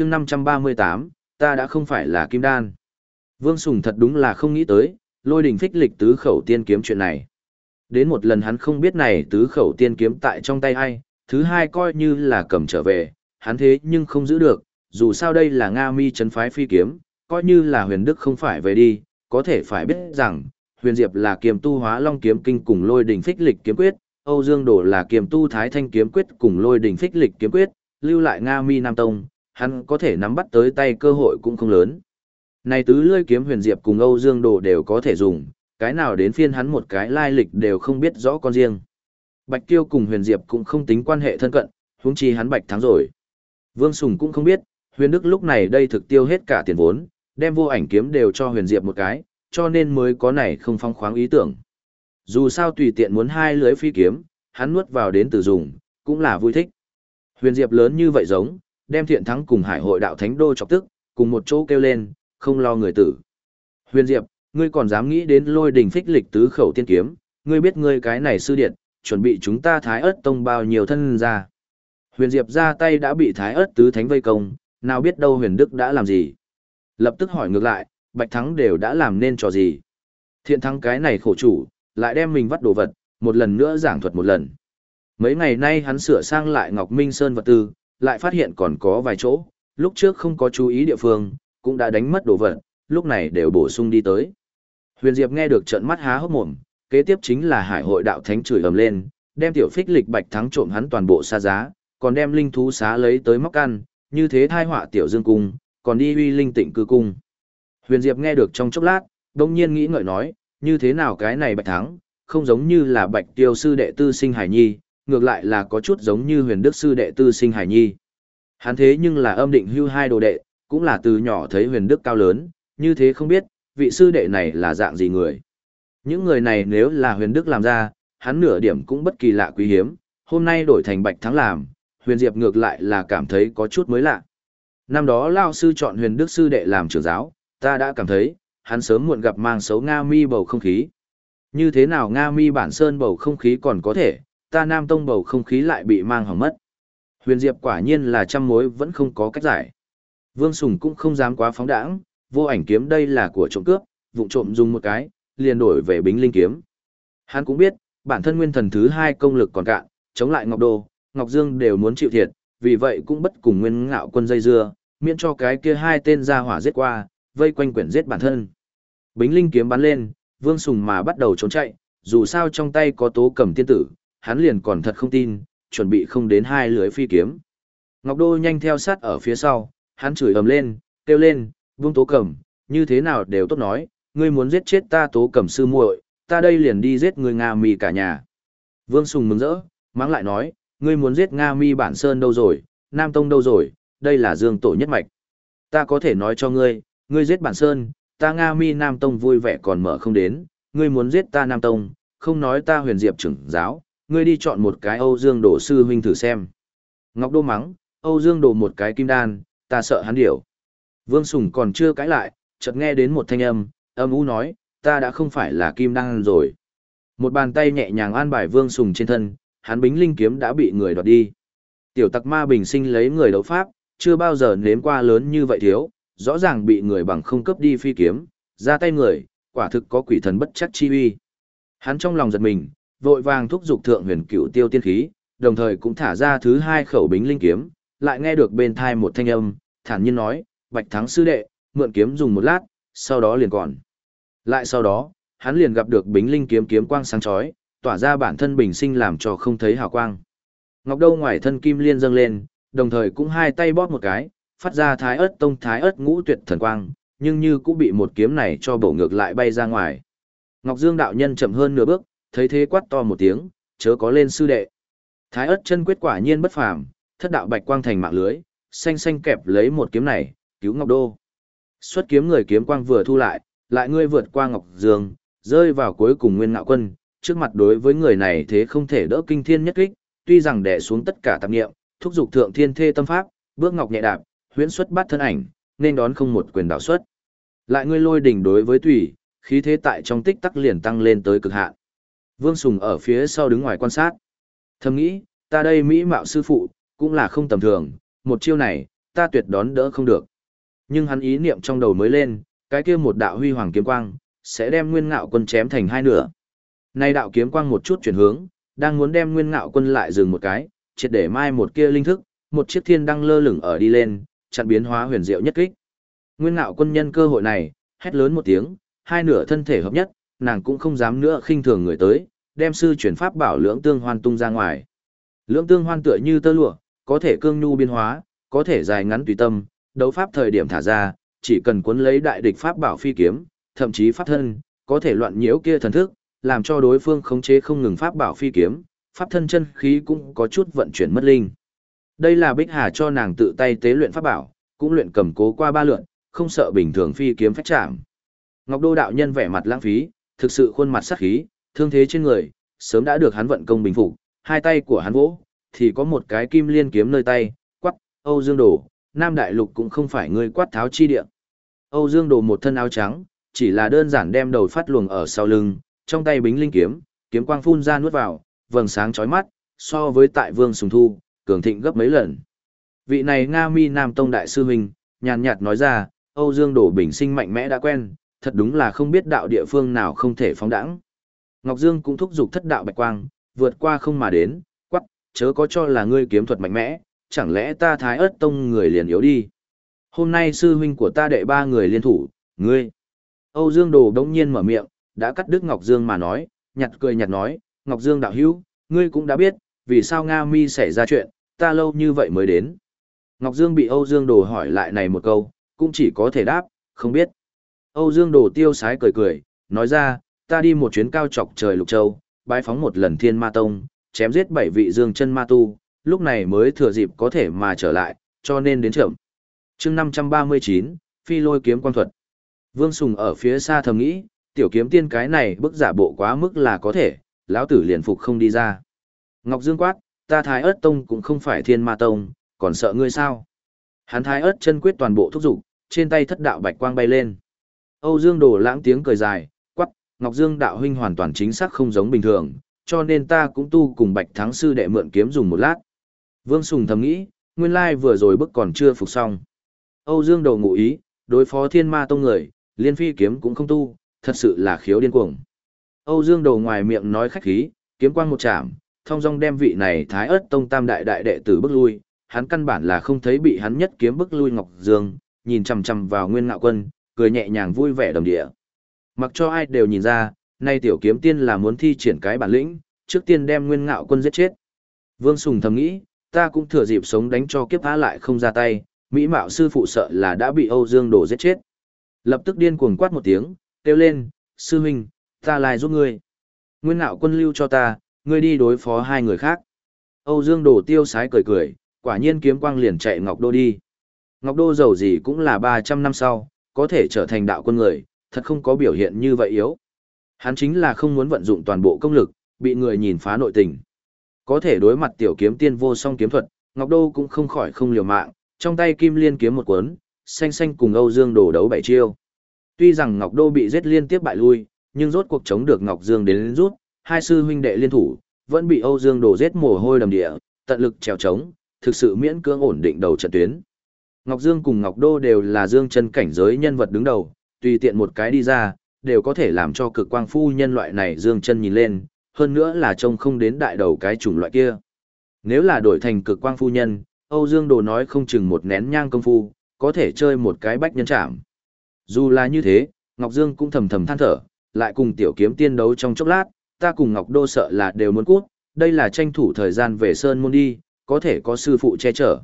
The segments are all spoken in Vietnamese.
chương 538, ta đã không phải là kim đan. Vương Sùng thật đúng là không nghĩ tới, lôi đình phích lịch tứ khẩu tiên kiếm chuyện này. Đến một lần hắn không biết này tứ khẩu tiên kiếm tại trong tay ai, thứ hai coi như là cầm trở về, hắn thế nhưng không giữ được, dù sao đây là Nga mi Trấn phái phi kiếm, coi như là huyền đức không phải về đi, có thể phải biết rằng, huyền diệp là kiềm tu hóa long kiếm kinh cùng lôi đình phích lịch kiếm quyết, Âu Dương Đổ là kiềm tu thái thanh kiếm quyết cùng lôi đình phích lịch kiếm quyết, lưu lại Nga mi Nam Tông, hắn có thể nắm bắt tới tay cơ hội cũng không lớn. Này tứ lươi kiếm huyền diệp cùng Âu Dương Đồ đều có thể dùng, cái nào đến phiên hắn một cái lai lịch đều không biết rõ con riêng. Bạch Tiêu cùng huyền diệp cũng không tính quan hệ thân cận, huống chi hắn bạch thắng rồi. Vương Sùng cũng không biết, huyền đức lúc này đây thực tiêu hết cả tiền vốn, đem vô ảnh kiếm đều cho huyền diệp một cái, cho nên mới có này không phong khoáng ý tưởng. Dù sao tùy tiện muốn hai lưới phi kiếm, hắn nuốt vào đến từ dùng, cũng là vui thích. Huyền diệp lớn như vậy giống, đem thiện thắng cùng hải hội đạo thánh đô chọc tức, cùng một chỗ kêu lên, không lo người tử. Huyền Diệp, ngươi còn dám nghĩ đến lôi đình phích lịch tứ khẩu tiên kiếm, ngươi biết ngươi cái này sư điện, chuẩn bị chúng ta thái ớt tông bao nhiêu thân ra. Huyền Diệp ra tay đã bị thái ớt tứ thánh vây công, nào biết đâu huyền đức đã làm gì. Lập tức hỏi ngược lại, bạch thắng đều đã làm nên trò gì. Thiện thắng cái này khổ chủ, lại đem mình vắt đồ vật, một lần nữa giảng thuật một lần. Mấy ngày nay hắn sửa sang lại Ngọc Minh Sơn vật tư, lại phát hiện còn có vài chỗ, lúc trước không có chú ý địa phương, cũng đã đánh mất đồ vật, lúc này đều bổ sung đi tới. Huyền Diệp nghe được trận mắt há hốc mồm, kế tiếp chính là hải hội đạo thánh chửi ầm lên, đem tiểu phích lịch bạch thắng trộm hắn toàn bộ xa giá, còn đem linh thú xá lấy tới móc ăn, như thế thai họa tiểu dương cung, còn đi uy linh tịnh cư cung. Huyền Diệp nghe được trong chốc lát, đông nhiên nghĩ ngợi nói, như thế nào cái này bạch thắng, không giống như là bạch tiêu sư đệ tư sinh hải nhi, ngược lại là có chút giống như huyền đức sư đệ tư sinh hải nhi. Hắn thế nhưng là âm định hưu hai đồ đệ, cũng là từ nhỏ thấy huyền đức cao lớn, như thế không biết, vị sư đệ này là dạng gì người. Những người này nếu là huyền đức làm ra, hắn nửa điểm cũng bất kỳ lạ quý hiếm, hôm nay đổi thành bạch thắng làm, huyền diệp ngược lại là cảm thấy có chút mới lạ. Năm đó Lao sư chọn huyền đức sư đệ làm trưởng giáo, ta đã cảm thấy, hắn sớm muộn gặp mang xấu Nga mi bầu không khí. Như thế nào Nga mi bản sơn bầu không khí còn có thể, ta Nam Tông bầu không khí lại bị mang hỏng mất. Huyền Diệp quả nhiên là trăm mối vẫn không có cách giải. Vương Sùng cũng không dám quá phóng đãng, vô ảnh kiếm đây là của trộm cướp, vụng trộm dùng một cái, liền đổi về bính linh kiếm. Hắn cũng biết, bản thân nguyên thần thứ hai công lực còn cạn, chống lại Ngọc Đô, Ngọc Dương đều muốn chịu thiệt, vì vậy cũng bất cùng nguyên ngạo quân dây dưa, miễn cho cái kia hai tên ra hỏa giết qua, vây quanh quyển giết bản thân. Bính linh kiếm bắn lên, Vương Sùng mà bắt đầu trốn chạy, dù sao trong tay có tố cầm tiên tử, hắn liền còn thật không tin, chuẩn bị không đến hai lưới phi kiếm. Ngọc Đô nhanh theo sát ở phía sau, hắn chửi ầm lên, kêu lên, vương tố cầm, như thế nào đều tốt nói, ngươi muốn giết chết ta tố cầm sư muội, ta đây liền đi giết người Nga mi cả nhà. Vương Sùng mừng rỡ, mắng lại nói, ngươi muốn giết Nga mi bản sơn đâu rồi, Nam Tông đâu rồi, đây là dương tổ nhất mạch. Ta có thể nói cho ngươi, ngươi giết bản sơn, ta Nga mi Nam Tông vui vẻ còn mở không đến, ngươi muốn giết ta Nam Tông, không nói ta huyền diệp trưởng giáo, ngươi đi chọn một cái Âu Dương Đồ sư huynh thử xem. Ngọc Đô mắng, Âu Dương Đồ một cái kim đan, ta sợ hắn điểu. Vương Sùng còn chưa cãi lại, chợt nghe đến một thanh âm, âm u nói, ta đã không phải là kim đan rồi. Một bàn tay nhẹ nhàng an bài Vương Sùng trên thân, hắn bính linh kiếm đã bị người đoạt đi. Tiểu tặc ma bình sinh lấy người đấu pháp, chưa bao giờ nếm qua lớn như vậy thiếu, rõ ràng bị người bằng không cấp đi phi kiếm, ra tay người, quả thực có quỷ thần bất chắc chi uy. Hắn trong lòng giật mình, vội vàng thúc giục thượng huyền cựu tiêu tiên khí, đồng thời cũng thả ra thứ hai khẩu bính linh kiếm, lại nghe được bên thai một thanh âm, thản nhiên nói, Bạch Thắng sư đệ, mượn kiếm dùng một lát, sau đó liền còn. Lại sau đó, hắn liền gặp được bính linh kiếm kiếm quang sáng chói, tỏa ra bản thân bình sinh làm cho không thấy hào quang. Ngọc Đâu ngoài thân kim liên dâng lên, đồng thời cũng hai tay bóp một cái, phát ra thái ớt tông thái ớt ngũ tuyệt thần quang, nhưng như cũng bị một kiếm này cho bổ ngược lại bay ra ngoài. Ngọc Dương đạo nhân chậm hơn nửa bước, thấy thế quát to một tiếng, chớ có lên sư đệ. Thái ớt chân quyết quả nhiên bất phàm, thất đạo bạch quang thành mạng lưới, xanh xanh kẹp lấy một kiếm này, cứu Ngọc Đô. Xuất kiếm người kiếm quang vừa thu lại, lại ngươi vượt qua Ngọc Dương, rơi vào cuối cùng Nguyên Ngạo Quân, trước mặt đối với người này thế không thể đỡ kinh thiên nhất kích, tuy rằng đè xuống tất cả tạp niệm, thúc dục thượng thiên thê tâm pháp, bước ngọc nhẹ đạp, huyễn xuất bắt thân ảnh, nên đón không một quyền đạo xuất. Lại ngươi lôi đỉnh đối với tùy, khí thế tại trong tích tắc liền tăng lên tới cực hạn. Vương Sùng ở phía sau đứng ngoài quan sát. Thầm nghĩ, ta đây mỹ mạo sư phụ, cũng là không tầm thường, một chiêu này, ta tuyệt đón đỡ không được. Nhưng hắn ý niệm trong đầu mới lên, cái kia một đạo huy hoàng kiếm quang, sẽ đem nguyên ngạo quân chém thành hai nửa. Nay đạo kiếm quang một chút chuyển hướng, đang muốn đem nguyên ngạo quân lại dừng một cái, triệt để mai một kia linh thức, một chiếc thiên đăng lơ lửng ở đi lên, chặn biến hóa huyền diệu nhất kích. Nguyên ngạo quân nhân cơ hội này, hét lớn một tiếng, hai nửa thân thể hợp nhất, nàng cũng không dám nữa khinh thường người tới, đem sư chuyển pháp bảo lưỡng tương hoan tung ra ngoài. Lưỡng tương hoan tựa như tơ lụa, có thể cương nhu biến hóa, có thể dài ngắn tùy tâm, đấu pháp thời điểm thả ra, chỉ cần cuốn lấy đại địch pháp bảo phi kiếm, thậm chí pháp thân, có thể loạn nhiễu kia thần thức, làm cho đối phương khống chế không ngừng pháp bảo phi kiếm, pháp thân chân khí cũng có chút vận chuyển mất linh. Đây là Bích Hà cho nàng tự tay tế luyện pháp bảo, cũng luyện cầm cố qua ba lượn, không sợ bình thường phi kiếm phách chạm. Ngọc Đô đạo nhân vẻ mặt lãng phí, thực sự khuôn mặt sắc khí, thương thế trên người, sớm đã được hắn vận công bình phục, hai tay của hắn vỗ, thì có một cái kim liên kiếm nơi tay, quắc, Âu Dương Đồ, Nam Đại Lục cũng không phải người quát tháo chi địa. Âu Dương Đồ một thân áo trắng, chỉ là đơn giản đem đầu phát luồng ở sau lưng, trong tay bính linh kiếm, kiếm quang phun ra nuốt vào, vầng sáng chói mắt, so với tại Vương Sùng Thu, cường thịnh gấp mấy lần. Vị này Nga Mi Nam Tông đại sư huynh, nhàn nhạt nói ra, Âu Dương Đổ bình sinh mạnh mẽ đã quen, thật đúng là không biết đạo địa phương nào không thể phóng đẳng. Ngọc Dương cũng thúc giục thất đạo bạch quang, vượt qua không mà đến, quắc, chớ có cho là ngươi kiếm thuật mạnh mẽ, chẳng lẽ ta thái ớt tông người liền yếu đi. Hôm nay sư huynh của ta đệ ba người liên thủ, ngươi. Âu Dương Đồ đống nhiên mở miệng, đã cắt đứt Ngọc Dương mà nói, nhặt cười nhặt nói, Ngọc Dương đạo hữu, ngươi cũng đã biết, vì sao Nga Mi xảy ra chuyện, ta lâu như vậy mới đến. Ngọc Dương bị Âu Dương Đồ hỏi lại này một câu, cũng chỉ có thể đáp, không biết. Âu Dương Đồ tiêu sái cười cười, nói ra, ta đi một chuyến cao trọc trời Lục Châu, bái phóng một lần Thiên Ma Tông, chém giết bảy vị Dương chân ma tu, lúc này mới thừa dịp có thể mà trở lại, cho nên đến trưởng. chương 539, Phi lôi kiếm quan thuật. Vương Sùng ở phía xa thầm nghĩ, tiểu kiếm tiên cái này bức giả bộ quá mức là có thể, lão tử liền phục không đi ra. Ngọc Dương quát, ta thái ớt tông cũng không phải thiên ma tông, còn sợ ngươi sao? Hắn thái ớt chân quyết toàn bộ thúc dục trên tay thất đạo bạch quang bay lên. Âu Dương Đồ lãng tiếng cười dài, quắc, Ngọc Dương đạo huynh hoàn toàn chính xác không giống bình thường, cho nên ta cũng tu cùng bạch thắng sư đệ mượn kiếm dùng một lát. Vương Sùng thầm nghĩ, nguyên lai vừa rồi bức còn chưa phục xong. Âu Dương Đồ ngụ ý, đối phó thiên ma tông người, liên phi kiếm cũng không tu, thật sự là khiếu điên cuồng. Âu Dương Đồ ngoài miệng nói khách khí, kiếm quang một chạm, thông dong đem vị này thái Ức tông tam đại đại đệ tử bức lui, hắn căn bản là không thấy bị hắn nhất kiếm bức lui Ngọc Dương, nhìn chằm chằm vào Nguyên Ngạo Quân, cười nhẹ nhàng vui vẻ đồng địa. Mặc cho ai đều nhìn ra, nay tiểu kiếm tiên là muốn thi triển cái bản lĩnh, trước tiên đem Nguyên Ngạo Quân giết chết. Vương Sùng thầm nghĩ, ta cũng thừa dịp sống đánh cho kiếp phá lại không ra tay, mỹ mạo sư phụ sợ là đã bị Âu Dương đổ giết chết. Lập tức điên cuồng quát một tiếng, kêu lên, sư huynh, ta lại giúp ngươi. Nguyên Ngạo Quân lưu cho ta, ngươi đi đối phó hai người khác. Âu Dương Đồ tiêu sái cười cười, quả nhiên kiếm quang liền chạy Ngọc Đô đi. Ngọc Đô giàu gì cũng là 300 năm sau, có thể trở thành đạo quân người, thật không có biểu hiện như vậy yếu. Hắn chính là không muốn vận dụng toàn bộ công lực, bị người nhìn phá nội tình. Có thể đối mặt tiểu kiếm tiên vô song kiếm thuật, Ngọc Đô cũng không khỏi không liều mạng, trong tay kim liên kiếm một cuốn, xanh xanh cùng Âu Dương đổ đấu bảy chiêu. Tuy rằng Ngọc Đô bị giết liên tiếp bại lui, nhưng rốt cuộc chống được Ngọc Dương đến rút, hai sư huynh đệ liên thủ, vẫn bị Âu Dương đổ giết mồ hôi đầm địa, tận lực trèo chống thực sự miễn cưỡng ổn định đầu trận tuyến. Ngọc Dương cùng Ngọc Đô đều là dương chân cảnh giới nhân vật đứng đầu, tùy tiện một cái đi ra, đều có thể làm cho cực quang phu nhân loại này dương chân nhìn lên, hơn nữa là trông không đến đại đầu cái chủng loại kia. Nếu là đổi thành cực quang phu nhân, Âu Dương Đồ nói không chừng một nén nhang công phu, có thể chơi một cái bách nhân chạm. Dù là như thế, Ngọc Dương cũng thầm thầm than thở, lại cùng tiểu kiếm tiên đấu trong chốc lát, ta cùng Ngọc Đô sợ là đều muốn cút, đây là tranh thủ thời gian về Sơn Môn đi, có thể có sư phụ che chở.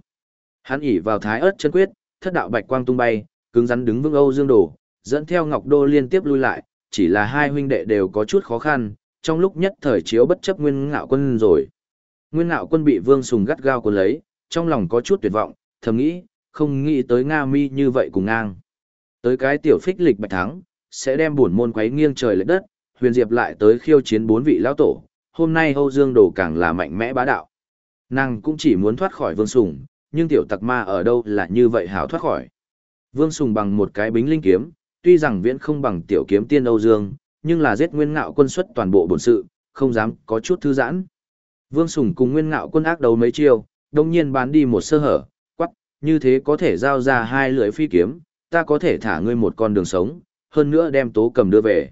Hắn ỉ vào thái ớt chân quyết, thất đạo bạch quang tung bay, cứng rắn đứng vững Âu Dương Đồ, dẫn theo Ngọc Đô liên tiếp lui lại, chỉ là hai huynh đệ đều có chút khó khăn, trong lúc nhất thời chiếu bất chấp Nguyên Ngạo Quân rồi. Nguyên Ngạo Quân bị Vương Sùng gắt gao cuốn lấy, trong lòng có chút tuyệt vọng, thầm nghĩ, không nghĩ tới Nga Mi như vậy cùng ngang. Tới cái tiểu phích lịch bạch thắng, sẽ đem buồn môn quấy nghiêng trời lệch đất, huyền diệp lại tới khiêu chiến bốn vị lão tổ, hôm nay Âu Dương Đồ càng là mạnh mẽ bá đạo. Nàng cũng chỉ muốn thoát khỏi Vương Sùng, nhưng tiểu tặc ma ở đâu là như vậy hảo thoát khỏi. Vương Sùng bằng một cái bính linh kiếm, tuy rằng viễn không bằng tiểu kiếm tiên Âu Dương, nhưng là giết nguyên ngạo quân xuất toàn bộ bổn sự, không dám có chút thư giãn. Vương Sùng cùng nguyên ngạo quân ác đấu mấy chiêu, đồng nhiên bán đi một sơ hở, quắc, như thế có thể giao ra hai lưỡi phi kiếm, ta có thể thả ngươi một con đường sống, hơn nữa đem tố cầm đưa về.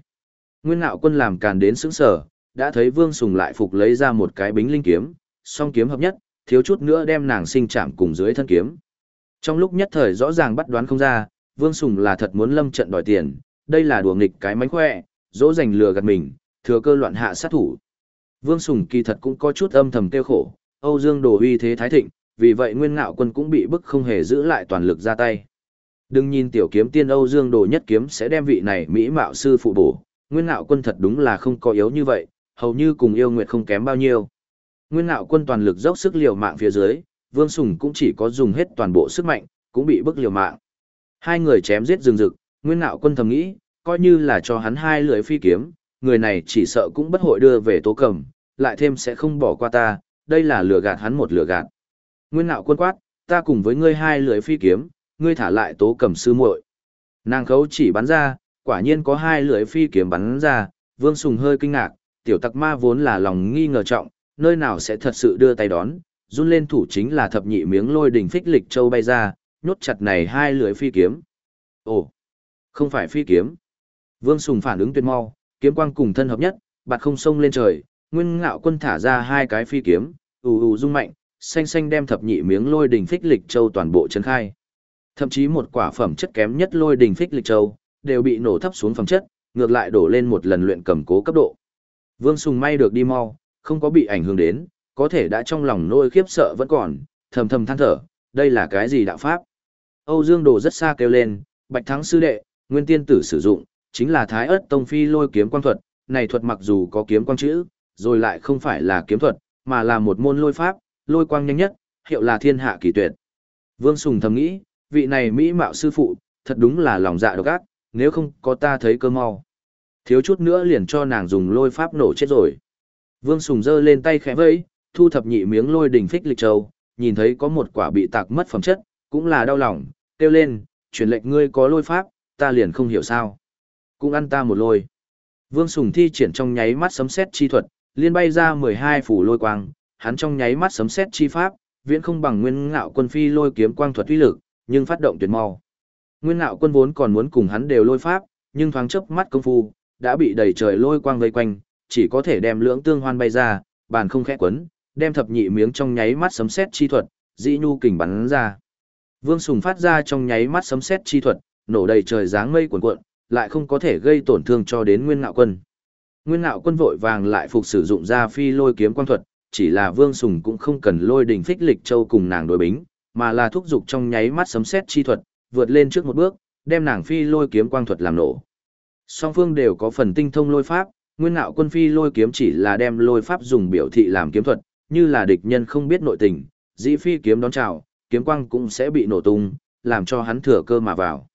Nguyên ngạo quân làm càn đến sững sở, đã thấy Vương Sùng lại phục lấy ra một cái bính linh kiếm, song kiếm hợp nhất, thiếu chút nữa đem nàng sinh chạm cùng dưới thân kiếm. Trong lúc nhất thời rõ ràng bắt đoán không ra, Vương Sùng là thật muốn lâm trận đòi tiền, đây là đùa nghịch cái mánh khỏe, dỗ dành lừa gạt mình, thừa cơ loạn hạ sát thủ. Vương Sùng kỳ thật cũng có chút âm thầm tiêu khổ, Âu Dương Đồ uy thế thái thịnh, vì vậy Nguyên Ngạo Quân cũng bị bức không hề giữ lại toàn lực ra tay. Đừng nhìn tiểu kiếm tiên Âu Dương Đồ nhất kiếm sẽ đem vị này mỹ mạo sư phụ bổ, Nguyên Ngạo Quân thật đúng là không có yếu như vậy, hầu như cùng yêu nguyệt không kém bao nhiêu. Nguyên Ngạo Quân toàn lực dốc sức liều mạng phía dưới, Vương Sùng cũng chỉ có dùng hết toàn bộ sức mạnh, cũng bị bức liều mạng. Hai người chém giết rừng rực, Nguyên Ngạo Quân thầm nghĩ, coi như là cho hắn hai lưỡi phi kiếm, người này chỉ sợ cũng bất hội đưa về tố cầm, lại thêm sẽ không bỏ qua ta, đây là lừa gạt hắn một lừa gạt. Nguyên Ngạo Quân quát, ta cùng với ngươi hai lưỡi phi kiếm, ngươi thả lại tố cầm sư muội. Nàng khấu chỉ bắn ra, quả nhiên có hai lưỡi phi kiếm bắn ra, Vương Sùng hơi kinh ngạc, tiểu tặc ma vốn là lòng nghi ngờ trọng, nơi nào sẽ thật sự đưa tay đón, run lên thủ chính là thập nhị miếng lôi đỉnh phích lịch châu bay ra, nhốt chặt này hai lưỡi phi kiếm. Ồ, không phải phi kiếm. Vương Sùng phản ứng tuyệt mau, kiếm quang cùng thân hợp nhất, bạt không sông lên trời, nguyên ngạo quân thả ra hai cái phi kiếm, ù ù rung mạnh, xanh xanh đem thập nhị miếng lôi đỉnh phích lịch châu toàn bộ chấn khai. Thậm chí một quả phẩm chất kém nhất lôi đỉnh phích lịch châu, đều bị nổ thấp xuống phẩm chất, ngược lại đổ lên một lần luyện cầm cố cấp độ. Vương Sùng may được đi mau, không có bị ảnh hưởng đến, có thể đã trong lòng nỗi khiếp sợ vẫn còn, thầm thầm than thở, đây là cái gì đạo pháp? Âu Dương Đồ rất xa kêu lên, Bạch Thắng sư đệ, nguyên tiên tử sử dụng, chính là Thái Ức Tông phi lôi kiếm quang thuật, này thuật mặc dù có kiếm quang chữ, rồi lại không phải là kiếm thuật, mà là một môn lôi pháp, lôi quang nhanh nhất, hiệu là thiên hạ kỳ tuyệt. Vương Sùng thầm nghĩ, vị này mỹ mạo sư phụ, thật đúng là lòng dạ độc ác, nếu không có ta thấy cơ mau. Thiếu chút nữa liền cho nàng dùng lôi pháp nổ chết rồi. Vương Sùng giơ lên tay khẽ vẫy, thu thập nhị miếng lôi đỉnh phích lịch châu, nhìn thấy có một quả bị tạc mất phẩm chất, cũng là đau lòng, kêu lên, truyền lệnh ngươi có lôi pháp, ta liền không hiểu sao. Cũng ăn ta một lôi. Vương Sùng thi triển trong nháy mắt sấm xét chi thuật, liên bay ra 12 phủ lôi quang, hắn trong nháy mắt sấm xét chi pháp, viễn không bằng nguyên ngạo quân phi lôi kiếm quang thuật uy lực, nhưng phát động tuyệt mau. Nguyên ngạo quân vốn còn muốn cùng hắn đều lôi pháp, nhưng thoáng chớp mắt công phu, đã bị đầy trời lôi quang vây quanh, chỉ có thể đem lưỡng tương hoan bay ra, bàn không khẽ quấn, đem thập nhị miếng trong nháy mắt sấm sét chi thuật, dĩ nhu kình bắn ra. Vương Sùng phát ra trong nháy mắt sấm sét chi thuật, nổ đầy trời dáng mây cuồn cuộn, lại không có thể gây tổn thương cho đến Nguyên Ngạo Quân. Nguyên Ngạo Quân vội vàng lại phục sử dụng ra phi lôi kiếm quang thuật, chỉ là Vương Sùng cũng không cần lôi đỉnh phích lịch châu cùng nàng đối bính, mà là thúc dục trong nháy mắt sấm sét chi thuật, vượt lên trước một bước, đem nàng phi lôi kiếm quang thuật làm nổ. Song phương đều có phần tinh thông lôi pháp, Nguyên Ngạo Quân phi lôi kiếm chỉ là đem lôi pháp dùng biểu thị làm kiếm thuật, như là địch nhân không biết nội tình, dĩ phi kiếm đón chào, kiếm quang cũng sẽ bị nổ tung, làm cho hắn thừa cơ mà vào.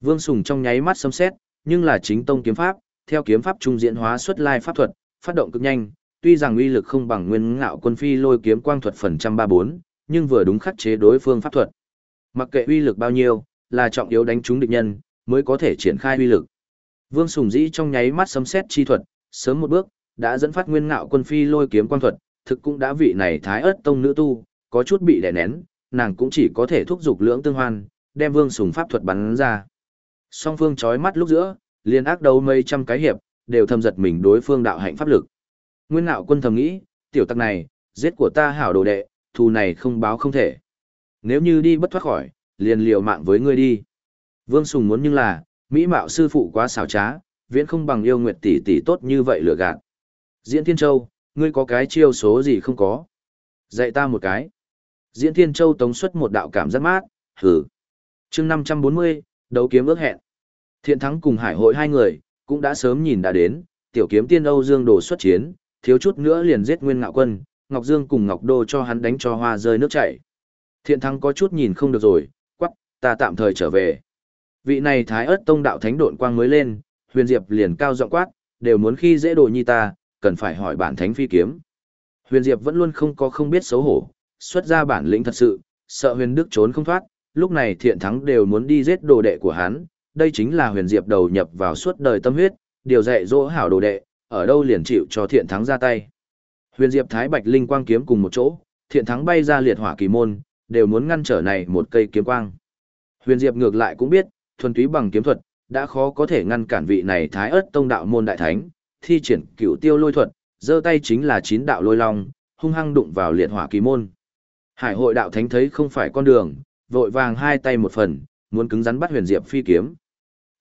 Vương Sùng trong nháy mắt sấm xét, nhưng là chính tông kiếm pháp, theo kiếm pháp trung diễn hóa xuất lai pháp thuật, phát động cực nhanh, tuy rằng uy lực không bằng nguyên ngạo quân phi lôi kiếm quang thuật phần trăm ba bốn, nhưng vừa đúng khắc chế đối phương pháp thuật. Mặc kệ uy lực bao nhiêu, là trọng yếu đánh trúng địch nhân, mới có thể triển khai uy lực. Vương Sùng Dĩ trong nháy mắt sấm xét chi thuật, sớm một bước, đã dẫn phát nguyên ngạo quân phi lôi kiếm quan thuật, thực cũng đã vị này thái ớt tông nữ tu, có chút bị đè nén, nàng cũng chỉ có thể thúc giục lưỡng tương hoan, đem Vương Sùng pháp thuật bắn ra. Song phương chói mắt lúc giữa, liền ác đấu mấy trăm cái hiệp, đều thầm giật mình đối phương đạo hạnh pháp lực. Nguyên Ngạo Quân thầm nghĩ, tiểu tặc này, giết của ta hảo đồ đệ, thù này không báo không thể. Nếu như đi bất thoát khỏi, liền liều mạng với ngươi đi. Vương Sùng muốn nhưng là, mỹ mạo sư phụ quá xảo trá, viễn không bằng yêu nguyệt tỷ tỷ tốt như vậy lừa gạt. Diễn Thiên Châu, ngươi có cái chiêu số gì không có? Dạy ta một cái. Diễn Thiên Châu tống xuất một đạo cảm giác mát, hử. chương 540, đấu kiếm ước hẹn. Thiện thắng cùng hải hội hai người, cũng đã sớm nhìn đã đến, tiểu kiếm tiên Âu Dương Đồ xuất chiến, thiếu chút nữa liền giết Nguyên Ngạo Quân, Ngọc Dương cùng Ngọc Đô cho hắn đánh cho hoa rơi nước chảy. Thiện thắng có chút nhìn không được rồi, quắc, ta tạm thời trở về. Vị này thái ớt tông đạo thánh độn quang mới lên, huyền diệp liền cao giọng quát, đều muốn khi dễ đồ nhi ta, cần phải hỏi bản thánh phi kiếm. Huyền diệp vẫn luôn không có không biết xấu hổ, xuất ra bản lĩnh thật sự, sợ huyền đức trốn không thoát, lúc này thiện thắng đều muốn đi giết đồ đệ của hắn, đây chính là huyền diệp đầu nhập vào suốt đời tâm huyết, điều dạy dỗ hảo đồ đệ, ở đâu liền chịu cho thiện thắng ra tay. Huyền diệp thái bạch linh quang kiếm cùng một chỗ, thiện thắng bay ra liệt hỏa kỳ môn, đều muốn ngăn trở này một cây kiếm quang. Huyền Diệp ngược lại cũng biết, thuần túy bằng kiếm thuật, đã khó có thể ngăn cản vị này Thái ớt Tông đạo môn đại thánh, thi triển cửu tiêu lôi thuật, giơ tay chính là chín đạo lôi long, hung hăng đụng vào liệt hỏa kỳ môn. Hải hội đạo thánh thấy không phải con đường, vội vàng hai tay một phần, muốn cứng rắn bắt Huyền Diệp phi kiếm.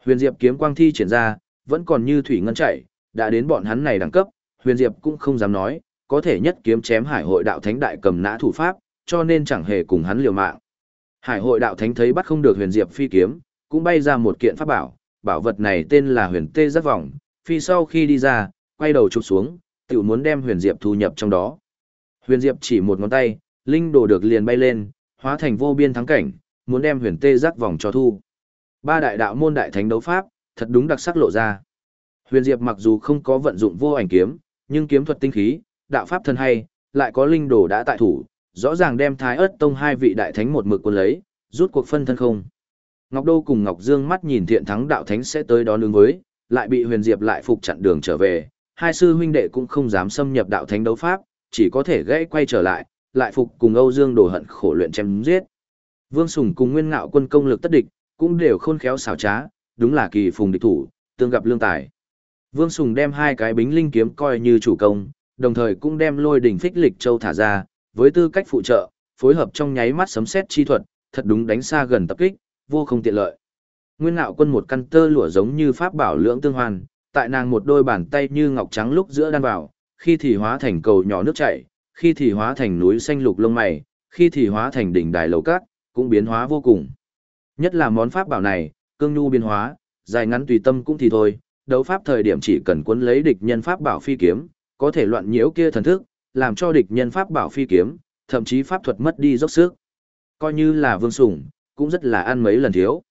Huyền Diệp kiếm quang thi triển ra, vẫn còn như thủy ngân chảy, đã đến bọn hắn này đẳng cấp, Huyền Diệp cũng không dám nói, có thể nhất kiếm chém Hải hội đạo thánh đại cầm nã thủ pháp, cho nên chẳng hề cùng hắn liều mạng. Hải hội đạo thánh thấy bắt không được Huyền Diệp phi kiếm, cũng bay ra một kiện pháp bảo, bảo vật này tên là Huyền Tê Giác Vòng, phi sau khi đi ra, quay đầu chụp xuống, tiểu muốn đem Huyền Diệp thu nhập trong đó. Huyền Diệp chỉ một ngón tay, linh đồ được liền bay lên, hóa thành vô biên thắng cảnh, muốn đem Huyền Tê Giác Vòng cho thu. Ba đại đạo môn đại thánh đấu pháp, thật đúng đặc sắc lộ ra. Huyền Diệp mặc dù không có vận dụng vô ảnh kiếm, nhưng kiếm thuật tinh khí, đạo pháp thân hay, lại có linh đồ đã tại thủ, rõ ràng đem Thái Ức Tông hai vị đại thánh một mực quân lấy, rút cuộc phân thân không. Ngọc Đô cùng Ngọc Dương mắt nhìn thiện thắng đạo thánh sẽ tới đó lưng với, lại bị Huyền Diệp lại phục chặn đường trở về, hai sư huynh đệ cũng không dám xâm nhập đạo thánh đấu pháp, chỉ có thể gãy quay trở lại, lại phục cùng Âu Dương đổ hận khổ luyện chém giết. Vương Sùng cùng Nguyên Ngạo quân công lực tất địch, cũng đều khôn khéo xảo trá, đúng là kỳ phùng địch thủ, tương gặp lương tài. Vương Sùng đem hai cái bính linh kiếm coi như chủ công, đồng thời cũng đem lôi đỉnh phích lịch châu thả ra, với tư cách phụ trợ, phối hợp trong nháy mắt sấm xét chi thuật, thật đúng đánh xa gần tập kích, vô không tiện lợi. Nguyên Ngạo Quân một căn tơ lụa giống như pháp bảo lưỡng tương hoàn, tại nàng một đôi bàn tay như ngọc trắng lúc giữa đan vào, khi thì hóa thành cầu nhỏ nước chảy, khi thì hóa thành núi xanh lục lông mày, khi thì hóa thành đỉnh đài lầu cát, cũng biến hóa vô cùng. Nhất là món pháp bảo này, cương nhu biến hóa, dài ngắn tùy tâm cũng thì thôi, đấu pháp thời điểm chỉ cần cuốn lấy địch nhân pháp bảo phi kiếm, có thể loạn nhiễu kia thần thức, làm cho địch nhân pháp bảo phi kiếm, thậm chí pháp thuật mất đi dốc sức. Coi như là vương sủng, cũng rất là ăn mấy lần thiếu.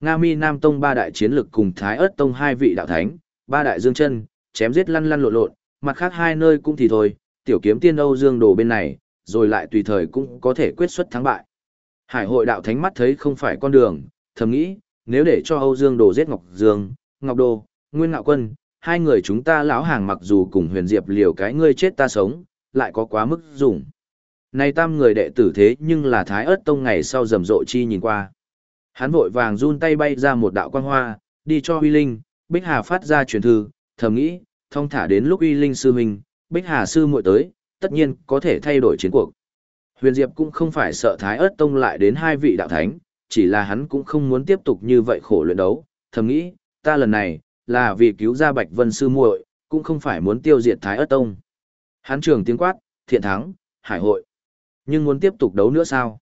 Nga Mi Nam Tông ba đại chiến lực cùng Thái Ức Tông hai vị đạo thánh, ba đại dương chân, chém giết lăn lăn lộn lộn, mặt khác hai nơi cũng thì thôi, tiểu kiếm tiên Âu Dương Đồ bên này, rồi lại tùy thời cũng có thể quyết xuất thắng bại. Hải hội đạo thánh mắt thấy không phải con đường, thầm nghĩ, nếu để cho Âu Dương Đồ giết Ngọc Dương, Ngọc Đồ, Nguyên Ngạo Quân, hai người chúng ta lão hàng mặc dù cùng huyền diệp liều cái ngươi chết ta sống, lại có quá mức dùng. Này tam người đệ tử thế nhưng là thái ớt tông ngày sau rầm rộ chi nhìn qua. Hắn vội vàng run tay bay ra một đạo quang hoa, đi cho Uy Linh, Bích Hà phát ra truyền thư, thầm nghĩ, thông thả đến lúc Uy Linh sư huynh, Bích Hà sư muội tới, tất nhiên có thể thay đổi chiến cuộc. Huyền Diệp cũng không phải sợ Thái ớt Tông lại đến hai vị đạo thánh, chỉ là hắn cũng không muốn tiếp tục như vậy khổ luyện đấu, thầm nghĩ, ta lần này là vì cứu ra Bạch Vân sư muội, cũng không phải muốn tiêu diệt Thái ớt Tông. Hắn trường tiếng quát, thiện thắng, hải hội. Nhưng muốn tiếp tục đấu nữa sao?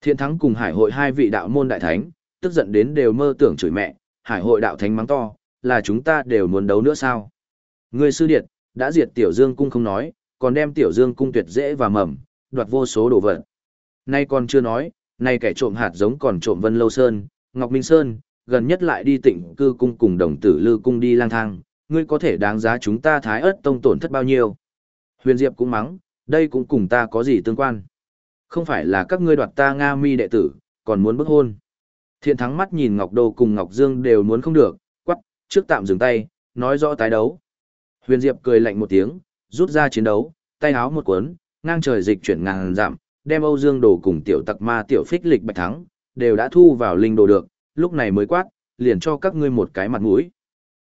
Thiện thắng cùng hải hội hai vị đạo môn đại thánh, tức giận đến đều mơ tưởng chửi mẹ, hải hội đạo thánh mắng to, là chúng ta đều muốn đấu nữa sao? Người sư điệt, đã diệt tiểu dương cung không nói, còn đem tiểu dương cung tuyệt dễ và mầm, đoạt vô số đồ vật. Nay còn chưa nói, nay kẻ trộm hạt giống còn trộm Vân Lâu Sơn, Ngọc Minh Sơn, gần nhất lại đi tịnh cư cung cùng đồng tử lư cung đi lang thang, ngươi có thể đáng giá chúng ta thái ớt tông tổn thất bao nhiêu. Huyền Diệp cũng mắng, đây cũng cùng ta có gì tương quan. Không phải là các ngươi đoạt ta Nga mi đệ tử, còn muốn bức hôn. Thiện thắng mắt nhìn Ngọc Đô cùng Ngọc Dương đều muốn không được, quắc, trước tạm dừng tay, nói rõ tái đấu. Huyền Diệp cười lạnh một tiếng, rút ra chiến đấu, tay háo một cuốn, ngang trời dịch chuyển ngàn giảm, đem Âu Dương Đồ cùng tiểu tặc ma tiểu phích lịch bạch thắng, đều đã thu vào linh đồ được, lúc này mới quát, liền cho các ngươi một cái mặt mũi.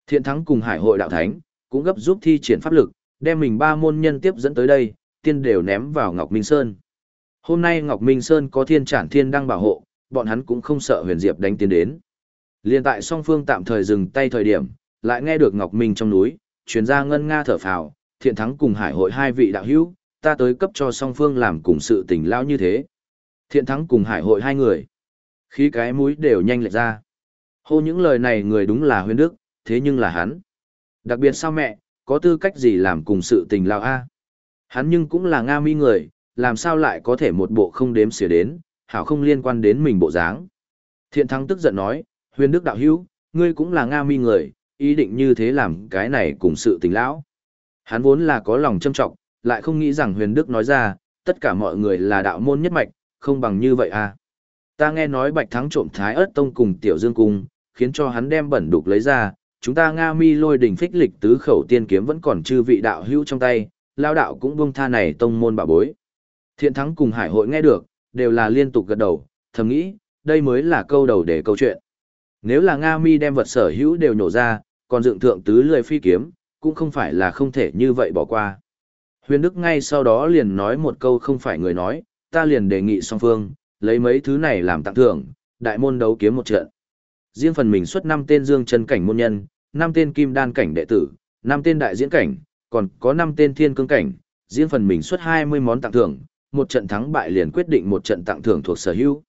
Thiện thắng cùng hải hội đạo thánh, cũng gấp giúp thi triển pháp lực, đem mình ba môn nhân tiếp dẫn tới đây, tiên đều ném vào Ngọc Minh Sơn. Hôm nay Ngọc Minh Sơn có thiên trản thiên đang bảo hộ, bọn hắn cũng không sợ huyền diệp đánh tiến đến. Liên tại song phương tạm thời dừng tay thời điểm, lại nghe được Ngọc Minh trong núi, truyền ra ngân nga thở phào, thiện thắng cùng hải hội hai vị đạo hữu, ta tới cấp cho song phương làm cùng sự tình lao như thế. Thiện thắng cùng hải hội hai người. Khí cái mũi đều nhanh lệch ra. Hô những lời này người đúng là huyền đức, thế nhưng là hắn. Đặc biệt sao mẹ, có tư cách gì làm cùng sự tình lao a Hắn nhưng cũng là Nga mi người, làm sao lại có thể một bộ không đếm xỉa đến, hảo không liên quan đến mình bộ dáng. Thiện thắng tức giận nói, huyền đức đạo hữu, ngươi cũng là Nga mi người, ý định như thế làm cái này cùng sự tình lão. Hắn vốn là có lòng châm trọng, lại không nghĩ rằng huyền đức nói ra, tất cả mọi người là đạo môn nhất mạch, không bằng như vậy à. Ta nghe nói bạch thắng trộm thái ớt tông cùng tiểu dương cung, khiến cho hắn đem bẩn đục lấy ra, chúng ta Nga mi lôi đỉnh phích lịch tứ khẩu tiên kiếm vẫn còn chư vị đạo hữu trong tay, lao đạo cũng buông tha này tông môn bảo bối. Thiện thắng cùng hải hội nghe được, đều là liên tục gật đầu, thầm nghĩ, đây mới là câu đầu để câu chuyện. Nếu là Nga Mi đem vật sở hữu đều nhổ ra, còn dựng thượng tứ lười phi kiếm, cũng không phải là không thể như vậy bỏ qua. Huyền Đức ngay sau đó liền nói một câu không phải người nói, ta liền đề nghị song phương, lấy mấy thứ này làm tặng thưởng, đại môn đấu kiếm một trận. Riêng phần mình xuất 5 tên dương chân cảnh môn nhân, 5 tên kim đan cảnh đệ tử, 5 tên đại diễn cảnh, còn có 5 tên thiên cương cảnh, riêng phần mình xuất 20 món tặng thưởng, một trận thắng bại liền quyết định một trận tặng thưởng thuộc sở hữu.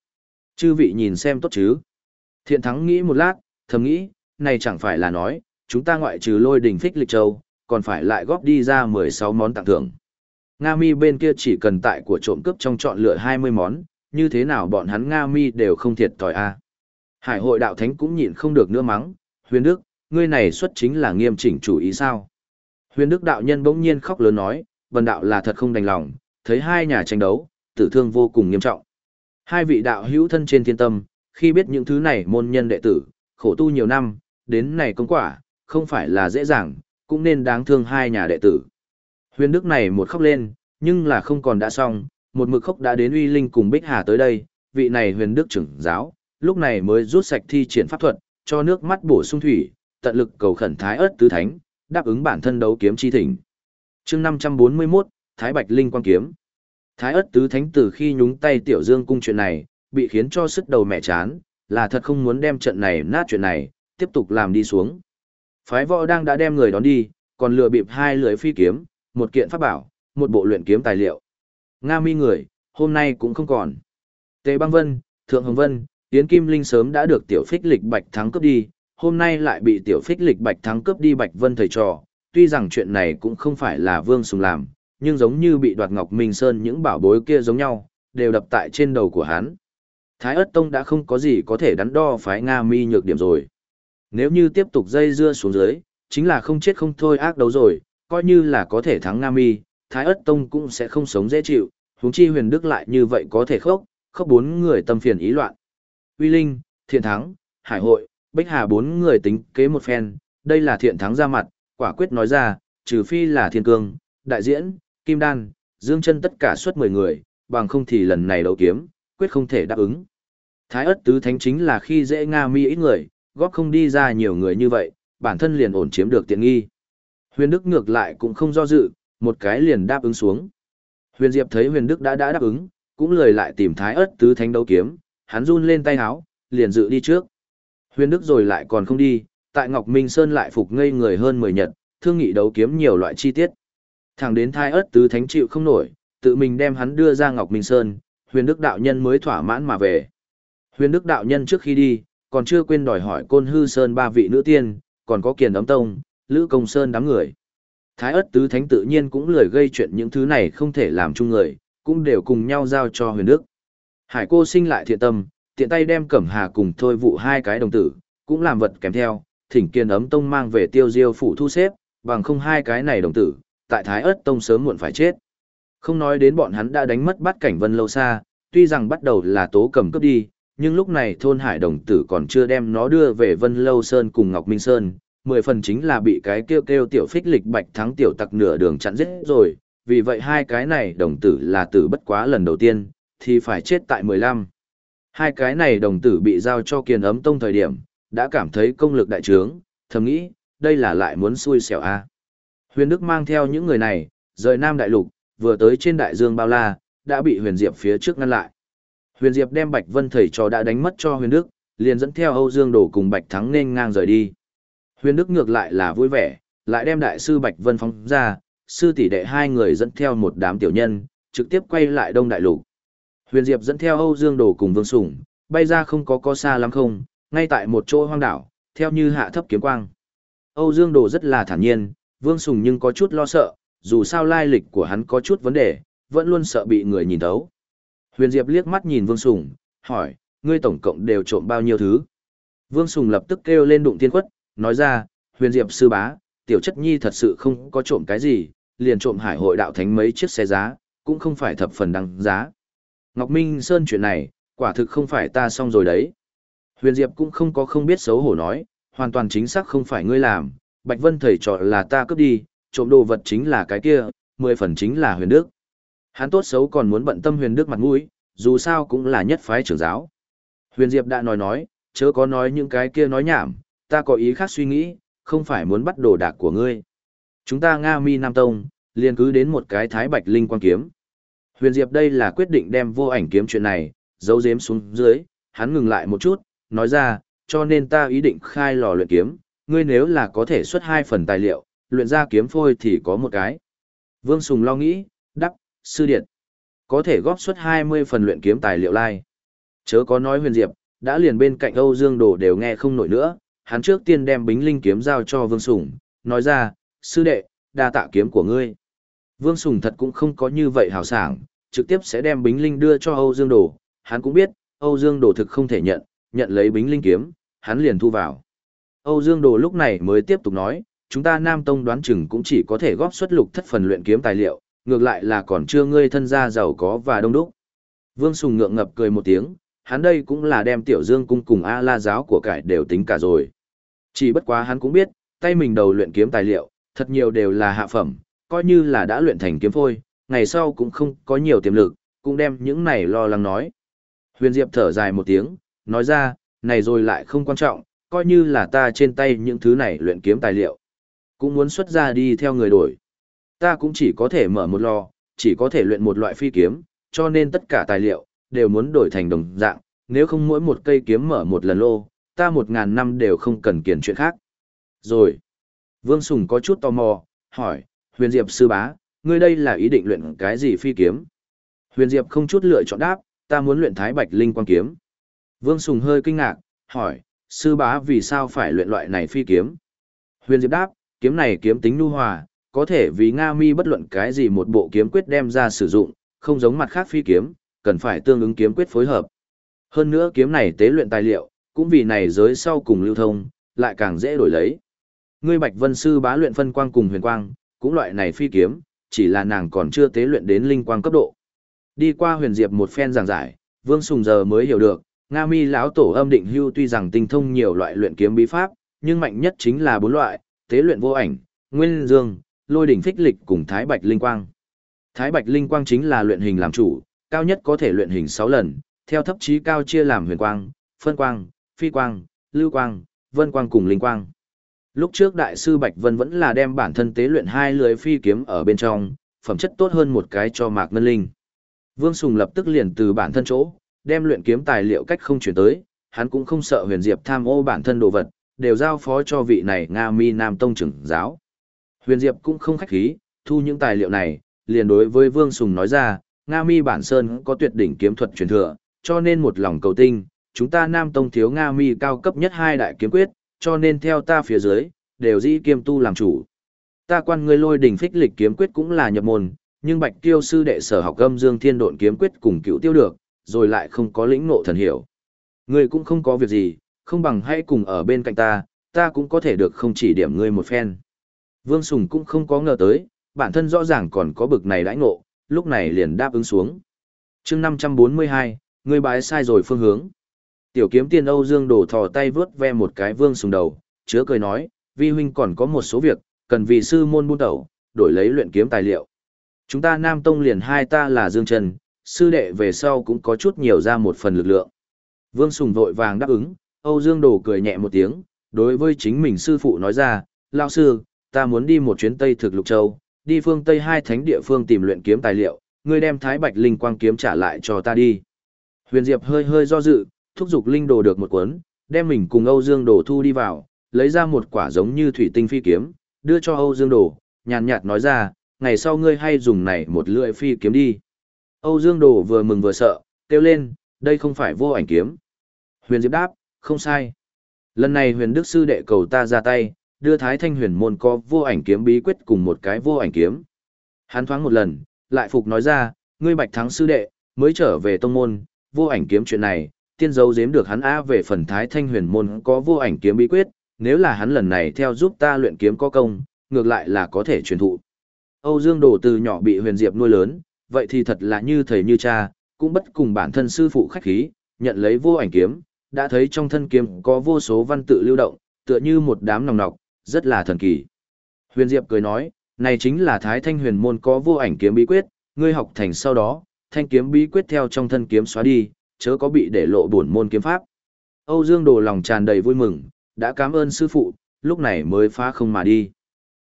Chư vị nhìn xem tốt chứ. Thiện thắng nghĩ một lát, thầm nghĩ, này chẳng phải là nói, chúng ta ngoại trừ lôi đình phích lịch châu, còn phải lại góp đi ra 16 món tặng thưởng. Nga mi bên kia chỉ cần tại của trộm cướp trong chọn lựa 20 món, như thế nào bọn hắn Nga mi đều không thiệt tỏi a. Hải hội đạo thánh cũng nhịn không được nữa mắng, huyền đức, ngươi này xuất chính là nghiêm chỉnh chủ ý sao. Huyền đức đạo nhân bỗng nhiên khóc lớn nói, bần đạo là thật không đành lòng, thấy hai nhà tranh đấu, tử thương vô cùng nghiêm trọng. Hai vị đạo hữu thân trên thiên tâm, khi biết những thứ này môn nhân đệ tử, khổ tu nhiều năm, đến này công quả, không phải là dễ dàng, cũng nên đáng thương hai nhà đệ tử. Huyền Đức này một khóc lên, nhưng là không còn đã xong, một mực khóc đã đến uy linh cùng Bích Hà tới đây, vị này huyền Đức trưởng giáo, lúc này mới rút sạch thi triển pháp thuật, cho nước mắt bổ sung thủy, tận lực cầu khẩn thái ớt tứ thánh, đáp ứng bản thân đấu kiếm chi thỉnh. chương 541, Thái Bạch Linh Quang Kiếm. Thái ất tứ thánh từ khi nhúng tay tiểu dương cung chuyện này, bị khiến cho sức đầu mẹ chán, là thật không muốn đem trận này nát chuyện này, tiếp tục làm đi xuống. Phái võ đang đã đem người đón đi, còn lừa bịp hai lưỡi phi kiếm, một kiện pháp bảo, một bộ luyện kiếm tài liệu. Nga mi người, hôm nay cũng không còn. Tề băng vân, thượng hồng vân, tiến kim linh sớm đã được tiểu phích lịch bạch thắng cướp đi, hôm nay lại bị tiểu phích lịch bạch thắng cướp đi bạch vân thầy trò. Tuy rằng chuyện này cũng không phải là vương sùng làm, nhưng giống như bị đoạt ngọc minh sơn những bảo bối kia giống nhau, đều đập tại trên đầu của hắn. Thái ất tông đã không có gì có thể đắn đo phái Nga mi nhược điểm rồi. Nếu như tiếp tục dây dưa xuống dưới, chính là không chết không thôi ác đấu rồi, coi như là có thể thắng Nga mi, Thái ất tông cũng sẽ không sống dễ chịu, huống chi huyền đức lại như vậy có thể khốc, khốc bốn người tâm phiền ý loạn. Uy Linh, Thiện Thắng, Hải Hội, Bích Hà bốn người tính kế một phen, đây là Thiện Thắng ra mặt, quả quyết nói ra, trừ phi là Thiên Cương, Đại Diễn, Kim Đan, Dương chân tất cả suốt 10 người, bằng không thì lần này đấu kiếm, quyết không thể đáp ứng. Thái ất tứ thánh chính là khi dễ Nga mi ít người, góp không đi ra nhiều người như vậy, bản thân liền ổn chiếm được tiện nghi. Huyền Đức ngược lại cũng không do dự, một cái liền đáp ứng xuống. Huyền Diệp thấy Huyền Đức đã đã đáp ứng, cũng lời lại tìm Thái ất tứ thánh đấu kiếm, hắn run lên tay háo, liền dự đi trước. Huyền Đức rồi lại còn không đi, tại Ngọc Minh Sơn lại phục ngây người hơn 10 nhật, thương nghị đấu kiếm nhiều loại chi tiết. Thẳng đến Thái ớt tứ thánh chịu không nổi, tự mình đem hắn đưa ra Ngọc Minh Sơn, Huyền Đức đạo nhân mới thỏa mãn mà về. Huyền Đức đạo nhân trước khi đi, còn chưa quên đòi hỏi Côn Hư Sơn ba vị nữ tiên, còn có Kiền Đấm Tông, Lữ Công Sơn đám người. Thái ất tứ thánh tự nhiên cũng lười gây chuyện những thứ này không thể làm chung người, cũng đều cùng nhau giao cho huyền đức. Hải cô sinh lại thiện tâm, tiện tay đem cẩm hà cùng thôi vụ hai cái đồng tử, cũng làm vật kèm theo, thỉnh Kiền ấm tông mang về tiêu diêu phủ thu xếp, bằng không hai cái này đồng tử, tại thái ất tông sớm muộn phải chết. Không nói đến bọn hắn đã đánh mất bắt cảnh vân lâu xa, tuy rằng bắt đầu là tố cầm cướp đi, nhưng lúc này thôn hải đồng tử còn chưa đem nó đưa về vân lâu sơn cùng ngọc minh sơn, mười phần chính là bị cái kêu kêu tiểu phích lịch bạch thắng tiểu tặc nửa đường chặn giết rồi, vì vậy hai cái này đồng tử là tử bất quá lần đầu tiên, thì phải chết tại mười lăm. Hai cái này đồng tử bị giao cho kiền ấm tông thời điểm, đã cảm thấy công lực đại trướng, thầm nghĩ, đây là lại muốn xui xẻo a. Huyền Đức mang theo những người này, rời Nam Đại Lục, vừa tới trên đại dương bao la, đã bị Huyền Diệp phía trước ngăn lại. Huyền Diệp đem Bạch Vân thầy trò đã đánh mất cho Huyền Đức, liền dẫn theo Âu Dương Đồ cùng Bạch Thắng nên ngang rời đi. Huyền Đức ngược lại là vui vẻ, lại đem đại sư Bạch Vân phóng ra, sư tỷ đệ hai người dẫn theo một đám tiểu nhân, trực tiếp quay lại Đông Đại Lục. Huyền Diệp dẫn theo Âu Dương Đồ cùng Vương Sủng, bay ra không có có xa lắm không, ngay tại một chỗ hoang đảo, theo như hạ thấp kiếm quang. Âu Dương Đồ rất là thản nhiên, Vương Sùng nhưng có chút lo sợ, dù sao lai lịch của hắn có chút vấn đề, vẫn luôn sợ bị người nhìn thấu. Huyền Diệp liếc mắt nhìn Vương Sùng, hỏi, ngươi tổng cộng đều trộm bao nhiêu thứ? Vương Sùng lập tức kêu lên đụng tiên quất, nói ra, huyền diệp sư bá, tiểu chất nhi thật sự không có trộm cái gì, liền trộm hải hội đạo thánh mấy chiếc xe giá, cũng không phải thập phần đăng giá. Ngọc Minh Sơn chuyện này, quả thực không phải ta xong rồi đấy. Huyền Diệp cũng không có không biết xấu hổ nói, hoàn toàn chính xác không phải ngươi làm, Bạch Vân thầy trò là ta cướp đi, trộm đồ vật chính là cái kia, mười phần chính là huyền đức. Hắn tốt xấu còn muốn bận tâm huyền đức mặt mũi, dù sao cũng là nhất phái trưởng giáo. Huyền Diệp đã nói nói, chớ có nói những cái kia nói nhảm, ta có ý khác suy nghĩ, không phải muốn bắt đồ đạc của ngươi. Chúng ta Nga Mi Nam Tông, liền cứ đến một cái thái bạch linh quang kiếm. Huyền Diệp đây là quyết định đem vô ảnh kiếm chuyện này, giấu giếm xuống dưới, hắn ngừng lại một chút, nói ra, cho nên ta ý định khai lò luyện kiếm, ngươi nếu là có thể xuất hai phần tài liệu, luyện ra kiếm phôi thì có một cái. Vương Sùng lo nghĩ, đắc, sư điện. Có thể góp xuất 20 phần luyện kiếm tài liệu lai. Chớ có nói huyền diệp, đã liền bên cạnh Âu Dương Đồ đều nghe không nổi nữa, hắn trước tiên đem bính linh kiếm giao cho Vương Sùng, nói ra, sư đệ, đa tạ kiếm của ngươi. Vương Sùng thật cũng không có như vậy hào sảng, trực tiếp sẽ đem bính linh đưa cho Âu Dương Đồ, hắn cũng biết, Âu Dương Đồ thực không thể nhận, nhận lấy bính linh kiếm, hắn liền thu vào. Âu Dương Đồ lúc này mới tiếp tục nói, chúng ta Nam Tông đoán chừng cũng chỉ có thể góp xuất lục thất phần luyện kiếm tài liệu, ngược lại là còn chưa ngươi thân gia giàu có và đông đúc. Vương Sùng ngượng ngập cười một tiếng, hắn đây cũng là đem Tiểu Dương cung cùng A La giáo của cải đều tính cả rồi. Chỉ bất quá hắn cũng biết, tay mình đầu luyện kiếm tài liệu, thật nhiều đều là hạ phẩm, coi như là đã luyện thành kiếm phôi, ngày sau cũng không có nhiều tiềm lực, cũng đem những này lo lắng nói. Huyền Diệp thở dài một tiếng, nói ra, này rồi lại không quan trọng, coi như là ta trên tay những thứ này luyện kiếm tài liệu. Cũng muốn xuất ra đi theo người đổi. Ta cũng chỉ có thể mở một lò, chỉ có thể luyện một loại phi kiếm, cho nên tất cả tài liệu, đều muốn đổi thành đồng dạng, nếu không mỗi một cây kiếm mở một lần lô, ta một ngàn năm đều không cần kiền chuyện khác. Rồi, Vương Sùng có chút tò mò, hỏi, Huyền Diệp sư bá, ngươi đây là ý định luyện cái gì phi kiếm? Huyền Diệp không chút lựa chọn đáp, ta muốn luyện thái bạch linh quang kiếm. Vương Sùng hơi kinh ngạc, hỏi, sư bá vì sao phải luyện loại này phi kiếm? Huyền Diệp đáp, kiếm này kiếm tính nhu hòa, có thể vì Nga mi bất luận cái gì một bộ kiếm quyết đem ra sử dụng, không giống mặt khác phi kiếm, cần phải tương ứng kiếm quyết phối hợp. Hơn nữa kiếm này tế luyện tài liệu, cũng vì này giới sau cùng lưu thông, lại càng dễ đổi lấy. Ngươi Bạch Vân sư bá luyện phân quang cùng huyền quang, cũng loại này phi kiếm, chỉ là nàng còn chưa tế luyện đến linh quang cấp độ. Đi qua huyền diệp một phen giảng giải, Vương Sùng giờ mới hiểu được, Nga Mi lão tổ âm định hưu tuy rằng tinh thông nhiều loại luyện kiếm bí pháp, nhưng mạnh nhất chính là bốn loại, tế luyện vô ảnh, nguyên dương, lôi đỉnh phích lịch cùng thái bạch linh quang. Thái bạch linh quang chính là luyện hình làm chủ, cao nhất có thể luyện hình 6 lần, theo thấp chí cao chia làm huyền quang, phân quang, phi quang, lưu quang, vân quang cùng linh quang. Lúc trước đại sư Bạch Vân vẫn là đem bản thân tế luyện hai lưới phi kiếm ở bên trong, phẩm chất tốt hơn một cái cho Mạc Ngân Linh. Vương Sùng lập tức liền từ bản thân chỗ, đem luyện kiếm tài liệu cách không chuyển tới, hắn cũng không sợ huyền diệp tham ô bản thân đồ vật, đều giao phó cho vị này Nga Mi Nam Tông trưởng giáo. Huyền Diệp cũng không khách khí, thu những tài liệu này, liền đối với Vương Sùng nói ra, Nga Mi Bản Sơn có tuyệt đỉnh kiếm thuật truyền thừa, cho nên một lòng cầu tinh, chúng ta Nam Tông thiếu Nga Mi cao cấp nhất hai đại kiếm quyết, cho nên theo ta phía dưới, đều dĩ kiêm tu làm chủ. Ta quan ngươi lôi đỉnh phích lịch kiếm quyết cũng là nhập môn, nhưng Bạch Tiêu sư đệ sở học âm dương thiên độn kiếm quyết cùng cựu tiêu được, rồi lại không có lĩnh ngộ thần hiểu. Ngươi cũng không có việc gì, không bằng hãy cùng ở bên cạnh ta, ta cũng có thể được không chỉ điểm ngươi một phen. Vương Sùng cũng không có ngờ tới, bản thân rõ ràng còn có bực này đãi ngộ, lúc này liền đáp ứng xuống. chương 542, ngươi bái sai rồi phương hướng. Tiểu kiếm tiên Âu Dương đổ thò tay vướt ve một cái Vương Sùng đầu, chứa cười nói, vi huynh còn có một số việc, cần vì sư môn buôn tẩu, đổi lấy luyện kiếm tài liệu. Chúng ta Nam Tông liền hai ta là Dương Trần, sư đệ về sau cũng có chút nhiều ra một phần lực lượng. Vương Sùng vội vàng đáp ứng, Âu Dương Đồ cười nhẹ một tiếng, đối với chính mình sư phụ nói ra, lão sư, ta muốn đi một chuyến Tây thực Lục Châu, đi phương Tây hai thánh địa phương tìm luyện kiếm tài liệu, ngươi đem Thái Bạch Linh Quang kiếm trả lại cho ta đi. Huyền Diệp hơi hơi do dự, thúc giục Linh Đồ được một cuốn, đem mình cùng Âu Dương Đồ thu đi vào, lấy ra một quả giống như thủy tinh phi kiếm, đưa cho Âu Dương Đồ, nhàn nhạt nói ra, ngày sau ngươi hay dùng này một lưỡi phi kiếm đi. Âu Dương Đồ vừa mừng vừa sợ, kêu lên, đây không phải vô ảnh kiếm. Huyền Diệp đáp, không sai. Lần này huyền đức sư đệ cầu ta ra tay, đưa Thái Thanh huyền môn có vô ảnh kiếm bí quyết cùng một cái vô ảnh kiếm. Hắn thoáng một lần, lại phục nói ra, ngươi bạch thắng sư đệ, mới trở về tông môn, vô ảnh kiếm chuyện này, tiên dấu giếm được hắn á về phần Thái Thanh huyền môn có vô ảnh kiếm bí quyết, nếu là hắn lần này theo giúp ta luyện kiếm có công, ngược lại là có thể truyền thụ. Âu Dương Đồ từ nhỏ bị huyền diệp nuôi lớn, vậy thì thật là như thầy như cha, cũng bất cùng bản thân sư phụ khách khí, nhận lấy vô ảnh kiếm, đã thấy trong thân kiếm có vô số văn tự lưu động, tựa như một đám nòng nọc, rất là thần kỳ. Huyền Diệp cười nói, này chính là Thái Thanh huyền môn có vô ảnh kiếm bí quyết, ngươi học thành sau đó, thanh kiếm bí quyết theo trong thân kiếm xóa đi, chớ có bị để lộ bổn môn kiếm pháp. Âu Dương Đồ lòng tràn đầy vui mừng, đã cảm ơn sư phụ, lúc này mới phá không mà đi.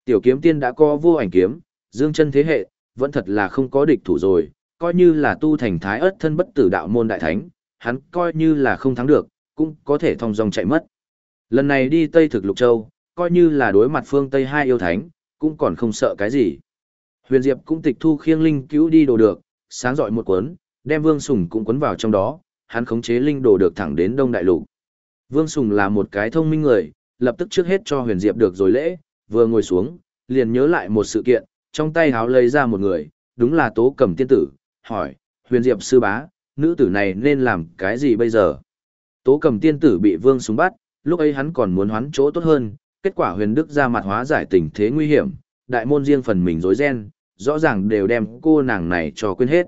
Tiểu kiếm tiên đã có vô ảnh kiếm, dương chân thế hệ, vẫn thật là không có địch thủ rồi, coi như là tu thành thái ớt thân bất tử đạo môn đại thánh, hắn coi như là không thắng được, cũng có thể thông dòng chạy mất. Lần này đi Tây Thực Lục Châu, coi như là đối mặt phương Tây hai yêu thánh, cũng còn không sợ cái gì. Huyền Diệp cũng tịch thu khiêng linh cứu đi đồ được, sáng dọi một cuốn, đem Vương Sùng cũng cuốn vào trong đó, hắn khống chế linh đồ được thẳng đến Đông Đại Lục. Vương Sùng là một cái thông minh người, lập tức trước hết cho Huyền Diệp được rồi lễ, vừa ngồi xuống, liền nhớ lại một sự kiện, trong tay háo lấy ra một người, đúng là Tố Cẩm tiên tử, hỏi, Huyền Diệp sư bá, nữ tử này nên làm cái gì bây giờ? Tố Cẩm tiên tử bị Vương súng bắt, lúc ấy hắn còn muốn hoán chỗ tốt hơn, kết quả Huyền Đức ra mặt hóa giải tình thế nguy hiểm, đại môn riêng phần mình rối ren, rõ ràng đều đem cô nàng này cho quên hết.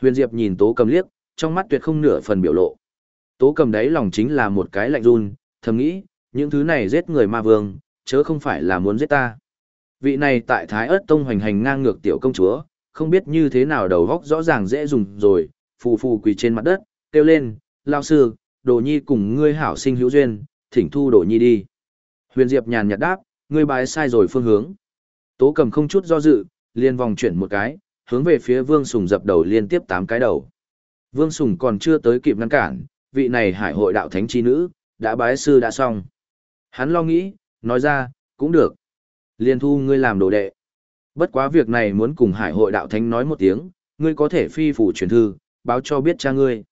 Huyền Diệp nhìn Tố Cầm liếc, trong mắt tuyệt không nửa phần biểu lộ. Tố Cầm đấy lòng chính là một cái lạnh run, thầm nghĩ, những thứ này giết người ma vương, chớ không phải là muốn giết ta. Vị này tại Thái ớt tông hoành hành ngang ngược tiểu công chúa, không biết như thế nào đầu góc rõ ràng dễ dùng rồi, phù phù quỳ trên mặt đất, kêu lên, lao sư, đồ nhi cùng ngươi hảo sinh hữu duyên, thỉnh thu đồ nhi đi. Huyền Diệp nhàn nhạt đáp, ngươi bái sai rồi phương hướng. Tố cầm không chút do dự, liền vòng chuyển một cái, hướng về phía Vương Sùng dập đầu liên tiếp tám cái đầu. Vương Sùng còn chưa tới kịp ngăn cản, vị này hải hội đạo thánh chi nữ, đã bái sư đã xong. Hắn lo nghĩ, nói ra, cũng được. Liên thu ngươi làm đồ đệ. Bất quá việc này muốn cùng hải hội đạo thánh nói một tiếng, ngươi có thể phi phủ truyền thư, báo cho biết cha ngươi.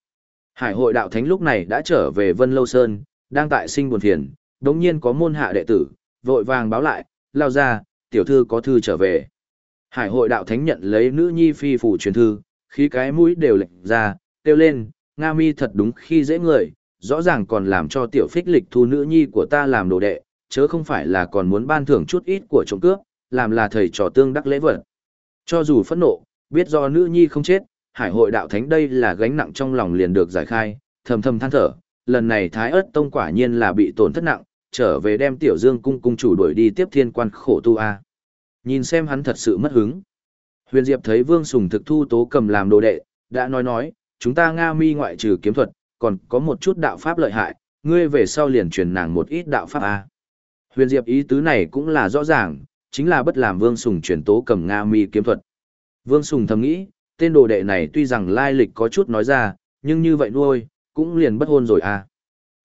Hải hội đạo thánh lúc này đã trở về Vân Lâu Sơn, đang tại sinh buồn phiền, đống nhiên có môn hạ đệ tử, vội vàng báo lại, lao ra, tiểu thư có thư trở về. Hải hội đạo thánh nhận lấy nữ nhi phi phủ truyền thư, khi cái mũi đều lệch ra, kêu lên, Nga mi thật đúng khi dễ người, rõ ràng còn làm cho tiểu phích lịch thu nữ nhi của ta làm đồ đệ, chớ không phải là còn muốn ban thưởng chút ít của trộm cướp, làm là thầy trò tương đắc lễ vật. Cho dù phẫn nộ, biết do nữ nhi không chết, hải hội đạo thánh đây là gánh nặng trong lòng liền được giải khai, thầm thầm than thở, lần này thái ớt tông quả nhiên là bị tổn thất nặng, trở về đem tiểu dương cung cung chủ đuổi đi tiếp thiên quan khổ tu a. Nhìn xem hắn thật sự mất hứng. Huyền Diệp thấy Vương Sùng thực thu tố cầm làm đồ đệ, đã nói nói, chúng ta Nga mi ngoại trừ kiếm thuật, còn có một chút đạo pháp lợi hại, ngươi về sau liền truyền nàng một ít đạo pháp a. Huyền Diệp ý tứ này cũng là rõ ràng, chính là bất làm Vương Sùng truyền tố cầm Nga mi kiếm thuật. Vương Sùng thầm nghĩ, tên đồ đệ này tuy rằng lai lịch có chút nói ra, nhưng như vậy nuôi, cũng liền bất hôn rồi à.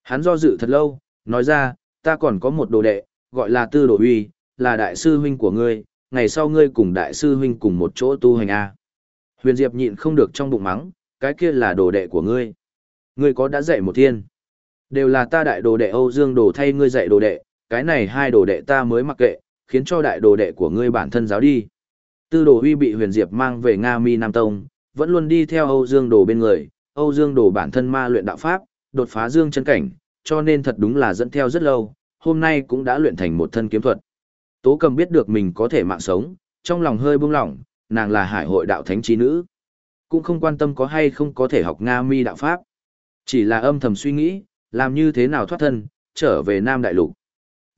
Hắn do dự thật lâu, nói ra, ta còn có một đồ đệ, gọi là Tư Đồ Huy, là đại sư huynh của ngươi, ngày sau ngươi cùng đại sư huynh cùng một chỗ tu hành a. Huyền Diệp nhịn không được trong bụng mắng, cái kia là đồ đệ của ngươi. Ngươi có đã dạy một thiên. Đều là ta đại đồ đệ Âu Dương đồ thay ngươi dạy đồ đệ, cái này hai đồ đệ ta mới mặc kệ, khiến cho đại đồ đệ của ngươi bản thân giáo đi. Tư đồ huy bị Huyền Diệp mang về Nga Mi Nam Tông, vẫn luôn đi theo Âu Dương đồ bên người, Âu Dương đồ bản thân ma luyện đạo pháp, đột phá dương chân cảnh, cho nên thật đúng là dẫn theo rất lâu, hôm nay cũng đã luyện thành một thân kiếm thuật. Tố cầm biết được mình có thể mạng sống, trong lòng hơi buông lỏng, nàng là hải hội đạo thánh trí nữ. Cũng không quan tâm có hay không có thể học Nga mi đạo Pháp. Chỉ là âm thầm suy nghĩ, làm như thế nào thoát thân, trở về Nam Đại Lục.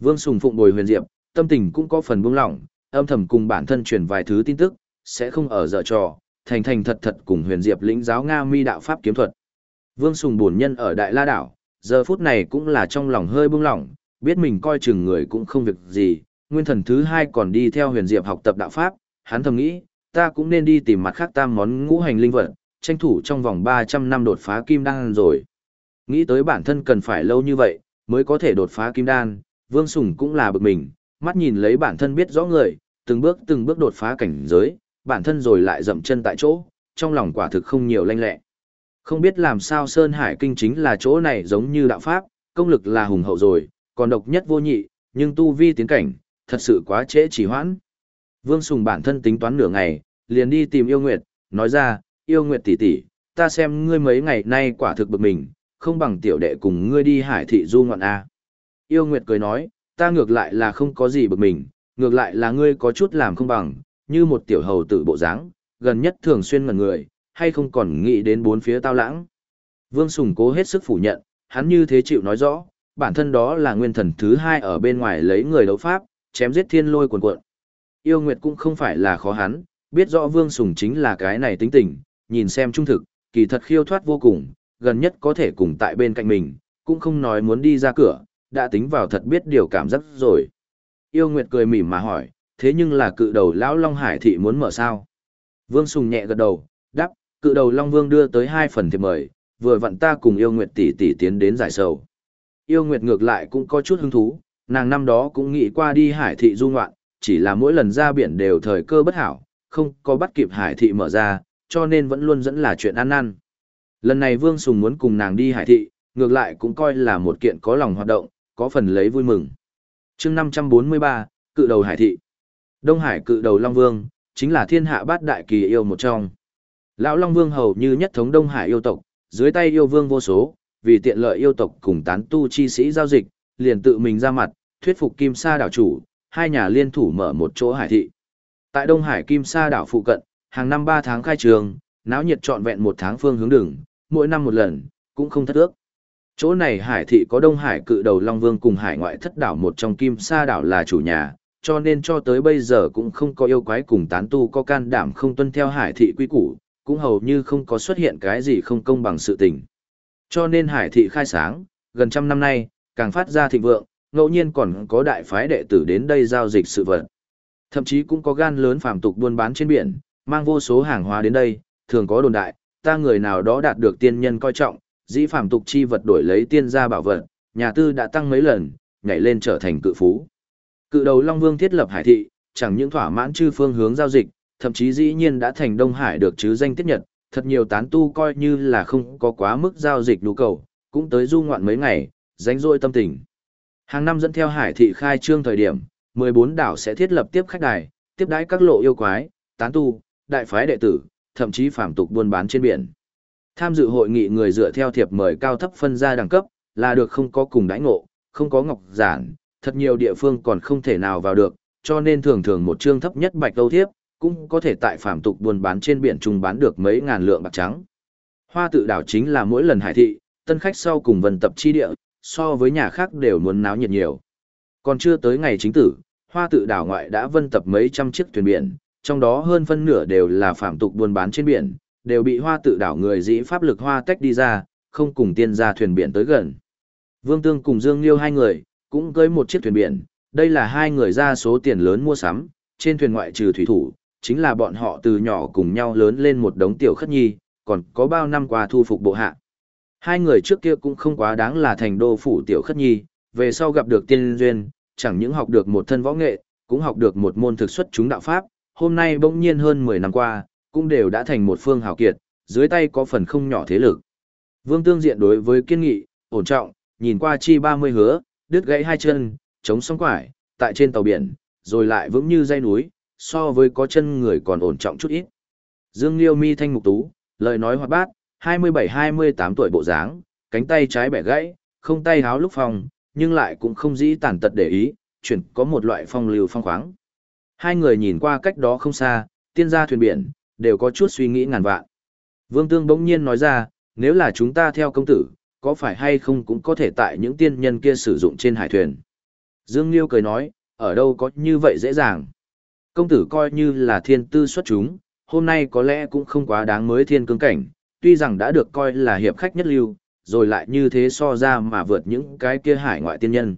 Vương Sùng Phụng bồi huyền diệp, tâm tình cũng có phần buông lỏng, âm thầm cùng bản thân truyền vài thứ tin tức, sẽ không ở dở trò, thành thành thật thật cùng huyền diệp lĩnh giáo Nga mi đạo Pháp kiếm thuật. Vương Sùng bổn nhân ở Đại La Đảo, giờ phút này cũng là trong lòng hơi buông lỏng, biết mình coi chừng người cũng không việc gì, nguyên thần thứ hai còn đi theo huyền diệp học tập đạo pháp, hắn thầm nghĩ, ta cũng nên đi tìm mặt khác tam món ngũ hành linh vật, tranh thủ trong vòng 300 năm đột phá kim đan rồi. Nghĩ tới bản thân cần phải lâu như vậy, mới có thể đột phá kim đan, Vương Sùng cũng là bực mình, mắt nhìn lấy bản thân biết rõ người, từng bước từng bước đột phá cảnh giới, bản thân rồi lại dậm chân tại chỗ, trong lòng quả thực không nhiều lanh lẹ. Không biết làm sao Sơn Hải Kinh chính là chỗ này giống như đạo pháp, công lực là hùng hậu rồi, còn độc nhất vô nhị, nhưng tu vi tiến cảnh, thật sự quá trễ chỉ hoãn. Vương Sùng bản thân tính toán nửa ngày, liền đi tìm yêu nguyệt, nói ra, yêu nguyệt tỷ tỷ, ta xem ngươi mấy ngày nay quả thực bực mình, không bằng tiểu đệ cùng ngươi đi hải thị du ngoạn A. Yêu nguyệt cười nói, ta ngược lại là không có gì bực mình, ngược lại là ngươi có chút làm không bằng, như một tiểu hầu tử bộ dáng, gần nhất thường xuyên ngẩn người, hay không còn nghĩ đến bốn phía tao lãng. Vương Sùng cố hết sức phủ nhận, hắn như thế chịu nói rõ, bản thân đó là nguyên thần thứ hai ở bên ngoài lấy người đấu pháp, chém giết thiên lôi cuồn cuộn. Yêu Nguyệt cũng không phải là khó hắn, biết rõ Vương Sùng chính là cái này tính tình, nhìn xem trung thực, kỳ thật khiêu thoát vô cùng, gần nhất có thể cùng tại bên cạnh mình, cũng không nói muốn đi ra cửa, đã tính vào thật biết điều cảm giác rồi. Yêu Nguyệt cười mỉm mà hỏi, thế nhưng là cự đầu lão Long Hải thị muốn mở sao? Vương Sùng nhẹ gật đầu, đáp, cự đầu Long Vương đưa tới hai phần thiệp mời, vừa vặn ta cùng Yêu Nguyệt tỷ tỷ tiến đến giải sầu. Yêu Nguyệt ngược lại cũng có chút hứng thú, nàng năm đó cũng nghĩ qua đi hải thị du ngoạn, chỉ là mỗi lần ra biển đều thời cơ bất hảo, không có bắt kịp hải thị mở ra, cho nên vẫn luôn dẫn là chuyện ăn năn. Lần này Vương Sùng muốn cùng nàng đi hải thị, ngược lại cũng coi là một kiện có lòng hoạt động, có phần lấy vui mừng. chương 543, cự đầu hải thị. Đông Hải cự đầu Long Vương, chính là thiên hạ bát đại kỳ yêu một trong. Lão Long Vương hầu như nhất thống Đông Hải yêu tộc, dưới tay yêu vương vô số, vì tiện lợi yêu tộc cùng tán tu chi sĩ giao dịch, liền tự mình ra mặt, thuyết phục Kim Sa đảo chủ, hai nhà liên thủ mở một chỗ hải thị. Tại Đông Hải Kim Sa đảo phụ cận, hàng năm 3 tháng khai trường, náo nhiệt trọn vẹn một tháng phương hướng đường, mỗi năm một lần, cũng không thất ước. Chỗ này hải thị có Đông Hải cự đầu Long Vương cùng hải ngoại thất đảo một trong Kim Sa đảo là chủ nhà, cho nên cho tới bây giờ cũng không có yêu quái cùng tán tu có can đảm không tuân theo hải thị quy củ, cũng hầu như không có xuất hiện cái gì không công bằng sự tình. Cho nên hải thị khai sáng, gần trăm năm nay, càng phát ra thịnh vượng, ngẫu nhiên còn có đại phái đệ tử đến đây giao dịch sự vật. Thậm chí cũng có gan lớn phàm tục buôn bán trên biển, mang vô số hàng hóa đến đây, thường có đồn đại, ta người nào đó đạt được tiên nhân coi trọng, dĩ phàm tục chi vật đổi lấy tiên gia bảo vật, nhà tư đã tăng mấy lần, nhảy lên trở thành cự phú. Cự đầu Long Vương thiết lập hải thị, chẳng những thỏa mãn chư phương hướng giao dịch, thậm chí dĩ nhiên đã thành Đông Hải được chứ danh tiết nhật, thật nhiều tán tu coi như là không có quá mức giao dịch nhu cầu, cũng tới du ngoạn mấy ngày, ránh dội tâm tình. Hàng năm dẫn theo hải thị khai trương thời điểm, 14 đảo sẽ thiết lập tiếp khách đài, tiếp đãi các lộ yêu quái, tán tu, đại phái đệ tử, thậm chí phàm tục buôn bán trên biển. Tham dự hội nghị người dựa theo thiệp mời cao thấp phân ra đẳng cấp, là được không có cùng đãi ngộ, không có ngọc giản, thật nhiều địa phương còn không thể nào vào được, cho nên thường thường một chương thấp nhất bạch đâu thiếp, cũng có thể tại phạm tục buôn bán trên biển trung bán được mấy ngàn lượng bạc trắng. Hoa tự đảo chính là mỗi lần hải thị, tân khách sau cùng vần tập chi địa, so với nhà khác đều muốn náo nhiệt nhiều. Còn chưa tới ngày chính tử, hoa tự đảo ngoại đã vân tập mấy trăm chiếc thuyền biển, trong đó hơn phân nửa đều là phạm tục buôn bán trên biển, đều bị hoa tự đảo người dĩ pháp lực hoa tách đi ra, không cùng tiên ra thuyền biển tới gần. Vương Tương cùng Dương Liêu hai người, cũng cưới một chiếc thuyền biển, đây là hai người ra số tiền lớn mua sắm, trên thuyền ngoại trừ thủy thủ, chính là bọn họ từ nhỏ cùng nhau lớn lên một đống tiểu khất nhi, còn có bao năm qua thu phục bộ hạ. Hai người trước kia cũng không quá đáng là thành đô phủ tiểu khất nhi, về sau gặp được tiên duyên, chẳng những học được một thân võ nghệ, cũng học được một môn thực xuất chúng đạo pháp, hôm nay bỗng nhiên hơn 10 năm qua, cũng đều đã thành một phương hào kiệt, dưới tay có phần không nhỏ thế lực. Vương Tương diện đối với kiên nghị, ổn trọng, nhìn qua chi 30 hứa, đứt gãy hai chân, chống sóng quải, tại trên tàu biển, rồi lại vững như dây núi, so với có chân người còn ổn trọng chút ít. Dương Liêu mi thanh mục tú, lời nói hoạt bát, 27-28 tuổi bộ dáng, cánh tay trái bẻ gãy, không tay háo lúc phòng, nhưng lại cũng không dĩ tàn tật để ý, chuyển có một loại phong lưu phong khoáng. Hai người nhìn qua cách đó không xa, tiên gia thuyền biển, đều có chút suy nghĩ ngàn vạn. Vương Tương bỗng nhiên nói ra, nếu là chúng ta theo công tử, có phải hay không cũng có thể tại những tiên nhân kia sử dụng trên hải thuyền. Dương Liêu cười nói, ở đâu có như vậy dễ dàng. Công tử coi như là thiên tư xuất chúng, hôm nay có lẽ cũng không quá đáng mới thiên cương cảnh, tuy rằng đã được coi là hiệp khách nhất lưu, rồi lại như thế so ra mà vượt những cái kia hải ngoại tiên nhân.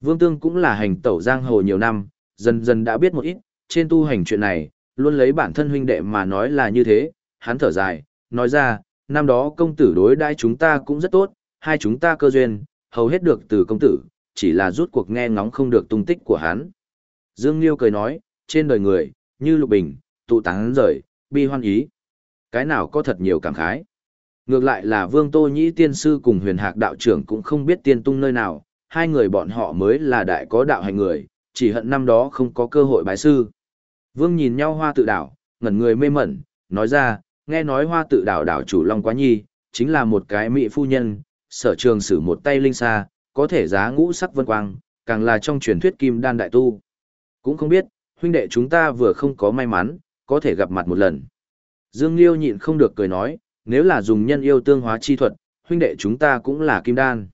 Vương Tương cũng là hành tẩu giang hồ nhiều năm, dần dần đã biết một ít, trên tu hành chuyện này, luôn lấy bản thân huynh đệ mà nói là như thế, hắn thở dài, nói ra, năm đó công tử đối đãi chúng ta cũng rất tốt, hai chúng ta cơ duyên, hầu hết được từ công tử, chỉ là rút cuộc nghe ngóng không được tung tích của hắn. Dương Liêu cười nói, trên đời người, như lục bình, tụ tán rời, bi hoan ý. Cái nào có thật nhiều cảm khái. Ngược lại là Vương Tô Nhĩ tiên sư cùng huyền hạc đạo trưởng cũng không biết tiên tung nơi nào, hai người bọn họ mới là đại có đạo hành người, chỉ hận năm đó không có cơ hội bái sư. Vương nhìn nhau hoa tự đảo, ngẩn người mê mẩn, nói ra, nghe nói hoa tự đảo đảo chủ Long Quá Nhi, chính là một cái mỹ phu nhân, sở trường sử một tay linh xa, có thể giá ngũ sắc vân quang, càng là trong truyền thuyết kim đan đại tu. Cũng không biết, huynh đệ chúng ta vừa không có may mắn, có thể gặp mặt một lần. Dương Liêu nhịn không được cười nói, nếu là dùng nhân yêu tương hóa chi thuật, huynh đệ chúng ta cũng là kim đan.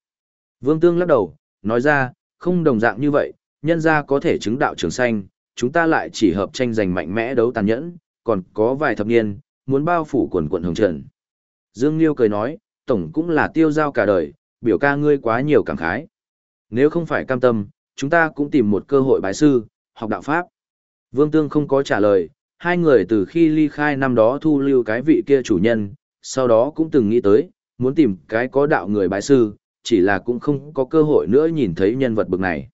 Vương Tương lắc đầu, nói ra, không đồng dạng như vậy, nhân ra có thể chứng đạo trường xanh, chúng ta lại chỉ hợp tranh giành mạnh mẽ đấu tàn nhẫn, còn có vài thập niên, muốn bao phủ quần quận hồng trần. Dương Liêu cười nói, tổng cũng là tiêu giao cả đời, biểu ca ngươi quá nhiều cảm khái. Nếu không phải cam tâm, chúng ta cũng tìm một cơ hội bái sư, học đạo Pháp. Vương Tương không có trả lời, hai người từ khi ly khai năm đó thu lưu cái vị kia chủ nhân, sau đó cũng từng nghĩ tới, muốn tìm cái có đạo người bái sư, chỉ là cũng không có cơ hội nữa nhìn thấy nhân vật bực này.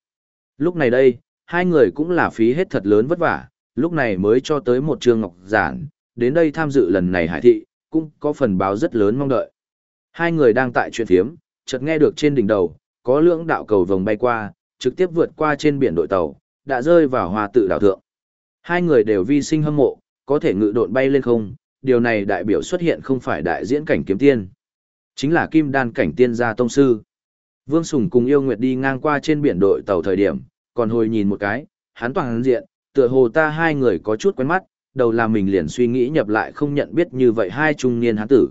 Lúc này đây, hai người cũng là phí hết thật lớn vất vả, lúc này mới cho tới một trường ngọc giản, đến đây tham dự lần này hải thị, cũng có phần báo rất lớn mong đợi. Hai người đang tại chuyện thiếm chợt nghe được trên đỉnh đầu, có lưỡng đạo cầu vồng bay qua, trực tiếp vượt qua trên biển đội tàu, đã rơi vào hòa tự đảo thượng. Hai người đều vi sinh hâm mộ, có thể ngự độn bay lên không, điều này đại biểu xuất hiện không phải đại diễn cảnh kiếm tiên. Chính là kim đan cảnh tiên gia tông sư. Vương Sùng cùng yêu nguyệt đi ngang qua trên biển đội tàu thời điểm, còn hồi nhìn một cái, hắn toàn diện, tựa hồ ta hai người có chút quen mắt, đầu là mình liền suy nghĩ nhập lại không nhận biết như vậy hai trung niên hắn tử.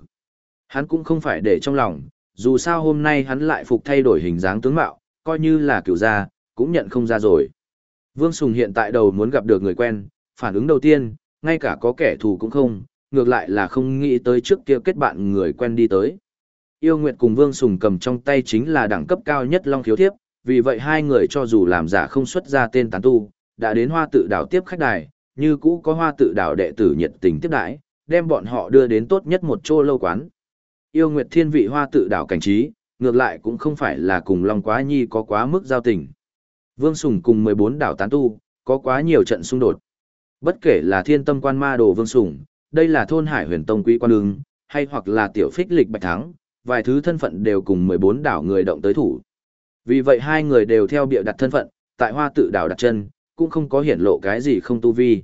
Hắn cũng không phải để trong lòng, dù sao hôm nay hắn lại phục thay đổi hình dáng tướng mạo, coi như là cựu gia, cũng nhận không ra rồi. Vương Sùng hiện tại đầu muốn gặp được người quen, phản ứng đầu tiên, ngay cả có kẻ thù cũng không, ngược lại là không nghĩ tới trước kia kết bạn người quen đi tới. Yêu Nguyệt cùng Vương Sùng cầm trong tay chính là đẳng cấp cao nhất Long Khiếu Thiếp, vì vậy hai người cho dù làm giả không xuất ra tên tán tu, đã đến hoa tự đảo tiếp khách đài, như cũ có hoa tự đảo đệ tử nhiệt tình tiếp đãi, đem bọn họ đưa đến tốt nhất một chỗ lâu quán. Yêu Nguyệt Thiên vị hoa tự đảo cảnh trí, ngược lại cũng không phải là cùng Long Quá Nhi có quá mức giao tình. Vương Sùng cùng 14 đảo tán tu, có quá nhiều trận xung đột. Bất kể là thiên tâm quan ma đồ Vương Sùng, đây là thôn hải huyền tông quý quan ưng, hay hoặc là tiểu phích lịch bạch thắng, vài thứ thân phận đều cùng 14 đảo người động tới thủ. Vì vậy hai người đều theo bịa đặt thân phận, tại hoa tự đảo đặt chân, cũng không có hiển lộ cái gì không tu vi.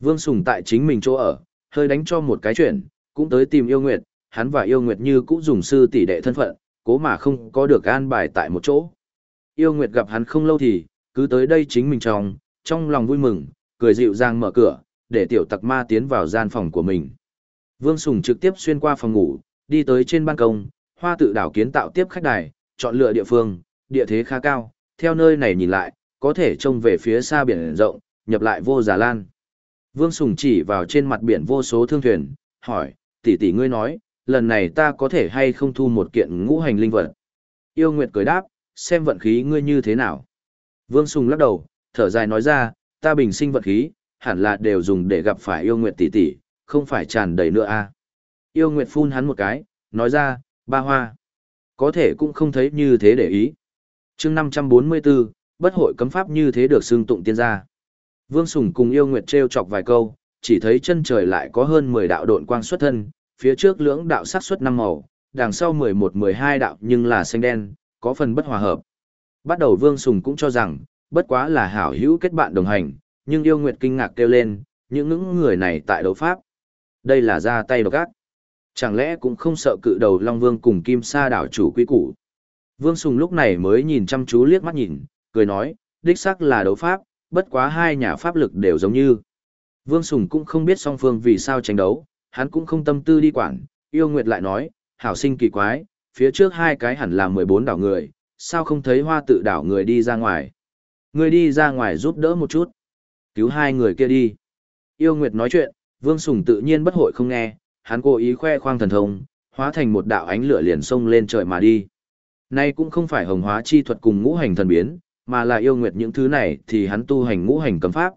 Vương Sùng tại chính mình chỗ ở, hơi đánh cho một cái chuyện, cũng tới tìm yêu nguyệt, hắn và yêu nguyệt như cũng dùng sư tỷ đệ thân phận, cố mà không có được an bài tại một chỗ. Yêu nguyệt gặp hắn không lâu thì, cứ tới đây chính mình trong, trong lòng vui mừng, cười dịu dàng mở cửa, để tiểu tặc ma tiến vào gian phòng của mình. Vương Sùng trực tiếp xuyên qua phòng ngủ, đi tới trên ban công, hoa tự đảo kiến tạo tiếp khách đài, chọn lựa địa phương, địa thế khá cao, theo nơi này nhìn lại, có thể trông về phía xa biển rộng, nhập lại vô giả lan. Vương Sùng chỉ vào trên mặt biển vô số thương thuyền, hỏi, tỷ tỷ ngươi nói, lần này ta có thể hay không thu một kiện ngũ hành linh vật. Yêu Nguyệt cười đáp, xem vận khí ngươi như thế nào. Vương Sùng lắc đầu, thở dài nói ra, ta bình sinh vận khí, hẳn là đều dùng để gặp phải yêu Nguyệt tỷ tỷ, không phải tràn đầy nữa a. À. Yêu Nguyệt phun hắn một cái, nói ra, ba hoa. Có thể cũng không thấy như thế để ý chương 544, bất hội cấm pháp như thế được xưng tụng tiên gia. Vương Sùng cùng yêu Nguyệt trêu chọc vài câu, chỉ thấy chân trời lại có hơn 10 đạo độn quang xuất thân, phía trước lưỡng đạo sắc xuất năm màu, đằng sau 11-12 đạo nhưng là xanh đen, có phần bất hòa hợp. Bắt đầu Vương Sùng cũng cho rằng, bất quá là hảo hữu kết bạn đồng hành, nhưng yêu Nguyệt kinh ngạc kêu lên, những những người này tại đấu pháp. Đây là ra tay độc ác. Chẳng lẽ cũng không sợ cự đầu Long Vương cùng Kim Sa đảo chủ quý củ. Vương Sùng lúc này mới nhìn chăm chú liếc mắt nhìn, cười nói, đích xác là đấu pháp, bất quá hai nhà pháp lực đều giống như. Vương Sùng cũng không biết song phương vì sao tranh đấu, hắn cũng không tâm tư đi quản, yêu nguyệt lại nói, hảo sinh kỳ quái, phía trước hai cái hẳn là 14 đảo người, sao không thấy hoa tự đảo người đi ra ngoài. Người đi ra ngoài giúp đỡ một chút, cứu hai người kia đi. Yêu nguyệt nói chuyện, Vương Sùng tự nhiên bất hội không nghe, hắn cố ý khoe khoang thần thông, hóa thành một đạo ánh lửa liền xông lên trời mà đi. Nay cũng không phải hồng hóa chi thuật cùng ngũ hành thần biến, mà là yêu nguyệt những thứ này thì hắn tu hành ngũ hành cấm pháp.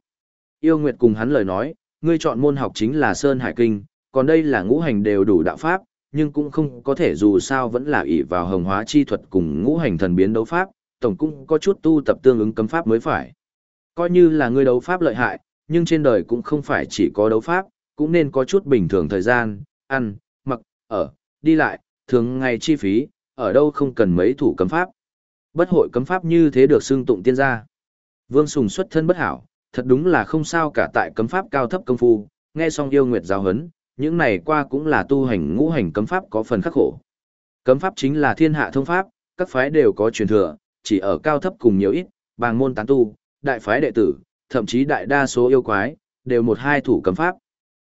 Yêu nguyệt cùng hắn lời nói, ngươi chọn môn học chính là Sơn Hải Kinh, còn đây là ngũ hành đều đủ đạo pháp, nhưng cũng không có thể dù sao vẫn là ỷ vào hồng hóa chi thuật cùng ngũ hành thần biến đấu pháp, tổng cũng có chút tu tập tương ứng cấm pháp mới phải. Coi như là ngươi đấu pháp lợi hại, nhưng trên đời cũng không phải chỉ có đấu pháp, cũng nên có chút bình thường thời gian, ăn, mặc, ở, đi lại, thường ngày chi phí, ở đâu không cần mấy thủ cấm pháp. Bất hội cấm pháp như thế được xưng tụng tiên gia. Vương Sùng xuất thân bất hảo, thật đúng là không sao cả tại cấm pháp cao thấp công phu, nghe xong yêu nguyệt giáo hấn, những này qua cũng là tu hành ngũ hành cấm pháp có phần khắc khổ. Cấm pháp chính là thiên hạ thông pháp, các phái đều có truyền thừa, chỉ ở cao thấp cùng nhiều ít, bàng môn tán tu, đại phái đệ tử, thậm chí đại đa số yêu quái, đều một hai thủ cấm pháp.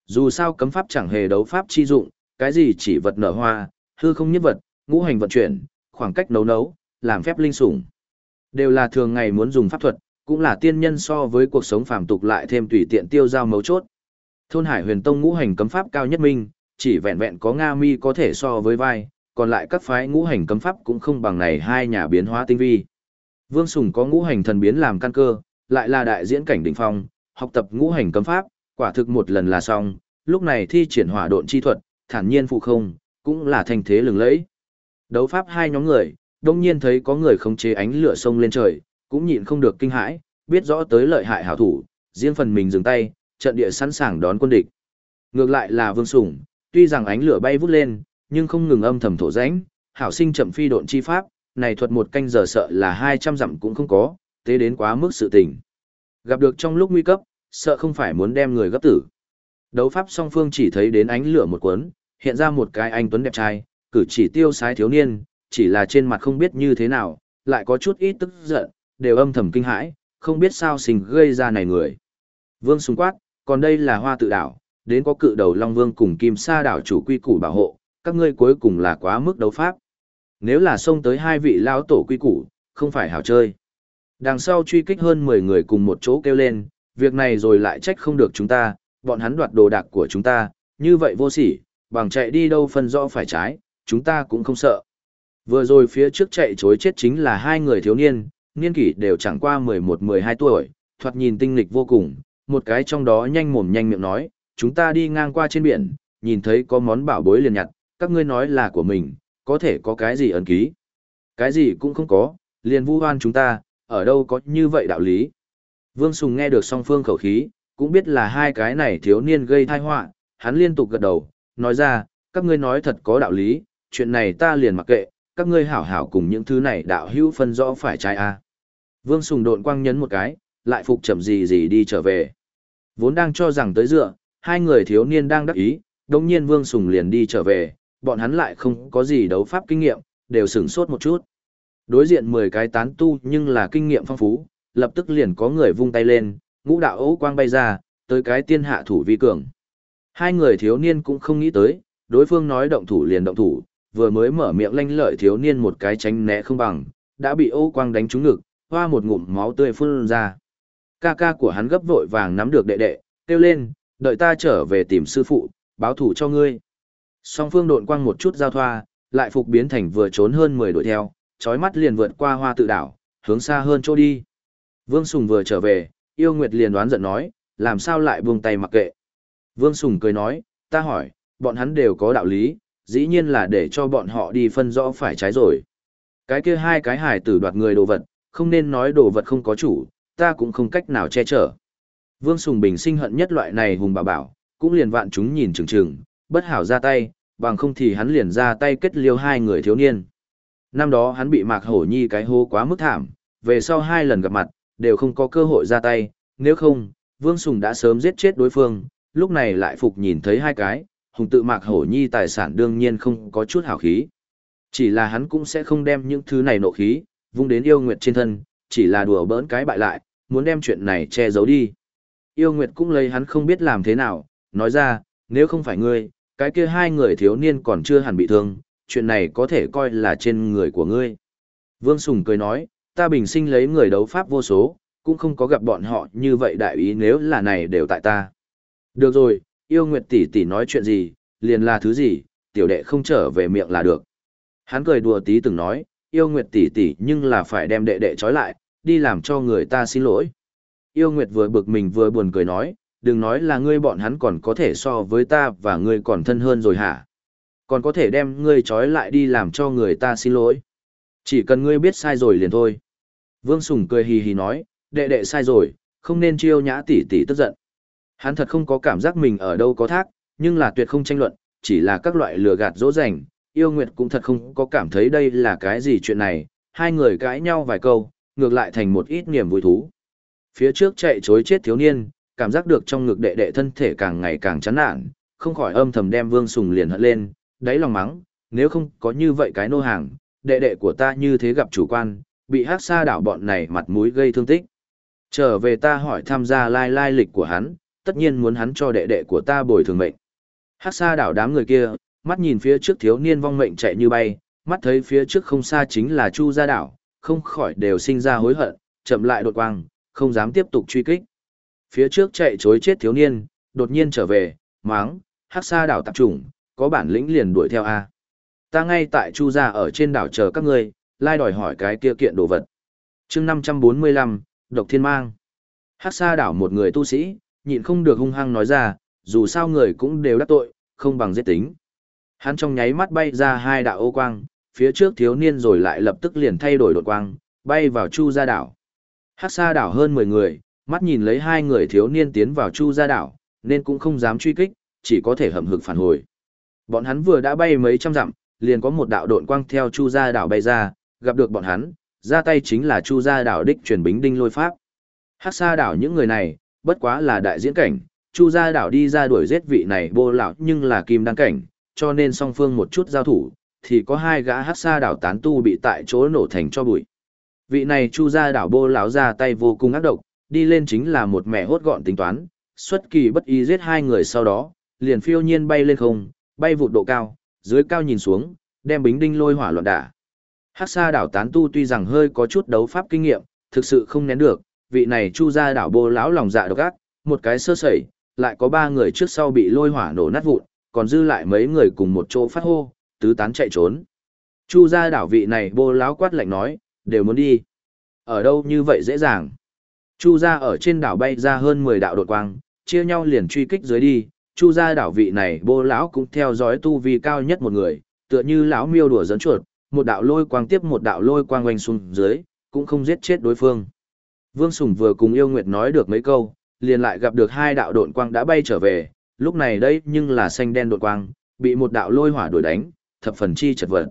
Dù sao cấm pháp chẳng hề đấu pháp chi dụng, cái gì chỉ vật nở hoa, hư không nhất vật, ngũ hành vận chuyển, khoảng cách nấu nấu, làm phép linh sủng. Đều là thường ngày muốn dùng pháp thuật, cũng là tiên nhân so với cuộc sống phàm tục lại thêm tùy tiện tiêu giao mấu chốt. Thôn Hải Huyền Tông ngũ hành cấm pháp cao nhất minh, chỉ vẹn vẹn có Nga Mi có thể so với vai, còn lại các phái ngũ hành cấm pháp cũng không bằng này hai nhà biến hóa tinh vi. Vương Sùng có ngũ hành thần biến làm căn cơ, lại là đại diễn cảnh đỉnh phong, học tập ngũ hành cấm pháp, quả thực một lần là xong, lúc này thi triển hỏa độn chi thuật, thản nhiên phụ không, cũng là thành thế lừng lẫy. Đấu pháp hai nhóm người, đông nhiên thấy có người khống chế ánh lửa sông lên trời, cũng nhịn không được kinh hãi, biết rõ tới lợi hại hảo thủ, riêng phần mình dừng tay, trận địa sẵn sàng đón quân địch. Ngược lại là Vương Sủng, tuy rằng ánh lửa bay vút lên, nhưng không ngừng âm thầm thổ rãnh, hảo sinh chậm phi độn chi pháp, này thuật một canh giờ sợ là 200 dặm cũng không có, thế đến quá mức sự tình. Gặp được trong lúc nguy cấp, sợ không phải muốn đem người gấp tử. Đấu pháp song phương chỉ thấy đến ánh lửa một cuốn, hiện ra một cái anh tuấn đẹp trai, cử chỉ tiêu sái thiếu niên, chỉ là trên mặt không biết như thế nào, lại có chút ít tức giận, đều âm thầm kinh hãi, không biết sao sinh gây ra này người. Vương sùng quát, còn đây là hoa tự đảo, đến có cự đầu Long Vương cùng Kim Sa đảo chủ quy củ bảo hộ, các ngươi cuối cùng là quá mức đấu pháp. Nếu là xông tới hai vị lão tổ quy củ, không phải hảo chơi. Đằng sau truy kích hơn 10 người cùng một chỗ kêu lên, việc này rồi lại trách không được chúng ta, bọn hắn đoạt đồ đạc của chúng ta, như vậy vô sỉ, bằng chạy đi đâu phân rõ phải trái, chúng ta cũng không sợ. Vừa rồi phía trước chạy chối chết chính là hai người thiếu niên, niên kỷ đều chẳng qua 11-12 tuổi, thoạt nhìn tinh lịch vô cùng, một cái trong đó nhanh mồm nhanh miệng nói, chúng ta đi ngang qua trên biển, nhìn thấy có món bảo bối liền nhặt, các ngươi nói là của mình, có thể có cái gì ấn ký. Cái gì cũng không có, liền vu hoan chúng ta, ở đâu có như vậy đạo lý. Vương Sùng nghe được song phương khẩu khí, cũng biết là hai cái này thiếu niên gây thai họa hắn liên tục gật đầu, nói ra, các ngươi nói thật có đạo lý, chuyện này ta liền mặc kệ, các ngươi hảo hảo cùng những thứ này đạo hữu phân rõ phải trái a. Vương Sùng độn quang nhấn một cái, lại phục chậm gì gì đi trở về. Vốn đang cho rằng tới dựa, hai người thiếu niên đang đắc ý, đồng nhiên Vương Sùng liền đi trở về, bọn hắn lại không có gì đấu pháp kinh nghiệm, đều sửng sốt một chút. Đối diện 10 cái tán tu nhưng là kinh nghiệm phong phú, lập tức liền có người vung tay lên, ngũ đạo ấu quang bay ra, tới cái tiên hạ thủ vi cường. Hai người thiếu niên cũng không nghĩ tới, đối phương nói động thủ liền động thủ, vừa mới mở miệng lanh lợi thiếu niên một cái tránh né không bằng, đã bị ô quang đánh trúng ngực, hoa một ngụm máu tươi phun ra. Ca ca của hắn gấp vội vàng nắm được đệ đệ, kêu lên, đợi ta trở về tìm sư phụ, báo thủ cho ngươi. Song phương độn quang một chút giao thoa, lại phục biến thành vừa trốn hơn 10 đuổi theo, chói mắt liền vượt qua hoa tự đảo, hướng xa hơn chỗ đi. Vương Sùng vừa trở về, yêu nguyệt liền đoán giận nói, làm sao lại buông tay mặc kệ. Vương Sùng cười nói, ta hỏi, bọn hắn đều có đạo lý, dĩ nhiên là để cho bọn họ đi phân rõ phải trái rồi. Cái kia hai cái hải tử đoạt người đồ vật, không nên nói đồ vật không có chủ, ta cũng không cách nào che chở. Vương Sùng Bình sinh hận nhất loại này hùng bà bảo, cũng liền vạn chúng nhìn chừng chừng, bất hảo ra tay, bằng không thì hắn liền ra tay kết liêu hai người thiếu niên. Năm đó hắn bị Mạc Hổ Nhi cái hô quá mức thảm, về sau hai lần gặp mặt, đều không có cơ hội ra tay, nếu không, Vương Sùng đã sớm giết chết đối phương, lúc này lại phục nhìn thấy hai cái, hùng tự Mạc Hổ Nhi tài sản đương nhiên không có chút hảo khí. Chỉ là hắn cũng sẽ không đem những thứ này nộ khí, vung đến yêu nguyệt trên thân, chỉ là đùa bỡn cái bại lại, muốn đem chuyện này che giấu đi. Yêu nguyệt cũng lấy hắn không biết làm thế nào, nói ra, nếu không phải ngươi, cái kia hai người thiếu niên còn chưa hẳn bị thương, chuyện này có thể coi là trên người của ngươi. Vương Sùng cười nói, ta bình sinh lấy người đấu pháp vô số, cũng không có gặp bọn họ như vậy đại ý nếu là này đều tại ta. Được rồi, yêu nguyệt tỷ tỷ nói chuyện gì, liền là thứ gì, tiểu đệ không trở về miệng là được. Hắn cười đùa tí từng nói, yêu nguyệt tỷ tỷ nhưng là phải đem đệ đệ trói lại, đi làm cho người ta xin lỗi. Yêu nguyệt vừa bực mình vừa buồn cười nói, đừng nói là ngươi bọn hắn còn có thể so với ta và ngươi còn thân hơn rồi hả? Còn có thể đem ngươi trói lại đi làm cho người ta xin lỗi. Chỉ cần ngươi biết sai rồi liền thôi. Vương Sùng cười hì hì nói, đệ đệ sai rồi, không nên chiêu nhã tỷ tỷ tức giận. Hắn thật không có cảm giác mình ở đâu có thác, nhưng là tuyệt không tranh luận, chỉ là các loại lừa gạt dỗ dành. Yêu Nguyệt cũng thật không có cảm thấy đây là cái gì chuyện này, hai người cãi nhau vài câu, ngược lại thành một ít niềm vui thú. Phía trước chạy chối chết thiếu niên, cảm giác được trong ngực đệ đệ thân thể càng ngày càng chán nản, không khỏi âm thầm đem Vương Sùng liền hận lên, đáy lòng mắng, nếu không có như vậy cái nô hàng, đệ đệ của ta như thế gặp chủ quan, bị hát xa đảo bọn này mặt mũi gây thương tích. Trở về ta hỏi tham gia lai lai lịch của hắn, tất nhiên muốn hắn cho đệ đệ của ta bồi thường mệnh. Hát xa đảo đám người kia, mắt nhìn phía trước thiếu niên vong mệnh chạy như bay, mắt thấy phía trước không xa chính là Chu gia đảo, không khỏi đều sinh ra hối hận, chậm lại đột quang, không dám tiếp tục truy kích. Phía trước chạy chối chết thiếu niên, đột nhiên trở về, máng, hắc sa đảo tạp trùng, có bản lĩnh liền đuổi theo a. Ta ngay tại Chu gia ở trên đảo chờ các ngươi, lai đòi hỏi cái kia kiện đồ vật. Chương 545, Độc Thiên Mang. Hắc sa đảo một người tu sĩ, nhịn không được hung hăng nói ra, dù sao người cũng đều đắc tội, không bằng giết tính. Hắn trong nháy mắt bay ra hai đạo ô quang, phía trước thiếu niên rồi lại lập tức liền thay đổi đột quang, bay vào Chu gia đảo. Hắc sa đảo hơn 10 người, mắt nhìn lấy hai người thiếu niên tiến vào Chu gia đảo, nên cũng không dám truy kích, chỉ có thể hậm hực phản hồi. Bọn hắn vừa đã bay mấy trăm dặm, liền có một đạo độn quang theo Chu gia đảo bay ra, gặp được bọn hắn, ra tay chính là Chu gia đảo đích truyền bính đinh lôi pháp. Hắc Sa đảo những người này, bất quá là đại diễn cảnh, Chu gia đảo đi ra đuổi giết vị này bô lão nhưng là kim đăng cảnh, cho nên song phương một chút giao thủ, thì có hai gã Hắc Sa đảo tán tu bị tại chỗ nổ thành cho bụi. Vị này Chu gia đảo bô lão ra tay vô cùng ác độc, đi lên chính là một mẹ hốt gọn tính toán, xuất kỳ bất ý giết hai người sau đó, liền phiêu nhiên bay lên không, bay vụt độ cao, dưới cao nhìn xuống, đem bính đinh lôi hỏa loạn đả. Hắc Sa đảo tán tu tuy rằng hơi có chút đấu pháp kinh nghiệm, thực sự không nén được, vị này chu gia đảo bô lão lòng dạ độc ác, một cái sơ sẩy, lại có ba người trước sau bị lôi hỏa nổ nát vụn, còn dư lại mấy người cùng một chỗ phát hô, tứ tán chạy trốn. Chu gia đảo vị này bô lão quát lạnh nói, đều muốn đi. Ở đâu như vậy dễ dàng. Chu gia ở trên đảo bay ra hơn 10 đạo đột quang, chia nhau liền truy kích dưới đi, chu gia đảo vị này bô lão cũng theo dõi tu vi cao nhất một người, tựa như lão miêu đùa dẫn chuột, một đạo lôi quang tiếp một đạo lôi quang quanh xuống dưới, cũng không giết chết đối phương. Vương Sùng vừa cùng yêu nguyệt nói được mấy câu, liền lại gặp được hai đạo độn quang đã bay trở về, lúc này đây nhưng là xanh đen độn quang, bị một đạo lôi hỏa đuổi đánh, thập phần chi chật vật.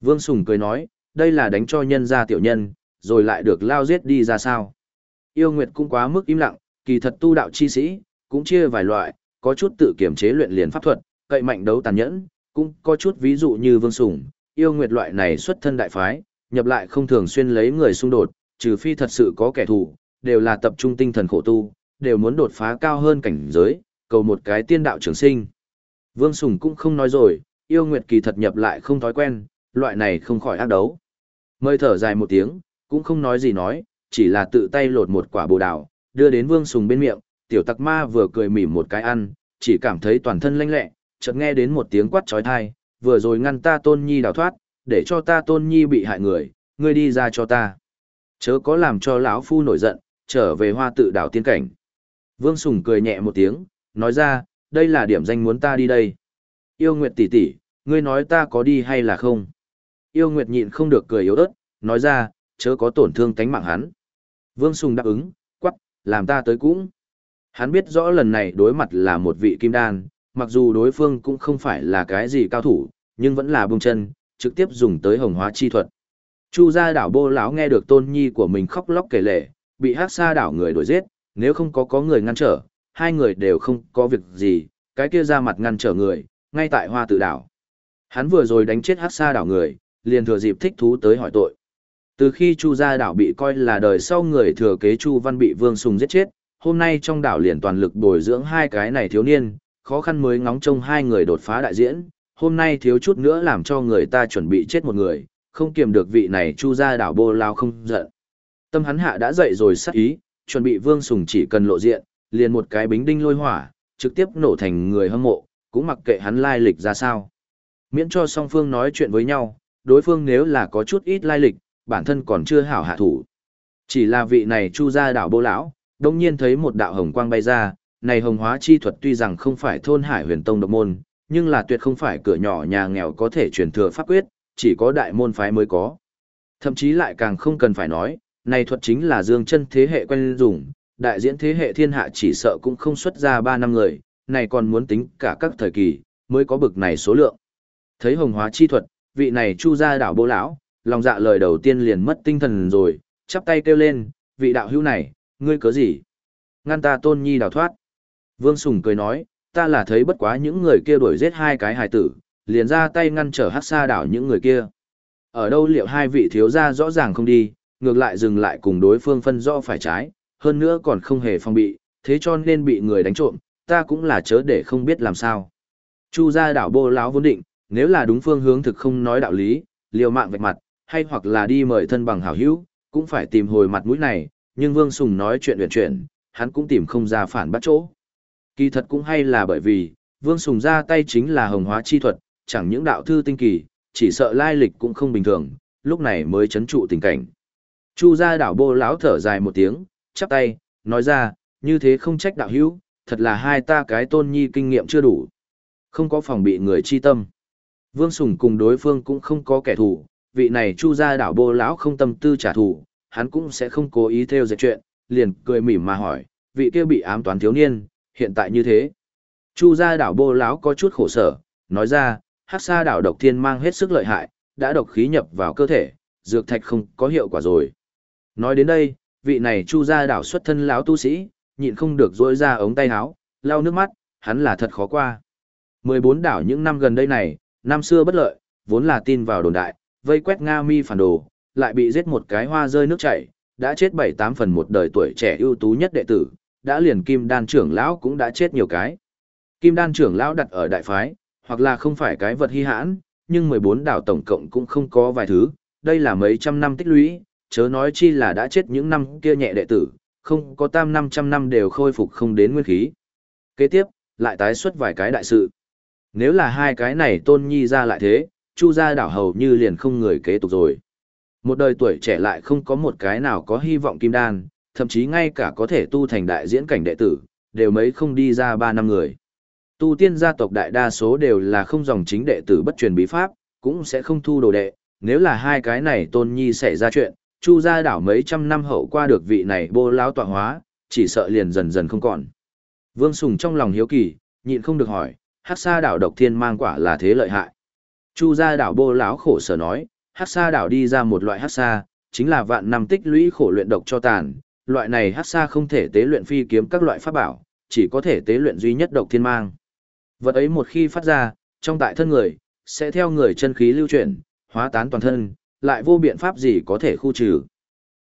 Vương Sùng cười nói, đây là đánh cho nhân gia tiểu nhân, rồi lại được lao giết đi ra sao. Yêu Nguyệt cũng quá mức im lặng, kỳ thật tu đạo chi sĩ, cũng chia vài loại, có chút tự kiểm chế luyện liền pháp thuật, cậy mạnh đấu tàn nhẫn, cũng có chút ví dụ như Vương Sùng, yêu Nguyệt loại này xuất thân đại phái, nhập lại không thường xuyên lấy người xung đột, trừ phi thật sự có kẻ thù, đều là tập trung tinh thần khổ tu, đều muốn đột phá cao hơn cảnh giới, cầu một cái tiên đạo trường sinh. Vương Sùng cũng không nói rồi, yêu Nguyệt kỳ thật nhập lại không thói quen, loại này không khỏi ác đấu. Mời thở dài một tiếng, cũng không nói gì nói, chỉ là tự tay lột một quả bồ đào, đưa đến Vương Sùng bên miệng, tiểu tặc ma vừa cười mỉm một cái ăn, chỉ cảm thấy toàn thân lanh lẹ, chợt nghe đến một tiếng quát trói thai, vừa rồi ngăn ta tôn nhi đào thoát, để cho ta tôn nhi bị hại người, ngươi đi ra cho ta. Chớ có làm cho lão phu nổi giận, trở về hoa tự đảo tiên cảnh. Vương Sùng cười nhẹ một tiếng, nói ra, đây là điểm danh muốn ta đi đây. Yêu Nguyệt tỷ tỷ, ngươi nói ta có đi hay là không? Yêu Nguyệt nhịn không được cười yếu ớt, nói ra, chớ có tổn thương tánh mạng hắn. Vương Sùng đáp ứng, quắc, làm ta tới cũng. Hắn biết rõ lần này đối mặt là một vị kim đan, mặc dù đối phương cũng không phải là cái gì cao thủ, nhưng vẫn là bông chân, trực tiếp dùng tới hồng hóa chi thuật. Chu gia đảo bô lão nghe được tôn nhi của mình khóc lóc kể lệ, bị hát xa đảo người đuổi giết, nếu không có có người ngăn trở, hai người đều không có việc gì, cái kia ra mặt ngăn trở người, ngay tại hoa tự đảo. Hắn vừa rồi đánh chết hát xa đảo người, liền thừa dịp thích thú tới hỏi tội. Từ khi Chu gia đảo bị coi là đời sau người thừa kế Chu Văn bị Vương Sùng giết chết, hôm nay trong đảo liền toàn lực bồi dưỡng hai cái này thiếu niên, khó khăn mới ngóng trông hai người đột phá đại diễn, hôm nay thiếu chút nữa làm cho người ta chuẩn bị chết một người, không kiềm được vị này chu ra đảo bô lao không giận. Tâm hắn hạ đã dậy rồi sắc ý, chuẩn bị vương sùng chỉ cần lộ diện, liền một cái bính đinh lôi hỏa, trực tiếp nổ thành người hâm mộ, cũng mặc kệ hắn lai lịch ra sao. Miễn cho song phương nói chuyện với nhau, đối phương nếu là có chút ít lai lịch, bản thân còn chưa hảo hạ thủ. Chỉ là vị này chu ra đảo bô lão, đông nhiên thấy một đạo hồng quang bay ra, này hồng hóa chi thuật tuy rằng không phải thôn hải huyền tông độc môn, nhưng là tuyệt không phải cửa nhỏ nhà nghèo có thể truyền thừa pháp quyết, chỉ có đại môn phái mới có. Thậm chí lại càng không cần phải nói, này thuật chính là dương chân thế hệ quen dùng, đại diễn thế hệ thiên hạ chỉ sợ cũng không xuất ra 3 năm người, này còn muốn tính cả các thời kỳ, mới có bực này số lượng. Thấy hồng hóa chi thuật, vị này chu ra đảo bố lão, lòng dạ lời đầu tiên liền mất tinh thần rồi, chắp tay kêu lên, vị đạo hữu này, ngươi cớ gì? Ngăn ta tôn nhi đào thoát. Vương Sùng cười nói, ta là thấy bất quá những người kia đuổi giết hai cái hài tử, liền ra tay ngăn trở hát xa đảo những người kia. Ở đâu liệu hai vị thiếu gia rõ ràng không đi, ngược lại dừng lại cùng đối phương phân rõ phải trái, hơn nữa còn không hề phong bị, thế cho nên bị người đánh trộm, ta cũng là chớ để không biết làm sao. Chu gia đảo bô láo vốn định, nếu là đúng phương hướng thực không nói đạo lý, liều mạng vạch mặt, hay hoặc là đi mời thân bằng hảo hữu, cũng phải tìm hồi mặt mũi này, nhưng Vương Sùng nói chuyện huyền chuyển, hắn cũng tìm không ra phản bắt chỗ. Kỳ thật cũng hay là bởi vì, Vương Sùng ra tay chính là hồng hóa chi thuật, chẳng những đạo thư tinh kỳ, chỉ sợ lai lịch cũng không bình thường, lúc này mới chấn trụ tình cảnh. Chu gia đảo bô lão thở dài một tiếng, chắp tay, nói ra, như thế không trách đạo hữu, thật là hai ta cái tôn nhi kinh nghiệm chưa đủ. Không có phòng bị người chi tâm. Vương Sùng cùng đối phương cũng không có kẻ thù, vị này chu gia đảo bô lão không tâm tư trả thù, hắn cũng sẽ không cố ý theo dệt chuyện, liền cười mỉm mà hỏi, vị kia bị ám toán thiếu niên, hiện tại như thế. Chu gia đảo bô lão có chút khổ sở, nói ra, hắc sa đảo độc thiên mang hết sức lợi hại, đã độc khí nhập vào cơ thể, dược thạch không có hiệu quả rồi. Nói đến đây, vị này chu gia đảo xuất thân lão tu sĩ, nhịn không được rỗi ra ống tay áo, lau nước mắt, hắn là thật khó qua. 14 đảo những năm gần đây này, năm xưa bất lợi, vốn là tin vào đồn đại, vây quét Nga mi phản đồ, lại bị giết một cái hoa rơi nước chảy, đã chết 7-8 phần một đời tuổi trẻ ưu tú nhất đệ tử, đã liền kim đan trưởng lão cũng đã chết nhiều cái. Kim đan trưởng lão đặt ở đại phái, hoặc là không phải cái vật hy hãn, nhưng 14 đảo tổng cộng cũng không có vài thứ, đây là mấy trăm năm tích lũy, chớ nói chi là đã chết những năm kia nhẹ đệ tử, không có tam năm trăm năm đều khôi phục không đến nguyên khí. Kế tiếp, lại tái xuất vài cái đại sự. Nếu là hai cái này tôn nhi ra lại thế, chu gia đảo hầu như liền không người kế tục rồi. Một đời tuổi trẻ lại không có một cái nào có hy vọng kim đan, thậm chí ngay cả có thể tu thành đại diễn cảnh đệ tử, đều mấy không đi ra ba năm người. Tu tiên gia tộc đại đa số đều là không dòng chính đệ tử bất truyền bí pháp, cũng sẽ không thu đồ đệ, nếu là hai cái này tôn nhi xảy ra chuyện, chu gia đảo mấy trăm năm hậu qua được vị này bô lão tọa hóa, chỉ sợ liền dần dần không còn. Vương Sùng trong lòng hiếu kỳ, nhịn không được hỏi, hát xa đảo độc thiên mang quả là thế lợi hại. Chu gia đảo bô lão khổ sở nói, hát xa đảo đi ra một loại hát xa, chính là vạn năm tích lũy khổ luyện độc cho tàn, loại này hát xa không thể tế luyện phi kiếm các loại pháp bảo, chỉ có thể tế luyện duy nhất độc thiên mang. Vật ấy một khi phát ra, trong tại thân người, sẽ theo người chân khí lưu chuyển, hóa tán toàn thân, lại vô biện pháp gì có thể khu trừ.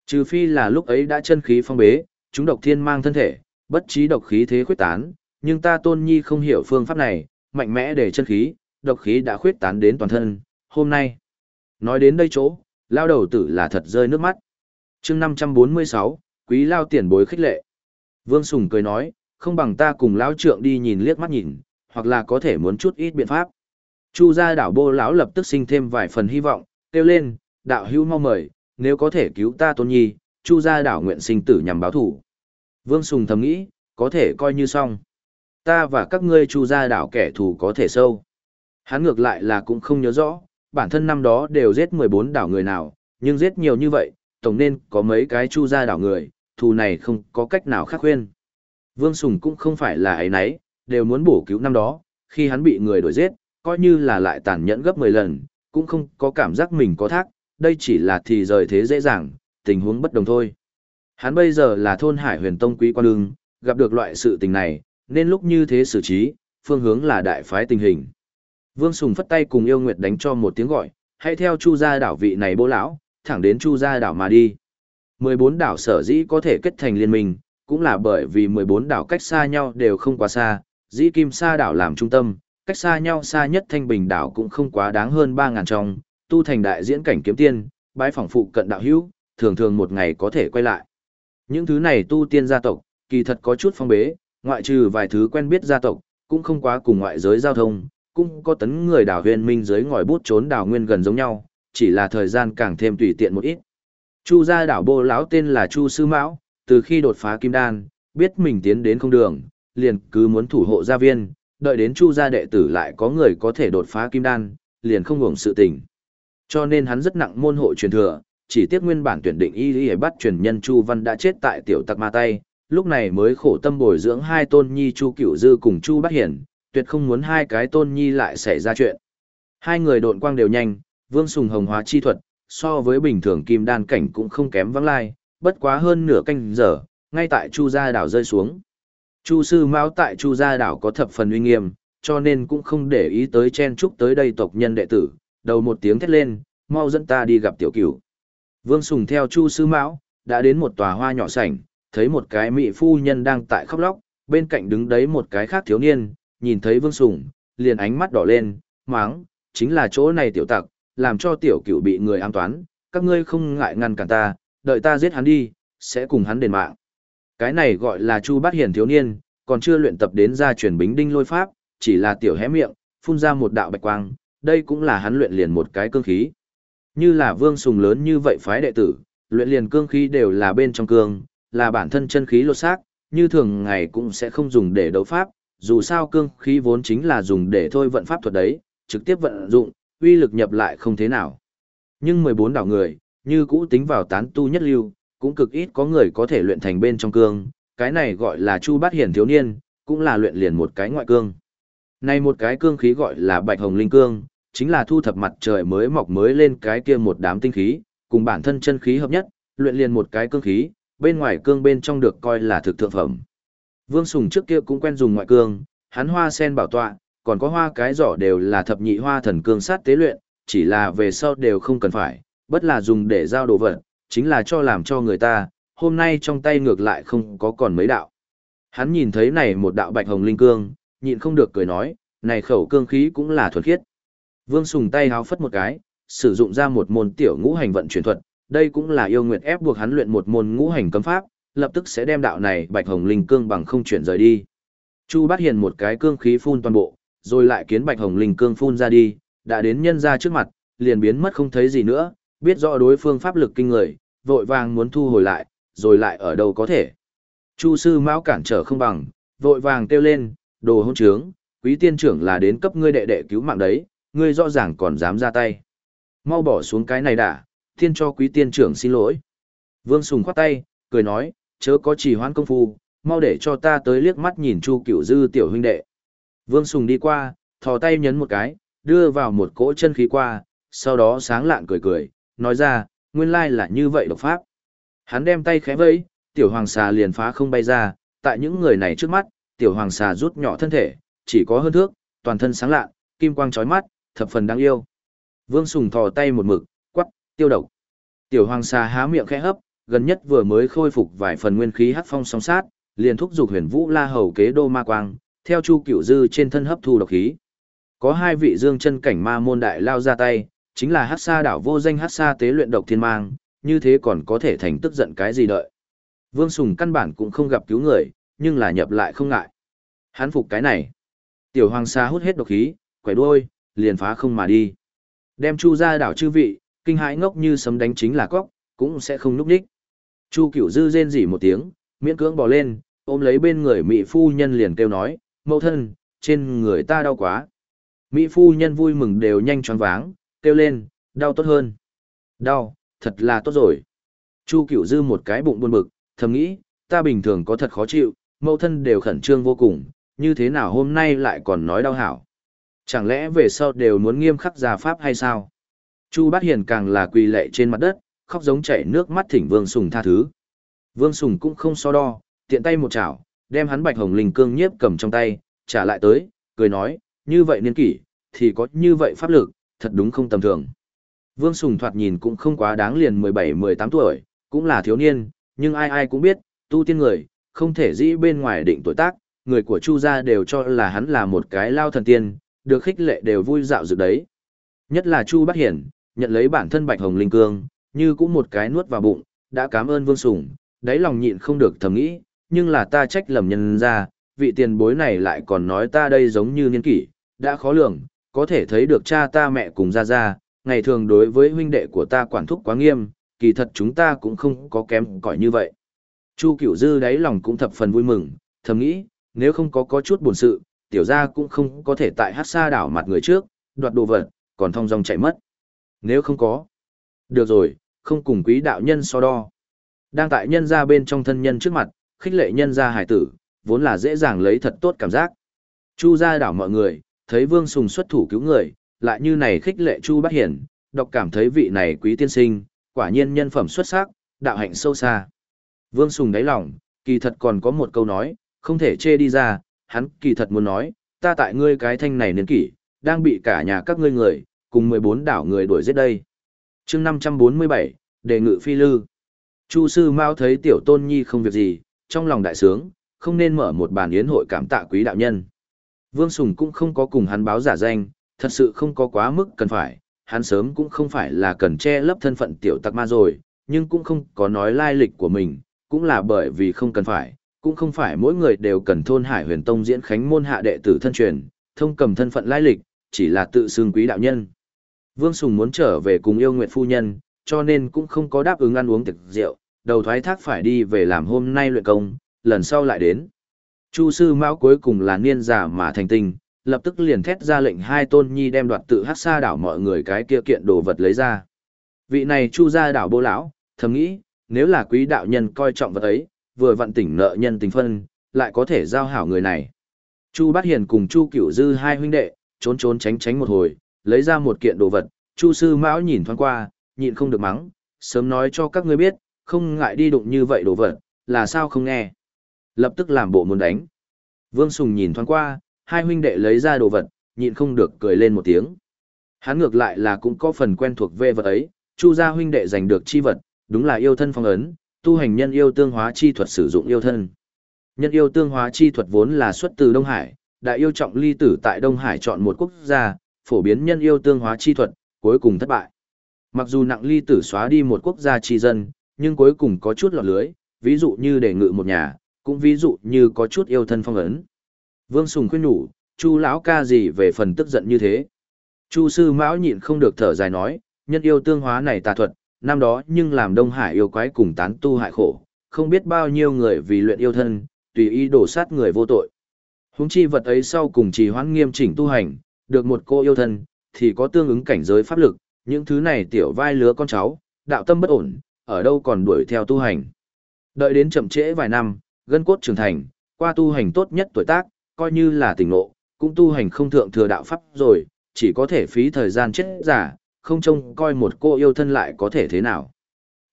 Trừ phi là lúc ấy đã chân khí phong bế, chúng độc thiên mang thân thể, bất trí độc khí thế khuyết tán, nhưng ta tôn nhi không hiểu phương pháp này, mạnh mẽ để chân khí, độc khí đã khuyết tán đến toàn thân, hôm nay. Nói đến đây chỗ, lao đầu tử là thật rơi nước mắt. chương 546, quý lao tiền bối khích lệ. Vương Sùng cười nói, không bằng ta cùng lão trượng đi nhìn liếc mắt nhìn, hoặc là có thể muốn chút ít biện pháp. Chu gia đảo bô lão lập tức sinh thêm vài phần hy vọng, kêu lên, đạo hữu mau mời, nếu có thể cứu ta tôn nhi, chu gia đảo nguyện sinh tử nhằm báo thủ. Vương Sùng thầm nghĩ, có thể coi như xong. Ta và các ngươi chu gia đảo kẻ thù có thể sâu. Hắn ngược lại là cũng không nhớ rõ, bản thân năm đó đều giết 14 đảo người nào, nhưng giết nhiều như vậy, tổng nên có mấy cái chu gia đảo người, thù này không có cách nào khác khuyên. Vương Sùng cũng không phải là ấy nấy, đều muốn bổ cứu năm đó, khi hắn bị người đuổi giết, coi như là lại tàn nhẫn gấp 10 lần, cũng không có cảm giác mình có thác, đây chỉ là thì rời thế dễ dàng, tình huống bất đồng thôi. Hắn bây giờ là thôn Hải Huyền Tông quý quan ưng, gặp được loại sự tình này, nên lúc như thế xử trí, phương hướng là đại phái tình hình. Vương Sùng phất tay cùng yêu nguyệt đánh cho một tiếng gọi, hãy theo chu gia đảo vị này bố lão, thẳng đến chu gia đảo mà đi. 14 đảo sở dĩ có thể kết thành liên minh, cũng là bởi vì 14 đảo cách xa nhau đều không quá xa, dĩ kim sa đảo làm trung tâm, cách xa nhau xa nhất thanh bình đảo cũng không quá đáng hơn 3.000 trong, tu thành đại diễn cảnh kiếm tiên, bái phỏng phụ cận đạo hữu, thường thường một ngày có thể quay lại. Những thứ này tu tiên gia tộc, kỳ thật có chút phong bế, ngoại trừ vài thứ quen biết gia tộc, cũng không quá cùng ngoại giới giao thông, cũng có tấn người đảo huyền minh giới ngòi bút trốn đảo nguyên gần giống nhau, chỉ là thời gian càng thêm tùy tiện một ít. Chu gia đảo bô lão tên là Chu Sư Mão, từ khi đột phá kim đan, biết mình tiến đến không đường, liền cứ muốn thủ hộ gia viên, đợi đến Chu gia đệ tử lại có người có thể đột phá kim đan, liền không hưởng sự tình. Cho nên hắn rất nặng môn hộ truyền thừa, chỉ tiếc nguyên bản tuyển định y y bắt truyền nhân Chu Văn đã chết tại tiểu tặc ma tay, lúc này mới khổ tâm bồi dưỡng hai tôn nhi Chu Cửu Dư cùng Chu Bát Hiển, tuyệt không muốn hai cái tôn nhi lại xảy ra chuyện. Hai người độn quang đều nhanh, Vương Sùng Hồng hóa chi thuật, so với bình thường kim đan cảnh cũng không kém vắng lai, bất quá hơn nửa canh giờ, ngay tại Chu gia đảo rơi xuống. Chu sư Mão tại Chu gia đảo có thập phần uy nghiêm, cho nên cũng không để ý tới chen chúc tới đây tộc nhân đệ tử, đầu một tiếng thét lên, mau dẫn ta đi gặp tiểu cửu. Vương Sùng theo Chu sư Mão, đã đến một tòa hoa nhỏ sảnh, thấy một cái mỹ phu nhân đang tại khóc lóc, bên cạnh đứng đấy một cái khác thiếu niên, nhìn thấy Vương Sùng, liền ánh mắt đỏ lên, máng, chính là chỗ này tiểu tặc, làm cho tiểu cửu bị người ám toán, các ngươi không ngại ngăn cản ta, đợi ta giết hắn đi, sẽ cùng hắn đền mạng. Cái này gọi là Chu Bát Hiền thiếu niên, còn chưa luyện tập đến ra truyền bính đinh lôi pháp, chỉ là tiểu hé miệng, phun ra một đạo bạch quang, đây cũng là hắn luyện liền một cái cương khí. Như là vương sùng lớn như vậy phái đệ tử, luyện liền cương khí đều là bên trong cương, là bản thân chân khí lột xác, như thường ngày cũng sẽ không dùng để đấu pháp, dù sao cương khí vốn chính là dùng để thôi vận pháp thuật đấy, trực tiếp vận dụng, uy lực nhập lại không thế nào. Nhưng 14 đảo người, như cũ tính vào tán tu nhất lưu, cũng cực ít có người có thể luyện thành bên trong cương, cái này gọi là chu bát hiển thiếu niên, cũng là luyện liền một cái ngoại cương. Này một cái cương khí gọi là bạch hồng linh cương, chính là thu thập mặt trời mới mọc mới lên cái kia một đám tinh khí, cùng bản thân chân khí hợp nhất, luyện liền một cái cương khí, bên ngoài cương bên trong được coi là thực thượng phẩm. Vương Sùng trước kia cũng quen dùng ngoại cương, hắn hoa sen bảo tọa, còn có hoa cái giỏ đều là thập nhị hoa thần cương sát tế luyện, chỉ là về sau đều không cần phải, bất là dùng để giao đồ vật, chính là cho làm cho người ta, hôm nay trong tay ngược lại không có còn mấy đạo. Hắn nhìn thấy này một đạo bạch hồng linh cương, nhịn không được cười nói, này khẩu cương khí cũng là thuần khiết. Vương Sùng tay háo phất một cái, sử dụng ra một môn tiểu ngũ hành vận chuyển thuật, đây cũng là yêu nguyệt ép buộc hắn luyện một môn ngũ hành cấm pháp, lập tức sẽ đem đạo này bạch hồng linh cương bằng không chuyển rời đi. Chu Bát Hiền một cái cương khí phun toàn bộ, rồi lại kiến bạch hồng linh cương phun ra đi, đã đến nhân ra trước mặt, liền biến mất không thấy gì nữa, biết rõ đối phương pháp lực kinh người, vội vàng muốn thu hồi lại, rồi lại ở đâu có thể. Chu sư Mão cản trở không bằng, vội vàng kêu lên, đồ hôn trướng, quý tiên trưởng là đến cấp ngươi đệ đệ cứu mạng đấy, ngươi rõ ràng còn dám ra tay. Mau bỏ xuống cái này đã, thiên cho quý tiên trưởng xin lỗi. Vương Sùng khoát tay, cười nói, chớ có chỉ hoãn công phu, mau để cho ta tới liếc mắt nhìn Chu Cửu Dư tiểu huynh đệ. Vương Sùng đi qua, thò tay nhấn một cái, đưa vào một cỗ chân khí qua, sau đó sáng lạn cười cười, nói ra, nguyên lai là như vậy độc pháp. Hắn đem tay khẽ vẫy, tiểu hoàng xà liền phá không bay ra, tại những người này trước mắt, tiểu hoàng xà rút nhỏ thân thể, chỉ có hơn thước, toàn thân sáng lạ, kim quang chói mắt, thập phần đáng yêu. Vương Sùng thò tay một mực, quắc, tiêu độc. Tiểu hoàng xà há miệng khẽ hấp, gần nhất vừa mới khôi phục vài phần nguyên khí hắc phong song sát, liền thúc giục huyền vũ la hầu kế đô ma quang, theo chu cửu dư trên thân hấp thu độc khí. Có hai vị dương chân cảnh ma môn đại lao ra tay, chính là Hát sa đảo vô danh Hát sa tế luyện độc thiên mang, như thế còn có thể thành tức giận cái gì đợi. Vương Sùng căn bản cũng không gặp cứu người, nhưng là nhập lại không ngại. Hắn phục cái này. Tiểu hoàng sa hút hết độc khí, quẻ đuôi, liền phá không mà đi. Đem chu ra đảo chư vị, kinh hãi ngốc như sấm đánh chính là cóc, cũng sẽ không núp đích. Chu cửu dư rên rỉ một tiếng, miễn cưỡng bò lên, ôm lấy bên người mỹ phu nhân liền kêu nói, mẫu thân, trên người ta đau quá. Mỹ phu nhân vui mừng đều nhanh choáng váng, kêu lên, đau tốt hơn. Đau, thật là tốt rồi. Chu cửu dư một cái bụng buồn bực, thầm nghĩ, ta bình thường có thật khó chịu, mẫu thân đều khẩn trương vô cùng, như thế nào hôm nay lại còn nói đau hảo. Chẳng lẽ về sau đều muốn nghiêm khắc gia pháp hay sao? Chu Bát Hiền càng là quỳ lệ trên mặt đất, khóc giống chảy nước mắt thỉnh Vương Sùng tha thứ. Vương Sùng cũng không so đo, tiện tay một chảo, đem hắn bạch hồng linh cương nhiếp cầm trong tay, trả lại tới, cười nói, như vậy niên kỷ, thì có như vậy pháp lực, thật đúng không tầm thường. Vương Sùng thoạt nhìn cũng không quá đáng liền 17-18 tuổi, cũng là thiếu niên, nhưng ai ai cũng biết, tu tiên người, không thể dĩ bên ngoài định tuổi tác, người của Chu gia đều cho là hắn là một cái lao thần tiên, được khích lệ đều vui dạo dự đấy. Nhất là Chu Bát Hiển, nhận lấy bản thân Bạch Hồng Linh Cương, như cũng một cái nuốt vào bụng, đã cảm ơn Vương Sùng, đáy lòng nhịn không được thầm nghĩ, nhưng là ta trách lầm nhân ra, vị tiền bối này lại còn nói ta đây giống như niên kỷ, đã khó lường, có thể thấy được cha ta mẹ cùng ra ra, ngày thường đối với huynh đệ của ta quản thúc quá nghiêm, kỳ thật chúng ta cũng không có kém cỏi như vậy. Chu Cửu Dư đáy lòng cũng thập phần vui mừng, thầm nghĩ, nếu không có có chút buồn sự, tiểu gia cũng không có thể tại hát xa đảo mặt người trước, đoạt đồ vật, còn thong dong chạy mất. Nếu không có, được rồi, không cùng quý đạo nhân so đo. Đang tại nhân gia bên trong thân nhân trước mặt, khích lệ nhân gia hải tử, vốn là dễ dàng lấy thật tốt cảm giác. Chu gia đảo mọi người, thấy Vương Sùng xuất thủ cứu người, lại như này khích lệ Chu Bát Hiển, đọc cảm thấy vị này quý tiên sinh, quả nhiên nhân phẩm xuất sắc, đạo hạnh sâu xa. Vương Sùng đáy lòng, kỳ thật còn có một câu nói, không thể chê đi ra, hắn kỳ thật muốn nói, ta tại ngươi cái thanh này niên kỷ, đang bị cả nhà các ngươi người, cùng 14 đảo người đuổi giết đây. chương 547, đề ngự phi lư. Chu sư Mao thấy tiểu tôn nhi không việc gì, trong lòng đại sướng, không nên mở một bàn yến hội cảm tạ quý đạo nhân. Vương Sùng cũng không có cùng hắn báo giả danh, thật sự không có quá mức cần phải, hắn sớm cũng không phải là cần che lấp thân phận tiểu tặc ma rồi, nhưng cũng không có nói lai lịch của mình, cũng là bởi vì không cần phải, cũng không phải mỗi người đều cần thôn Hải Huyền Tông diễn khánh môn hạ đệ tử thân truyền, thông cầm thân phận lai lịch, chỉ là tự xưng quý đạo nhân. Vương Sùng muốn trở về cùng yêu nguyện phu nhân, cho nên cũng không có đáp ứng ăn uống tiệc rượu, đầu thoái thác phải đi về làm hôm nay luyện công, lần sau lại đến. Chu sư Mão cuối cùng là niên giả mà thành tình, lập tức liền thét ra lệnh hai tôn nhi đem đoạt tự hát xa đảo mọi người cái kia kiện đồ vật lấy ra. Vị này chu ra đảo bô lão, thầm nghĩ, nếu là quý đạo nhân coi trọng vật ấy, vừa vận tỉnh nợ nhân tình phân, lại có thể giao hảo người này. Chu Bát Hiền cùng Chu Cửu Dư hai huynh đệ, trốn trốn tránh tránh một hồi, lấy ra một kiện đồ vật, Chu sư Mão nhìn thoáng qua, nhịn không được mắng, sớm nói cho các ngươi biết, không ngại đi đụng như vậy đồ vật, là sao không nghe. Lập tức làm bộ muốn đánh. Vương Sùng nhìn thoáng qua, hai huynh đệ lấy ra đồ vật, nhịn không được cười lên một tiếng. Hắn ngược lại là cũng có phần quen thuộc về vật ấy, Chu gia huynh đệ giành được chi vật, đúng là yêu thân phong ấn, tu hành nhân yêu tương hóa chi thuật sử dụng yêu thân. Nhân yêu tương hóa chi thuật vốn là xuất từ Đông Hải, đại yêu trọng ly tử tại Đông Hải chọn một quốc gia, phổ biến nhân yêu tương hóa chi thuật, cuối cùng thất bại. Mặc dù nặng ly tử xóa đi một quốc gia chi dân, nhưng cuối cùng có chút lọt lưới, ví dụ như để ngự một nhà, cũng ví dụ như có chút yêu thân phong ấn. Vương Sùng khuyên nhủ, Chu lão ca gì về phần tức giận như thế. Chu sư Mão nhịn không được thở dài nói, nhân yêu tương hóa này tà thuật, năm đó nhưng làm Đông Hải yêu quái cùng tán tu hại khổ, không biết bao nhiêu người vì luyện yêu thân, tùy ý đổ sát người vô tội. Húng chi vật ấy sau cùng trì hoãn nghiêm chỉnh tu hành, được một cô yêu thân, thì có tương ứng cảnh giới pháp lực, những thứ này tiểu vai lứa con cháu, đạo tâm bất ổn, ở đâu còn đuổi theo tu hành. Đợi đến chậm trễ vài năm, gân cốt trưởng thành, qua tu hành tốt nhất tuổi tác, coi như là tỉnh ngộ, cũng tu hành không thượng thừa đạo pháp rồi, chỉ có thể phí thời gian chết giả, không trông coi một cô yêu thân lại có thể thế nào.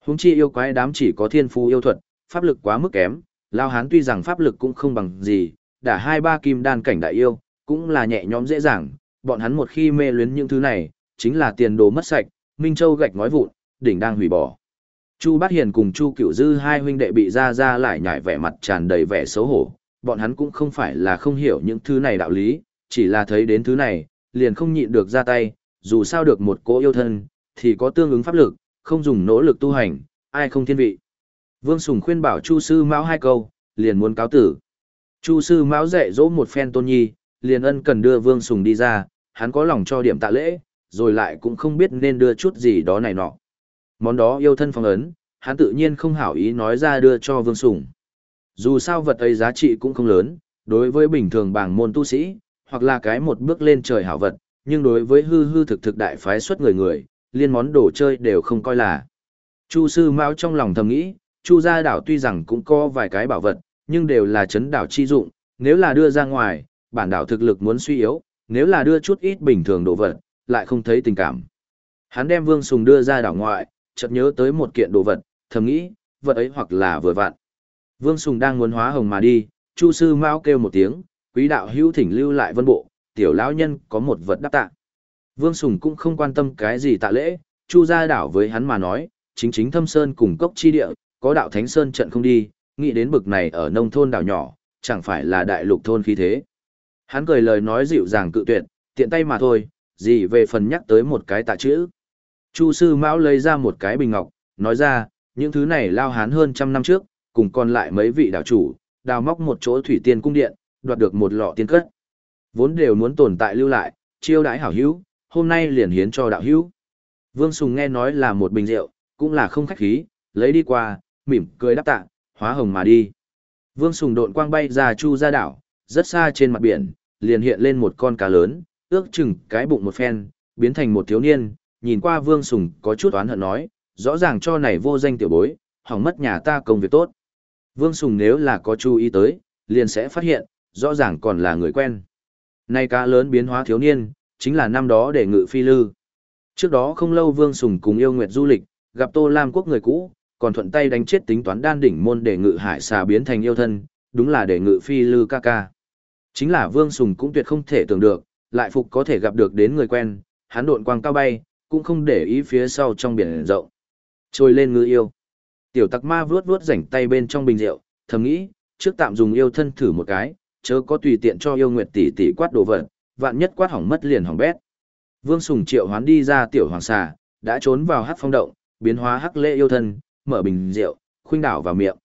Húng chi yêu quái đám chỉ có thiên phú yêu thuật, pháp lực quá mức kém, lao hán tuy rằng pháp lực cũng không bằng gì, đã hai ba kim đan cảnh đại yêu, cũng là nhẹ nhõm dễ dàng, bọn hắn một khi mê luyến những thứ này, chính là tiền đồ mất sạch, Minh Châu gạch ngói vụn, đỉnh đang hủy bỏ. Chu Bát Hiền cùng Chu Cửu Dư hai huynh đệ bị ra ra lại nhảy vẻ mặt tràn đầy vẻ xấu hổ, bọn hắn cũng không phải là không hiểu những thứ này đạo lý, chỉ là thấy đến thứ này, liền không nhịn được ra tay, dù sao được một cỗ yêu thân, thì có tương ứng pháp lực, không dùng nỗ lực tu hành, ai không thiên vị. Vương Sùng khuyên bảo Chu Sư Mão hai câu, liền muốn cáo tử. Chu Sư Mão dạy dỗ một phen tôn nhi, liền ân cần đưa Vương Sùng đi ra, hắn có lòng cho điểm tạ lễ, rồi lại cũng không biết nên đưa chút gì đó này nọ. Món đó yêu thân phong ấn, hắn tự nhiên không hảo ý nói ra đưa cho Vương Sùng. Dù sao vật ấy giá trị cũng không lớn, đối với bình thường bảng môn tu sĩ, hoặc là cái một bước lên trời hảo vật, nhưng đối với hư hư thực thực đại phái xuất người người, liên món đồ chơi đều không coi là. Chu sư Mao trong lòng thầm nghĩ, Chu gia đảo tuy rằng cũng có vài cái bảo vật, nhưng đều là chấn đảo chi dụng, nếu là đưa ra ngoài, bản đảo thực lực muốn suy yếu, nếu là đưa chút ít bình thường đồ vật, lại không thấy tình cảm. Hắn đem Vương Sùng đưa ra đảo ngoại, chợt nhớ tới một kiện đồ vật, thầm nghĩ, vật ấy hoặc là vừa vặn. Vương Sùng đang muốn hóa hồng mà đi, Chu sư Mao kêu một tiếng, quý đạo hữu thỉnh lưu lại vân bộ, tiểu lão nhân có một vật đáp tạ. Vương Sùng cũng không quan tâm cái gì tạ lễ, Chu gia đảo với hắn mà nói, chính chính thâm sơn cùng cốc chi địa, có đạo thánh sơn trận không đi, nghĩ đến bực này ở nông thôn đảo nhỏ, chẳng phải là đại lục thôn khí thế. Hắn cười lời nói dịu dàng cự tuyệt, tiện tay mà thôi, gì về phần nhắc tới một cái tạ chữ. Chu sư Mão lấy ra một cái bình ngọc, nói ra, những thứ này lao hán hơn trăm năm trước, cùng còn lại mấy vị đảo chủ, đào móc một chỗ thủy tiên cung điện, đoạt được một lọ tiên cất. Vốn đều muốn tồn tại lưu lại, chiêu đãi hảo hữu, hôm nay liền hiến cho đạo hữu. Vương Sùng nghe nói là một bình rượu, cũng là không khách khí, lấy đi qua, mỉm cười đáp tạ, hóa hồng mà đi. Vương Sùng độn quang bay ra chu ra đảo, rất xa trên mặt biển, liền hiện lên một con cá lớn, ước chừng cái bụng một phen, biến thành một thiếu niên, nhìn qua Vương Sùng có chút oán hận nói, rõ ràng cho này vô danh tiểu bối, hỏng mất nhà ta công việc tốt. Vương Sùng nếu là có chú ý tới, liền sẽ phát hiện, rõ ràng còn là người quen. Nay cá lớn biến hóa thiếu niên, chính là năm đó để ngự phi lư. Trước đó không lâu Vương Sùng cùng yêu nguyệt du lịch, gặp Tô Lam quốc người cũ, còn thuận tay đánh chết tính toán đan đỉnh môn để ngự hải xà biến thành yêu thân, đúng là để ngự phi lư ca ca. Chính là Vương Sùng cũng tuyệt không thể tưởng được, lại phục có thể gặp được đến người quen, hắn độn quang cao bay, cũng không để ý phía sau trong biển rộng. Trôi lên ngư yêu. Tiểu tặc ma vuốt vuốt rảnh tay bên trong bình rượu, thầm nghĩ, trước tạm dùng yêu thân thử một cái, chớ có tùy tiện cho yêu nguyệt tỷ tỷ quát đồ vật, vạn nhất quát hỏng mất liền hỏng bét. Vương Sùng triệu hoán đi ra tiểu hoàng xà, đã trốn vào hắc phong động, biến hóa hắc lệ yêu thân, mở bình rượu, khuynh đảo vào miệng.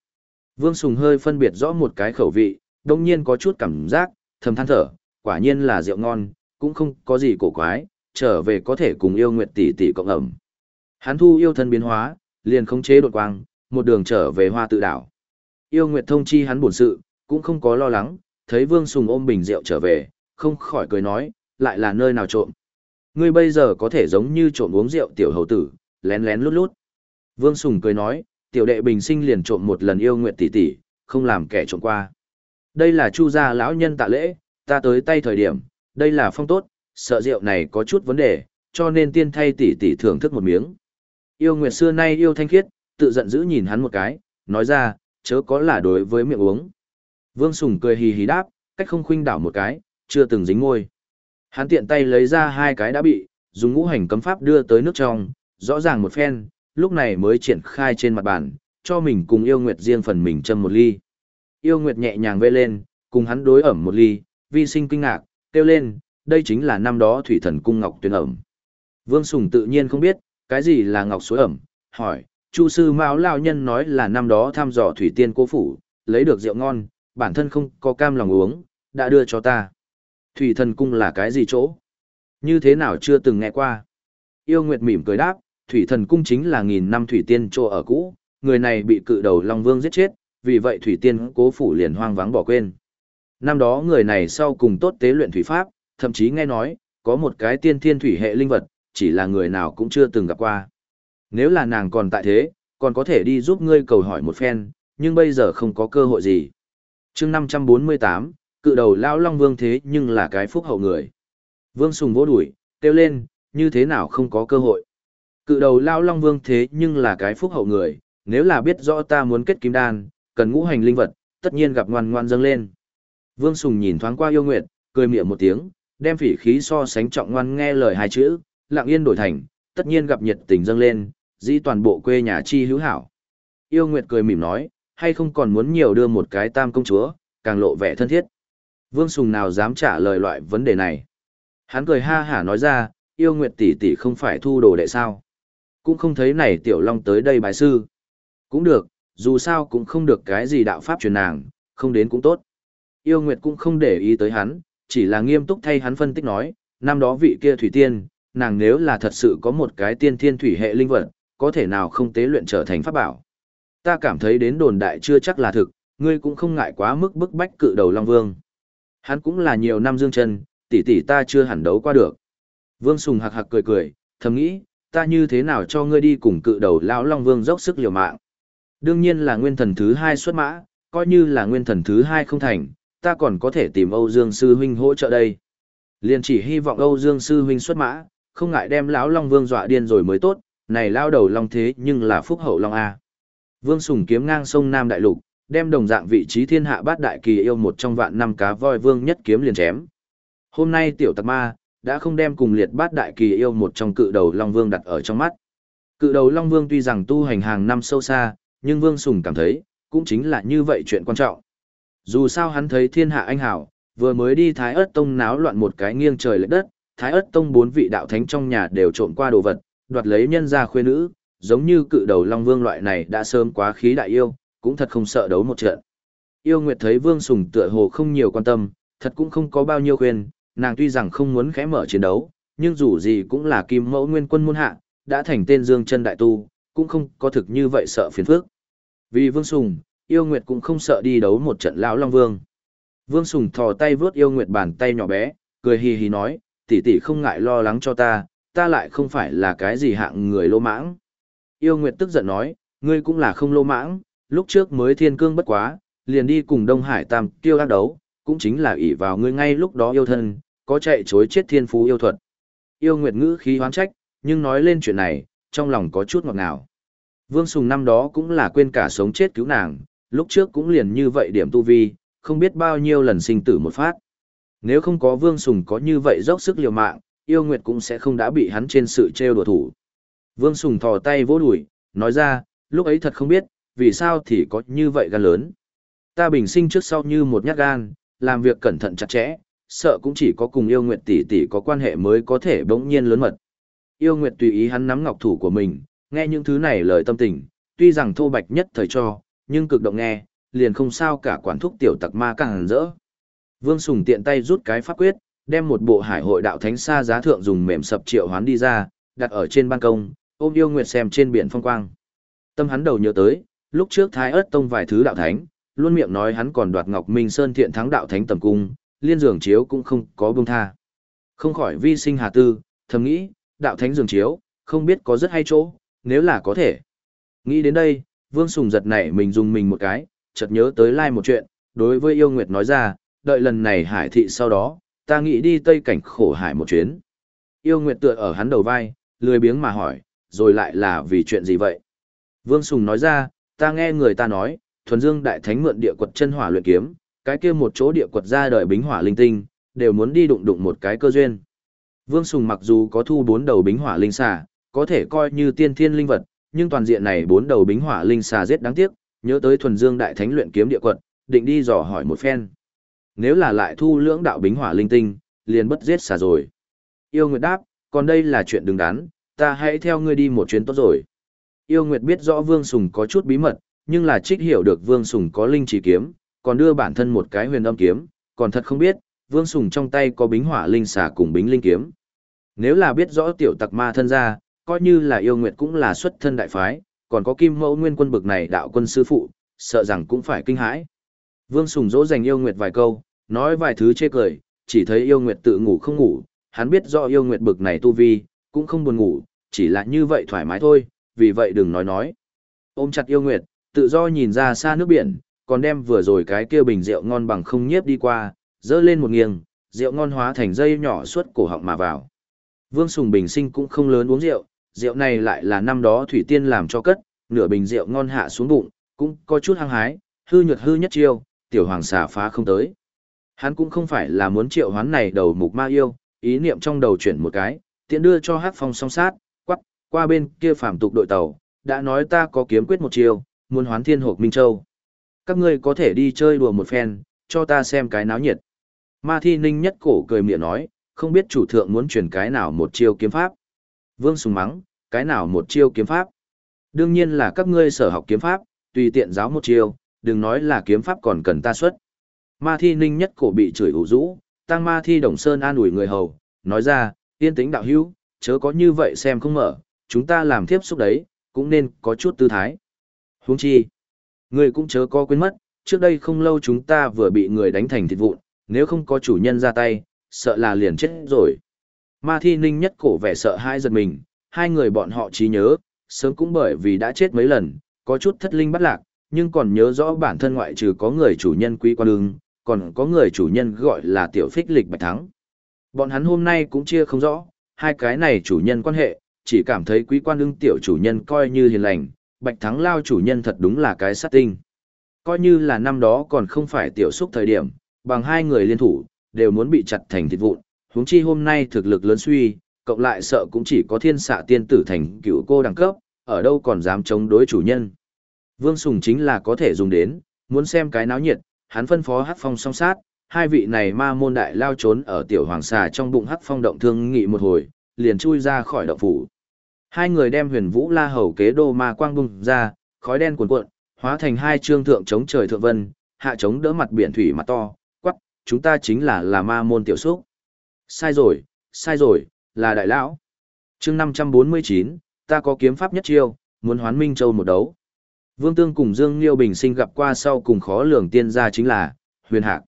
Vương Sùng hơi phân biệt rõ một cái khẩu vị, đồng nhiên có chút cảm giác, thầm than thở, quả nhiên là rượu ngon, cũng không có gì cổ quái, trở về có thể cùng yêu nguyệt tỷ tỷ cộng ẩm. Hắn thu yêu thân biến hóa, liền khống chế đột quang, một đường trở về hoa tự đảo. Yêu nguyệt thông chi hắn buồn sự, cũng không có lo lắng, thấy Vương Sùng ôm bình rượu trở về, không khỏi cười nói, lại là nơi nào trộm. Ngươi bây giờ có thể giống như trộm uống rượu tiểu hầu tử, lén lén lút lút. Vương Sùng cười nói, tiểu đệ bình sinh liền trộm một lần yêu Nguyệt tỷ tỷ, không làm kẻ trộm qua. Đây là chu gia lão nhân tạ lễ, ta tới tay thời điểm, đây là phong tốt, sợ rượu này có chút vấn đề, cho nên tiên thay tỷ tỷ thưởng thức một miếng. Yêu nguyệt xưa nay yêu thanh khiết, tự giận dữ nhìn hắn một cái, nói ra, chớ có là đối với miệng uống. Vương Sùng cười hì hì đáp, cách không khuynh đảo một cái, chưa từng dính môi. Hắn tiện tay lấy ra hai cái đã bị, dùng ngũ hành cấm pháp đưa tới nước trong, rõ ràng một phen, lúc này mới triển khai trên mặt bàn, cho mình cùng yêu nguyệt riêng phần mình châm một ly. Yêu nguyệt nhẹ nhàng vê lên, cùng hắn đối ẩm một ly, vi sinh kinh ngạc, kêu lên, đây chính là năm đó thủy thần cung ngọc tuyên ẩm. Vương Sùng tự nhiên không biết, cái gì là ngọc suối ẩm, hỏi, Chu sư Mao lão nhân nói là năm đó thăm dò thủy tiên cố phủ, lấy được rượu ngon, bản thân không có cam lòng uống, đã đưa cho ta. Thủy thần cung là cái gì chỗ? Như thế nào chưa từng nghe qua? Yêu Nguyệt mỉm cười đáp, Thủy thần cung chính là nghìn năm thủy tiên chỗ ở cũ, người này bị cự đầu Long Vương giết chết, vì vậy thủy tiên cố phủ liền hoang vắng bỏ quên. Năm đó người này sau cùng tốt tế luyện thủy pháp, thậm chí nghe nói, có một cái tiên thiên thủy hệ linh vật, chỉ là người nào cũng chưa từng gặp qua. Nếu là nàng còn tại thế, còn có thể đi giúp ngươi cầu hỏi một phen, nhưng bây giờ không có cơ hội gì. chương 548, cự đầu lao long vương thế nhưng là cái phúc hậu người. Vương Sùng vỗ đuổi, kêu lên, như thế nào không có cơ hội. Cự đầu lao long vương thế nhưng là cái phúc hậu người, nếu là biết rõ ta muốn kết kim đan, cần ngũ hành linh vật, tất nhiên gặp ngoan ngoan dâng lên. Vương Sùng nhìn thoáng qua yêu nguyệt, cười miệng một tiếng, đem phỉ khí so sánh trọng ngoan nghe lời hai chữ, lặng yên đổi thành, tất nhiên gặp nhiệt tình dâng lên, dĩ toàn bộ quê nhà chi hữu hảo. Yêu nguyệt cười mỉm nói, hay không còn muốn nhiều đưa một cái tam công chúa, càng lộ vẻ thân thiết. Vương Sùng nào dám trả lời loại vấn đề này. Hắn cười ha hả nói ra, yêu nguyệt tỷ tỷ không phải thu đồ đệ sao. Cũng không thấy này tiểu long tới đây bài sư. Cũng được, dù sao cũng không được cái gì đạo pháp truyền nàng, không đến cũng tốt. Yêu nguyệt cũng không để ý tới hắn, chỉ là nghiêm túc thay hắn phân tích nói, năm đó vị kia thủy tiên, nàng nếu là thật sự có một cái tiên thiên thủy hệ linh vật, có thể nào không tế luyện trở thành pháp bảo. Ta cảm thấy đến đồn đại chưa chắc là thực, ngươi cũng không ngại quá mức bức bách cự đầu Long Vương. Hắn cũng là nhiều năm dương chân, tỷ tỷ ta chưa hẳn đấu qua được. Vương Sùng hạc hạc cười cười, thầm nghĩ, ta như thế nào cho ngươi đi cùng cự đầu lão Long Vương dốc sức liều mạng. Đương nhiên là nguyên thần thứ hai xuất mã, coi như là nguyên thần thứ hai không thành, ta còn có thể tìm Âu Dương Sư Huynh hỗ trợ đây. Liền chỉ hy vọng Âu Dương Sư Huynh xuất mã, không ngại đem lão Long Vương dọa điên rồi mới tốt, này lao đầu Long thế nhưng là phúc hậu Long A. Vương Sùng kiếm ngang sông Nam Đại Lục, đem đồng dạng vị trí thiên hạ bát đại kỳ yêu một trong vạn năm cá voi vương nhất kiếm liền chém. Hôm nay tiểu tặc ma, đã không đem cùng liệt bát đại kỳ yêu một trong cự đầu Long Vương đặt ở trong mắt. Cự đầu Long Vương tuy rằng tu hành hàng năm sâu xa, nhưng Vương Sùng cảm thấy, cũng chính là như vậy chuyện quan trọng. Dù sao hắn thấy thiên hạ anh hảo, vừa mới đi Thái ớt Tông náo loạn một cái nghiêng trời lệch đất, Thái ớt Tông bốn vị đạo thánh trong nhà đều trộm qua đồ vật, đoạt lấy nhân gia khuê nữ, giống như cự đầu Long Vương loại này đã sớm quá khí đại yêu, cũng thật không sợ đấu một trận. Yêu Nguyệt thấy Vương Sùng tựa hồ không nhiều quan tâm, thật cũng không có bao nhiêu khuyên, nàng tuy rằng không muốn khẽ mở chiến đấu, nhưng dù gì cũng là kim mẫu nguyên quân môn hạ, đã thành tên dương chân đại tu, cũng không có thực như vậy sợ phiền phức. Vì Vương Sùng, Yêu Nguyệt cũng không sợ đi đấu một trận lão Long Vương. Vương Sùng thò tay vớt Yêu Nguyệt bàn tay nhỏ bé, cười hì hì nói, tỷ tỷ không ngại lo lắng cho ta, ta lại không phải là cái gì hạng người lô mãng. Yêu Nguyệt tức giận nói, ngươi cũng là không lô mãng, lúc trước mới thiên cương bất quá, liền đi cùng Đông Hải Tam tiêu ác đấu, cũng chính là ỷ vào ngươi ngay lúc đó yêu thân, có chạy chối chết thiên phú yêu thuật. Yêu Nguyệt ngữ khí hoán trách, nhưng nói lên chuyện này, trong lòng có chút ngọt ngào. Vương Sùng năm đó cũng là quên cả sống chết cứu nàng, lúc trước cũng liền như vậy điểm tu vi, không biết bao nhiêu lần sinh tử một phát. Nếu không có Vương Sùng có như vậy dốc sức liều mạng, yêu Nguyệt cũng sẽ không đã bị hắn trên sự trêu đùa thủ. Vương Sùng thò tay vỗ đùi, nói ra, lúc ấy thật không biết, vì sao thì có như vậy gan lớn. Ta bình sinh trước sau như một nhát gan, làm việc cẩn thận chặt chẽ, sợ cũng chỉ có cùng yêu nguyệt tỷ tỷ có quan hệ mới có thể bỗng nhiên lớn mật. Yêu nguyệt tùy ý hắn nắm ngọc thủ của mình, nghe những thứ này lời tâm tình, tuy rằng thô bạch nhất thời cho, nhưng cực động nghe, liền không sao cả quản thúc tiểu tặc ma càng rỡ. Vương Sùng tiện tay rút cái pháp quyết, đem một bộ hải hội đạo thánh xa giá thượng dùng mềm sập triệu hoán đi ra, đặt ở trên ban công, ôm yêu nguyệt xem trên biển phong quang. Tâm hắn đầu nhớ tới, lúc trước Thái ớt tông vài thứ đạo thánh, luôn miệng nói hắn còn đoạt Ngọc Minh Sơn thiện thắng đạo thánh tầm cung, liên dường chiếu cũng không có buông tha. Không khỏi vi sinh hà tư, thầm nghĩ, đạo thánh dường chiếu, không biết có rất hay chỗ, nếu là có thể. Nghĩ đến đây, Vương Sùng giật nảy mình dùng mình một cái, chợt nhớ tới lai một chuyện, đối với yêu nguyệt nói ra, đợi lần này hải thị sau đó, ta nghĩ đi tây cảnh khổ hải một chuyến. Yêu nguyệt tựa ở hắn đầu vai, lười biếng mà hỏi, rồi lại là vì chuyện gì vậy? Vương Sùng nói ra, ta nghe người ta nói, thuần dương đại thánh mượn địa quật chân hỏa luyện kiếm, cái kia một chỗ địa quật ra đời bính hỏa linh tinh, đều muốn đi đụng đụng một cái cơ duyên. Vương Sùng mặc dù có thu bốn đầu bính hỏa linh xà, có thể coi như tiên thiên linh vật, nhưng toàn diện này bốn đầu bính hỏa linh xà giết đáng tiếc, nhớ tới thuần dương đại thánh luyện kiếm địa quật, định đi dò hỏi một phen. Nếu là lại thu lưỡng đạo bính hỏa linh tinh, liền bất giết xà rồi. Yêu Nguyệt đáp, còn đây là chuyện đừng đắn, ta hãy theo ngươi đi một chuyến tốt rồi. Yêu Nguyệt biết rõ Vương Sùng có chút bí mật, nhưng là trích hiểu được Vương Sùng có linh chỉ kiếm, còn đưa bản thân một cái huyền âm kiếm, còn thật không biết, Vương Sùng trong tay có bính hỏa linh xà cùng bính linh kiếm. Nếu là biết rõ tiểu tặc ma thân ra, coi như là yêu nguyệt cũng là xuất thân đại phái, còn có kim mẫu nguyên quân bực này đạo quân sư phụ, sợ rằng cũng phải kinh hãi. Vương Sùng dỗ dành yêu nguyệt vài câu, nói vài thứ chê cười, chỉ thấy yêu nguyệt tự ngủ không ngủ, hắn biết rõ yêu nguyệt bực này tu vi, cũng không buồn ngủ, chỉ là như vậy thoải mái thôi, vì vậy đừng nói nói. Ôm chặt yêu nguyệt, tự do nhìn ra xa nước biển, còn đem vừa rồi cái kia bình rượu ngon bằng không nhiếp đi qua, dơ lên một nghiêng, rượu ngon hóa thành dây nhỏ suốt cổ họng mà vào. Vương Sùng Bình sinh cũng không lớn uống rượu, rượu này lại là năm đó Thủy Tiên làm cho cất, nửa bình rượu ngon hạ xuống bụng, cũng có chút hăng hái, hư nhược hư nhất chiêu, tiểu hoàng xà phá không tới. Hắn cũng không phải là muốn triệu hoán này đầu mục ma yêu, ý niệm trong đầu chuyển một cái, tiện đưa cho Hắc Phong song sát, quắc, qua bên kia phạm tục đội tàu, đã nói ta có kiếm quyết một chiêu, muốn hoán thiên hộp Minh Châu. Các ngươi có thể đi chơi đùa một phen, cho ta xem cái náo nhiệt. Ma thi ninh nhất cổ cười miệng nói, không biết chủ thượng muốn truyền cái nào một chiêu kiếm pháp. Vương sùng mắng, cái nào một chiêu kiếm pháp. Đương nhiên là các ngươi sở học kiếm pháp, tùy tiện giáo một chiêu, đừng nói là kiếm pháp còn cần ta xuất. Ma thi ninh nhất cổ bị chửi ủ rũ, tăng ma thi đồng sơn an ủi người hầu, nói ra, yên tĩnh đạo hữu, chớ có như vậy xem không mở, chúng ta làm tiếp xúc đấy, cũng nên có chút tư thái. Huống chi, người cũng chớ có quên mất, trước đây không lâu chúng ta vừa bị người đánh thành thịt vụn, nếu không có chủ nhân ra tay, sợ là liền chết rồi. Ma thi ninh nhất cổ vẻ sợ hai giật mình, hai người bọn họ trí nhớ, sớm cũng bởi vì đã chết mấy lần, có chút thất linh bắt lạc, nhưng còn nhớ rõ bản thân ngoại trừ có người chủ nhân quý quan ưng, còn có người chủ nhân gọi là tiểu phích lịch bạch thắng. Bọn hắn hôm nay cũng chia không rõ, hai cái này chủ nhân quan hệ, chỉ cảm thấy quý quan ưng tiểu chủ nhân coi như hiền lành, bạch thắng lao chủ nhân thật đúng là cái sát tinh. Coi như là năm đó còn không phải tiểu xúc thời điểm, bằng hai người liên thủ, đều muốn bị chặt thành thịt vụn, huống chi hôm nay thực lực lớn suy, cộng lại sợ cũng chỉ có thiên xạ tiên tử thành cựu cô đẳng cấp, ở đâu còn dám chống đối chủ nhân. Vương Sùng chính là có thể dùng đến, muốn xem cái náo nhiệt, hắn phân phó hắc phong song sát, hai vị này ma môn đại lao trốn ở tiểu hoàng xà trong bụng hắc phong động thương nghị một hồi, liền chui ra khỏi động phủ. Hai người đem huyền vũ la hầu kế đô ma quang bung ra, khói đen cuồn cuộn, hóa thành hai trương thượng chống trời thượng vân, hạ chống đỡ mặt biển thủy mặt to, quắc, chúng ta chính là là ma môn tiểu xúc. Sai rồi, sai rồi, là đại lão. chương 549, ta có kiếm pháp nhất chiêu, muốn hoán Minh Châu một đấu. Vương Tương cùng Dương Liêu Bình sinh gặp qua sau cùng khó lường tiên gia chính là Huyền Hạc.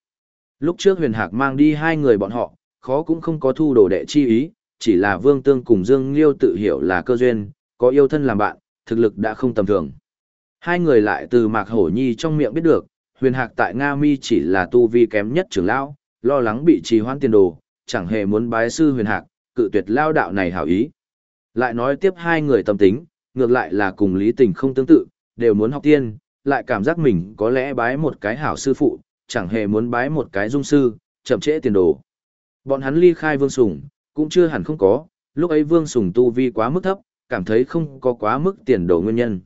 Lúc trước Huyền Hạc mang đi hai người bọn họ, khó cũng không có thu đồ đệ chi ý, chỉ là Vương Tương cùng Dương Liêu tự hiểu là cơ duyên, có yêu thân làm bạn, thực lực đã không tầm thường. Hai người lại từ Mạc Hổ Nhi trong miệng biết được, Huyền Hạc tại Nga Mi chỉ là tu vi kém nhất trưởng lão, lo lắng bị trì hoãn tiền đồ, chẳng hề muốn bái sư Huyền Hạc, cự tuyệt lao đạo này hảo ý. Lại nói tiếp hai người tâm tính, ngược lại là cùng lý tình không tương tự, đều muốn học tiên, lại cảm giác mình có lẽ bái một cái hảo sư phụ, chẳng hề muốn bái một cái dung sư, chậm trễ tiền đồ. Bọn hắn ly khai Vương Sùng, cũng chưa hẳn không có, lúc ấy Vương Sùng tu vi quá mức thấp, cảm thấy không có quá mức tiền đồ nguyên nhân.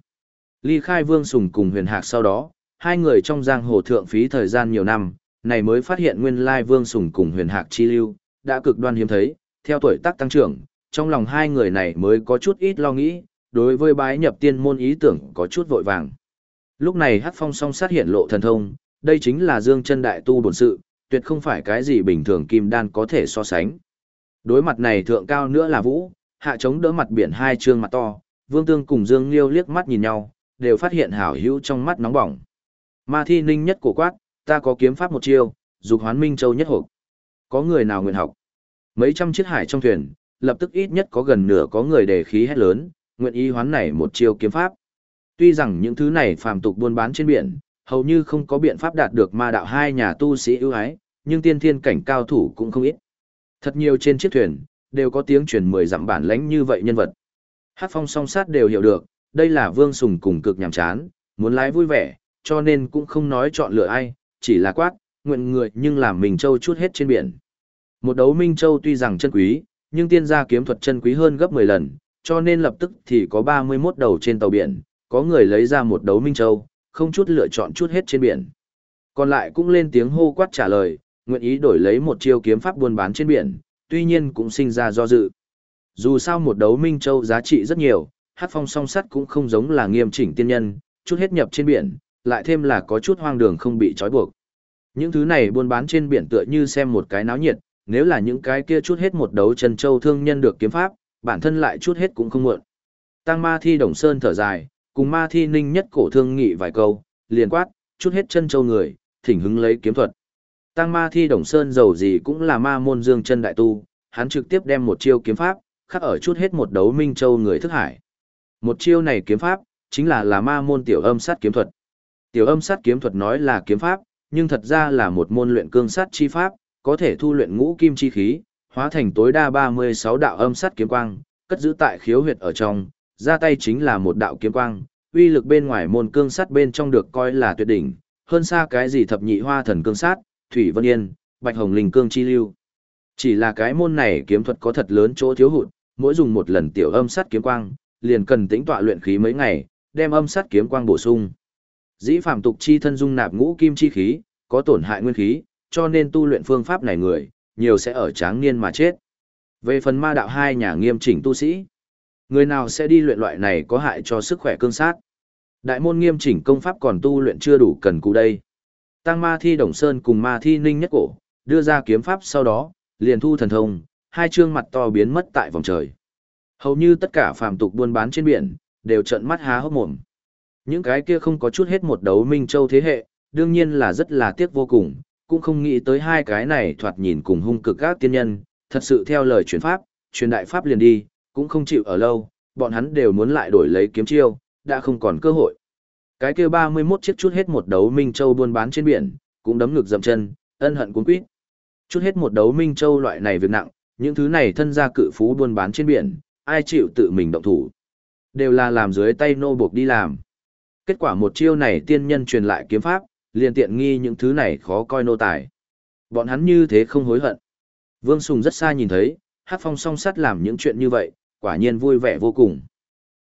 Ly khai Vương Sùng cùng huyền hạc sau đó, hai người trong giang hồ thượng phí thời gian nhiều năm, này mới phát hiện nguyên lai Vương Sùng cùng huyền hạc chi lưu, đã cực đoan hiếm thấy, theo tuổi tác tăng trưởng, trong lòng hai người này mới có chút ít lo nghĩ, đối với bái nhập tiên môn ý tưởng có chút vội vàng. Lúc này Hắc Phong song sát hiện lộ thần thông, đây chính là Dương chân đại tu bổn sự, tuyệt không phải cái gì bình thường kim đan có thể so sánh. Đối mặt này thượng cao nữa là Vũ, hạ chống đỡ mặt biển hai trương mặt to, Vương Tương cùng Dương Liêu liếc mắt nhìn nhau, đều phát hiện hảo hữu trong mắt nóng bỏng. Ma thi ninh nhất cổ quát, ta có kiếm pháp một chiêu, dục hoán minh châu nhất hộp. Có người nào nguyện học? Mấy trăm chiếc hải trong thuyền, lập tức ít nhất có gần nửa có người đề khí hét lớn, nguyện ý hoán này một chiêu kiếm pháp. Tuy rằng những thứ này phàm tục buôn bán trên biển, hầu như không có biện pháp đạt được ma đạo hai nhà tu sĩ ưu ái, nhưng tiên thiên cảnh cao thủ cũng không ít. Thật nhiều trên chiếc thuyền, đều có tiếng truyền mười dặm bản lãnh như vậy nhân vật. Hát phong song sát đều hiểu được, đây là vương sùng cùng cực nhàm chán, muốn lái vui vẻ, cho nên cũng không nói chọn lựa ai, chỉ là quát, nguyện người nhưng làm mình trâu chút hết trên biển. Một đấu Minh Châu tuy rằng chân quý, nhưng tiên gia kiếm thuật chân quý hơn gấp 10 lần, cho nên lập tức thì có 31 đầu trên tàu biển, có người lấy ra một đấu Minh Châu, không chút lựa chọn chút hết trên biển. Còn lại cũng lên tiếng hô quát trả lời, nguyện ý đổi lấy một chiêu kiếm pháp buôn bán trên biển, tuy nhiên cũng sinh ra do dự. Dù sao một đấu Minh Châu giá trị rất nhiều, hát phong song sắt cũng không giống là nghiêm chỉnh tiên nhân, chút hết nhập trên biển, lại thêm là có chút hoang đường không bị trói buộc. Những thứ này buôn bán trên biển tựa như xem một cái náo nhiệt, nếu là những cái kia chút hết một đấu chân châu thương nhân được kiếm pháp, bản thân lại chút hết cũng không muộn. Tăng ma thi đồng sơn thở dài, cùng ma thi ninh nhất cổ thương nghị vài câu, liền quát, chút hết chân châu người, thỉnh hứng lấy kiếm thuật. Tăng ma thi đồng sơn giàu gì cũng là ma môn dương chân đại tu, hắn trực tiếp đem một chiêu kiếm pháp, khắc ở chút hết một đấu minh châu người thức hải. Một chiêu này kiếm pháp, chính là là ma môn tiểu âm sát kiếm thuật. Tiểu âm sát kiếm thuật nói là kiếm pháp, nhưng thật ra là một môn luyện cương sát chi pháp, có thể thu luyện ngũ kim chi khí, hóa thành tối đa 36 đạo âm sát kiếm quang, cất giữ tại khiếu huyệt ở trong, ra tay chính là một đạo kiếm quang, uy lực bên ngoài môn cương sát bên trong được coi là tuyệt đỉnh, hơn xa cái gì thập nhị hoa thần cương sát, thủy vân yên, bạch hồng linh cương chi lưu. Chỉ là cái môn này kiếm thuật có thật lớn chỗ thiếu hụt, mỗi dùng một lần tiểu âm sát kiếm quang, liền cần tĩnh tọa luyện khí mấy ngày, đem âm sát kiếm quang bổ sung. Dĩ phạm tục chi thân dung nạp ngũ kim chi khí, có tổn hại nguyên khí, cho nên tu luyện phương pháp này người, nhiều sẽ ở tráng niên mà chết. Về phần ma đạo hai nhà nghiêm chỉnh tu sĩ, người nào sẽ đi luyện loại này có hại cho sức khỏe cương sát. Đại môn nghiêm chỉnh công pháp còn tu luyện chưa đủ cần cù đây. Tăng ma thi đồng sơn cùng ma thi ninh nhất cổ, đưa ra kiếm pháp sau đó, liền thu thần thông, hai trương mặt to biến mất tại vòng trời. Hầu như tất cả phàm tục buôn bán trên biển, đều trợn mắt há hốc mồm. Những cái kia không có chút hết một đấu Minh Châu thế hệ, đương nhiên là rất là tiếc vô cùng, cũng không nghĩ tới hai cái này thoạt nhìn cùng hung cực các tiên nhân, thật sự theo lời truyền pháp, truyền đại pháp liền đi, cũng không chịu ở lâu, bọn hắn đều muốn lại đổi lấy kiếm chiêu, đã không còn cơ hội. Cái kia 31 chiếc chút hết một đấu Minh Châu buôn bán trên biển, cũng đấm ngực dậm chân, ân hận cuốn quýt. Chút hết một đấu Minh Châu loại này việc nặng, những thứ này thân gia cự phú buôn bán trên biển, ai chịu tự mình động thủ. Đều là làm dưới tay nô buộc đi làm. Kết quả một chiêu này tiên nhân truyền lại kiếm pháp, liền tiện nghi những thứ này khó coi nô tài. Bọn hắn như thế không hối hận. Vương Sùng rất xa nhìn thấy, Hát Phong song sắt làm những chuyện như vậy, quả nhiên vui vẻ vô cùng.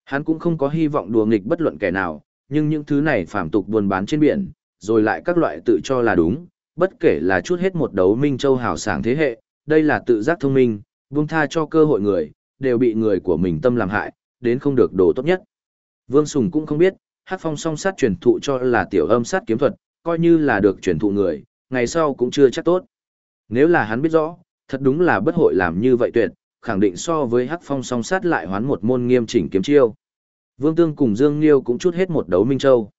Hắn cũng không có hy vọng đùa nghịch bất luận kẻ nào, nhưng những thứ này phạm tục buôn bán trên biển, rồi lại các loại tự cho là đúng, bất kể là chút hết một đấu minh châu hào sảng thế hệ, đây là tự giác thông minh, buông tha cho cơ hội người, đều bị người của mình tâm làm hại, đến không được đồ tốt nhất. Vương Sùng cũng không biết, Hát Phong song sát truyền thụ cho là tiểu âm sát kiếm thuật, coi như là được truyền thụ người, ngày sau cũng chưa chắc tốt. Nếu là hắn biết rõ, thật đúng là bất hội làm như vậy tuyệt, khẳng định so với Hắc Phong song sát lại hoán một môn nghiêm chỉnh kiếm chiêu. Vương Tương cùng Dương Liêu cũng chút hết một đấu Minh Châu.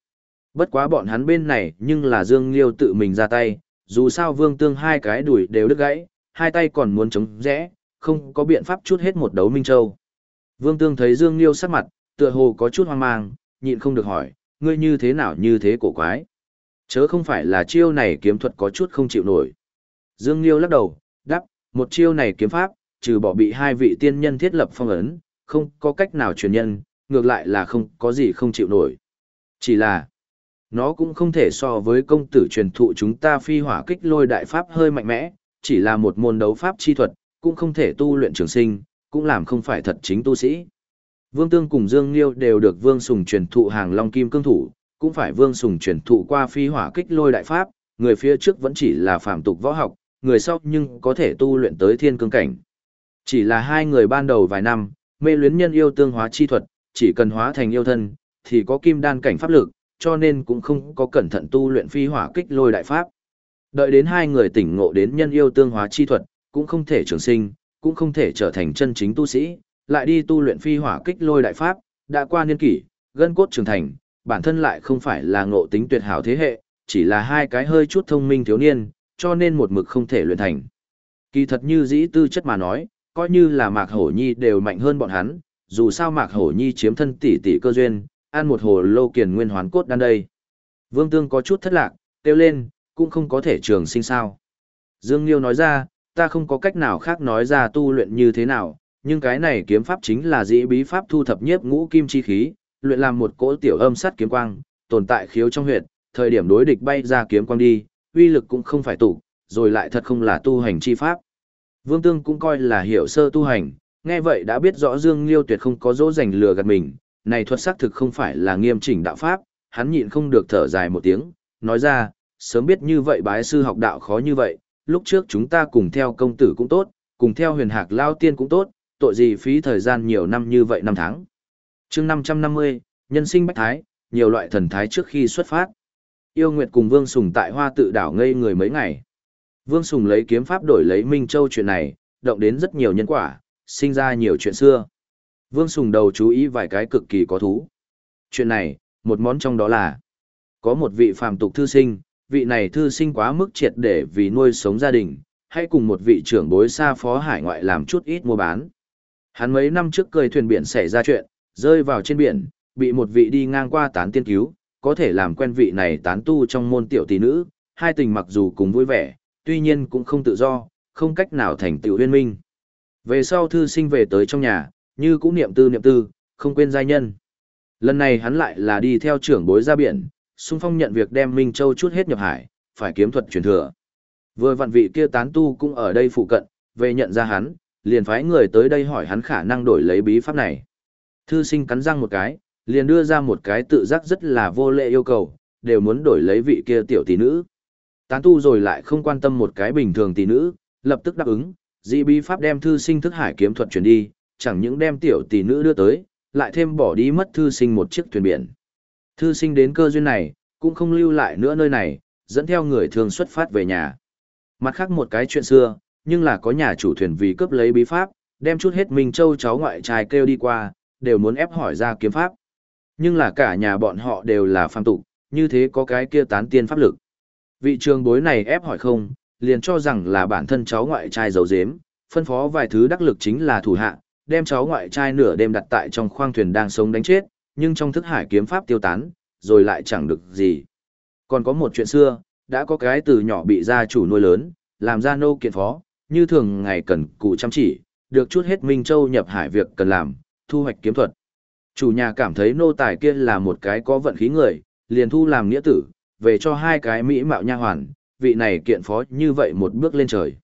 Bất quá bọn hắn bên này nhưng là Dương Liêu tự mình ra tay, dù sao Vương Tương hai cái đuổi đều đứt gãy, hai tay còn muốn chống rẽ, không có biện pháp chút hết một đấu Minh Châu. Vương Tương thấy Dương Liêu sắc mặt, tựa hồ có chút hoang mang, nhịn không được hỏi, ngươi như thế nào như thế cổ quái. Chớ không phải là chiêu này kiếm thuật có chút không chịu nổi. Dương Liêu lắc đầu, đáp, một chiêu này kiếm pháp, trừ bỏ bị hai vị tiên nhân thiết lập phong ấn, không có cách nào truyền nhân, ngược lại là không có gì không chịu nổi. Chỉ là, nó cũng không thể so với công tử truyền thụ chúng ta phi hỏa kích lôi đại pháp hơi mạnh mẽ, chỉ là một môn đấu pháp chi thuật, cũng không thể tu luyện trường sinh, cũng làm không phải thật chính tu sĩ. Vương Tương cùng Dương Liêu đều được Vương Sùng truyền thụ hàng Long Kim Cương Thủ, cũng phải Vương Sùng truyền thụ qua phi hỏa kích lôi đại pháp, người phía trước vẫn chỉ là phạm tục võ học, người sau nhưng có thể tu luyện tới thiên cương cảnh. Chỉ là hai người ban đầu vài năm, mê luyến nhân yêu tương hóa chi thuật, chỉ cần hóa thành yêu thân, thì có kim đan cảnh pháp lực, cho nên cũng không có cẩn thận tu luyện phi hỏa kích lôi đại pháp. Đợi đến hai người tỉnh ngộ đến nhân yêu tương hóa chi thuật, cũng không thể trường sinh, cũng không thể trở thành chân chính tu sĩ, lại đi tu luyện phi hỏa kích lôi đại pháp, đã qua niên kỷ, gân cốt trưởng thành, bản thân lại không phải là ngộ tính tuyệt hảo thế hệ, chỉ là hai cái hơi chút thông minh thiếu niên, cho nên một mực không thể luyện thành. Kỳ thật như dĩ tư chất mà nói, coi như là Mạc Hổ Nhi đều mạnh hơn bọn hắn, dù sao Mạc Hổ Nhi chiếm thân tỷ tỷ cơ duyên, ăn một hồ lô kiền nguyên hoán cốt đan đây. Vương Tương có chút thất lạc, kêu lên, cũng không có thể trường sinh sao. Dương Liêu nói ra, ta không có cách nào khác nói ra tu luyện như thế nào, nhưng cái này kiếm pháp chính là dĩ bí pháp thu thập nhiếp ngũ kim chi khí, luyện làm một cỗ tiểu âm sắt kiếm quang, tồn tại khiếu trong huyệt, thời điểm đối địch bay ra kiếm quang đi, uy lực cũng không phải tụ, rồi lại thật không là tu hành chi pháp. Vương Tương cũng coi là hiểu sơ tu hành, nghe vậy đã biết rõ Dương Liêu tuyệt không có dỗ dành lừa gạt mình, này thuật sắc thực không phải là nghiêm chỉnh đạo pháp, hắn nhịn không được thở dài một tiếng, nói ra, sớm biết như vậy bái sư học đạo khó như vậy, lúc trước chúng ta cùng theo công tử cũng tốt, cùng theo huyền hạc lao tiên cũng tốt, tội gì phí thời gian nhiều năm như vậy năm tháng chương 550, nhân sinh bách thái, nhiều loại thần thái trước khi xuất phát. Yêu Nguyệt cùng Vương Sùng tại hoa tự đảo ngây người mấy ngày. Vương Sùng lấy kiếm pháp đổi lấy Minh Châu chuyện này, động đến rất nhiều nhân quả, sinh ra nhiều chuyện xưa. Vương Sùng đầu chú ý vài cái cực kỳ có thú. Chuyện này, một món trong đó là có một vị phàm tục thư sinh, vị này thư sinh quá mức triệt để vì nuôi sống gia đình, hay cùng một vị trưởng bối xa phó hải ngoại làm chút ít mua bán. Hắn mấy năm trước cười thuyền biển xảy ra chuyện, rơi vào trên biển, bị một vị đi ngang qua tán tiên cứu, có thể làm quen vị này tán tu trong môn tiểu tỷ nữ, hai tình mặc dù cùng vui vẻ, tuy nhiên cũng không tự do, không cách nào thành tựu huyên minh. Về sau thư sinh về tới trong nhà, như cũng niệm tư niệm tư, không quên giai nhân. Lần này hắn lại là đi theo trưởng bối ra biển, xung phong nhận việc đem Minh Châu chút hết nhập hải, phải kiếm thuật truyền thừa. Vừa vặn vị kia tán tu cũng ở đây phụ cận, về nhận ra hắn, liền phái người tới đây hỏi hắn khả năng đổi lấy bí pháp này. Thư sinh cắn răng một cái, liền đưa ra một cái tự giác rất là vô lệ yêu cầu, đều muốn đổi lấy vị kia tiểu tỷ nữ. Tán tu rồi lại không quan tâm một cái bình thường tỷ nữ, lập tức đáp ứng, dị bí pháp đem thư sinh thức hải kiếm thuật chuyển đi, chẳng những đem tiểu tỷ nữ đưa tới, lại thêm bỏ đi mất thư sinh một chiếc thuyền biển. Thư sinh đến cơ duyên này, cũng không lưu lại nữa nơi này, dẫn theo người thường xuất phát về nhà. Mặt khác một cái chuyện xưa, nhưng là có nhà chủ thuyền vì cướp lấy bí pháp, đem chút hết mình Châu cháu ngoại trai kêu đi qua, đều muốn ép hỏi ra kiếm pháp. Nhưng là cả nhà bọn họ đều là phàm tục, như thế có cái kia tán tiên pháp lực. Vị trường bối này ép hỏi không, liền cho rằng là bản thân cháu ngoại trai giấu giếm, phân phó vài thứ đắc lực chính là thủ hạ, đem cháu ngoại trai nửa đêm đặt tại trong khoang thuyền đang sống đánh chết, nhưng trong thức hải kiếm pháp tiêu tán, rồi lại chẳng được gì. Còn có một chuyện xưa, đã có cái từ nhỏ bị gia chủ nuôi lớn, làm ra nô kiện phó, như thường ngày cần cụ chăm chỉ, được chút hết Minh Châu nhập hải việc cần làm, thu hoạch kiếm thuật. Chủ nhà cảm thấy nô tài kia là một cái có vận khí người, liền thu làm nghĩa tử, về cho hai cái mỹ mạo nha hoàn, vị này kiện phó như vậy một bước lên trời.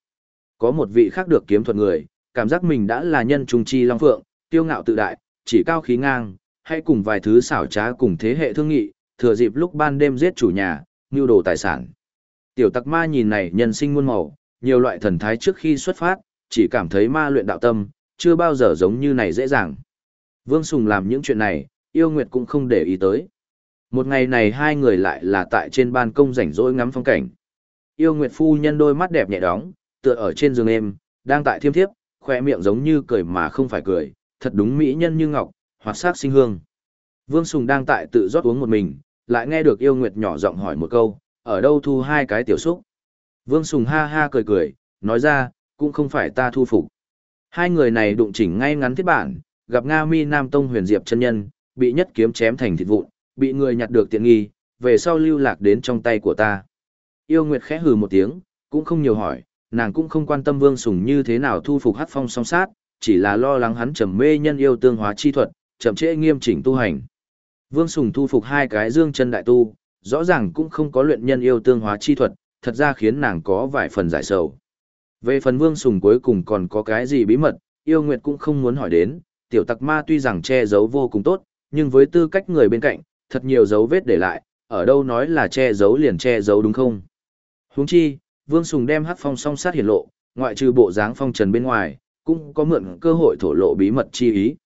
Có một vị khác được kiếm thuật người, cảm giác mình đã là nhân trung chi long phượng, tiêu ngạo tự đại, chỉ cao khí ngang, hay cùng vài thứ xảo trá cùng thế hệ thương nghị, thừa dịp lúc ban đêm giết chủ nhà, nưu đồ tài sản. Tiểu tặc ma nhìn này nhân sinh muôn màu, nhiều loại thần thái trước khi xuất phát, chỉ cảm thấy ma luyện đạo tâm, chưa bao giờ giống như này dễ dàng. Vương Sùng làm những chuyện này, yêu nguyệt cũng không để ý tới. Một ngày này hai người lại là tại trên ban công rảnh rỗi ngắm phong cảnh. Yêu nguyệt phu nhân đôi mắt đẹp nhẹ đóng, tựa ở trên giường êm, đang tại thiêm thiếp, khoe miệng giống như cười mà không phải cười, thật đúng mỹ nhân như ngọc, hoạt sắc sinh hương. Vương Sùng đang tại tự rót uống một mình, lại nghe được yêu nguyệt nhỏ giọng hỏi một câu, ở đâu thu hai cái tiểu xúc. Vương Sùng ha ha cười cười, nói ra, cũng không phải ta thu phục. Hai người này đụng chỉnh ngay ngắn thiết bản, gặp Nga Mi Nam Tông huyền diệp chân nhân, bị nhất kiếm chém thành thịt vụn, bị người nhặt được tiện nghi, về sau lưu lạc đến trong tay của ta. Yêu Nguyệt khẽ hừ một tiếng, cũng không nhiều hỏi, nàng cũng không quan tâm Vương Sùng như thế nào thu phục hát phong song sát, chỉ là lo lắng hắn trầm mê nhân yêu tương hóa chi thuật, chậm trễ nghiêm chỉnh tu hành. Vương Sùng thu phục hai cái dương chân đại tu, rõ ràng cũng không có luyện nhân yêu tương hóa chi thuật, thật ra khiến nàng có vài phần giải sầu. Về phần Vương Sùng cuối cùng còn có cái gì bí mật, yêu nguyệt cũng không muốn hỏi đến, tiểu tặc ma tuy rằng che giấu vô cùng tốt, nhưng với tư cách người bên cạnh, thật nhiều dấu vết để lại, ở đâu nói là che giấu liền che giấu đúng không? Huống chi, Vương Sùng đem hắc phong song sát hiển lộ, ngoại trừ bộ dáng phong trần bên ngoài, cũng có mượn cơ hội thổ lộ bí mật chi ý.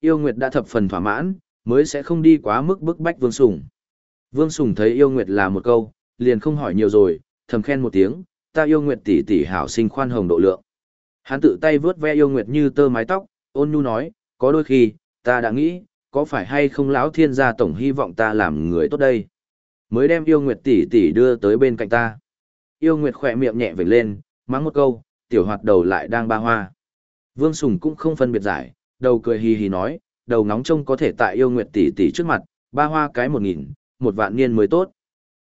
Yêu Nguyệt đã thập phần thỏa mãn, mới sẽ không đi quá mức bức bách Vương Sùng. Vương Sùng thấy yêu nguyệt là một câu, liền không hỏi nhiều rồi, thầm khen một tiếng, ta yêu nguyệt tỷ tỷ hảo sinh khoan hồng độ lượng. Hắn tự tay vướt ve yêu nguyệt như tơ mái tóc, ôn nhu nói, có đôi khi, ta đã nghĩ, có phải hay không lão thiên gia tổng hy vọng ta làm người tốt đây. Mới đem yêu nguyệt tỷ tỷ đưa tới bên cạnh ta. Yêu nguyệt khỏe miệng nhẹ vểnh lên, mắng một câu, tiểu hoạt đầu lại đang ba hoa. Vương Sùng cũng không phân biệt giải, đầu cười hì hì nói, đầu ngóng trông có thể tại yêu nguyệt tỷ tỷ trước mặt, ba hoa cái một nghìn, một vạn niên mới tốt.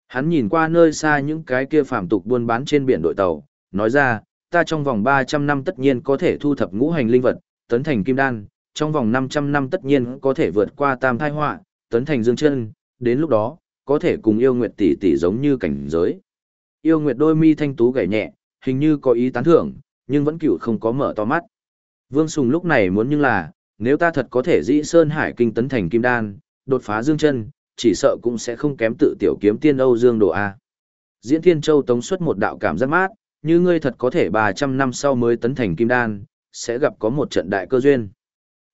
Hắn nhìn qua nơi xa những cái kia phàm tục buôn bán trên biển đội tàu, nói ra, ta trong vòng 300 năm tất nhiên có thể thu thập ngũ hành linh vật, tấn thành kim đan, trong vòng 500 năm tất nhiên có thể vượt qua tam thai họa, tấn thành dương chân, đến lúc đó, có thể cùng yêu nguyệt tỷ tỷ giống như cảnh giới. Yêu nguyệt đôi mi thanh tú gảy nhẹ, hình như có ý tán thưởng, nhưng vẫn cựu không có mở to mắt. Vương Sùng lúc này muốn nhưng là, nếu ta thật có thể dĩ Sơn Hải kinh tấn thành kim đan, đột phá dương chân, chỉ sợ cũng sẽ không kém tự tiểu kiếm tiên Âu Dương Đồ A. Diễn Thiên Châu tống xuất một đạo cảm giác mát, như ngươi thật có thể 300 năm sau mới tấn thành kim đan, sẽ gặp có một trận đại cơ duyên.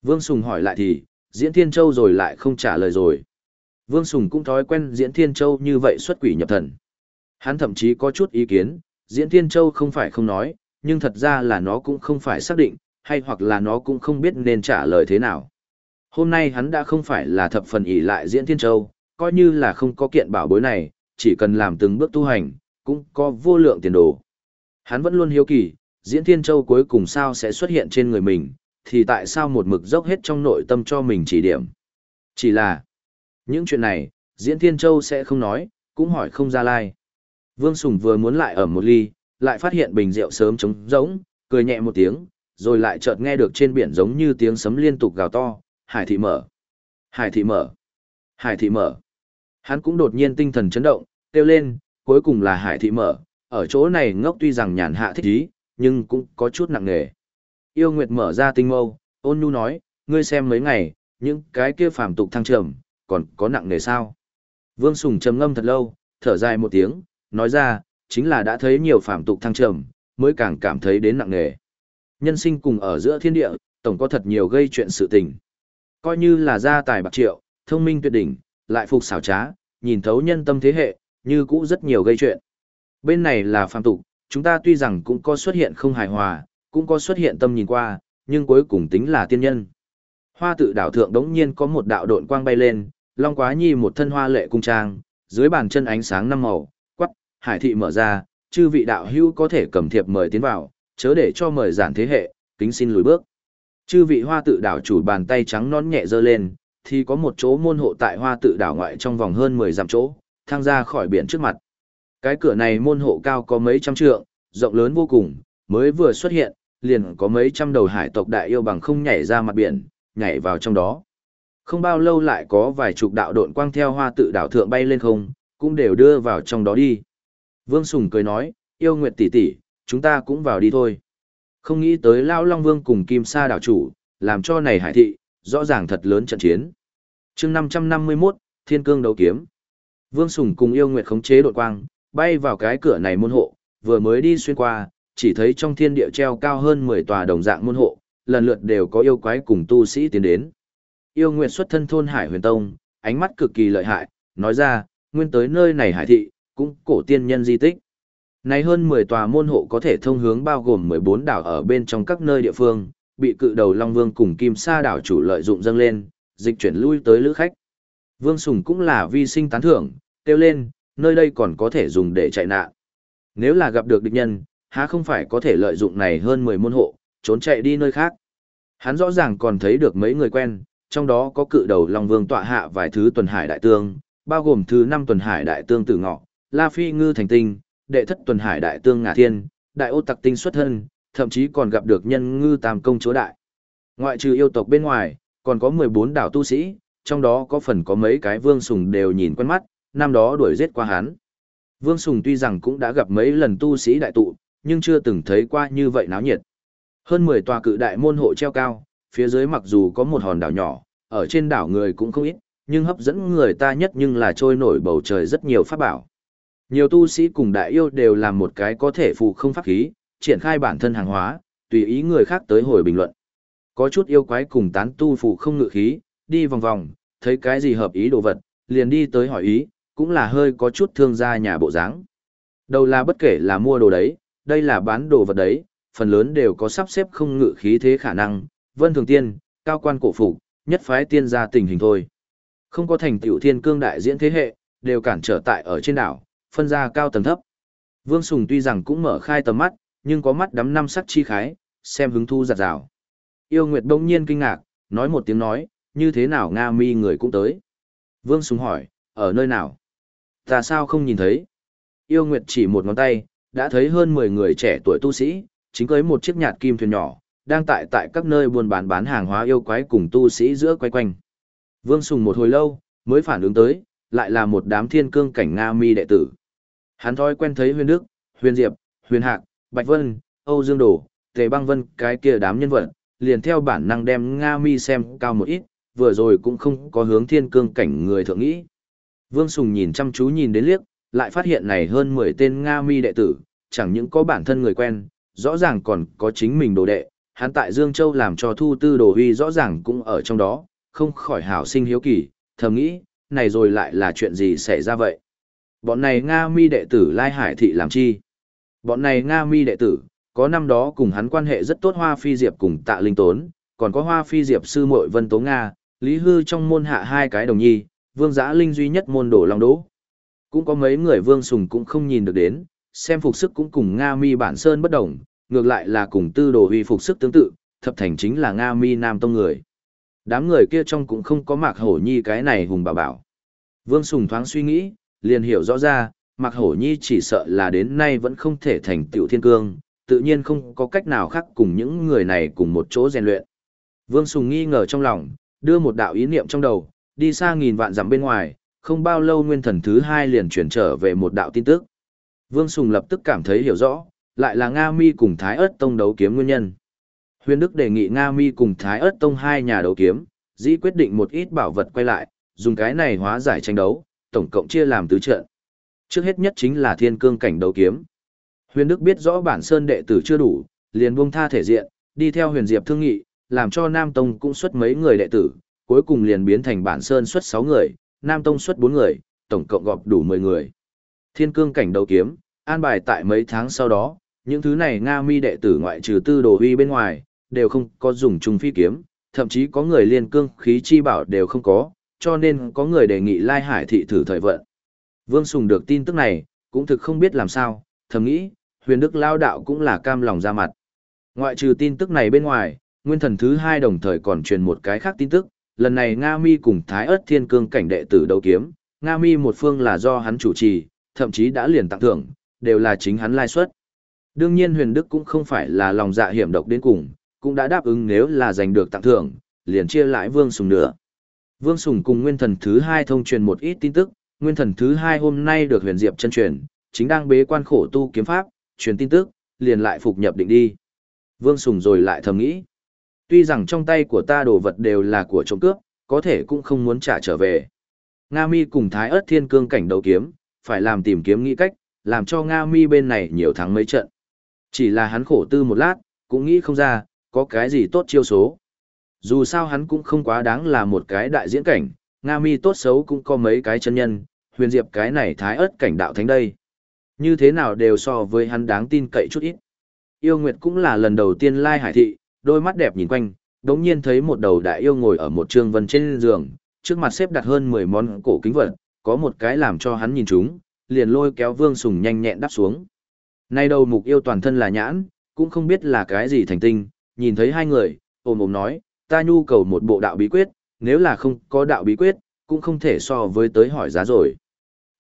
Vương Sùng hỏi lại thì, Diễn Thiên Châu rồi lại không trả lời rồi. Vương Sùng cũng thói quen Diễn Thiên Châu như vậy xuất quỷ nhập thần. Hắn thậm chí có chút ý kiến, Diễn Thiên Châu không phải không nói, nhưng thật ra là nó cũng không phải xác định, hay hoặc là nó cũng không biết nên trả lời thế nào. Hôm nay hắn đã không phải là thập phần ỷ lại Diễn Thiên Châu, coi như là không có kiện bảo bối này, chỉ cần làm từng bước tu hành, cũng có vô lượng tiền đồ. Hắn vẫn luôn hiếu kỳ, Diễn Thiên Châu cuối cùng sao sẽ xuất hiện trên người mình, thì tại sao một mực dốc hết trong nội tâm cho mình chỉ điểm. Chỉ là, những chuyện này, Diễn Thiên Châu sẽ không nói, cũng hỏi không ra lai. Vương Sùng vừa muốn lại ở một ly, lại phát hiện bình rượu sớm trống rỗng, cười nhẹ một tiếng, rồi lại chợt nghe được trên biển giống như tiếng sấm liên tục gào to, hải thị mở, hải thị mở, hải thị mở. Hắn cũng đột nhiên tinh thần chấn động, kêu lên, cuối cùng là hải thị mở, ở chỗ này ngốc tuy rằng nhàn hạ thích ý, nhưng cũng có chút nặng nề. Yêu Nguyệt mở ra tinh mâu, ôn nhu nói, ngươi xem mấy ngày, những cái kia phàm tục thăng trầm, còn có nặng nề sao? Vương Sùng trầm ngâm thật lâu, thở dài một tiếng, nói ra, chính là đã thấy nhiều phàm tục thăng trầm, mới càng cảm thấy đến nặng nề. Nhân sinh cùng ở giữa thiên địa, tổng có thật nhiều gây chuyện sự tình. Coi như là gia tài bạc triệu, thông minh tuyệt đỉnh, lại phục xảo trá, nhìn thấu nhân tâm thế hệ, như cũ rất nhiều gây chuyện. Bên này là phàm tục, chúng ta tuy rằng cũng có xuất hiện không hài hòa, cũng có xuất hiện tâm nhìn qua, nhưng cuối cùng tính là tiên nhân. Hoa tự đảo thượng đống nhiên có một đạo độn quang bay lên, Long Quá Nhi một thân hoa lệ cung trang, dưới bàn chân ánh sáng năm màu, quắc, hải thị mở ra, chư vị đạo hữu có thể cầm thiệp mời tiến vào, chớ để cho mời giản thế hệ, kính xin lùi bước. Chư vị hoa tự đảo chủ bàn tay trắng nón nhẹ dơ lên, thì có một chỗ môn hộ tại hoa tự đảo ngoại trong vòng hơn 10 dặm chỗ, thang ra khỏi biển trước mặt. Cái cửa này môn hộ cao có mấy trăm trượng, rộng lớn vô cùng, mới vừa xuất hiện, liền có mấy trăm đầu hải tộc đại yêu bằng không nhảy ra mặt biển, nhảy vào trong đó. Không bao lâu lại có vài chục đạo độn quang theo hoa tự đảo thượng bay lên không, cũng đều đưa vào trong đó đi. Vương Sùng cười nói, yêu nguyệt tỷ tỷ, chúng ta cũng vào đi thôi. Không nghĩ tới Lão Long Vương cùng Kim Sa đảo chủ, làm cho này hải thị, rõ ràng thật lớn trận chiến. chương 551, Thiên Cương đấu kiếm. Vương Sùng cùng yêu nguyệt khống chế đột quang, bay vào cái cửa này môn hộ, vừa mới đi xuyên qua, chỉ thấy trong thiên địa treo cao hơn 10 tòa đồng dạng môn hộ, lần lượt đều có yêu quái cùng tu sĩ tiến đến. Yêu Nguyệt xuất thân thôn Hải Huyền Tông, ánh mắt cực kỳ lợi hại, nói ra, nguyên tới nơi này hải thị, cũng cổ tiên nhân di tích. Này hơn 10 tòa môn hộ có thể thông hướng bao gồm 14 đảo ở bên trong các nơi địa phương, bị cự đầu Long Vương cùng Kim Sa đảo chủ lợi dụng dâng lên, dịch chuyển lui tới lữ khách. Vương Sùng cũng là vi sinh tán thưởng, kêu lên, nơi đây còn có thể dùng để chạy nạn. Nếu là gặp được địch nhân, há không phải có thể lợi dụng này hơn 10 môn hộ, trốn chạy đi nơi khác. Hắn rõ ràng còn thấy được mấy người quen, trong đó có cự đầu Long Vương tọa hạ vài thứ tuần hải đại tương, bao gồm thứ năm tuần hải đại tương tử ngọ, La Phi ngư thành tinh, đệ thất tuần hải đại tương ngả thiên, đại ô tặc tinh xuất thân, thậm chí còn gặp được nhân ngư tam công chúa đại. Ngoại trừ yêu tộc bên ngoài, còn có 14 đảo tu sĩ, trong đó có phần có mấy cái vương sùng đều nhìn quen mắt, năm đó đuổi giết qua hắn. Vương Sùng tuy rằng cũng đã gặp mấy lần tu sĩ đại tụ, nhưng chưa từng thấy qua như vậy náo nhiệt. Hơn 10 tòa cự đại môn hộ treo cao, phía dưới mặc dù có một hòn đảo nhỏ, ở trên đảo người cũng không ít, nhưng hấp dẫn người ta nhất nhưng là trôi nổi bầu trời rất nhiều pháp bảo. Nhiều tu sĩ cùng đại yêu đều làm một cái có thể phụ không pháp khí, triển khai bản thân hàng hóa, tùy ý người khác tới hồi bình luận. Có chút yêu quái cùng tán tu phụ không ngự khí, đi vòng vòng, thấy cái gì hợp ý đồ vật, liền đi tới hỏi ý, cũng là hơi có chút thương gia nhà bộ dáng. Đầu là bất kể là mua đồ đấy, đây là bán đồ vật đấy, phần lớn đều có sắp xếp không ngự khí thế khả năng, vân thường tiên, cao quan cổ phục, nhất phái tiên gia tình hình thôi. Không có thành tựu thiên cương đại diễn thế hệ, đều cản trở tại ở trên đảo, phân ra cao tầng thấp. Vương Sùng tuy rằng cũng mở khai tầm mắt, nhưng có mắt đắm năm sắc chi khái, xem hứng thu giặt rào. Yêu Nguyệt đông nhiên kinh ngạc, nói một tiếng nói, như thế nào Nga mi người cũng tới. Vương Sùng hỏi, ở nơi nào? Ta sao không nhìn thấy? Yêu Nguyệt chỉ một ngón tay, đã thấy hơn 10 người trẻ tuổi tu sĩ, chính cưới một chiếc nhạt kim thuyền nhỏ, đang tại tại các nơi buôn bán bán hàng hóa yêu quái cùng tu sĩ giữa quay quanh. Vương Sùng một hồi lâu, mới phản ứng tới, lại là một đám thiên cương cảnh Nga mi đệ tử. Hắn thói quen thấy huyền đức, huyền diệp, huyền hạc, bạch vân, Âu Dương Đồ, Tề Băng Vân cái kia đám nhân vật, liền theo bản năng đem Nga mi xem cao một ít, vừa rồi cũng không có hướng thiên cương cảnh người thượng nghĩ. Vương Sùng nhìn chăm chú nhìn đến liếc, lại phát hiện này hơn 10 tên Nga mi đệ tử, chẳng những có bản thân người quen, rõ ràng còn có chính mình đồ đệ, hắn tại Dương Châu làm cho thu tư đồ huy rõ ràng cũng ở trong đó, không khỏi hảo sinh hiếu kỳ, thầm nghĩ, này rồi lại là chuyện gì xảy ra vậy? Bọn này Nga mi đệ tử Lai Hải Thị làm chi? Bọn này Nga mi đệ tử, có năm đó cùng hắn quan hệ rất tốt Hoa Phi Diệp cùng Tạ Linh Tốn, còn có Hoa Phi Diệp sư muội Vân Tố Nga, Lý Hư trong môn hạ hai cái đồng nhi, Vương Giã Linh duy nhất môn đổ long đỗ. Cũng có mấy người Vương Sùng cũng không nhìn được đến, xem phục sức cũng cùng Nga mi bản sơn bất đồng, ngược lại là cùng tư đồ huy phục sức tương tự, thập thành chính là Nga mi nam tông người. Đám người kia trong cũng không có mạc hổ nhi cái này hùng bảo bảo. Vương Sùng thoáng suy nghĩ, liền hiểu rõ ra, mạc hổ nhi chỉ sợ là đến nay vẫn không thể thành tiểu thiên cương, tự nhiên không có cách nào khác cùng những người này cùng một chỗ rèn luyện. Vương Sùng nghi ngờ trong lòng, đưa một đạo ý niệm trong đầu, đi xa nghìn vạn dặm bên ngoài, không bao lâu nguyên thần thứ hai liền chuyển trở về một đạo tin tức. Vương Sùng lập tức cảm thấy hiểu rõ, lại là Nga Mi cùng Thái Ức Tông đấu kiếm nguyên nhân. Huyền Đức đề nghị Nga Mi cùng Thái Ức Tông hai nhà đấu kiếm, dĩ quyết định một ít bảo vật quay lại, dùng cái này hóa giải tranh đấu, tổng cộng chia làm tứ trận. Trước hết nhất chính là thiên cương cảnh đấu kiếm. Huyền Đức biết rõ bản sơn đệ tử chưa đủ, liền buông tha thể diện, đi theo Huyền Diệp thương nghị, làm cho Nam Tông cũng xuất mấy người đệ tử, cuối cùng liền biến thành bản sơn xuất 6 người, Nam Tông xuất 4 người, tổng cộng gộp đủ 10 người. Thiên cương cảnh đấu kiếm, an bài tại mấy tháng sau đó, những thứ này Nga mi đệ tử ngoại trừ tư đồ huy bên ngoài, đều không có dùng Chung phi kiếm, thậm chí có người liên cương khí chi bảo đều không có, cho nên có người đề nghị Lai Hải thị thử thời vận. Vương Sùng được tin tức này, cũng thực không biết làm sao, thầm nghĩ, huyền đức lao đạo cũng là cam lòng ra mặt. Ngoại trừ tin tức này bên ngoài, nguyên thần thứ hai đồng thời còn truyền một cái khác tin tức, lần này Nga Mi cùng Thái ớt thiên cương cảnh đệ tử đấu kiếm, Nga Mi một phương là do hắn chủ trì, thậm chí đã liền tặng thưởng, đều là chính hắn lai suất. Đương nhiên huyền đức cũng không phải là lòng dạ hiểm độc đến cùng, cũng đã đáp ứng nếu là giành được tặng thưởng, liền chia lại Vương Sùng nữa. Vương Sùng cùng Nguyên Thần thứ hai thông truyền một ít tin tức, Nguyên Thần thứ hai hôm nay được huyền diệp chân truyền, chính đang bế quan khổ tu kiếm pháp, truyền tin tức, liền lại phục nhập định đi. Vương Sùng rồi lại thầm nghĩ. Tuy rằng trong tay của ta đồ vật đều là của trộm cướp, có thể cũng không muốn trả trở về. Nga Mi cùng Thái Ức thiên cương cảnh đấu kiếm, phải làm tìm kiếm nghĩ cách, làm cho Nga Mi bên này nhiều thắng mấy trận. Chỉ là hắn khổ tư một lát, cũng nghĩ không ra, có cái gì tốt chiêu số. Dù sao hắn cũng không quá đáng là một cái đại diễn cảnh, Nga Mi tốt xấu cũng có mấy cái chân nhân, huyền diệp cái này thái ớt cảnh đạo thánh đây. Như thế nào đều so với hắn đáng tin cậy chút ít. Yêu Nguyệt cũng là lần đầu tiên lai hải thị, đôi mắt đẹp nhìn quanh, đống nhiên thấy một đầu đại yêu ngồi ở một trường vân trên giường, trước mặt xếp đặt hơn 10 món cổ kính vật, có một cái làm cho hắn nhìn chúng, liền lôi kéo Vương Sùng nhanh nhẹn đáp xuống. Nay đầu mục yêu toàn thân là nhãn, cũng không biết là cái gì thành tinh, nhìn thấy hai người, ôm ôm nói, ta nhu cầu một bộ đạo bí quyết, nếu là không có đạo bí quyết, cũng không thể so với tới hỏi giá rồi.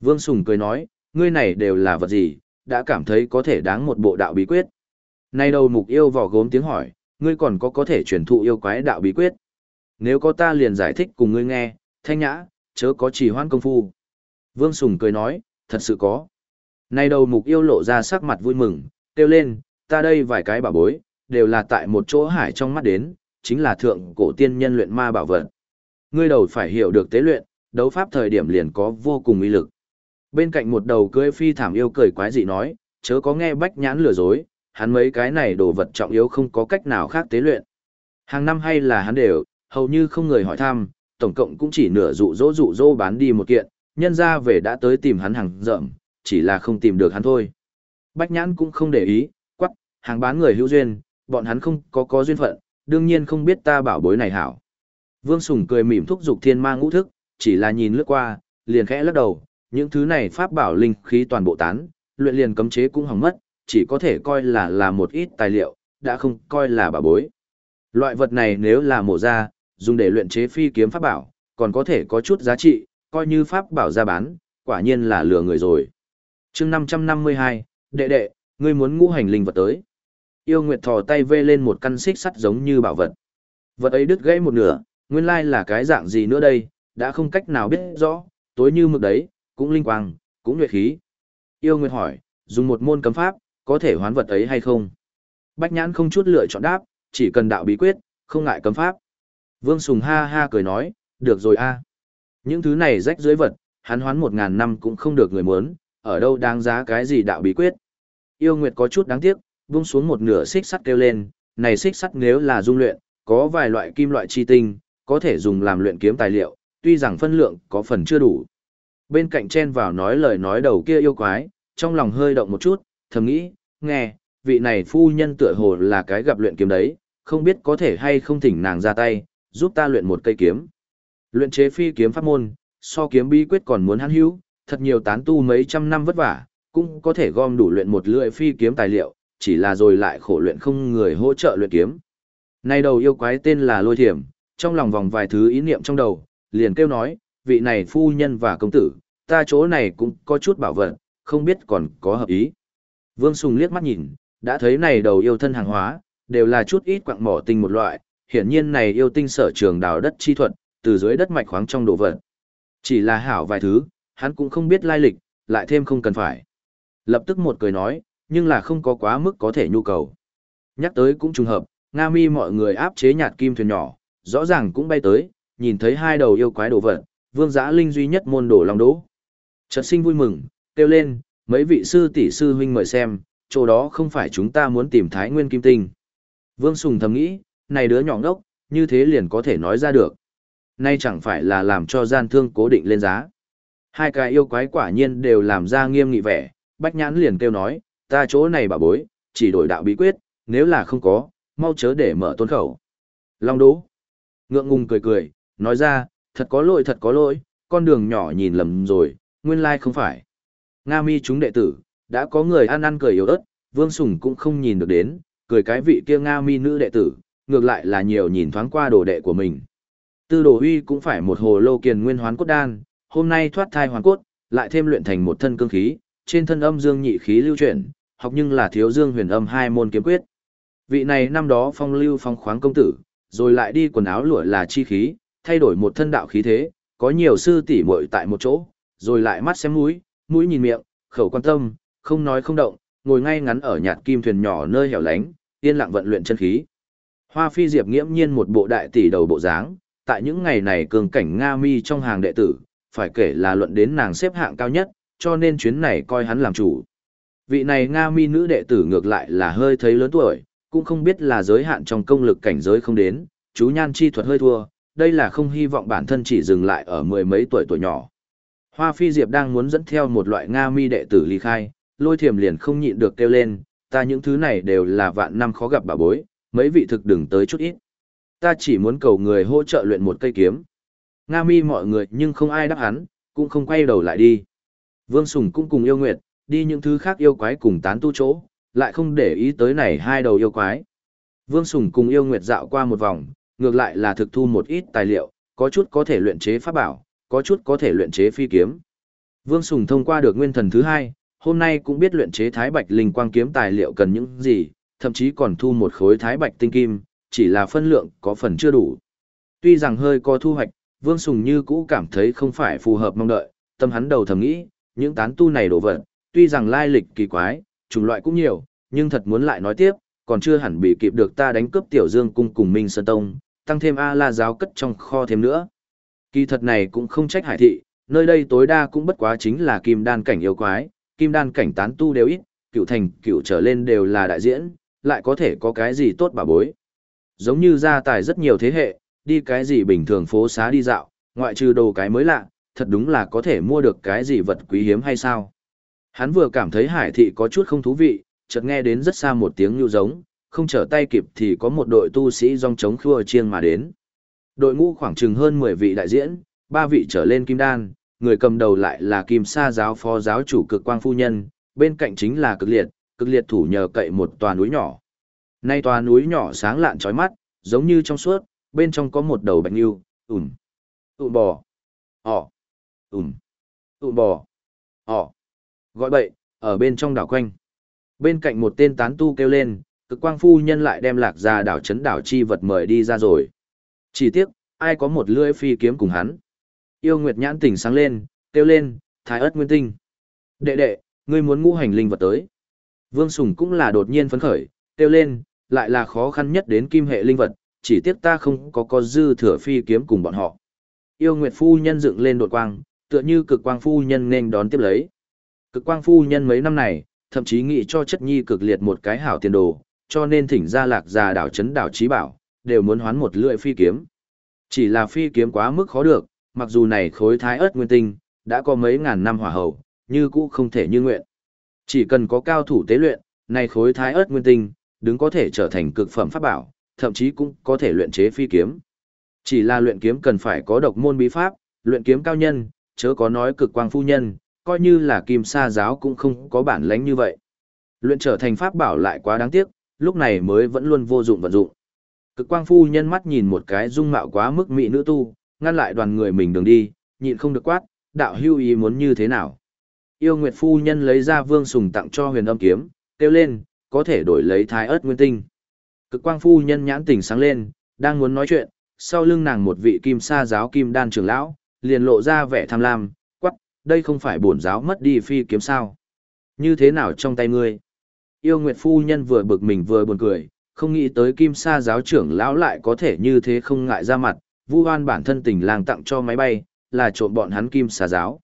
Vương Sùng cười nói, ngươi này đều là vật gì, đã cảm thấy có thể đáng một bộ đạo bí quyết. Nay đầu mục yêu vỏ gốm tiếng hỏi, ngươi còn có có thể truyền thụ yêu quái đạo bí quyết. Nếu có ta liền giải thích cùng ngươi nghe, thanh nhã, chớ có chỉ hoan công phu. Vương Sùng cười nói, thật sự có. Nay đầu mục yêu lộ ra sắc mặt vui mừng, kêu lên, ta đây vài cái bảo bối, đều là tại một chỗ hải trong mắt đến, chính là thượng cổ tiên nhân luyện ma bảo vật. Ngươi đầu phải hiểu được tế luyện, đấu pháp thời điểm liền có vô cùng uy lực. Bên cạnh một đầu cưỡi phi thảm yêu cười quái dị nói, chớ có nghe bách nhãn lừa dối, hắn mấy cái này đồ vật trọng yếu không có cách nào khác tế luyện. Hàng năm hay là hắn đều, hầu như không người hỏi thăm, tổng cộng cũng chỉ nửa dụ dỗ dụ dỗ bán đi một kiện, nhân ra về đã tới tìm hắn hàng rợm, chỉ là không tìm được hắn thôi. Bách nhãn cũng không để ý, quắc, hàng bán người hữu duyên, bọn hắn không có có duyên phận, đương nhiên không biết ta bảo bối này hảo. Vương Sùng cười mỉm thúc giục thiên ma ngũ thức, chỉ là nhìn lướt qua, liền khẽ lắc đầu, những thứ này pháp bảo linh khí toàn bộ tán, luyện liền cấm chế cũng hỏng mất, chỉ có thể coi là là một ít tài liệu, đã không coi là bảo bối. Loại vật này nếu là mổ ra, dùng để luyện chế phi kiếm pháp bảo, còn có thể có chút giá trị, coi như pháp bảo ra bán, quả nhiên là lừa người rồi. chương 552, đệ đệ, ngươi muốn ngũ hành linh vật tới. Yêu Nguyệt thò tay vê lên một căn xích sắt giống như bảo vật. Vật ấy đứt gãy một nửa, nguyên lai là cái dạng gì nữa đây, đã không cách nào biết rõ, tối như mực đấy, cũng linh quang, cũng nguyệt khí. Yêu Nguyệt hỏi, dùng một môn cấm pháp, có thể hoán vật ấy hay không? Bách nhãn không chút lựa chọn đáp, chỉ cần đạo bí quyết, không ngại cấm pháp. Vương Sùng ha ha cười nói, được rồi a những thứ này rách dưới vật, hắn hoán một ngàn năm cũng không được người muốn, ở đâu đáng giá cái gì đạo bí quyết. Yêu Nguyệt có chút đáng tiếc, buông xuống một nửa xích sắt kêu lên, này xích sắt nếu là dung luyện, có vài loại kim loại chi tinh, có thể dùng làm luyện kiếm tài liệu, tuy rằng phân lượng có phần chưa đủ. Bên cạnh chen vào nói lời nói đầu kia yêu quái, trong lòng hơi động một chút, thầm nghĩ, nghe, vị này phu nhân tựa hồ là cái gặp luyện kiếm đấy, không biết có thể hay không thỉnh nàng ra tay, giúp ta luyện một cây kiếm. Luyện chế phi kiếm pháp môn, so kiếm bí quyết còn muốn hắn hữu, thật nhiều tán tu mấy trăm năm vất vả, cũng có thể gom đủ luyện một lưỡi phi kiếm tài liệu, chỉ là rồi lại khổ luyện không người hỗ trợ luyện kiếm. Nay đầu yêu quái tên là Lôi Thiểm, trong lòng vòng vài thứ ý niệm trong đầu, liền kêu nói, vị này phu nhân và công tử, ta chỗ này cũng có chút bảo vật, không biết còn có hợp ý. Vương Sùng liếc mắt nhìn, đã thấy này đầu yêu thân hàng hóa, đều là chút ít quặng mỏ tinh một loại, hiển nhiên này yêu tinh sở trường đào đất chi thuật, từ dưới đất mạch khoáng trong đồ vật. Chỉ là hảo vài thứ, hắn cũng không biết lai lịch, lại thêm không cần phải. Lập tức một cười nói, nhưng là không có quá mức có thể nhu cầu. Nhắc tới cũng trùng hợp, Nga mi mọi người áp chế nhạt kim thuyền nhỏ, rõ ràng cũng bay tới, nhìn thấy hai đầu yêu quái đồ vật, vương giã linh duy nhất môn đổ lòng đỗ. Trật sinh vui mừng, kêu lên, mấy vị sư tỷ sư huynh mời xem, chỗ đó không phải chúng ta muốn tìm thái nguyên kim tinh. Vương Sùng thầm nghĩ, này đứa nhỏ ngốc, như thế liền có thể nói ra được. Nay chẳng phải là làm cho gian thương cố định lên giá. Hai cái yêu quái quả nhiên đều làm ra nghiêm nghị vẻ, bách nhãn liền kêu nói, ta chỗ này bà bối, chỉ đổi đạo bí quyết, nếu là không có, mau chớ để mở tôn khẩu. Long đố. Ngượng ngùng cười cười, nói ra, thật có lỗi thật có lỗi, con đường nhỏ nhìn lầm rồi, nguyên lai không phải. Nga mi chúng đệ tử, đã có người ăn ăn cười yếu ớt, Vương Sùng cũng không nhìn được đến, cười cái vị kia Nga mi nữ đệ tử, ngược lại là nhiều nhìn thoáng qua đồ đệ của mình. Tư đồ huy cũng phải một hồ lô kiền nguyên hoán cốt đan, hôm nay thoát thai hoàn cốt, lại thêm luyện thành một thân cương khí, trên thân âm dương nhị khí lưu chuyển, học nhưng là thiếu dương huyền âm hai môn kiếm quyết. Vị này năm đó phong lưu phong khoáng công tử, rồi lại đi quần áo lụa là chi khí, thay đổi một thân đạo khí thế, có nhiều sư tỷ muội tại một chỗ, rồi lại mắt xem mũi, mũi nhìn miệng, khẩu quan tâm, không nói không động, ngồi ngay ngắn ở nhạt kim thuyền nhỏ nơi hẻo lánh, yên lặng vận luyện chân khí. Hoa Phi Diệp nghiễm nhiên một bộ đại tỷ đầu bộ dáng, tại những ngày này cường cảnh Nga Mi trong hàng đệ tử, phải kể là luận đến nàng xếp hạng cao nhất, cho nên chuyến này coi hắn làm chủ. Vị này Nga Mi nữ đệ tử ngược lại là hơi thấy lớn tuổi, cũng không biết là giới hạn trong công lực cảnh giới không đến, chú nhan chi thuật hơi thua, đây là không hy vọng bản thân chỉ dừng lại ở mười mấy tuổi tuổi nhỏ. Hoa Phi Diệp đang muốn dẫn theo một loại Nga mi đệ tử ly khai, lôi thiềm liền không nhịn được kêu lên, ta những thứ này đều là vạn năm khó gặp bà bối, mấy vị thực đừng tới chút ít. Ta chỉ muốn cầu người hỗ trợ luyện một cây kiếm. Nga mi mọi người nhưng không ai đáp hắn, cũng không quay đầu lại đi. Vương Sùng cũng cùng yêu nguyệt, đi những thứ khác yêu quái cùng tán tu chỗ, lại không để ý tới này hai đầu yêu quái. Vương Sùng cùng yêu nguyệt dạo qua một vòng, ngược lại là thực thu một ít tài liệu, có chút có thể luyện chế pháp bảo, có chút có thể luyện chế phi kiếm. Vương Sùng thông qua được nguyên thần thứ hai, hôm nay cũng biết luyện chế thái bạch linh quang kiếm tài liệu cần những gì, thậm chí còn thu một khối thái bạch tinh kim, chỉ là phân lượng có phần chưa đủ. Tuy rằng hơi có thu hoạch, Vương Sùng như cũ cảm thấy không phải phù hợp mong đợi, tâm hắn đầu thầm nghĩ, những tán tu này đổ vật, tuy rằng lai lịch kỳ quái, chủng loại cũng nhiều, nhưng thật muốn lại nói tiếp, còn chưa hẳn bị kịp được ta đánh cướp Tiểu Dương cung cùng Minh Sơn Tông, tăng thêm A La giáo cất trong kho thêm nữa. Kỳ thật này cũng không trách hải thị, nơi đây tối đa cũng bất quá chính là kim đan cảnh yêu quái, kim đan cảnh tán tu đều ít, cựu thành cựu trở lên đều là đại diễn, lại có thể có cái gì tốt bà bối. Giống như gia tài rất nhiều thế hệ, đi cái gì bình thường phố xá đi dạo, ngoại trừ đồ cái mới lạ, thật đúng là có thể mua được cái gì vật quý hiếm hay sao. Hắn vừa cảm thấy hải thị có chút không thú vị, chợt nghe đến rất xa một tiếng như giống, không trở tay kịp thì có một đội tu sĩ dòng chống khua chiêng mà đến. Đội ngũ khoảng chừng hơn 10 vị đại diễn, ba vị trở lên kim đan, người cầm đầu lại là kim sa giáo phó giáo chủ cực quang phu nhân, bên cạnh chính là cực liệt, cực liệt thủ nhờ cậy một tòa núi nhỏ. Nay tòa núi nhỏ sáng lạn chói mắt, giống như trong suốt, bên trong có một đầu bạch nhưu, ủm, tụ bò, ỏ, ủm, tụ bò, ỏ. Gọi bậy, ở bên trong đảo quanh. Bên cạnh một tên tán tu kêu lên, cực quang phu nhân lại đem lạc ra đảo chấn đảo chi vật mời đi ra rồi. Chỉ tiếc, ai có một lưỡi phi kiếm cùng hắn. Yêu Nguyệt nhãn tỉnh sáng lên, kêu lên, thái ớt nguyên tinh. Đệ đệ, ngươi muốn ngũ hành linh vật tới. Vương Sùng cũng là đột nhiên phấn khởi, kêu lên, lại là khó khăn nhất đến kim hệ linh vật, chỉ tiếc ta không có có dư thừa phi kiếm cùng bọn họ. Yêu Nguyệt phu nhân dựng lên đột quang, tựa như cực quang phu nhân nên đón tiếp lấy. Cực quang phu nhân mấy năm này, thậm chí nghĩ cho chất nhi cực liệt một cái hảo tiền đồ, cho nên thỉnh ra lạc già đảo chấn đảo trí bảo, đều muốn hoán một lưỡi phi kiếm. Chỉ là phi kiếm quá mức khó được, mặc dù này khối thái ớt nguyên tinh, đã có mấy ngàn năm hỏa hậu, như cũ không thể như nguyện. Chỉ cần có cao thủ tế luyện, này khối thái ớt nguyên tinh, đứng có thể trở thành cực phẩm pháp bảo, thậm chí cũng có thể luyện chế phi kiếm. Chỉ là luyện kiếm cần phải có độc môn bí pháp, luyện kiếm cao nhân, chớ có nói cực quang phu nhân, coi như là kim sa giáo cũng không có bản lãnh như vậy. Luyện trở thành pháp bảo lại quá đáng tiếc, lúc này mới vẫn luôn vô dụng vận dụng. Cực quang phu nhân mắt nhìn một cái dung mạo quá mức mỹ nữ tu, ngăn lại đoàn người mình đường đi, nhịn không được quát, đạo hưu ý muốn như thế nào. Yêu Nguyệt phu nhân lấy ra vương sùng tặng cho huyền âm kiếm, kêu lên, có thể đổi lấy thái ớt nguyên tinh. Cực quang phu nhân nhãn tỉnh sáng lên, đang muốn nói chuyện, sau lưng nàng một vị kim sa giáo kim đan trưởng lão, liền lộ ra vẻ tham lam, quắc, đây không phải bổn giáo mất đi phi kiếm sao. Như thế nào trong tay ngươi? Yêu Nguyệt phu nhân vừa bực mình vừa buồn cười, không nghĩ tới kim sa giáo trưởng lão lại có thể như thế không ngại ra mặt, vu hoan bản thân tình làng tặng cho máy bay, là trộm bọn hắn kim sa giáo.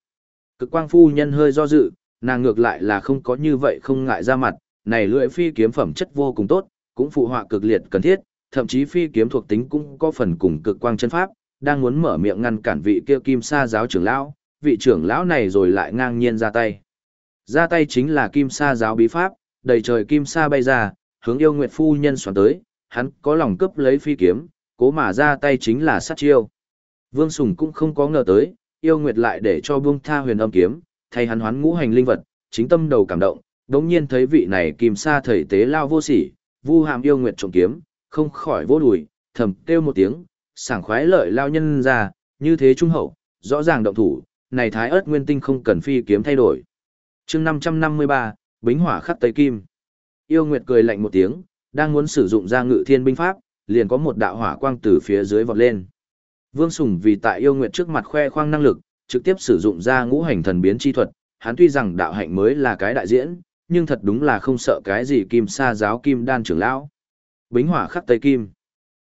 Cực quang phu nhân hơi do dự, nàng ngược lại là không có như vậy không ngại ra mặt, này lưỡi phi kiếm phẩm chất vô cùng tốt, cũng phụ họa cực liệt cần thiết, thậm chí phi kiếm thuộc tính cũng có phần cùng cực quang chân pháp, đang muốn mở miệng ngăn cản vị kia kim sa giáo trưởng lão, vị trưởng lão này rồi lại ngang nhiên ra tay. Ra tay chính là kim sa giáo bí pháp, đầy trời kim sa bay ra, hướng yêu nguyệt phu nhân xoắn tới, hắn có lòng cướp lấy phi kiếm, cố mà ra tay chính là sát chiêu. Vương Sùng cũng không có ngờ tới, yêu nguyệt lại để cho buông tha huyền âm kiếm, thay hắn hoán ngũ hành linh vật, chính tâm đầu cảm động, đống nhiên thấy vị này kim sa thầy tế lao vô sỉ, vu hàm yêu nguyệt trộm kiếm, không khỏi vô đùi, thầm kêu một tiếng, sảng khoái lợi lao nhân ra, như thế trung hậu, rõ ràng động thủ, này thái ớt nguyên tinh không cần phi kiếm thay đổi. chương 553, Bính hỏa khắc tây kim. Yêu Nguyệt cười lạnh một tiếng, đang muốn sử dụng ra ngự thiên binh pháp, liền có một đạo hỏa quang từ phía dưới vọt lên. Vương Sùng vì tại Yêu Nguyệt trước mặt khoe khoang năng lực, trực tiếp sử dụng ra ngũ hành thần biến chi thuật, hắn tuy rằng đạo hạnh mới là cái đại diễn, nhưng thật đúng là không sợ cái gì kim sa giáo kim đan trưởng lão. Bính hỏa khắc tây kim.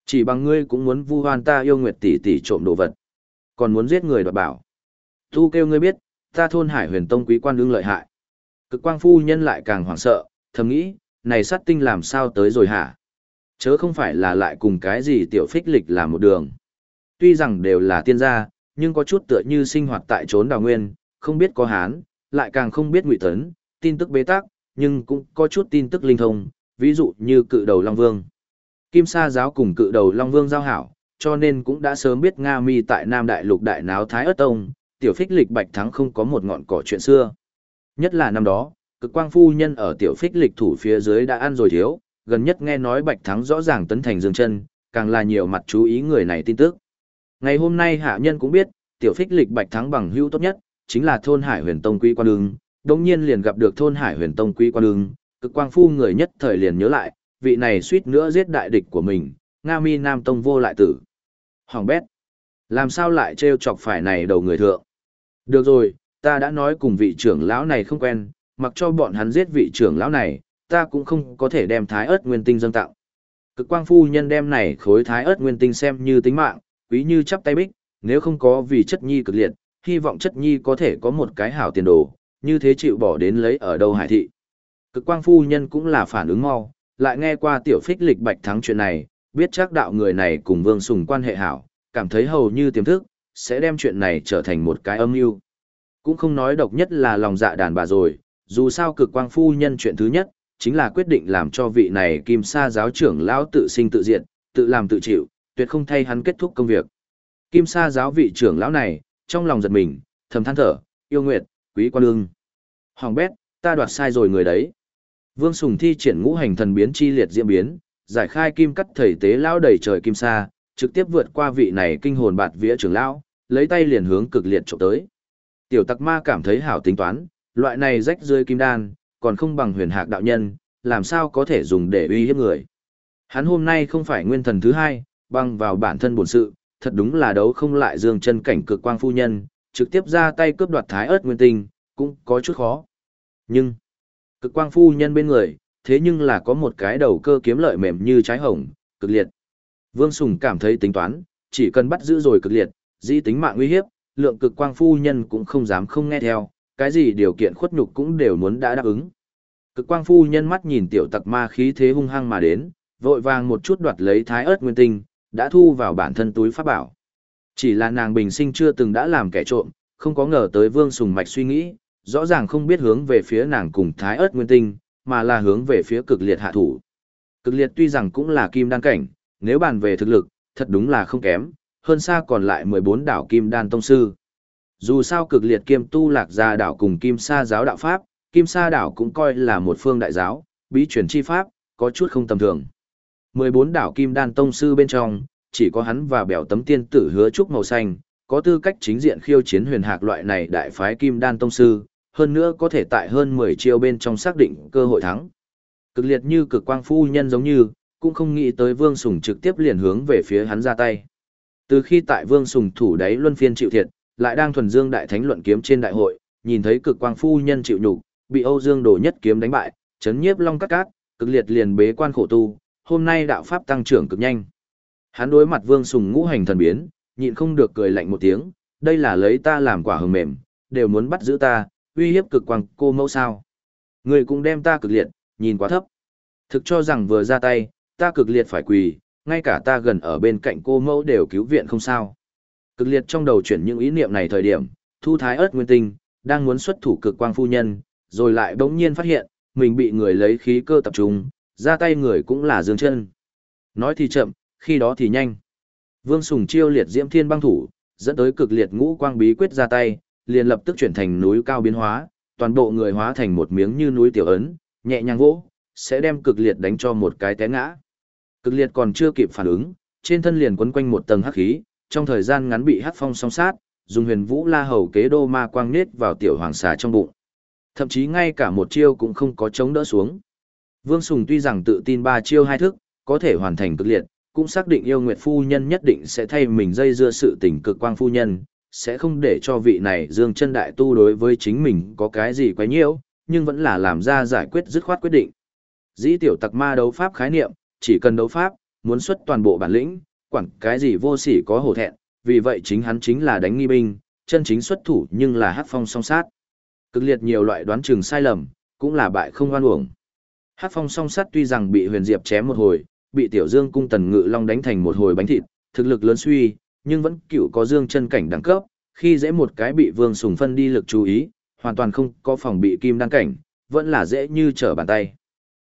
Chỉ bằng ngươi cũng muốn vu hoan ta yêu nguyệt tỷ tỷ trộm đồ vật. Còn muốn giết người đoạt bảo. Tu kêu ngươi biết, ta thôn hải huyền tông quý quan đương lợi hại. Cực quang phu nhân lại càng hoảng sợ, thầm nghĩ, này sát tinh làm sao tới rồi hả? Chớ không phải là lại cùng cái gì tiểu phích lịch là một đường. Tuy rằng đều là tiên gia, nhưng có chút tựa như sinh hoạt tại trốn đào nguyên, không biết có hán, lại càng không biết ngụy tấn, tin tức bế tắc, nhưng cũng có chút tin tức linh thông, ví dụ như cự đầu Long Vương. Kim Sa giáo cùng cự đầu Long Vương giao hảo, cho nên cũng đã sớm biết Nga Mi tại Nam Đại Lục Đại Náo Thái Ất Tông, tiểu phích lịch Bạch Thắng không có một ngọn cỏ chuyện xưa. Nhất là năm đó, cực quang phu nhân ở tiểu phích lịch thủ phía dưới đã ăn rồi thiếu, gần nhất nghe nói Bạch Thắng rõ ràng tấn thành dương chân, càng là nhiều mặt chú ý người này tin tức. Ngày hôm nay hạ nhân cũng biết, tiểu phích lịch Bạch Thắng bằng hữu tốt nhất, chính là thôn Hải Huyền Tông Quý Quan Đường đồng nhiên liền gặp được thôn Hải Huyền Tông Quý Quan Ưng, cực quang phu người nhất thời liền nhớ lại, vị này suýt nữa giết đại địch của mình, Nga Mi Nam Tông vô lại tử. Hoàng bét, làm sao lại trêu chọc phải này đầu người thượng? Được rồi, ta đã nói cùng vị trưởng lão này không quen, mặc cho bọn hắn giết vị trưởng lão này, ta cũng không có thể đem thái ớt nguyên tinh dâng tặng. Cực quang phu nhân đem này khối thái ớt nguyên tinh xem như tính mạng, quý như chắp tay bích, nếu không có vì chất nhi cực liệt, hy vọng chất nhi có thể có một cái hảo tiền đồ, như thế chịu bỏ đến lấy ở đâu hải thị. Cực quang phu nhân cũng là phản ứng mau, lại nghe qua tiểu phích lịch bạch thắng chuyện này, biết chắc đạo người này cùng vương sùng quan hệ hảo, cảm thấy hầu như tiềm thức, sẽ đem chuyện này trở thành một cái âm mưu. Cũng không nói độc nhất là lòng dạ đàn bà rồi, dù sao cực quang phu nhân chuyện thứ nhất, chính là quyết định làm cho vị này kim sa giáo trưởng lão tự sinh tự diệt, tự làm tự chịu, tuyệt không thay hắn kết thúc công việc. Kim sa giáo vị trưởng lão này, trong lòng giật mình, thầm than thở, yêu nguyệt, quý quan lương. Hoàng bét, ta đoạt sai rồi người đấy. Vương Sùng thi triển ngũ hành thần biến chi liệt diễm biến, giải khai kim cắt thầy tế lão đầy trời kim sa, trực tiếp vượt qua vị này kinh hồn bạt vía trưởng lão, lấy tay liền hướng cực liệt trộm tới. Tiểu Tặc Ma cảm thấy hảo tính toán, loại này rách rơi kim đan, còn không bằng huyền hạc đạo nhân, làm sao có thể dùng để uy hiếp người. Hắn hôm nay không phải nguyên thần thứ hai, băng vào bản thân bổn sự, thật đúng là đấu không lại dương chân cảnh cực quang phu nhân, trực tiếp ra tay cướp đoạt thái ớt nguyên tinh, cũng có chút khó. Nhưng, cực quang phu nhân bên người, thế nhưng là có một cái đầu cơ kiếm lợi mềm như trái hồng, cực liệt. Vương Sùng cảm thấy tính toán, chỉ cần bắt giữ rồi cực liệt, di tính mạng nguy hiếp, lượng cực quang phu nhân cũng không dám không nghe theo, cái gì điều kiện khuất nhục cũng đều muốn đã đáp ứng. Cực quang phu nhân mắt nhìn tiểu tặc ma khí thế hung hăng mà đến, vội vàng một chút đoạt lấy thái ớt nguyên tinh, đã thu vào bản thân túi pháp bảo. Chỉ là nàng bình sinh chưa từng đã làm kẻ trộm, không có ngờ tới vương sùng mạch suy nghĩ, rõ ràng không biết hướng về phía nàng cùng thái Ức nguyên tinh, mà là hướng về phía cực liệt hạ thủ. Cực liệt tuy rằng cũng là kim đan cảnh, nếu bàn về thực lực, thật đúng là không kém, hơn xa còn lại 14 đảo kim đan tông sư. Dù sao cực liệt kiêm tu lạc gia đảo cùng kim sa giáo đạo pháp, kim sa đảo cũng coi là một phương đại giáo, bí truyền chi pháp, có chút không tầm thường. 14 đảo kim đan tông sư bên trong, chỉ có hắn và bèo tấm tiên tử hứa trúc màu xanh, có tư cách chính diện khiêu chiến huyền hạc loại này đại phái kim đan tông sư, hơn nữa có thể tại hơn 10 chiêu bên trong xác định cơ hội thắng. Cực liệt như cực quang phu nhân giống như, cũng không nghĩ tới Vương Sùng trực tiếp liền hướng về phía hắn ra tay. Từ khi tại Vương Sùng thủ đáy luân phiên chịu thiệt, lại đang thuần dương đại thánh luận kiếm trên đại hội, nhìn thấy cực quang phu nhân chịu nhục, bị Âu Dương Đồ nhất kiếm đánh bại, chấn nhiếp long cát cát, cực liệt liền bế quan khổ tu, hôm nay đạo pháp tăng trưởng cực nhanh. Hắn đối mặt Vương Sùng ngũ hành thần biến, nhịn không được cười lạnh một tiếng, đây là lấy ta làm quả hờ mềm, đều muốn bắt giữ ta, uy hiếp cực quang cô mẫu sao. Người cũng đem ta cực liệt, nhìn quá thấp. Thực cho rằng vừa ra tay, ta cực liệt phải quỳ, ngay cả ta gần ở bên cạnh cô mẫu đều cứu viện không sao. Cực liệt trong đầu chuyển những ý niệm này thời điểm, thu thái ớt nguyên tinh, đang muốn xuất thủ cực quang phu nhân, rồi lại bỗng nhiên phát hiện, mình bị người lấy khí cơ tập trung, ra tay người cũng là dương chân. Nói thì chậm, khi đó thì nhanh. Vương Sùng chiêu liệt diễm thiên băng thủ, dẫn tới cực liệt ngũ quang bí quyết ra tay, liền lập tức chuyển thành núi cao biến hóa, toàn bộ người hóa thành một miếng như núi tiểu ấn, nhẹ nhàng vỗ, sẽ đem cực liệt đánh cho một cái té ngã. Cực liệt còn chưa kịp phản ứng, trên thân liền quấn quanh một tầng hắc khí, trong thời gian ngắn bị hắc phong song sát, dùng huyền vũ la hầu kế đô ma quang nết vào tiểu hoàng xà trong bụng. Thậm chí ngay cả một chiêu cũng không có chống đỡ xuống. Vương Sùng tuy rằng tự tin ba chiêu hai thức, có thể hoàn thành cực liệt, cũng xác định yêu nguyệt phu nhân nhất định sẽ thay mình dây dưa sự tình cực quang phu nhân, sẽ không để cho vị này dương chân đại tu đối với chính mình có cái gì quá nhiễu, nhưng vẫn là làm ra giải quyết dứt khoát quyết định. Dĩ tiểu tặc ma đấu pháp khái niệm, chỉ cần đấu pháp, muốn xuất toàn bộ bản lĩnh, quản cái gì vô sỉ có hổ thẹn, vì vậy chính hắn chính là đánh nghi binh, chân chính xuất thủ nhưng là hát phong song sát. Cực liệt nhiều loại đoán chừng sai lầm, cũng là bại không oan uổng. Hát phong song sát tuy rằng bị huyền diệp chém một hồi, bị tiểu dương cung tần ngự long đánh thành một hồi bánh thịt, thực lực lớn suy, nhưng vẫn cựu có dương chân cảnh đẳng cấp, khi dễ một cái bị vương sùng phân đi lực chú ý, hoàn toàn không có phòng bị kim đăng cảnh, vẫn là dễ như trở bàn tay.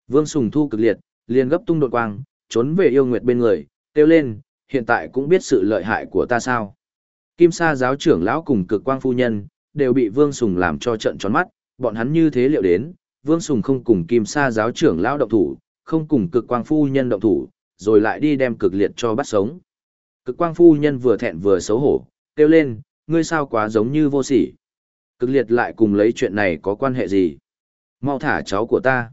Vương sùng thu cực liệt, liền gấp tung đột quang, trốn về yêu nguyệt bên người, kêu lên, hiện tại cũng biết sự lợi hại của ta sao. Kim sa giáo trưởng lão cùng cực quang phu nhân, đều bị vương sùng làm cho trận tròn mắt, bọn hắn như thế liệu đến, vương sùng không cùng kim sa giáo trưởng lão động thủ, không cùng cực quang phu nhân động thủ, rồi lại đi đem cực liệt cho bắt sống. Cực quang phu nhân vừa thẹn vừa xấu hổ, kêu lên, ngươi sao quá giống như vô sỉ. Cực liệt lại cùng lấy chuyện này có quan hệ gì? Mau thả cháu của ta.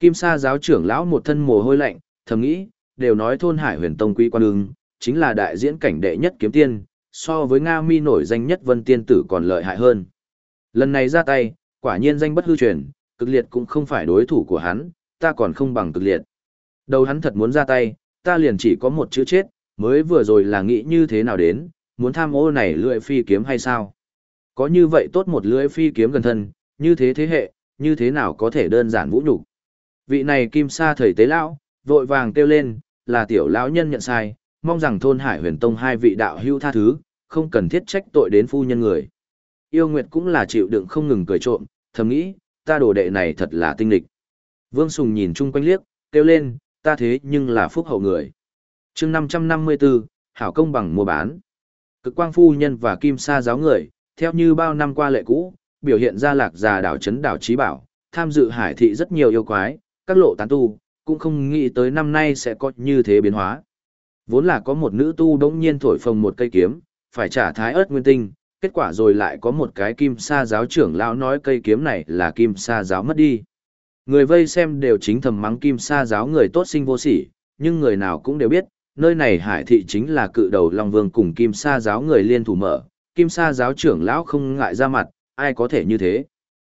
Kim sa giáo trưởng lão một thân mồ hôi lạnh, thầm nghĩ, đều nói thôn hải huyền tông quý quan ưng, chính là đại diễn cảnh đệ nhất kiếm tiên, so với Nga mi nổi danh nhất vân tiên tử còn lợi hại hơn. Lần này ra tay, quả nhiên danh bất hư truyền, cực liệt cũng không phải đối thủ của hắn, ta còn không bằng cực liệt. Đầu hắn thật muốn ra tay, ta liền chỉ có một chữ chết, mới vừa rồi là nghĩ như thế nào đến, muốn tham ô này lưỡi phi kiếm hay sao? Có như vậy tốt một lưỡi phi kiếm gần thân, như thế thế hệ, như thế nào có thể đơn giản vũ nhục Vị này kim sa thầy tế lão, vội vàng kêu lên, là tiểu lão nhân nhận sai, mong rằng thôn hải huyền tông hai vị đạo hưu tha thứ, không cần thiết trách tội đến phu nhân người. Yêu Nguyệt cũng là chịu đựng không ngừng cười trộm, thầm nghĩ, ta đồ đệ này thật là tinh lịch. Vương Sùng nhìn chung quanh liếc, kêu lên, ta thế nhưng là phúc hậu người. chương 554, Hảo công bằng mua bán. Cực quang phu nhân và kim sa giáo người, theo như bao năm qua lệ cũ, biểu hiện ra lạc già đảo chấn đảo trí bảo, tham dự hải thị rất nhiều yêu quái, các lộ tán tu, cũng không nghĩ tới năm nay sẽ có như thế biến hóa. Vốn là có một nữ tu đống nhiên thổi phồng một cây kiếm, phải trả thái ớt nguyên tinh, kết quả rồi lại có một cái kim sa giáo trưởng lão nói cây kiếm này là kim sa giáo mất đi. Người vây xem đều chính thầm mắng kim sa giáo người tốt sinh vô sỉ, nhưng người nào cũng đều biết, nơi này hải thị chính là cự đầu Long Vương cùng kim sa giáo người liên thủ mở, kim sa giáo trưởng lão không ngại ra mặt, ai có thể như thế.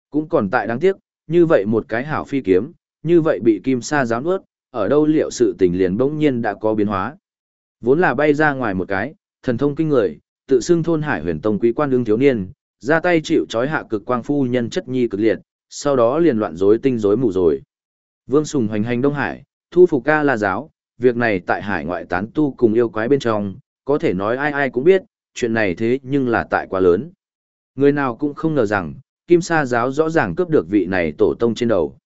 Cũng còn tại đáng tiếc, như vậy một cái hảo phi kiếm, như vậy bị kim sa giáo nuốt, ở đâu liệu sự tình liền bỗng nhiên đã có biến hóa. Vốn là bay ra ngoài một cái, thần thông kinh người, tự xưng thôn hải huyền tông quý quan đương thiếu niên, ra tay chịu trói hạ cực quang phu nhân chất nhi cực liệt, sau đó liền loạn rối tinh rối mù rồi. Vương Sùng hoành hành Đông Hải, thu phục ca la giáo, việc này tại hải ngoại tán tu cùng yêu quái bên trong, có thể nói ai ai cũng biết, chuyện này thế nhưng là tại quá lớn. Người nào cũng không ngờ rằng, Kim Sa giáo rõ ràng cướp được vị này tổ tông trên đầu.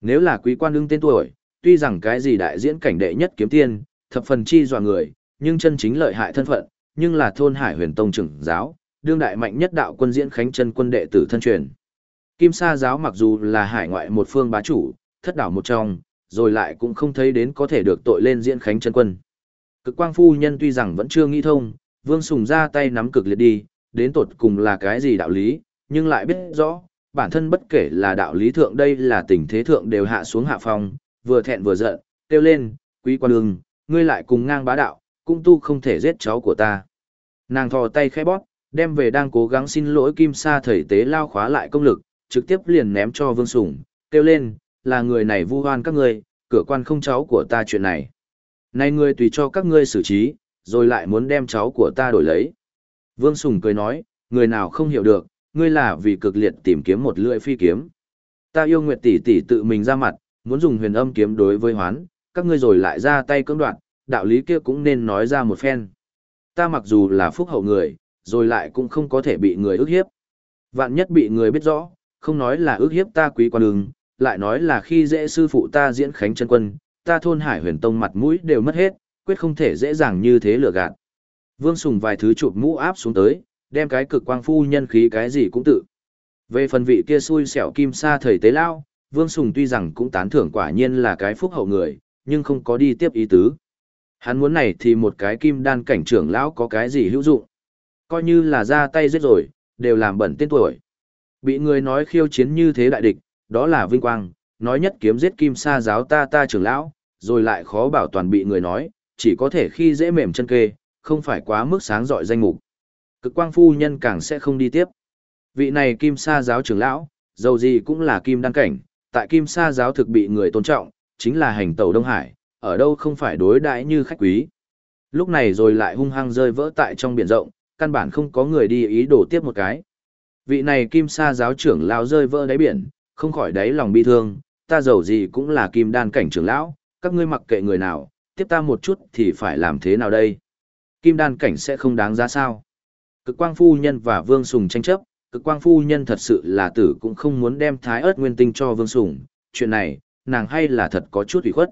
Nếu là quý quan đương tên tuổi, tuy rằng cái gì đại diễn cảnh đệ nhất kiếm tiên, thập phần chi dọa người, nhưng chân chính lợi hại thân phận, nhưng là thôn hải huyền tông trưởng giáo, đương đại mạnh nhất đạo quân diễn khánh chân quân đệ tử thân truyền. Kim Sa giáo mặc dù là hải ngoại một phương bá chủ, thất đảo một trong, rồi lại cũng không thấy đến có thể được tội lên diễn khánh chân quân. Cực quang phu nhân tuy rằng vẫn chưa nghĩ thông, Vương Sùng ra tay nắm cực liệt đi, đến tột cùng là cái gì đạo lý, nhưng lại biết rõ, bản thân bất kể là đạo lý thượng đây là tình thế thượng đều hạ xuống hạ phong, vừa thẹn vừa giận, kêu lên, quý quan lương, ngươi lại cùng ngang bá đạo, cũng tu không thể giết cháu của ta. Nàng thò tay khẽ bóp, đem về đang cố gắng xin lỗi kim sa thầy tế lao khóa lại công lực, trực tiếp liền ném cho Vương Sùng, kêu lên, là người này vu hoan các ngươi, cửa quan không cháu của ta chuyện này. Này ngươi tùy cho các ngươi xử trí, rồi lại muốn đem cháu của ta đổi lấy. Vương Sùng cười nói, người nào không hiểu được, ngươi là vì cực liệt tìm kiếm một lưỡi phi kiếm. Ta yêu Nguyệt tỷ tỷ tự mình ra mặt, muốn dùng huyền âm kiếm đối với hoán, các ngươi rồi lại ra tay cưỡng đoạt, đạo lý kia cũng nên nói ra một phen. Ta mặc dù là phúc hậu người, rồi lại cũng không có thể bị người ức hiếp. Vạn nhất bị người biết rõ, không nói là ước hiếp ta quý quan đường, lại nói là khi dễ sư phụ ta diễn khánh chân quân, ta thôn hải huyền tông mặt mũi đều mất hết, quyết không thể dễ dàng như thế lừa gạt. Vương Sùng vài thứ chụp mũ áp xuống tới, đem cái cực quang phu nhân khí cái gì cũng tự. Về phần vị kia xui xẻo kim sa thầy tế lao, Vương Sùng tuy rằng cũng tán thưởng quả nhiên là cái phúc hậu người, nhưng không có đi tiếp ý tứ. Hắn muốn này thì một cái kim đan cảnh trưởng lão có cái gì hữu dụng. Coi như là ra tay giết rồi, đều làm bẩn tên tuổi. Bị người nói khiêu chiến như thế đại địch, đó là vinh quang, nói nhất kiếm giết kim sa giáo ta ta trưởng lão, rồi lại khó bảo toàn bị người nói, chỉ có thể khi dễ mềm chân kê, không phải quá mức sáng dọi danh mục. Cực quang phu nhân càng sẽ không đi tiếp. Vị này kim sa giáo trưởng lão, dầu gì cũng là kim đăng cảnh, tại kim sa giáo thực bị người tôn trọng, chính là hành tàu Đông Hải, ở đâu không phải đối đãi như khách quý. Lúc này rồi lại hung hăng rơi vỡ tại trong biển rộng, căn bản không có người đi ý đồ tiếp một cái. Vị này kim sa giáo trưởng lão rơi vỡ đáy biển, không khỏi đáy lòng bi thương, ta giàu gì cũng là kim đan cảnh trưởng lão, các ngươi mặc kệ người nào, tiếp ta một chút thì phải làm thế nào đây? Kim đan cảnh sẽ không đáng giá sao? Cực quang phu nhân và vương sùng tranh chấp, cực quang phu nhân thật sự là tử cũng không muốn đem thái ớt nguyên tinh cho vương sùng, chuyện này, nàng hay là thật có chút ủy khuất.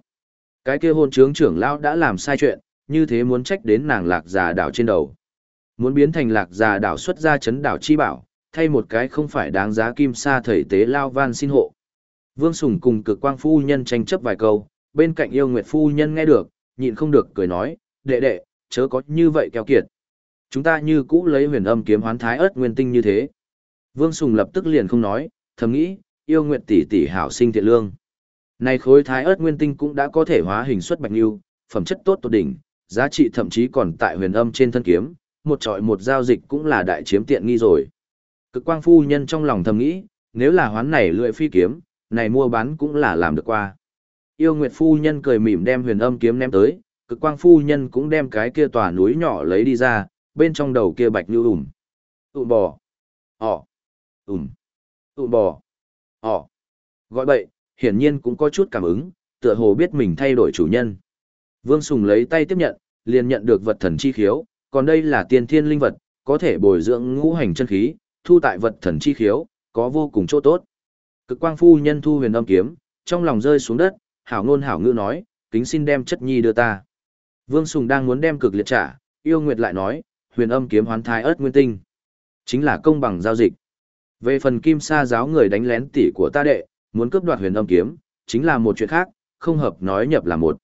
Cái kia hôn trướng trưởng lão đã làm sai chuyện, như thế muốn trách đến nàng lạc già đảo trên đầu. Muốn biến thành lạc già đảo xuất ra chấn đảo chi bảo, thay một cái không phải đáng giá kim sa thầy tế lao van xin hộ. Vương Sùng cùng cực quang phu nhân tranh chấp vài câu, bên cạnh yêu nguyệt phu nhân nghe được, nhịn không được cười nói, đệ đệ, chớ có như vậy keo kiệt. Chúng ta như cũ lấy huyền âm kiếm hoán thái ớt nguyên tinh như thế. Vương Sùng lập tức liền không nói, thầm nghĩ, yêu nguyệt tỷ tỷ hảo sinh thiện lương. Này khối thái ớt nguyên tinh cũng đã có thể hóa hình xuất bạch lưu, phẩm chất tốt tột đỉnh, giá trị thậm chí còn tại huyền âm trên thân kiếm, một trọi một giao dịch cũng là đại chiếm tiện nghi rồi. Cực quang phu nhân trong lòng thầm nghĩ, nếu là hoán này lưỡi phi kiếm, này mua bán cũng là làm được qua. Yêu Nguyệt phu nhân cười mỉm đem huyền âm kiếm ném tới, cực quang phu nhân cũng đem cái kia tòa núi nhỏ lấy đi ra, bên trong đầu kia bạch như ủm. Tụm bò. Ỏ. Ủm. Tụm bò. Ỏ. Gọi bậy, hiển nhiên cũng có chút cảm ứng, tựa hồ biết mình thay đổi chủ nhân. Vương Sùng lấy tay tiếp nhận, liền nhận được vật thần chi khiếu, còn đây là tiên thiên linh vật, có thể bồi dưỡng ngũ hành chân khí, thu tại vật thần chi khiếu, có vô cùng chỗ tốt. Cực quang phu nhân thu huyền âm kiếm, trong lòng rơi xuống đất, hảo ngôn hảo ngữ nói, kính xin đem chất nhi đưa ta. Vương Sùng đang muốn đem cực liệt trả, yêu nguyệt lại nói, huyền âm kiếm hoán thai ớt nguyên tinh. Chính là công bằng giao dịch. Về phần kim sa giáo người đánh lén tỷ của ta đệ, muốn cướp đoạt huyền âm kiếm, chính là một chuyện khác, không hợp nói nhập là một.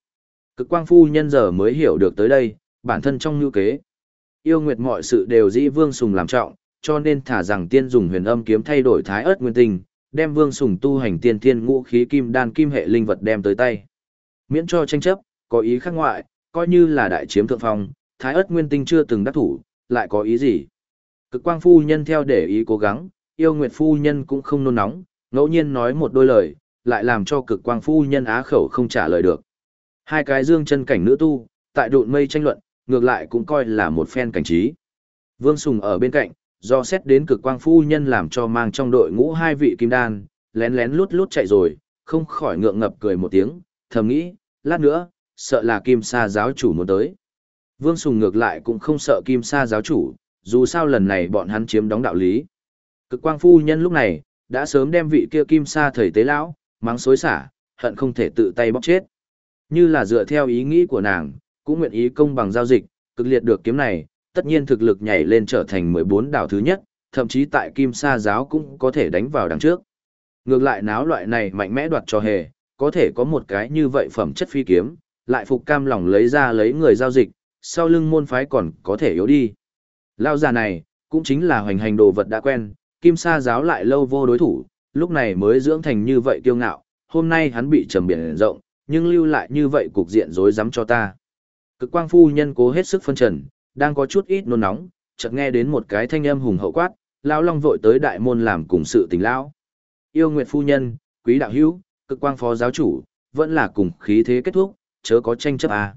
Cực quang phu nhân giờ mới hiểu được tới đây, bản thân trong nhu kế. Yêu nguyệt mọi sự đều dĩ vương sùng làm trọng, cho nên thả rằng tiên dùng huyền âm kiếm thay đổi thái ớt nguyên tinh, đem vương sùng tu hành tiên thiên ngũ khí kim đan kim hệ linh vật đem tới tay. Miễn cho tranh chấp, có ý khác ngoại, coi như là đại chiếm thượng phong, thái ớt nguyên tinh chưa từng đắc thủ, lại có ý gì. Cực quang phu nhân theo để ý cố gắng, yêu nguyệt phu nhân cũng không nôn nóng, ngẫu nhiên nói một đôi lời, lại làm cho cực quang phu nhân á khẩu không trả lời được. Hai cái dương chân cảnh nữ tu, tại độn mây tranh luận, ngược lại cũng coi là một phen cảnh trí. Vương Sùng ở bên cạnh, do xét đến cực quang phu nhân làm cho mang trong đội ngũ hai vị kim đan, lén lén lút lút chạy rồi, không khỏi ngượng ngập cười một tiếng, thầm nghĩ, lát nữa, sợ là kim sa giáo chủ muốn tới. Vương Sùng ngược lại cũng không sợ kim sa giáo chủ, dù sao lần này bọn hắn chiếm đóng đạo lý. Cực quang phu nhân lúc này, đã sớm đem vị kia kim sa thầy tế lão, mắng xối xả, hận không thể tự tay bóc chết. Như là dựa theo ý nghĩ của nàng, cũng nguyện ý công bằng giao dịch, cực liệt được kiếm này, tất nhiên thực lực nhảy lên trở thành 14 đảo thứ nhất, thậm chí tại Kim Sa giáo cũng có thể đánh vào đằng trước. Ngược lại náo loại này mạnh mẽ đoạt cho hề, có thể có một cái như vậy phẩm chất phi kiếm, lại phục cam lòng lấy ra lấy người giao dịch, sau lưng môn phái còn có thể yếu đi. Lao già này, cũng chính là hoành hành đồ vật đã quen, Kim Sa giáo lại lâu vô đối thủ, lúc này mới dưỡng thành như vậy kiêu ngạo, hôm nay hắn bị trầm biển rộng, nhưng lưu lại như vậy cục diện rối rắm cho ta. Cực quang phu nhân cố hết sức phân trần, đang có chút ít nôn nóng, chợt nghe đến một cái thanh âm hùng hậu quát, lão long vội tới đại môn làm cùng sự tình lão. Yêu Nguyệt phu nhân, quý đạo hữu, cực quang phó giáo chủ, vẫn là cùng khí thế kết thúc, chớ có tranh chấp à.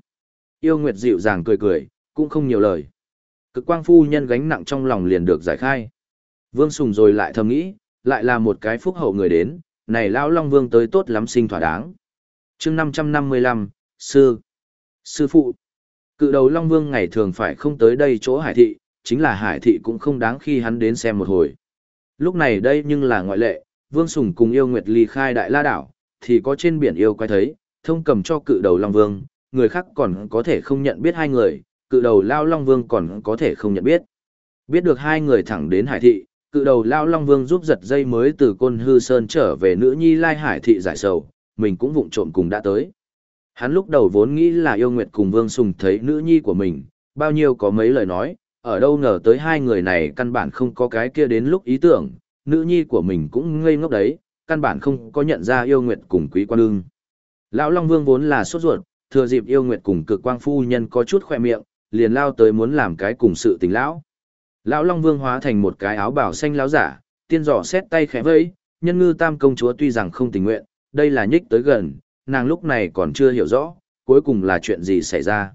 Yêu Nguyệt dịu dàng cười cười, cũng không nhiều lời. Cực quang phu nhân gánh nặng trong lòng liền được giải khai. Vương Sùng rồi lại thầm nghĩ, lại là một cái phúc hậu người đến, này lão long vương tới tốt lắm sinh thỏa đáng. chương 555, Sư. Sư phụ. Cự đầu Long Vương ngày thường phải không tới đây chỗ hải thị, chính là hải thị cũng không đáng khi hắn đến xem một hồi. Lúc này đây nhưng là ngoại lệ, Vương Sùng cùng yêu Nguyệt ly khai đại la đảo, thì có trên biển yêu quay thấy, thông cầm cho cự đầu Long Vương, người khác còn có thể không nhận biết hai người, cự đầu Lao Long Vương còn có thể không nhận biết. Biết được hai người thẳng đến hải thị, cự đầu Lao Long Vương giúp giật dây mới từ côn hư sơn trở về nữ nhi lai hải thị giải sầu, mình cũng vụng trộm cùng đã tới. Hắn lúc đầu vốn nghĩ là yêu nguyệt cùng Vương Sùng thấy nữ nhi của mình, bao nhiêu có mấy lời nói, ở đâu ngờ tới hai người này căn bản không có cái kia đến lúc ý tưởng, nữ nhi của mình cũng ngây ngốc đấy, căn bản không có nhận ra yêu nguyệt cùng quý quan ương. Lão Long Vương vốn là sốt ruột, thừa dịp yêu nguyệt cùng cực quang phu nhân có chút khoe miệng, liền lao tới muốn làm cái cùng sự tình lão. Lão Long Vương hóa thành một cái áo bào xanh lão giả, tiên giỏ xét tay khẽ vẫy, nhân ngư tam công chúa tuy rằng không tình nguyện, đây là nhích tới gần, nàng lúc này còn chưa hiểu rõ, cuối cùng là chuyện gì xảy ra.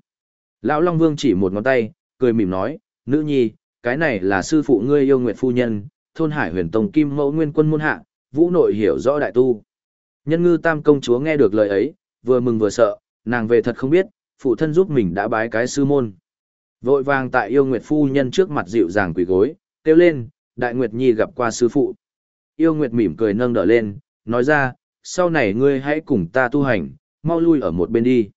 Lão Long Vương chỉ một ngón tay, cười mỉm nói, nữ nhi, cái này là sư phụ ngươi yêu nguyệt phu nhân, thôn hải huyền tông kim mẫu nguyên quân môn hạ, vũ nội hiểu rõ đại tu. Nhân ngư tam công chúa nghe được lời ấy, vừa mừng vừa sợ, nàng về thật không biết, phụ thân giúp mình đã bái cái sư môn. Vội vàng tại yêu nguyệt phu nhân trước mặt dịu dàng quỳ gối, kêu lên, đại nguyệt nhi gặp qua sư phụ. Yêu nguyệt mỉm cười nâng đỡ lên, nói ra, sau này ngươi hãy cùng ta tu hành, mau lui ở một bên đi.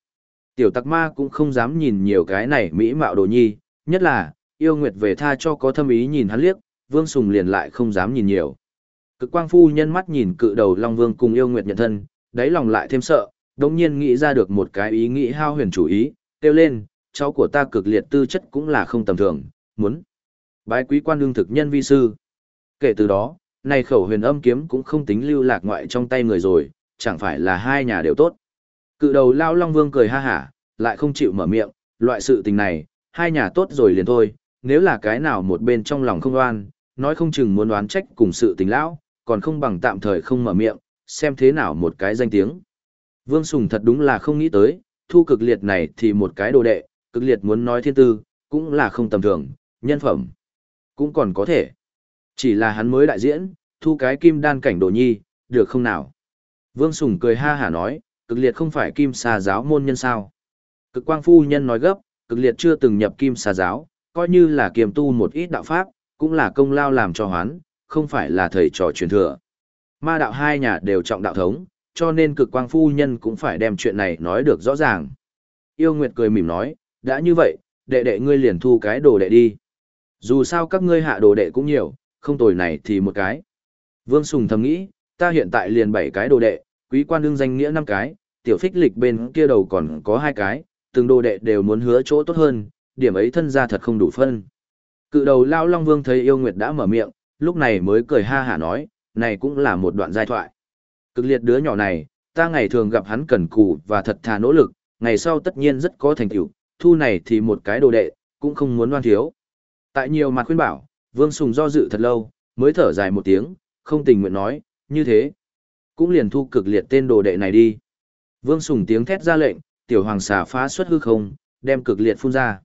Tiểu tặc ma cũng không dám nhìn nhiều cái này mỹ mạo đồ nhi, nhất là, yêu nguyệt về tha cho có thâm ý nhìn hắn liếc, vương sùng liền lại không dám nhìn nhiều. Cực quang phu nhân mắt nhìn cự đầu Long Vương cùng yêu nguyệt nhận thân, đáy lòng lại thêm sợ, đồng nhiên nghĩ ra được một cái ý nghĩ hao huyền chủ ý, kêu lên, cháu của ta cực liệt tư chất cũng là không tầm thường, muốn bái quý quan đương thực nhân vi sư. Kể từ đó, này khẩu huyền âm kiếm cũng không tính lưu lạc ngoại trong tay người rồi, chẳng phải là hai nhà đều tốt. Cự đầu Lao Long Vương cười ha hả, lại không chịu mở miệng, loại sự tình này, hai nhà tốt rồi liền thôi, nếu là cái nào một bên trong lòng không oan, nói không chừng muốn đoán trách cùng sự tình lão, còn không bằng tạm thời không mở miệng, xem thế nào một cái danh tiếng. Vương Sùng thật đúng là không nghĩ tới, thu cực liệt này thì một cái đồ đệ, cực liệt muốn nói thiên tư, cũng là không tầm thường, nhân phẩm, cũng còn có thể. Chỉ là hắn mới đại diễn, thu cái kim đan cảnh đồ nhi, được không nào? Vương Sùng cười ha hả nói, cực liệt không phải kim xà giáo môn nhân sao. Cực quang phu nhân nói gấp, cực liệt chưa từng nhập kim xà giáo, coi như là kiềm tu một ít đạo pháp, cũng là công lao làm cho hoán, không phải là thầy trò truyền thừa. Ma đạo hai nhà đều trọng đạo thống, cho nên cực quang phu nhân cũng phải đem chuyện này nói được rõ ràng. Yêu Nguyệt cười mỉm nói, đã như vậy, đệ đệ ngươi liền thu cái đồ đệ đi. Dù sao các ngươi hạ đồ đệ cũng nhiều, không tồi này thì một cái. Vương Sùng thầm nghĩ, ta hiện tại liền bảy cái đồ đệ, quý quan đương danh nghĩa năm cái, tiểu phích lịch bên kia đầu còn có hai cái, từng đồ đệ đều muốn hứa chỗ tốt hơn, điểm ấy thân ra thật không đủ phân. Cự đầu Lao Long Vương thấy yêu nguyệt đã mở miệng, lúc này mới cười ha hả nói, này cũng là một đoạn giai thoại. Cực liệt đứa nhỏ này, ta ngày thường gặp hắn cần cù và thật thà nỗ lực, ngày sau tất nhiên rất có thành tựu, thu này thì một cái đồ đệ, cũng không muốn đoan thiếu. Tại nhiều mặt khuyên bảo, Vương Sùng do dự thật lâu, mới thở dài một tiếng, không tình nguyện nói, như thế. Cũng liền thu cực liệt tên đồ đệ này đi. Vương Sùng tiếng thét ra lệnh, tiểu hoàng xà phá xuất hư không, đem cực liệt phun ra.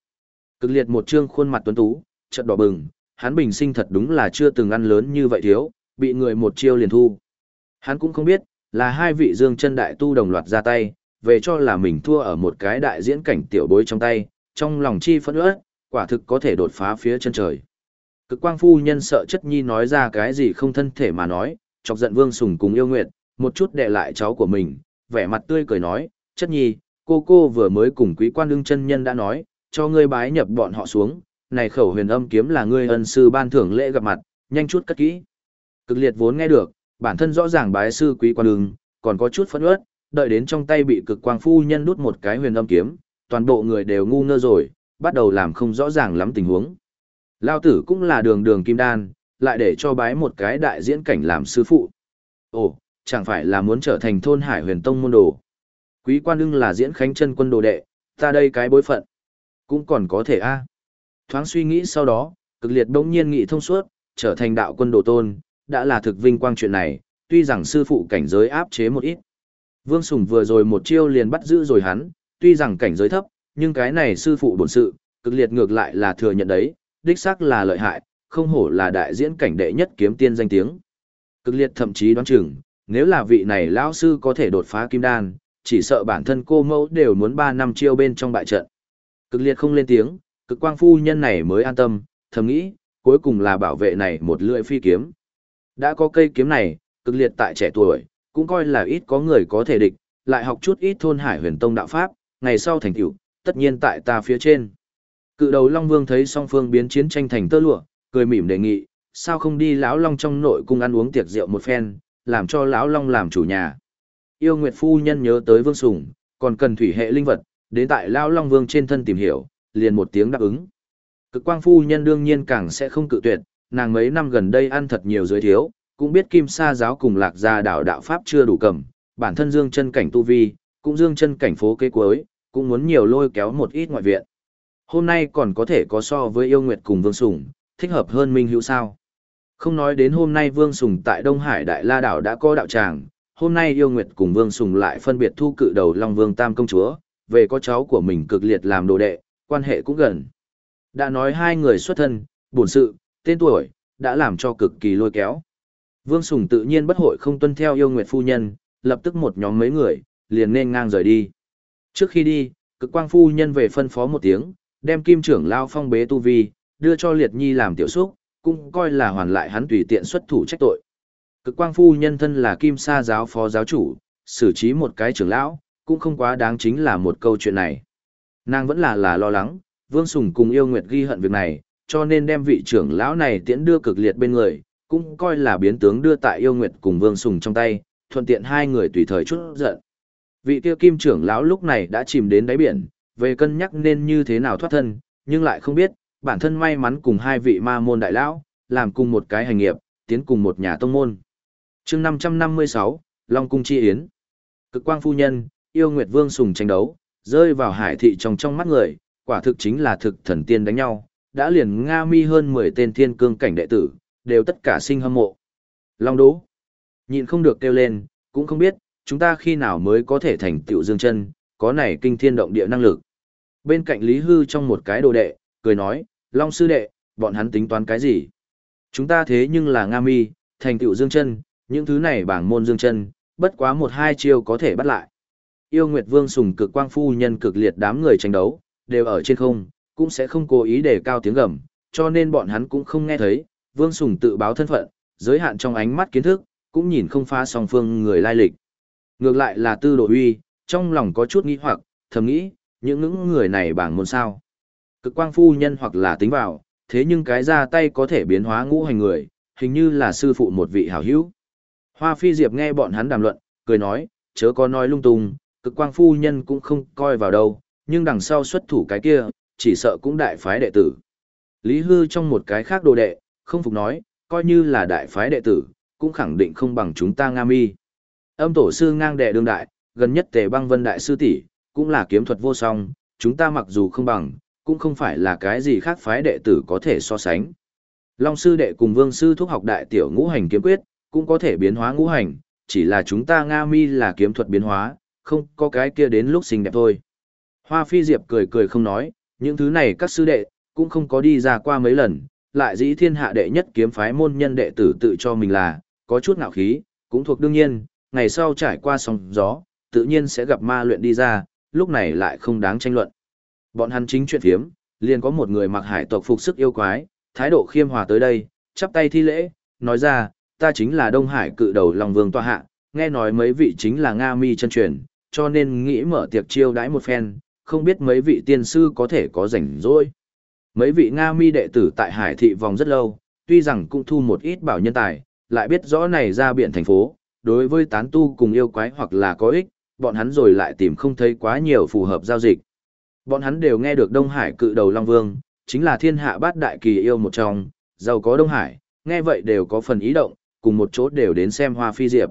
Cực liệt một trương khuôn mặt tuấn tú, chợt đỏ bừng, hắn bình sinh thật đúng là chưa từng ăn lớn như vậy thiếu, bị người một chiêu liền thu. Hắn cũng không biết, là hai vị dương chân đại tu đồng loạt ra tay, về cho là mình thua ở một cái đại diễn cảnh tiểu bối trong tay, trong lòng chi phẫn ớt, quả thực có thể đột phá phía chân trời. Cực quang phu nhân sợ chất nhi nói ra cái gì không thân thể mà nói, chọc giận vương sùng cùng yêu nguyệt, một chút đè lại cháu của mình, vẻ mặt tươi cười nói, chất nhi, cô cô vừa mới cùng quý quan đương chân nhân đã nói, cho ngươi bái nhập bọn họ xuống, này khẩu huyền âm kiếm là ngươi ân sư ban thưởng lễ gặp mặt, nhanh chút cất kỹ. Cực liệt vốn nghe được, bản thân rõ ràng bái sư quý quan đương, còn có chút phẫn uất, đợi đến trong tay bị cực quang phu nhân đút một cái huyền âm kiếm, toàn bộ người đều ngu ngơ rồi, bắt đầu làm không rõ ràng lắm tình huống. Lao tử cũng là đường đường kim đan, lại để cho bái một cái đại diễn cảnh làm sư phụ. Ồ, chẳng phải là muốn trở thành thôn hải huyền tông môn đồ. Quý quan ưng là diễn khánh chân quân đồ đệ, ta đây cái bối phận. Cũng còn có thể a à? Thoáng suy nghĩ sau đó, cực liệt đông nhiên nghị thông suốt, trở thành đạo quân đồ tôn, đã là thực vinh quang chuyện này, tuy rằng sư phụ cảnh giới áp chế một ít. Vương Sùng vừa rồi một chiêu liền bắt giữ rồi hắn, tuy rằng cảnh giới thấp, nhưng cái này sư phụ bổn sự, cực liệt ngược lại là thừa nhận đấy, đích xác là lợi hại, không hổ là đại diễn cảnh đệ nhất kiếm tiên danh tiếng. Cực liệt thậm chí đoán chừng, nếu là vị này lão sư có thể đột phá kim đan, chỉ sợ bản thân cô mẫu đều muốn 3 năm chiêu bên trong bại trận. Cực liệt không lên tiếng, cực quang phu nhân này mới an tâm, thầm nghĩ, cuối cùng là bảo vệ này một lưỡi phi kiếm. Đã có cây kiếm này, cực liệt tại trẻ tuổi, cũng coi là ít có người có thể địch, lại học chút ít thôn hải huyền tông đạo pháp, ngày sau thành tựu, tất nhiên tại ta phía trên. Cự đầu Long Vương thấy song phương biến chiến tranh thành tơ lụa, cười mỉm đề nghị, sao không đi lão Long trong nội cung ăn uống tiệc rượu một phen, làm cho lão Long làm chủ nhà. Yêu Nguyệt phu nhân nhớ tới Vương Sùng, còn cần thủy hệ linh vật, đến tại lão Long Vương trên thân tìm hiểu, liền một tiếng đáp ứng. Cực quang phu nhân đương nhiên càng sẽ không cự tuyệt, nàng mấy năm gần đây ăn thật nhiều dưới thiếu, cũng biết kim sa giáo cùng lạc gia đạo đạo pháp chưa đủ cầm, bản thân dương chân cảnh tu vi, cũng dương chân cảnh phố kế cuối, cũng muốn nhiều lôi kéo một ít ngoại viện. Hôm nay còn có thể có so với yêu nguyệt cùng vương sùng thích hợp hơn minh hữu sao. Không nói đến hôm nay vương sùng tại Đông Hải Đại La Đảo đã có đạo tràng, hôm nay yêu nguyệt cùng vương sùng lại phân biệt thu cự đầu Long Vương Tam Công Chúa, về có cháu của mình cực liệt làm đồ đệ, quan hệ cũng gần. Đã nói hai người xuất thân, bổn sự, tên tuổi, đã làm cho cực kỳ lôi kéo. Vương Sùng tự nhiên bất hội không tuân theo yêu nguyệt phu nhân, lập tức một nhóm mấy người, liền nên ngang rời đi. Trước khi đi, cực quang phu nhân về phân phó một tiếng, đem kim trưởng lao phong bế tu vi, đưa cho liệt nhi làm tiểu xúc, cũng coi là hoàn lại hắn tùy tiện xuất thủ trách tội. Cực quang phu nhân thân là kim sa giáo phó giáo chủ, xử trí một cái trưởng lão, cũng không quá đáng chính là một câu chuyện này. Nàng vẫn là là lo lắng, Vương Sùng cùng yêu nguyệt ghi hận việc này, cho nên đem vị trưởng lão này tiễn đưa cực liệt bên người, cũng coi là biến tướng đưa tại yêu nguyệt cùng Vương Sùng trong tay, thuận tiện hai người tùy thời chút giận. Vị kia kim trưởng lão lúc này đã chìm đến đáy biển, về cân nhắc nên như thế nào thoát thân, nhưng lại không biết, bản thân may mắn cùng hai vị ma môn đại lão, làm cùng một cái hành nghiệp, tiến cùng một nhà tông môn. chương 556, Long Cung Chi Yến. Cực quang phu nhân, yêu Nguyệt Vương sùng tranh đấu, rơi vào hải thị trong trong mắt người, quả thực chính là thực thần tiên đánh nhau, đã liền Nga mi hơn 10 tên thiên cương cảnh đệ tử, đều tất cả sinh hâm mộ. Long đố, nhịn không được kêu lên, cũng không biết, chúng ta khi nào mới có thể thành tựu dương chân, có này kinh thiên động địa năng lực. Bên cạnh Lý Hư trong một cái đồ đệ, cười nói, Long sư đệ, bọn hắn tính toán cái gì? Chúng ta thế nhưng là Nga mi, thành tựu dương chân, những thứ này bảng môn dương chân, bất quá một hai chiêu có thể bắt lại. Yêu Nguyệt Vương sùng cực quang phu nhân cực liệt đám người tranh đấu, đều ở trên không, cũng sẽ không cố ý để cao tiếng gầm, cho nên bọn hắn cũng không nghe thấy, Vương Sùng tự báo thân phận, giới hạn trong ánh mắt kiến thức, cũng nhìn không phá song phương người lai lịch. Ngược lại là tư đồ huy trong lòng có chút nghi hoặc, thầm nghĩ, những những người này bảng môn sao. Cực quang phu nhân hoặc là tính vào, thế nhưng cái ra tay có thể biến hóa ngũ hành người, hình như là sư phụ một vị hảo hữu. Hoa phi diệp nghe bọn hắn đàm luận, cười nói, chớ có nói lung tung, cực quang phu nhân cũng không coi vào đâu, nhưng đằng sau xuất thủ cái kia, chỉ sợ cũng đại phái đệ tử. Lý hư trong một cái khác đồ đệ, không phục nói, coi như là đại phái đệ tử, cũng khẳng định không bằng chúng ta Nga mi. Âm tổ sư ngang đệ đương đại, gần nhất tề băng vân đại sư tỷ cũng là kiếm thuật vô song, chúng ta mặc dù không bằng, cũng không phải là cái gì khác phái đệ tử có thể so sánh. Long sư đệ cùng vương sư thúc học đại tiểu ngũ hành kiếm quyết, cũng có thể biến hóa ngũ hành, chỉ là chúng ta Nga mi là kiếm thuật biến hóa, không có cái kia đến lúc xinh đẹp thôi. Hoa phi diệp cười cười không nói, những thứ này các sư đệ, cũng không có đi ra qua mấy lần, lại dĩ thiên hạ đệ nhất kiếm phái môn nhân đệ tử tự cho mình là, có chút ngạo khí, cũng thuộc đương nhiên, ngày sau trải qua sóng gió, tự nhiên sẽ gặp ma luyện đi ra, lúc này lại không đáng tranh luận. Bọn hắn chính chuyện phiếm, liền có một người mặc hải tộc phục sức yêu quái, thái độ khiêm hòa tới đây, chắp tay thi lễ, nói ra, ta chính là Đông Hải cự đầu Long Vương tọa hạ, nghe nói mấy vị chính là Nga mi chân truyền, cho nên nghĩ mở tiệc chiêu đãi một phen, không biết mấy vị tiên sư có thể có rảnh rỗi. Mấy vị Nga mi đệ tử tại Hải thị vòng rất lâu, tuy rằng cũng thu một ít bảo nhân tài, lại biết rõ này ra biển thành phố, đối với tán tu cùng yêu quái hoặc là có ích, bọn hắn rồi lại tìm không thấy quá nhiều phù hợp giao dịch. Bọn hắn đều nghe được Đông Hải cự đầu Long Vương, chính là thiên hạ bát đại kỳ yêu một trong, giàu có Đông Hải, nghe vậy đều có phần ý động, cùng một chỗ đều đến xem Hoa Phi Diệp.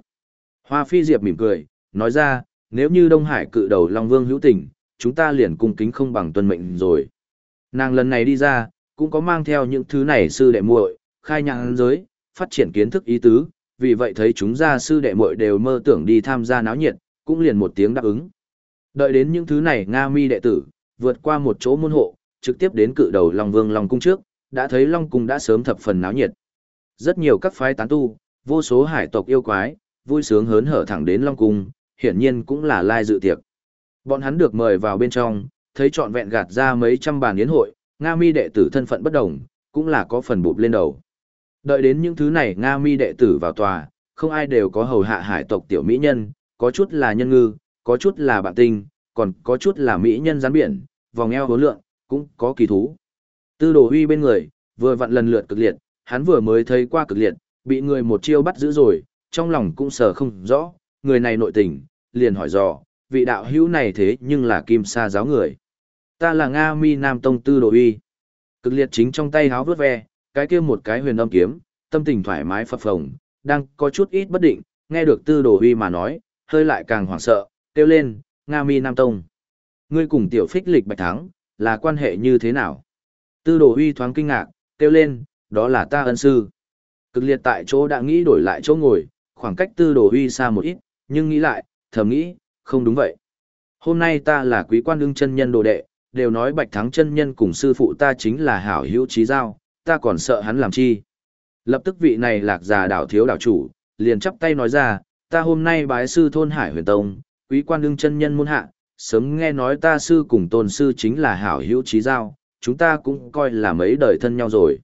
Hoa Phi Diệp mỉm cười, nói ra, nếu như Đông Hải cự đầu Long Vương hữu tình, chúng ta liền cung kính không bằng tuân mệnh rồi. Nàng lần này đi ra, cũng có mang theo những thứ này sư đệ muội, khai nhãn giới, phát triển kiến thức ý tứ, vì vậy thấy chúng gia sư đệ muội đều mơ tưởng đi tham gia náo nhiệt, cũng liền một tiếng đáp ứng. Đợi đến những thứ này Nga mi đệ tử, vượt qua một chỗ môn hộ, trực tiếp đến cự đầu Long Vương Long cung trước, đã thấy Long cung đã sớm thập phần náo nhiệt. Rất nhiều các phái tán tu, vô số hải tộc yêu quái, vui sướng hớn hở thẳng đến Long cung, hiển nhiên cũng là lai dự tiệc. Bọn hắn được mời vào bên trong, thấy trọn vẹn gạt ra mấy trăm bàn yến hội, Nga mi đệ tử thân phận bất đồng, cũng là có phần bụp lên đầu. Đợi đến những thứ này Nga mi đệ tử vào tòa, không ai đều có hầu hạ hải tộc tiểu mỹ nhân, có chút là nhân ngư, có chút là bạn tinh, còn có chút là mỹ nhân rắn biển, vòng eo hối lượng, cũng có kỳ thú. Tư đồ huy bên người, vừa vặn lần lượt cực liệt, hắn vừa mới thấy qua cực liệt, bị người một chiêu bắt giữ rồi, trong lòng cũng sờ không rõ, người này nội tình, liền hỏi dò, vị đạo hữu này thế nhưng là kim sa giáo người. Ta là Nga mi Nam Tông Tư Đồ Huy. Cực liệt chính trong tay háo vớt ve, cái kia một cái huyền âm kiếm, tâm tình thoải mái phập phồng, đang có chút ít bất định, nghe được Tư Đồ Huy mà nói, hơi lại càng hoảng sợ, kêu lên, Nga mi Nam Tông. Ngươi cùng tiểu phích lịch bạch thắng, là quan hệ như thế nào? Tư Đồ Huy thoáng kinh ngạc, kêu lên, đó là ta ân sư. Cực liệt tại chỗ đã nghĩ đổi lại chỗ ngồi, khoảng cách Tư Đồ Huy xa một ít, nhưng nghĩ lại, thầm nghĩ, không đúng vậy. Hôm nay ta là quý quan ưng chân nhân đồ đệ, đều nói bạch thắng chân nhân cùng sư phụ ta chính là hảo hữu trí giao, ta còn sợ hắn làm chi. Lập tức vị này lạc già đảo thiếu đảo chủ, liền chắp tay nói ra, ta hôm nay bái sư thôn hải huyền tông, quý quan đương chân nhân môn hạ, sớm nghe nói ta sư cùng tôn sư chính là hảo hữu trí giao, chúng ta cũng coi là mấy đời thân nhau rồi.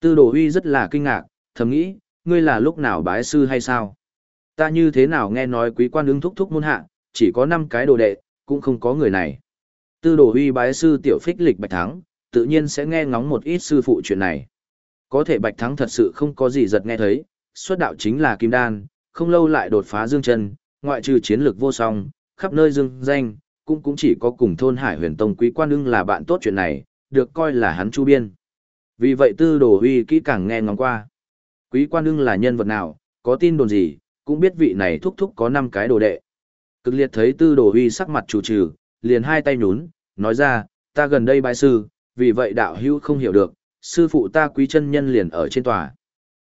Tư đồ huy rất là kinh ngạc, thầm nghĩ, ngươi là lúc nào bái sư hay sao? Ta như thế nào nghe nói quý quan đương thúc thúc môn hạ, chỉ có 5 cái đồ đệ, cũng không có người này. Tư đồ huy bái sư tiểu phích lịch Bạch Thắng, tự nhiên sẽ nghe ngóng một ít sư phụ chuyện này. Có thể Bạch Thắng thật sự không có gì giật nghe thấy, xuất đạo chính là Kim Đan, không lâu lại đột phá dương chân, ngoại trừ chiến lược vô song, khắp nơi dương danh, cũng cũng chỉ có cùng thôn Hải Huyền Tông Quý Quan Ưng là bạn tốt chuyện này, được coi là hắn chu biên. Vì vậy Tư Đồ Huy kỹ càng nghe ngóng qua. Quý Quan Ưng là nhân vật nào, có tin đồn gì, cũng biết vị này thúc thúc có 5 cái đồ đệ. Cực liệt thấy Tư Đồ Huy sắc mặt chủ trừ, liền hai tay nhún, nói ra, ta gần đây bái sư, vì vậy đạo hữu không hiểu được, sư phụ ta quý chân nhân liền ở trên tòa.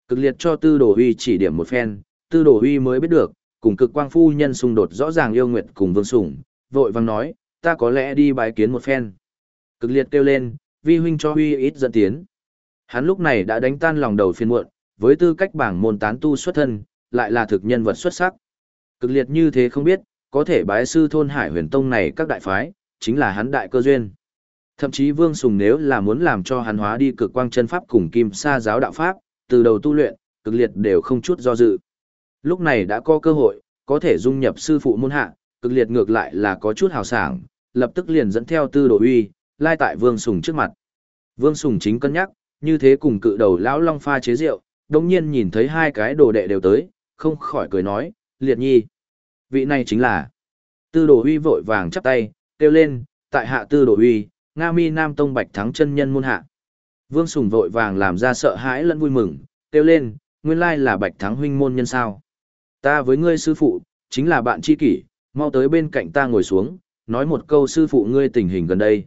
Cực liệt cho tư đồ huy chỉ điểm một phen, tư đồ huy mới biết được, cùng cực quang phu nhân xung đột rõ ràng yêu nguyệt cùng vương sủng, vội vang nói, ta có lẽ đi bái kiến một phen. Cực liệt kêu lên, vi huynh cho huy ít dẫn tiến. Hắn lúc này đã đánh tan lòng đầu phiên muộn, với tư cách bảng môn tán tu xuất thân, lại là thực nhân vật xuất sắc. Cực liệt như thế không biết, có thể bái sư thôn hải huyền tông này các đại phái, chính là hắn đại cơ duyên. Thậm chí Vương Sùng nếu là muốn làm cho hắn hóa đi cực quang chân pháp cùng kim sa giáo đạo pháp, từ đầu tu luyện, cực liệt đều không chút do dự. Lúc này đã có cơ hội, có thể dung nhập sư phụ môn hạ, cực liệt ngược lại là có chút hào sảng, lập tức liền dẫn theo tư đồ uy, lai tại Vương Sùng trước mặt. Vương Sùng chính cân nhắc, như thế cùng cự đầu lão long pha chế rượu, đồng nhiên nhìn thấy hai cái đồ đệ đều tới, không khỏi cười nói, liệt nhi. Vị này chính là tư đồ uy vội vàng chắp tay, kêu lên, tại hạ tư đồ uy, Nga mi Nam Tông Bạch Thắng chân nhân môn hạ. Vương Sùng vội vàng làm ra sợ hãi lẫn vui mừng, kêu lên, nguyên lai là Bạch Thắng huynh môn nhân sao. Ta với ngươi sư phụ, chính là bạn tri kỷ, mau tới bên cạnh ta ngồi xuống, nói một câu sư phụ ngươi tình hình gần đây.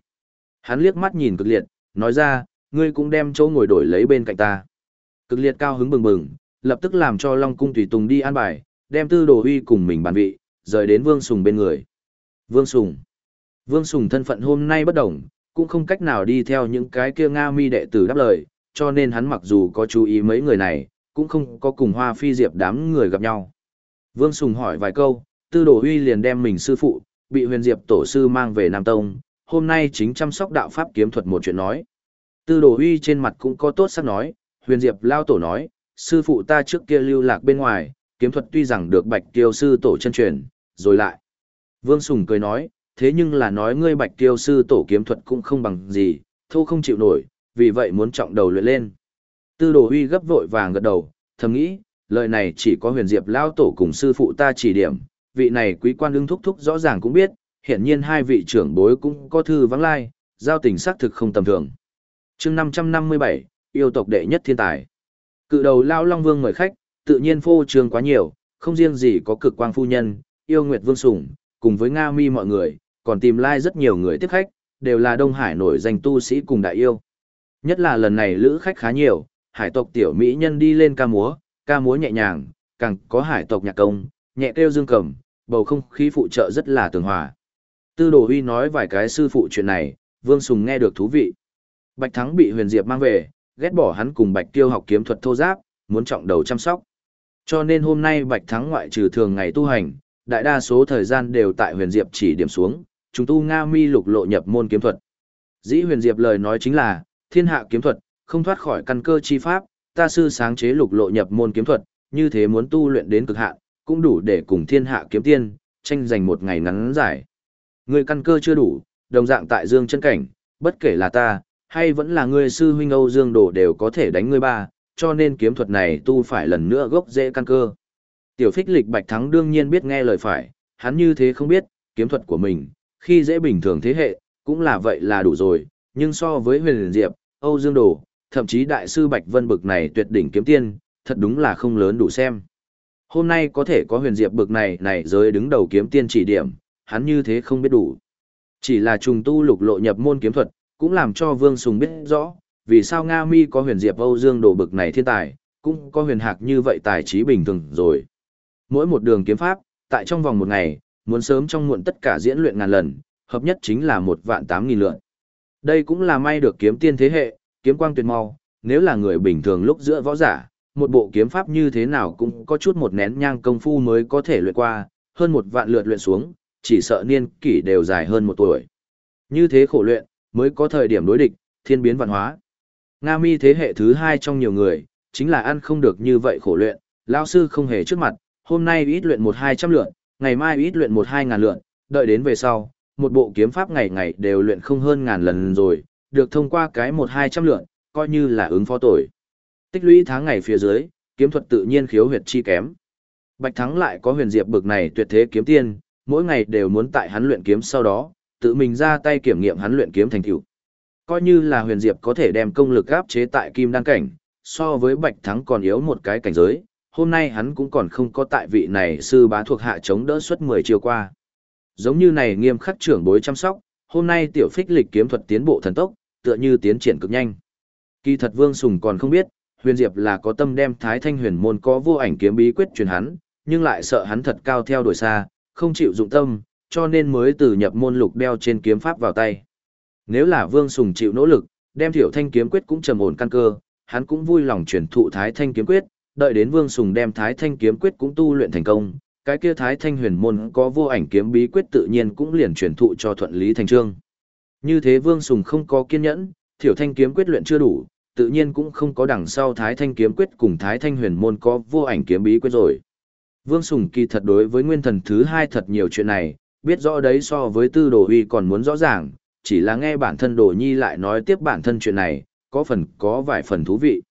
Hắn liếc mắt nhìn cực liệt, nói ra, ngươi cũng đem chỗ ngồi đổi lấy bên cạnh ta. Cực liệt cao hứng bừng bừng, lập tức làm cho Long Cung Tùy Tùng đi an bài, đem tư đồ huy cùng mình bàn vị, rời đến Vương Sùng bên người. Vương Sùng Vương Sùng thân phận hôm nay bất đồng, cũng không cách nào đi theo những cái kia Nga mi đệ tử đáp lời, cho nên hắn mặc dù có chú ý mấy người này, cũng không có cùng Hoa Phi Diệp đám người gặp nhau. Vương Sùng hỏi vài câu, Tư Đồ Huy liền đem mình sư phụ, bị Huyền Diệp tổ sư mang về Nam Tông, hôm nay chính chăm sóc đạo pháp kiếm thuật một chuyện nói. Tư Đồ Huy trên mặt cũng có tốt sắc nói, Huyền Diệp lao tổ nói, sư phụ ta trước kia lưu lạc bên ngoài, kiếm thuật tuy rằng được Bạch Tiêu sư tổ chân truyền, rồi lại. Vương Sùng cười nói, thế nhưng là nói ngươi Bạch Tiêu sư tổ kiếm thuật cũng không bằng gì, thô không chịu nổi, vì vậy muốn trọng đầu luyện lên. Tư Đồ Huy gấp vội vàng gật đầu, thầm nghĩ, lời này chỉ có huyền diệp lao tổ cùng sư phụ ta chỉ điểm, vị này quý quan ưng thúc thúc rõ ràng cũng biết, hiện nhiên hai vị trưởng bối cũng có thư vắng lai, giao tình xác thực không tầm thường. chương 557, yêu tộc đệ nhất thiên tài. Cự đầu lao long vương mời khách, tự nhiên phô trương quá nhiều, không riêng gì có cực quang phu nhân, yêu nguyệt vương sủng, cùng với Nga mi mọi người, còn tìm lai rất nhiều người tiếp khách, đều là Đông Hải nổi danh tu sĩ cùng đại yêu. Nhất là lần này lữ khách khá nhiều, hải tộc tiểu mỹ nhân đi lên ca múa, ca múa nhẹ nhàng, càng có hải tộc nhạc công, nhẹ kêu dương cầm, bầu không khí phụ trợ rất là tường hòa. Tư đồ huy nói vài cái sư phụ chuyện này, Vương Sùng nghe được thú vị. Bạch Thắng bị Huyền Diệp mang về, ghét bỏ hắn cùng Bạch Tiêu học kiếm thuật thô giáp, muốn trọng đầu chăm sóc. Cho nên hôm nay Bạch Thắng ngoại trừ thường ngày tu hành, đại đa số thời gian đều tại Huyền Diệp chỉ điểm xuống, chúng tu Nga mi lục lộ nhập môn kiếm thuật. Dĩ Huyền Diệp lời nói chính là, thiên hạ kiếm thuật, không thoát khỏi căn cơ chi pháp, ta sư sáng chế lục lộ nhập môn kiếm thuật, như thế muốn tu luyện đến cực hạn, cũng đủ để cùng thiên hạ kiếm tiên, tranh giành một ngày ngắn dài. Ngươi căn cơ chưa đủ, đồng dạng tại dương chân cảnh, bất kể là ta, hay vẫn là ngươi sư huynh Âu Dương Đồ đều có thể đánh ngươi ba, cho nên kiếm thuật này tu phải lần nữa gốc dễ căn cơ. Tiểu phích lịch bạch thắng đương nhiên biết nghe lời phải, hắn như thế không biết, kiếm thuật của mình, khi dễ bình thường thế hệ, cũng là vậy là đủ rồi, nhưng so với huyền diệp, Âu Dương Đồ, thậm chí đại sư Bạch Vân bực này tuyệt đỉnh kiếm tiên, thật đúng là không lớn đủ xem. Hôm nay có thể có huyền diệp bực này này giới đứng đầu kiếm tiên chỉ điểm, hắn như thế không biết đủ. Chỉ là trùng tu lục lộ nhập môn kiếm thuật, cũng làm cho Vương Sùng biết rõ, vì sao Nga Mi có huyền diệp Âu Dương đồ bực này thiên tài, cũng có huyền hạc như vậy tài trí bình thường rồi. Mỗi một đường kiếm pháp, tại trong vòng một ngày, muốn sớm trong muộn tất cả diễn luyện ngàn lần, hợp nhất chính là một vạn tám nghìn lượng. Đây cũng là may được kiếm tiên thế hệ, kiếm quang tuyệt mau, nếu là người bình thường lúc giữa võ giả, một bộ kiếm pháp như thế nào cũng có chút một nén nhang công phu mới có thể luyện qua, hơn một vạn lượt luyện xuống, chỉ sợ niên kỷ đều dài hơn một tuổi. Như thế khổ luyện, mới có thời điểm đối địch, thiên biến văn hóa. Nga mi thế hệ thứ hai trong nhiều người, chính là ăn không được như vậy khổ luyện, lao sư không hề trước mặt, hôm nay ít luyện một hai trăm lượt, ngày mai ít luyện một hai ngàn lượt, đợi đến về sau, một bộ kiếm pháp ngày ngày đều luyện không hơn ngàn lần rồi, được thông qua cái một hai trăm lượn, coi như là ứng phó tội. Tích lũy tháng ngày phía dưới, kiếm thuật tự nhiên khiếu huyệt chi kém. Bạch Thắng lại có huyền diệp bực này tuyệt thế kiếm tiên, mỗi ngày đều muốn tại hắn luyện kiếm sau đó, tự mình ra tay kiểm nghiệm hắn luyện kiếm thành tựu. Coi như là huyền diệp có thể đem công lực áp chế tại kim đăng cảnh, so với Bạch Thắng còn yếu một cái cảnh giới, hôm nay hắn cũng còn không có tại vị này sư bá thuộc hạ chống đỡ suốt 10 chiều qua. Giống như này nghiêm khắc trưởng bối chăm sóc, hôm nay tiểu phích lịch kiếm thuật tiến bộ thần tốc, tựa như tiến triển cực nhanh. Kỳ thật Vương Sùng còn không biết, Huyền Diệp là có tâm đem Thái Thanh Huyền môn có vô ảnh kiếm bí quyết truyền hắn, nhưng lại sợ hắn thật cao theo đuổi xa, không chịu dụng tâm, cho nên mới từ nhập môn lục đeo trên kiếm pháp vào tay. Nếu là Vương Sùng chịu nỗ lực, đem Thiểu Thanh kiếm quyết cũng trầm ổn căn cơ, hắn cũng vui lòng truyền thụ Thái Thanh kiếm quyết, đợi đến Vương Sùng đem Thái Thanh kiếm quyết cũng tu luyện thành công, cái kia Thái Thanh Huyền môn có vô ảnh kiếm bí quyết tự nhiên cũng liền truyền thụ cho thuận lý thành trương. Như thế Vương Sùng không có kiên nhẫn, Thiểu Thanh kiếm quyết luyện chưa đủ, tự nhiên cũng không có đằng sau Thái Thanh kiếm quyết cùng Thái Thanh huyền môn có vô ảnh kiếm bí quyết rồi. Vương Sùng kỳ thật đối với nguyên thần thứ hai thật nhiều chuyện này, biết rõ đấy so với tư đồ huy còn muốn rõ ràng, chỉ là nghe bản thân đồ nhi lại nói tiếp bản thân chuyện này, có phần có vài phần thú vị.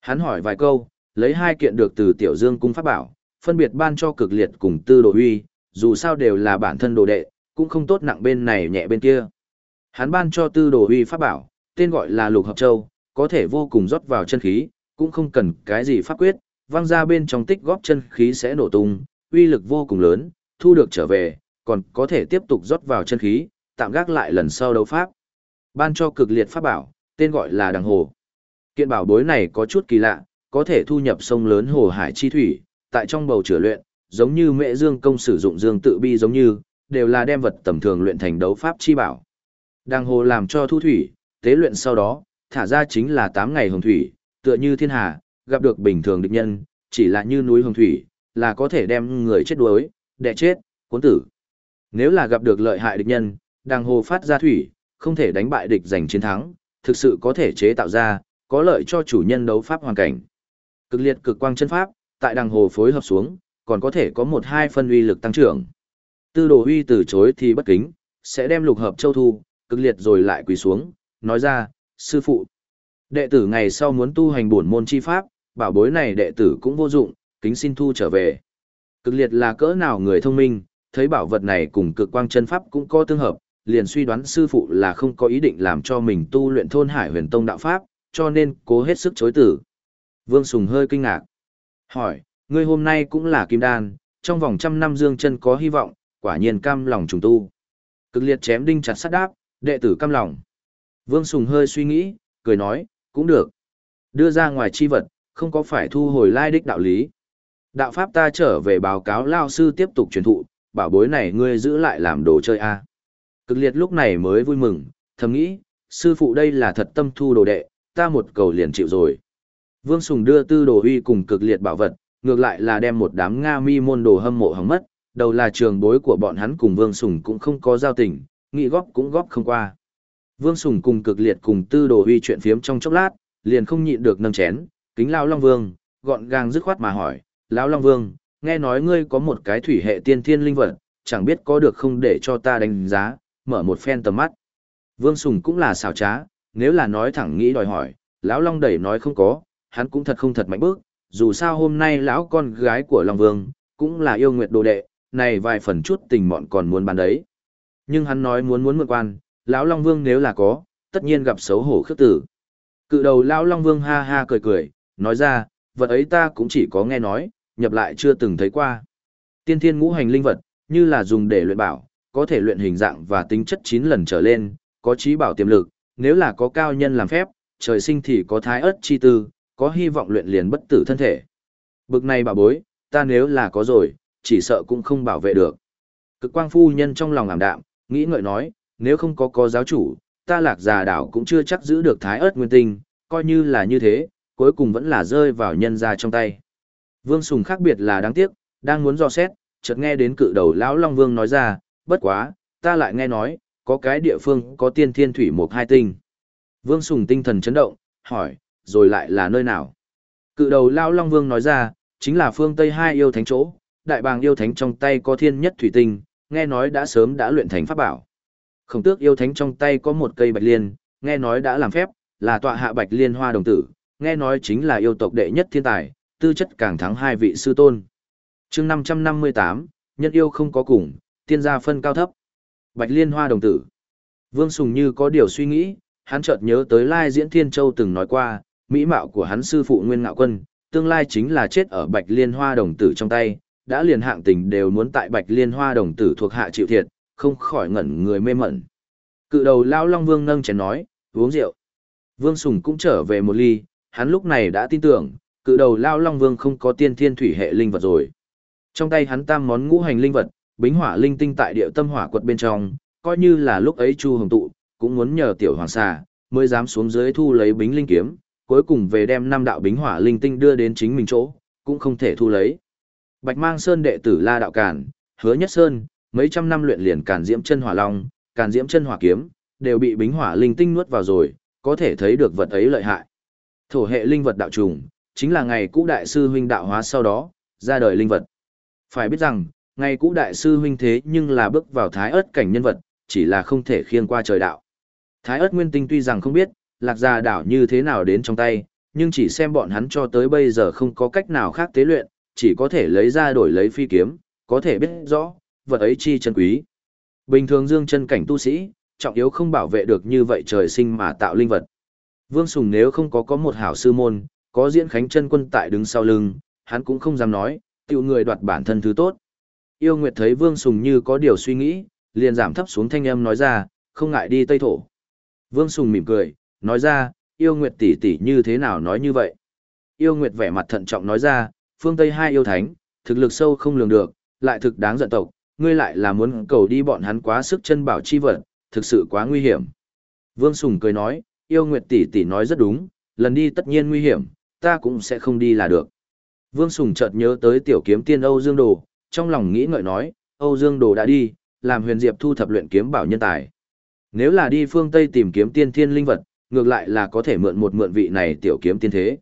Hắn hỏi vài câu, lấy hai kiện được từ tiểu dương cung pháp bảo, phân biệt ban cho cực liệt cùng tư đồ huy, dù sao đều là bản thân đồ đệ, cũng không tốt nặng bên này nhẹ bên kia. Hắn ban cho tư đồ huy pháp bảo, tên gọi là lục hợp châu, có thể vô cùng rót vào chân khí, cũng không cần cái gì pháp quyết, văng ra bên trong tích góp chân khí sẽ nổ tung, uy lực vô cùng lớn, thu được trở về, còn có thể tiếp tục rót vào chân khí, tạm gác lại lần sau đấu pháp. Ban cho cực liệt pháp bảo, tên gọi là đằng hồ. Kiện bảo bối này có chút kỳ lạ, có thể thu nhập sông lớn hồ hải chi thủy, tại trong bầu chữa luyện, giống như mẹ dương công sử dụng dương tự bi giống như, đều là đem vật tầm thường luyện thành đấu pháp chi bảo. Đàng hồ làm cho thu thủy, tế luyện sau đó, thả ra chính là 8 ngày hồng thủy, tựa như thiên hà, gặp được bình thường địch nhân, chỉ là như núi hồng thủy, là có thể đem người chết đuối, đẻ chết, cuốn tử. Nếu là gặp được lợi hại địch nhân, đàng hồ phát ra thủy, không thể đánh bại địch giành chiến thắng, thực sự có thể chế tạo ra, có lợi cho chủ nhân đấu pháp hoàn cảnh. Cực liệt cực quang chân pháp, tại đàng hồ phối hợp xuống, còn có thể có một hai phân uy lực tăng trưởng. Tư đồ uy từ chối thì bất kính, sẽ đem lục hợp châu thu, cực liệt rồi lại quỳ xuống, nói ra, sư phụ. Đệ tử ngày sau muốn tu hành bổn môn chi pháp, bảo bối này đệ tử cũng vô dụng, kính xin thu trở về. Cực liệt là cỡ nào người thông minh, thấy bảo vật này cùng cực quang chân pháp cũng có tương hợp, liền suy đoán sư phụ là không có ý định làm cho mình tu luyện thôn hải huyền tông đạo pháp, cho nên cố hết sức chối tử. Vương Sùng hơi kinh ngạc. Hỏi, ngươi hôm nay cũng là kim đan, trong vòng trăm năm dương chân có hy vọng, quả nhiên cam lòng trùng tu. Cực liệt chém đinh chặt sắt đáp, đệ tử căm lòng. Vương Sùng hơi suy nghĩ, cười nói, cũng được. Đưa ra ngoài chi vật, không có phải thu hồi lai đích đạo lý. Đạo pháp ta trở về báo cáo lao sư tiếp tục truyền thụ, bảo bối này ngươi giữ lại làm đồ chơi a. Cực liệt lúc này mới vui mừng, thầm nghĩ, sư phụ đây là thật tâm thu đồ đệ, ta một cầu liền chịu rồi. Vương Sùng đưa tư đồ huy cùng cực liệt bảo vật, ngược lại là đem một đám Nga mi môn đồ hâm mộ hỏng mất, đầu là trường bối của bọn hắn cùng Vương Sùng cũng không có giao tình, nghị góp cũng góp không qua. Vương Sùng cùng cực liệt cùng tư đồ huy chuyện phiếm trong chốc lát, liền không nhịn được nâng chén, kính lao Long Vương, gọn gàng dứt khoát mà hỏi, lão Long Vương, nghe nói ngươi có một cái thủy hệ tiên thiên linh vật, chẳng biết có được không để cho ta đánh giá, mở một phen tầm mắt. Vương Sùng cũng là xào trá, nếu là nói thẳng nghĩ đòi hỏi, lão Long đẩy nói không có, hắn cũng thật không thật mạnh bước, dù sao hôm nay lão con gái của Long Vương, cũng là yêu nguyệt đồ đệ, này vài phần chút tình mọn còn muốn bán đấy. Nhưng hắn nói muốn muốn mượn quan, lão Long Vương nếu là có, tất nhiên gặp xấu hổ khước tử. Cự đầu lão Long Vương ha ha cười cười, nói ra, vật ấy ta cũng chỉ có nghe nói, nhập lại chưa từng thấy qua. Tiên thiên ngũ hành linh vật, như là dùng để luyện bảo, có thể luyện hình dạng và tính chất 9 lần trở lên, có trí bảo tiềm lực, nếu là có cao nhân làm phép, trời sinh thì có thái ớt chi tư, có hy vọng luyện liền bất tử thân thể. Bực này bảo bối, ta nếu là có rồi, chỉ sợ cũng không bảo vệ được. Cực quang phu nhân trong lòng ảm đạm, nghĩ ngợi nói, nếu không có có giáo chủ, ta lạc già đảo cũng chưa chắc giữ được thái ớt nguyên tinh, coi như là như thế, cuối cùng vẫn là rơi vào nhân ra trong tay. Vương Sùng khác biệt là đáng tiếc, đang muốn dò xét, chợt nghe đến cự đầu lão Long Vương nói ra, bất quá, ta lại nghe nói, có cái địa phương có tiên thiên thủy một hai tinh. Vương Sùng tinh thần chấn động, hỏi, rồi lại là nơi nào? Cự đầu lão Long Vương nói ra, chính là phương Tây hai yêu thánh chỗ, đại bàng yêu thánh trong tay có thiên nhất thủy tinh, nghe nói đã sớm đã luyện thành pháp bảo. Khổng tước yêu thánh trong tay có một cây bạch liên, nghe nói đã làm phép, là tọa hạ bạch liên hoa đồng tử, nghe nói chính là yêu tộc đệ nhất thiên tài, tư chất càng thắng hai vị sư tôn. chương 558, nhân yêu không có cùng, tiên gia phân cao thấp. Bạch liên hoa đồng tử. Vương Sùng như có điều suy nghĩ, hắn chợt nhớ tới Lai Diễn Thiên Châu từng nói qua, mỹ mạo của hắn sư phụ Nguyên Ngạo Quân, tương lai chính là chết ở Bạch Liên Hoa đồng tử trong tay, đã liền hạng tình đều muốn tại Bạch Liên Hoa đồng tử thuộc hạ chịu thiệt, không khỏi ngẩn người mê mẩn. Cự đầu Lao Long Vương nâng chén nói, uống rượu. Vương Sùng cũng trở về một ly, hắn lúc này đã tin tưởng, cự đầu Lao Long Vương không có tiên thiên thủy hệ linh vật rồi. Trong tay hắn tam món ngũ hành linh vật, bính hỏa linh tinh tại địa tâm hỏa quật bên trong, coi như là lúc ấy Chu Hồng tụ, cũng muốn nhờ tiểu hoàng xà, mới dám xuống dưới thu lấy bính linh kiếm, cuối cùng về đem năm đạo bính hỏa linh tinh đưa đến chính mình chỗ, cũng không thể thu lấy. Bạch Mang Sơn đệ tử La đạo cản, Hứa Nhất Sơn, mấy trăm năm luyện liền càn diễm chân hỏa long, càn diễm chân hỏa kiếm, đều bị bính hỏa linh tinh nuốt vào rồi, có thể thấy được vật ấy lợi hại. Thổ hệ linh vật đạo trùng, chính là ngày cũ đại sư huynh đạo hóa sau đó, ra đời linh vật. Phải biết rằng, ngày cũ đại sư huynh thế nhưng là bước vào thái ớt cảnh nhân vật, chỉ là không thể khiêng qua trời đạo. Thái ớt nguyên tinh tuy rằng không biết, lạc gia đảo như thế nào đến trong tay, nhưng chỉ xem bọn hắn cho tới bây giờ không có cách nào khác tế luyện, chỉ có thể lấy ra đổi lấy phi kiếm, có thể biết rõ, vật ấy chi chân quý. Bình thường dương chân cảnh tu sĩ, trọng yếu không bảo vệ được như vậy trời sinh mà tạo linh vật. Vương Sùng nếu không có có một hảo sư môn, có diễn khánh chân quân tại đứng sau lưng, hắn cũng không dám nói, tiểu người đoạt bản thân thứ tốt. Yêu Nguyệt thấy Vương Sùng như có điều suy nghĩ, liền giảm thấp xuống thanh âm nói ra, không ngại đi Tây Thổ. Vương Sùng mỉm cười, nói ra, yêu Nguyệt tỷ tỷ như thế nào nói như vậy. Yêu Nguyệt vẻ mặt thận trọng nói ra, phương Tây hai yêu thánh, thực lực sâu không lường được, lại thực đáng giận tộc, ngươi lại là muốn cầu đi bọn hắn quá sức chân bảo chi vật, thực sự quá nguy hiểm. Vương Sùng cười nói, yêu Nguyệt tỷ tỷ nói rất đúng, lần đi tất nhiên nguy hiểm, ta cũng sẽ không đi là được. Vương Sùng chợt nhớ tới tiểu kiếm tiên Âu Dương Đồ, trong lòng nghĩ ngợi nói, Âu Dương Đồ đã đi, làm huyền diệp thu thập luyện kiếm bảo nhân tài. Nếu là đi phương Tây tìm kiếm tiên thiên linh vật, ngược lại là có thể mượn một mượn vị này tiểu kiếm tiên thế.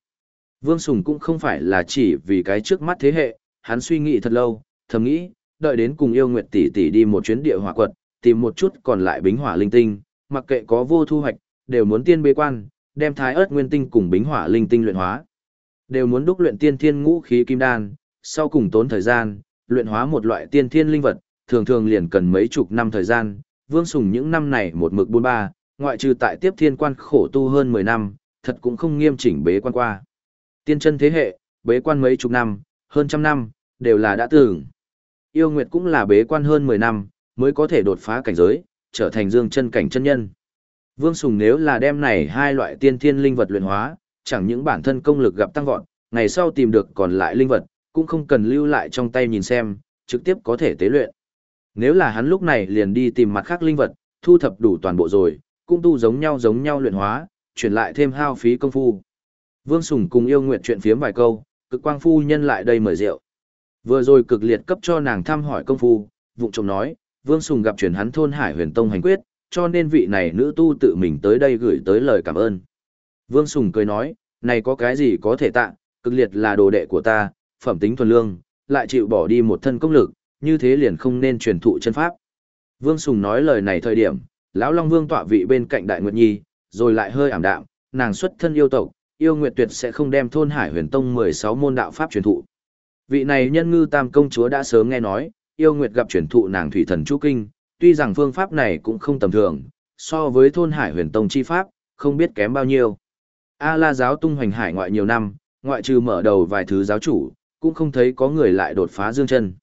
Vương Sùng cũng không phải là chỉ vì cái trước mắt thế hệ, hắn suy nghĩ thật lâu, thầm nghĩ, đợi đến cùng yêu nguyệt tỷ tỷ đi một chuyến địa hỏa quật, tìm một chút còn lại bính hỏa linh tinh, mặc kệ có vô thu hoạch, đều muốn tiên bế quan, đem thái ớt nguyên tinh cùng bính hỏa linh tinh luyện hóa. Đều muốn đúc luyện tiên thiên ngũ khí kim đan, sau cùng tốn thời gian, luyện hóa một loại tiên thiên linh vật, thường thường liền cần mấy chục năm thời gian, Vương Sùng những năm này một mực buôn ba, ngoại trừ tại tiếp thiên quan khổ tu hơn 10 năm, thật cũng không nghiêm chỉnh bế quan qua. Tiên chân thế hệ, bế quan mấy chục năm, hơn trăm năm, đều là đã tưởng. Yêu Nguyệt cũng là bế quan hơn 10 năm, mới có thể đột phá cảnh giới, trở thành dương chân cảnh chân nhân. Vương Sùng nếu là đem này hai loại tiên thiên linh vật luyện hóa, chẳng những bản thân công lực gặp tăng vọt, ngày sau tìm được còn lại linh vật, cũng không cần lưu lại trong tay nhìn xem, trực tiếp có thể tế luyện. Nếu là hắn lúc này liền đi tìm mặt khác linh vật, thu thập đủ toàn bộ rồi, cũng tu giống nhau giống nhau luyện hóa, chuyển lại thêm hao phí công phu. Vương Sùng cùng yêu nguyện chuyện phiếm vài câu, cực quang phu nhân lại đây mời rượu. Vừa rồi cực liệt cấp cho nàng thăm hỏi công phu, vụng trộm nói, Vương Sùng gặp chuyển hắn thôn Hải Huyền Tông hành quyết, cho nên vị này nữ tu tự mình tới đây gửi tới lời cảm ơn. Vương Sùng cười nói, này có cái gì có thể tạ, cực liệt là đồ đệ của ta, phẩm tính thuần lương, lại chịu bỏ đi một thân công lực, như thế liền không nên truyền thụ chân pháp. Vương Sùng nói lời này thời điểm, lão Long Vương tọa vị bên cạnh Đại Nguyệt Nhi, rồi lại hơi ảm đạm, nàng xuất thân yêu tộc, yêu Nguyệt Tuyệt sẽ không đem thôn Hải Huyền Tông 16 môn đạo pháp truyền thụ. Vị này nhân ngư tam công chúa đã sớm nghe nói, yêu Nguyệt gặp truyền thụ nàng thủy thần chú kinh, tuy rằng phương pháp này cũng không tầm thường, so với thôn Hải Huyền Tông chi pháp, không biết kém bao nhiêu. A La giáo tung hoành hải ngoại nhiều năm, ngoại trừ mở đầu vài thứ giáo chủ, cũng không thấy có người lại đột phá dương chân.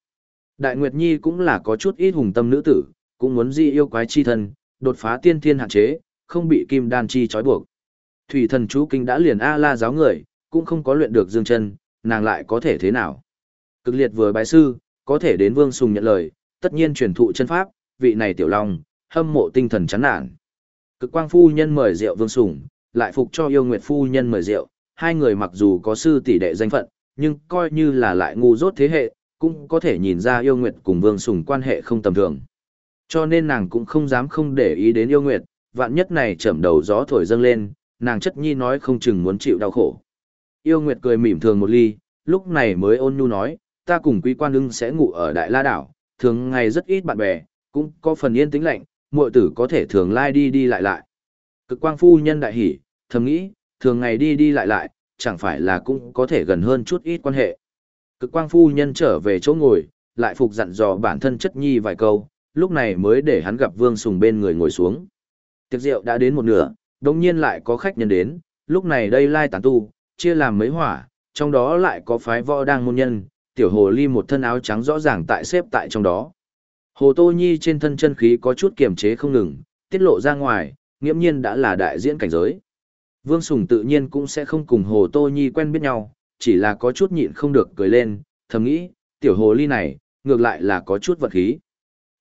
Đại Nguyệt Nhi cũng là có chút ít hùng tâm nữ tử, cũng muốn di yêu quái chi thân, đột phá tiên thiên hạn chế, không bị kim đan chi trói buộc. Thủy thần chú kinh đã liền A la giáo người, cũng không có luyện được dương chân, nàng lại có thể thế nào. Cực liệt vừa bái sư, có thể đến vương sùng nhận lời, tất nhiên truyền thụ chân pháp, vị này tiểu long, hâm mộ tinh thần chán nản. Cực quang phu nhân mời rượu vương sùng, lại phục cho yêu nguyệt phu nhân mời rượu, hai người mặc dù có sư tỷ đệ danh phận, nhưng coi như là lại ngu dốt thế hệ, cũng có thể nhìn ra yêu nguyệt cùng vương sùng quan hệ không tầm thường. Cho nên nàng cũng không dám không để ý đến yêu nguyệt, vạn nhất này chẩm đầu gió thổi dâng lên, nàng chất nhi nói không chừng muốn chịu đau khổ. Yêu nguyệt cười mỉm thường một ly, lúc này mới ôn nhu nói, ta cùng quý quan ưng sẽ ngủ ở Đại La Đảo, thường ngày rất ít bạn bè, cũng có phần yên tĩnh lạnh, muội tử có thể thường lai đi đi lại lại. Cực quang phu nhân đại hỉ, thầm nghĩ, thường ngày đi đi lại lại, chẳng phải là cũng có thể gần hơn chút ít quan hệ. Cực quang phu nhân trở về chỗ ngồi, lại phục dặn dò bản thân chất nhi vài câu, lúc này mới để hắn gặp Vương Sùng bên người ngồi xuống. Tiệc rượu đã đến một nửa, đồng nhiên lại có khách nhân đến, lúc này đây lai tán tu, chia làm mấy hỏa, trong đó lại có phái võ đang môn nhân, tiểu hồ ly một thân áo trắng rõ ràng tại xếp tại trong đó. Hồ Tô Nhi trên thân chân khí có chút kiềm chế không ngừng, tiết lộ ra ngoài, nghiễm nhiên đã là đại diễn cảnh giới. Vương Sùng tự nhiên cũng sẽ không cùng Hồ Tô Nhi quen biết nhau, chỉ là có chút nhịn không được cười lên, thầm nghĩ, tiểu hồ ly này, ngược lại là có chút vật khí.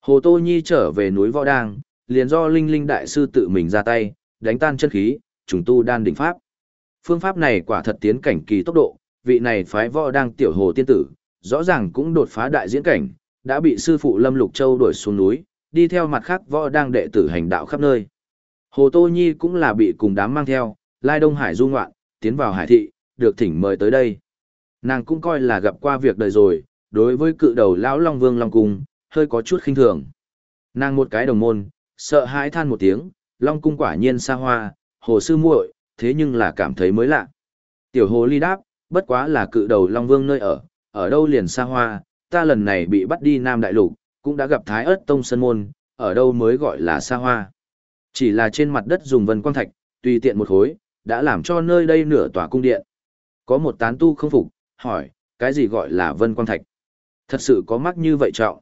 Hồ Tô Nhi trở về núi Võ Đang, liền do Linh Linh Đại Sư tự mình ra tay, đánh tan chân khí, trùng tu đan đỉnh pháp. Phương pháp này quả thật tiến cảnh kỳ tốc độ, vị này phái Võ Đang tiểu hồ tiên tử, rõ ràng cũng đột phá đại diễn cảnh, đã bị sư phụ Lâm Lục Châu đuổi xuống núi, đi theo mặt khác Võ Đang đệ tử hành đạo khắp nơi. Hồ Tô Nhi cũng là bị cùng đám mang theo, lai Đông Hải du ngoạn, tiến vào hải thị, được thỉnh mời tới đây. Nàng cũng coi là gặp qua việc đời rồi, đối với cự đầu lão Long Vương Long Cung, hơi có chút khinh thường. Nàng một cái đồng môn, sợ hãi than một tiếng, Long Cung quả nhiên xa hoa, hồ sư muội, thế nhưng là cảm thấy mới lạ. Tiểu hồ ly đáp, bất quá là cự đầu Long Vương nơi ở, ở đâu liền xa hoa, ta lần này bị bắt đi Nam Đại Lục, cũng đã gặp Thái ớt Tông Sơn Môn, ở đâu mới gọi là xa hoa. Chỉ là trên mặt đất dùng vân quang thạch, tùy tiện một khối, đã làm cho nơi đây nửa tòa cung điện. Có một tán tu không phục, hỏi, cái gì gọi là vân quang thạch? Thật sự có mắc như vậy trọng.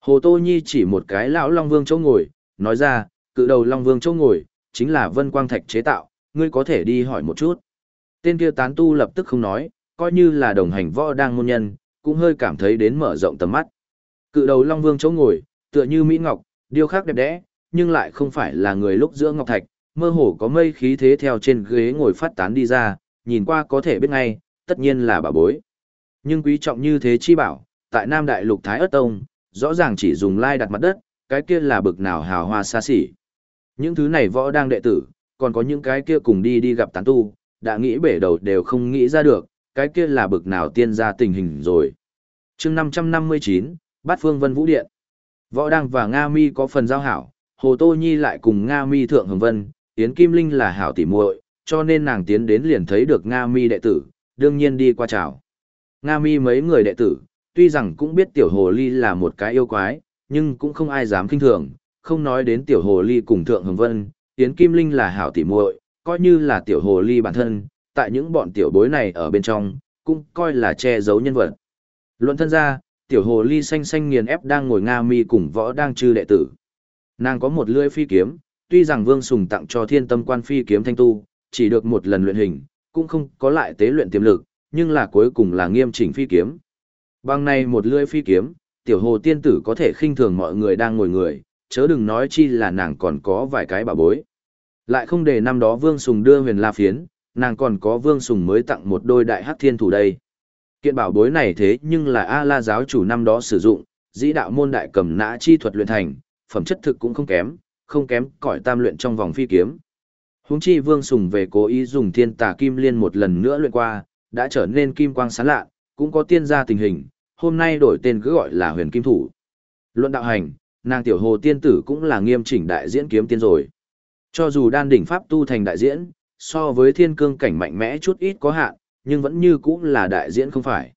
Hồ Tô Nhi chỉ một cái lão Long Vương chỗ ngồi, nói ra, cự đầu Long Vương chỗ ngồi, chính là vân quang thạch chế tạo, ngươi có thể đi hỏi một chút. Tên kia tán tu lập tức không nói, coi như là đồng hành võ đang môn nhân, cũng hơi cảm thấy đến mở rộng tầm mắt. Cự đầu Long Vương chỗ ngồi, tựa như Mỹ Ngọc, điêu khắc đẹp đẽ, nhưng lại không phải là người lúc giữa Ngọc Thạch, mơ hồ có mây khí thế theo trên ghế ngồi phát tán đi ra, nhìn qua có thể biết ngay, tất nhiên là bà bối. Nhưng quý trọng như thế chi bảo, tại Nam Đại Lục Thái Ất Tông, rõ ràng chỉ dùng lai đặt mặt đất, cái kia là bực nào hào hoa xa xỉ. Những thứ này võ đang đệ tử, còn có những cái kia cùng đi đi gặp tán tu, đã nghĩ bể đầu đều không nghĩ ra được, cái kia là bực nào tiên ra tình hình rồi. chương 559, Bát Phương Vân Vũ Điện. Võ Đăng và Nga Mi có phần giao hảo, Hồ Tô Nhi lại cùng Nga Mi Thượng Hồng Vân, Yến Kim Linh là hảo tỉ muội, cho nên nàng tiến đến liền thấy được Nga Mi đệ tử, đương nhiên đi qua chào. Nga Mi mấy người đệ tử, tuy rằng cũng biết Tiểu Hồ Ly là một cái yêu quái, nhưng cũng không ai dám kinh thường, không nói đến Tiểu Hồ Ly cùng Thượng Hồng Vân, Yến Kim Linh là hảo tỉ muội, coi như là Tiểu Hồ Ly bản thân, tại những bọn tiểu bối này ở bên trong, cũng coi là che giấu nhân vật. Luận thân ra, tiểu hồ ly xanh xanh nghiền ép đang ngồi nga mi cùng võ đang chư đệ tử. Nàng có một lưỡi phi kiếm, tuy rằng Vương Sùng tặng cho thiên tâm quan phi kiếm thanh tu, chỉ được một lần luyện hình, cũng không có lại tế luyện tiềm lực, nhưng là cuối cùng là nghiêm chỉnh phi kiếm. Bằng này một lưỡi phi kiếm, tiểu hồ tiên tử có thể khinh thường mọi người đang ngồi người, chớ đừng nói chi là nàng còn có vài cái bảo bối. Lại không để năm đó Vương Sùng đưa huyền la phiến, nàng còn có Vương Sùng mới tặng một đôi đại hắc thiên thủ đây. Kiện bảo bối này thế nhưng là A-la giáo chủ năm đó sử dụng, dĩ đạo môn đại cầm nã chi thuật luyện thành, phẩm chất thực cũng không kém, không kém cõi tam luyện trong vòng phi kiếm. Huống chi Vương Sùng về cố ý dùng thiên tà kim liên một lần nữa luyện qua, đã trở nên kim quang sáng lạ, cũng có tiên gia tình hình, hôm nay đổi tên cứ gọi là huyền kim thủ. Luận đạo hành, nàng tiểu hồ tiên tử cũng là nghiêm chỉnh đại diễn kiếm tiên rồi. Cho dù đan đỉnh pháp tu thành đại diễn, so với thiên cương cảnh mạnh mẽ chút ít có hạn, nhưng vẫn như cũng là đại diễn không phải.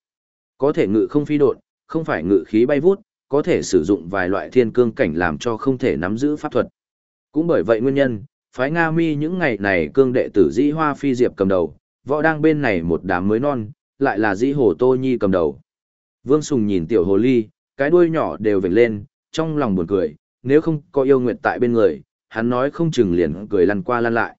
Có thể ngự không phi độn, không phải ngự khí bay vút, có thể sử dụng vài loại thiên cương cảnh làm cho không thể nắm giữ pháp thuật. Cũng bởi vậy nguyên nhân, phái Nga Mi những ngày này cương đệ tử Dĩ Hoa Phi Diệp cầm đầu, võ đang bên này một đám mới non, lại là Dĩ Hồ Tô Nhi cầm đầu. Vương Sùng nhìn tiểu hồ ly, cái đuôi nhỏ đều vểnh lên, trong lòng buồn cười, nếu không có yêu nguyệt tại bên người, hắn nói không chừng liền cười lăn qua lăn lại.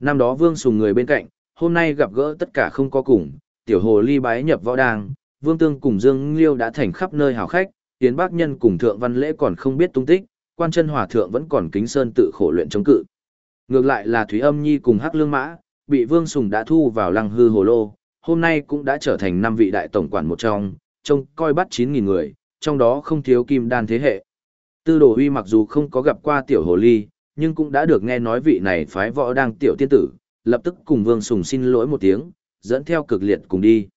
Năm đó Vương Sùng người bên cạnh, hôm nay gặp gỡ tất cả không có cùng, tiểu hồ ly bái nhập võ đàng, Vương Tương cùng Dương Liêu đã thành khắp nơi hào khách, Tiến Bác Nhân cùng Thượng Văn Lễ còn không biết tung tích, quan chân hòa thượng vẫn còn kính sơn tự khổ luyện chống cự. Ngược lại là Thúy Âm Nhi cùng Hắc Lương Mã, bị Vương Sùng đã thu vào lăng hư hồ lô, hôm nay cũng đã trở thành năm vị đại tổng quản một trong, trông coi bắt 9.000 người, trong đó không thiếu kim đan thế hệ. Tư đồ huy mặc dù không có gặp qua tiểu hồ ly, nhưng cũng đã được nghe nói vị này phái võ đang tiểu tiên tử, lập tức cùng Vương Sùng xin lỗi một tiếng, dẫn theo cực liệt cùng đi.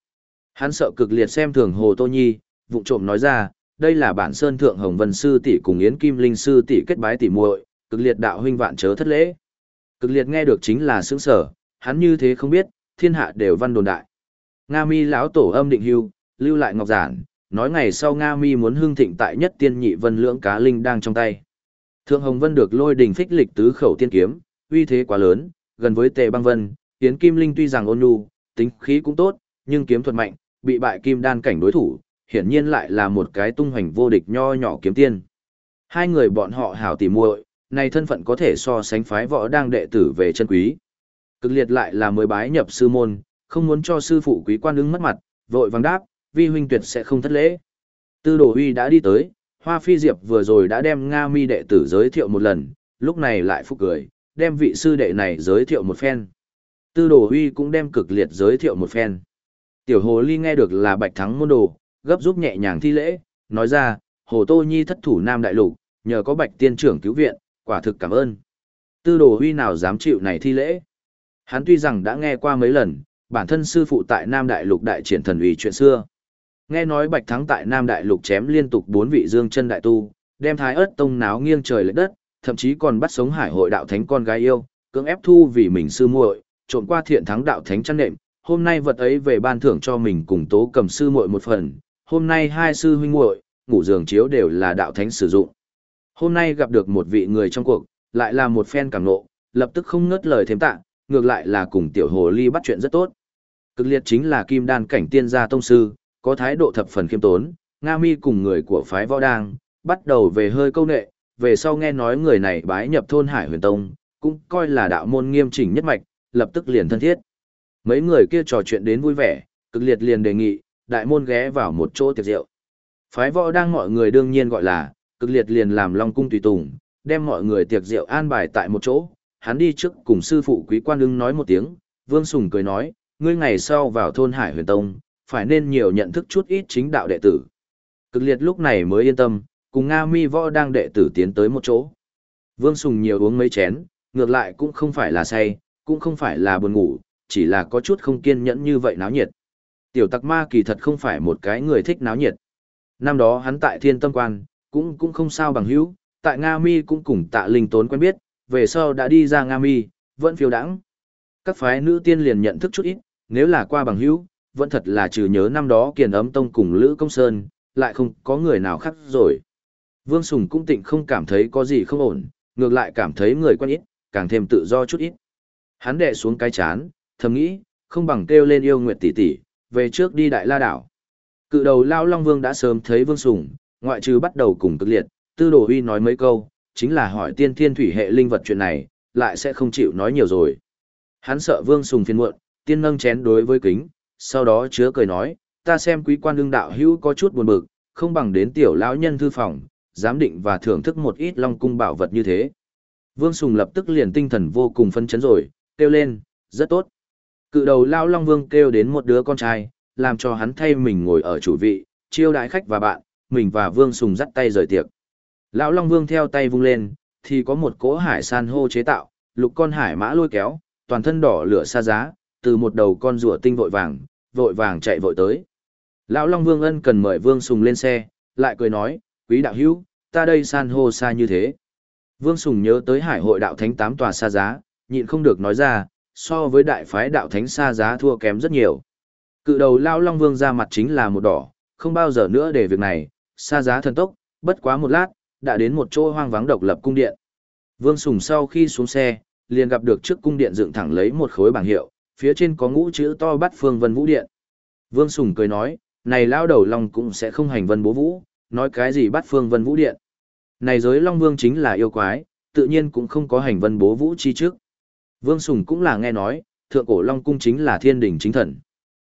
Hắn sợ cực liệt xem thường Hồ Tô Nhi, vụng trộm nói ra, đây là bản sơn thượng Hồng Vân Sư tỷ cùng Yến Kim Linh Sư tỷ kết bái tỷ muội cực liệt đạo huynh vạn chớ thất lễ. Cực liệt nghe được chính là sướng sở, hắn như thế không biết, thiên hạ đều văn đồn đại. Nga mi lão tổ âm định hưu, lưu lại ngọc giản, nói ngày sau Nga mi muốn hưng thịnh tại nhất tiên nhị vân lưỡng cá linh đang trong tay. Thượng Hồng Vân được lôi đình phích lịch tứ khẩu tiên kiếm, uy thế quá lớn, gần với Tề Băng Vân, Yến Kim Linh tuy rằng ôn nhu, tính khí cũng tốt, nhưng kiếm thuật mạnh, bị bại kim đan cảnh đối thủ, hiển nhiên lại là một cái tung hoành vô địch nho nhỏ kiếm tiên. Hai người bọn họ hảo tỉ muội, này thân phận có thể so sánh phái võ đang đệ tử về chân quý. Cực liệt lại là mới bái nhập sư môn, không muốn cho sư phụ quý quan ứng mất mặt, vội vàng đáp, vi huynh tuyệt sẽ không thất lễ. Tư đồ huy đã đi tới, Hoa Phi Diệp vừa rồi đã đem Nga mi đệ tử giới thiệu một lần, lúc này lại phúc cười, đem vị sư đệ này giới thiệu một phen. Tư đồ huy cũng đem cực liệt giới thiệu một phen. Tiểu hồ ly nghe được là bạch thắng môn đồ, gấp giúp nhẹ nhàng thi lễ, nói ra, hồ tô nhi thất thủ nam đại lục, nhờ có bạch tiên trưởng cứu viện, quả thực cảm ơn. Tư đồ huy nào dám chịu này thi lễ. Hắn tuy rằng đã nghe qua mấy lần, bản thân sư phụ tại Nam Đại Lục đại triển thần uy chuyện xưa. Nghe nói Bạch Thắng tại Nam Đại Lục chém liên tục bốn vị dương chân đại tu, đem thái ớt tông náo nghiêng trời lệch đất, thậm chí còn bắt sống hải hội đạo thánh con gái yêu, cưỡng ép thu vì mình sư muội, trộn qua thiện thắng đạo thánh chăn nệm, hôm nay vật ấy về ban thưởng cho mình cùng tố cầm sư muội một phần, hôm nay hai sư huynh muội, ngủ giường chiếu đều là đạo thánh sử dụng. Hôm nay gặp được một vị người trong cuộc, lại là một phen cảm nộ, lập tức không ngớt lời thêm tạ, ngược lại là cùng tiểu hồ ly bắt chuyện rất tốt. Cực liệt chính là kim đan cảnh tiên gia tông sư, có thái độ thập phần khiêm tốn, Nga Mi cùng người của phái võ đang, bắt đầu về hơi câu nệ, về sau nghe nói người này bái nhập thôn Hải Huyền Tông, cũng coi là đạo môn nghiêm chỉnh nhất mạch, lập tức liền thân thiết. Mấy người kia trò chuyện đến vui vẻ, cực liệt liền đề nghị, đại môn ghé vào một chỗ tiệc rượu. Phái võ đang mọi người đương nhiên gọi là, cực liệt liền làm long cung tùy tùng, đem mọi người tiệc rượu an bài tại một chỗ, hắn đi trước cùng sư phụ quý quan ưng nói một tiếng, Vương Sùng cười nói, ngươi ngày sau vào thôn Hải Huyền Tông, phải nên nhiều nhận thức chút ít chính đạo đệ tử. Cực liệt lúc này mới yên tâm, cùng Nga Mi võ đang đệ tử tiến tới một chỗ. Vương Sùng nhiều uống mấy chén, ngược lại cũng không phải là say, cũng không phải là buồn ngủ, chỉ là có chút không kiên nhẫn như vậy náo nhiệt. Tiểu tặc ma kỳ thật không phải một cái người thích náo nhiệt. Năm đó hắn tại thiên tâm quan, cũng cũng không sao bằng hữu, tại Nga Mi cũng cùng tạ linh tốn quen biết, về sau đã đi ra Nga Mi, vẫn phiêu đãng. Các phái nữ tiên liền nhận thức chút ít, nếu là qua bằng hữu, vẫn thật là trừ nhớ năm đó kiền ấm tông cùng Lữ Công Sơn, lại không có người nào khác rồi. Vương Sùng cũng tịnh không cảm thấy có gì không ổn, ngược lại cảm thấy người quen ít, càng thêm tự do chút ít. Hắn đệ xuống cái chán, thầm nghĩ, không bằng kêu lên yêu nguyệt tỷ tỷ, về trước đi đại la đảo. Cự đầu Lao Long Vương đã sớm thấy Vương Sùng, ngoại trừ bắt đầu cùng cực liệt, tư đồ huy nói mấy câu, chính là hỏi tiên thiên thủy hệ linh vật chuyện này, lại sẽ không chịu nói nhiều rồi. Hắn sợ Vương Sùng phiền muộn, tiên nâng chén đối với kính, sau đó chứa cười nói, ta xem quý quan đương đạo hữu có chút buồn bực, không bằng đến tiểu lão nhân thư phòng, giám định và thưởng thức một ít long cung bảo vật như thế. Vương Sùng lập tức liền tinh thần vô cùng phân chấn rồi, kêu lên, rất tốt. Cự đầu lao long vương kêu đến một đứa con trai, làm cho hắn thay mình ngồi ở chủ vị, chiêu đại khách và bạn, mình và Vương Sùng dắt tay rời tiệc. Lão Long Vương theo tay vung lên, thì có một cỗ hải san hô chế tạo, lục con hải mã lôi kéo, toàn thân đỏ lửa xa giá, từ một đầu con rùa tinh vội vàng, vội vàng chạy vội tới. Lão Long Vương ân cần mời Vương Sùng lên xe, lại cười nói, quý đạo hữu, ta đây san hô xa như thế. Vương Sùng nhớ tới hải hội đạo thánh tám tòa xa giá, nhịn không được nói ra, so với đại phái đạo thánh xa giá thua kém rất nhiều. Cự đầu Lão Long Vương ra mặt chính là một đỏ, không bao giờ nữa để việc này, xa giá thần tốc, bất quá một lát, đã đến một chỗ hoang vắng độc lập cung điện. Vương Sùng sau khi xuống xe, liền gặp được trước cung điện dựng thẳng lấy một khối bảng hiệu, phía trên có ngũ chữ to bắt phương vân vũ điện. Vương Sùng cười nói, này lao đầu long cũng sẽ không hành vân bố vũ, nói cái gì bắt phương vân vũ điện. Này giới long vương chính là yêu quái, tự nhiên cũng không có hành vân bố vũ chi trước. Vương Sùng cũng là nghe nói, thượng cổ long cung chính là thiên đỉnh chính thần.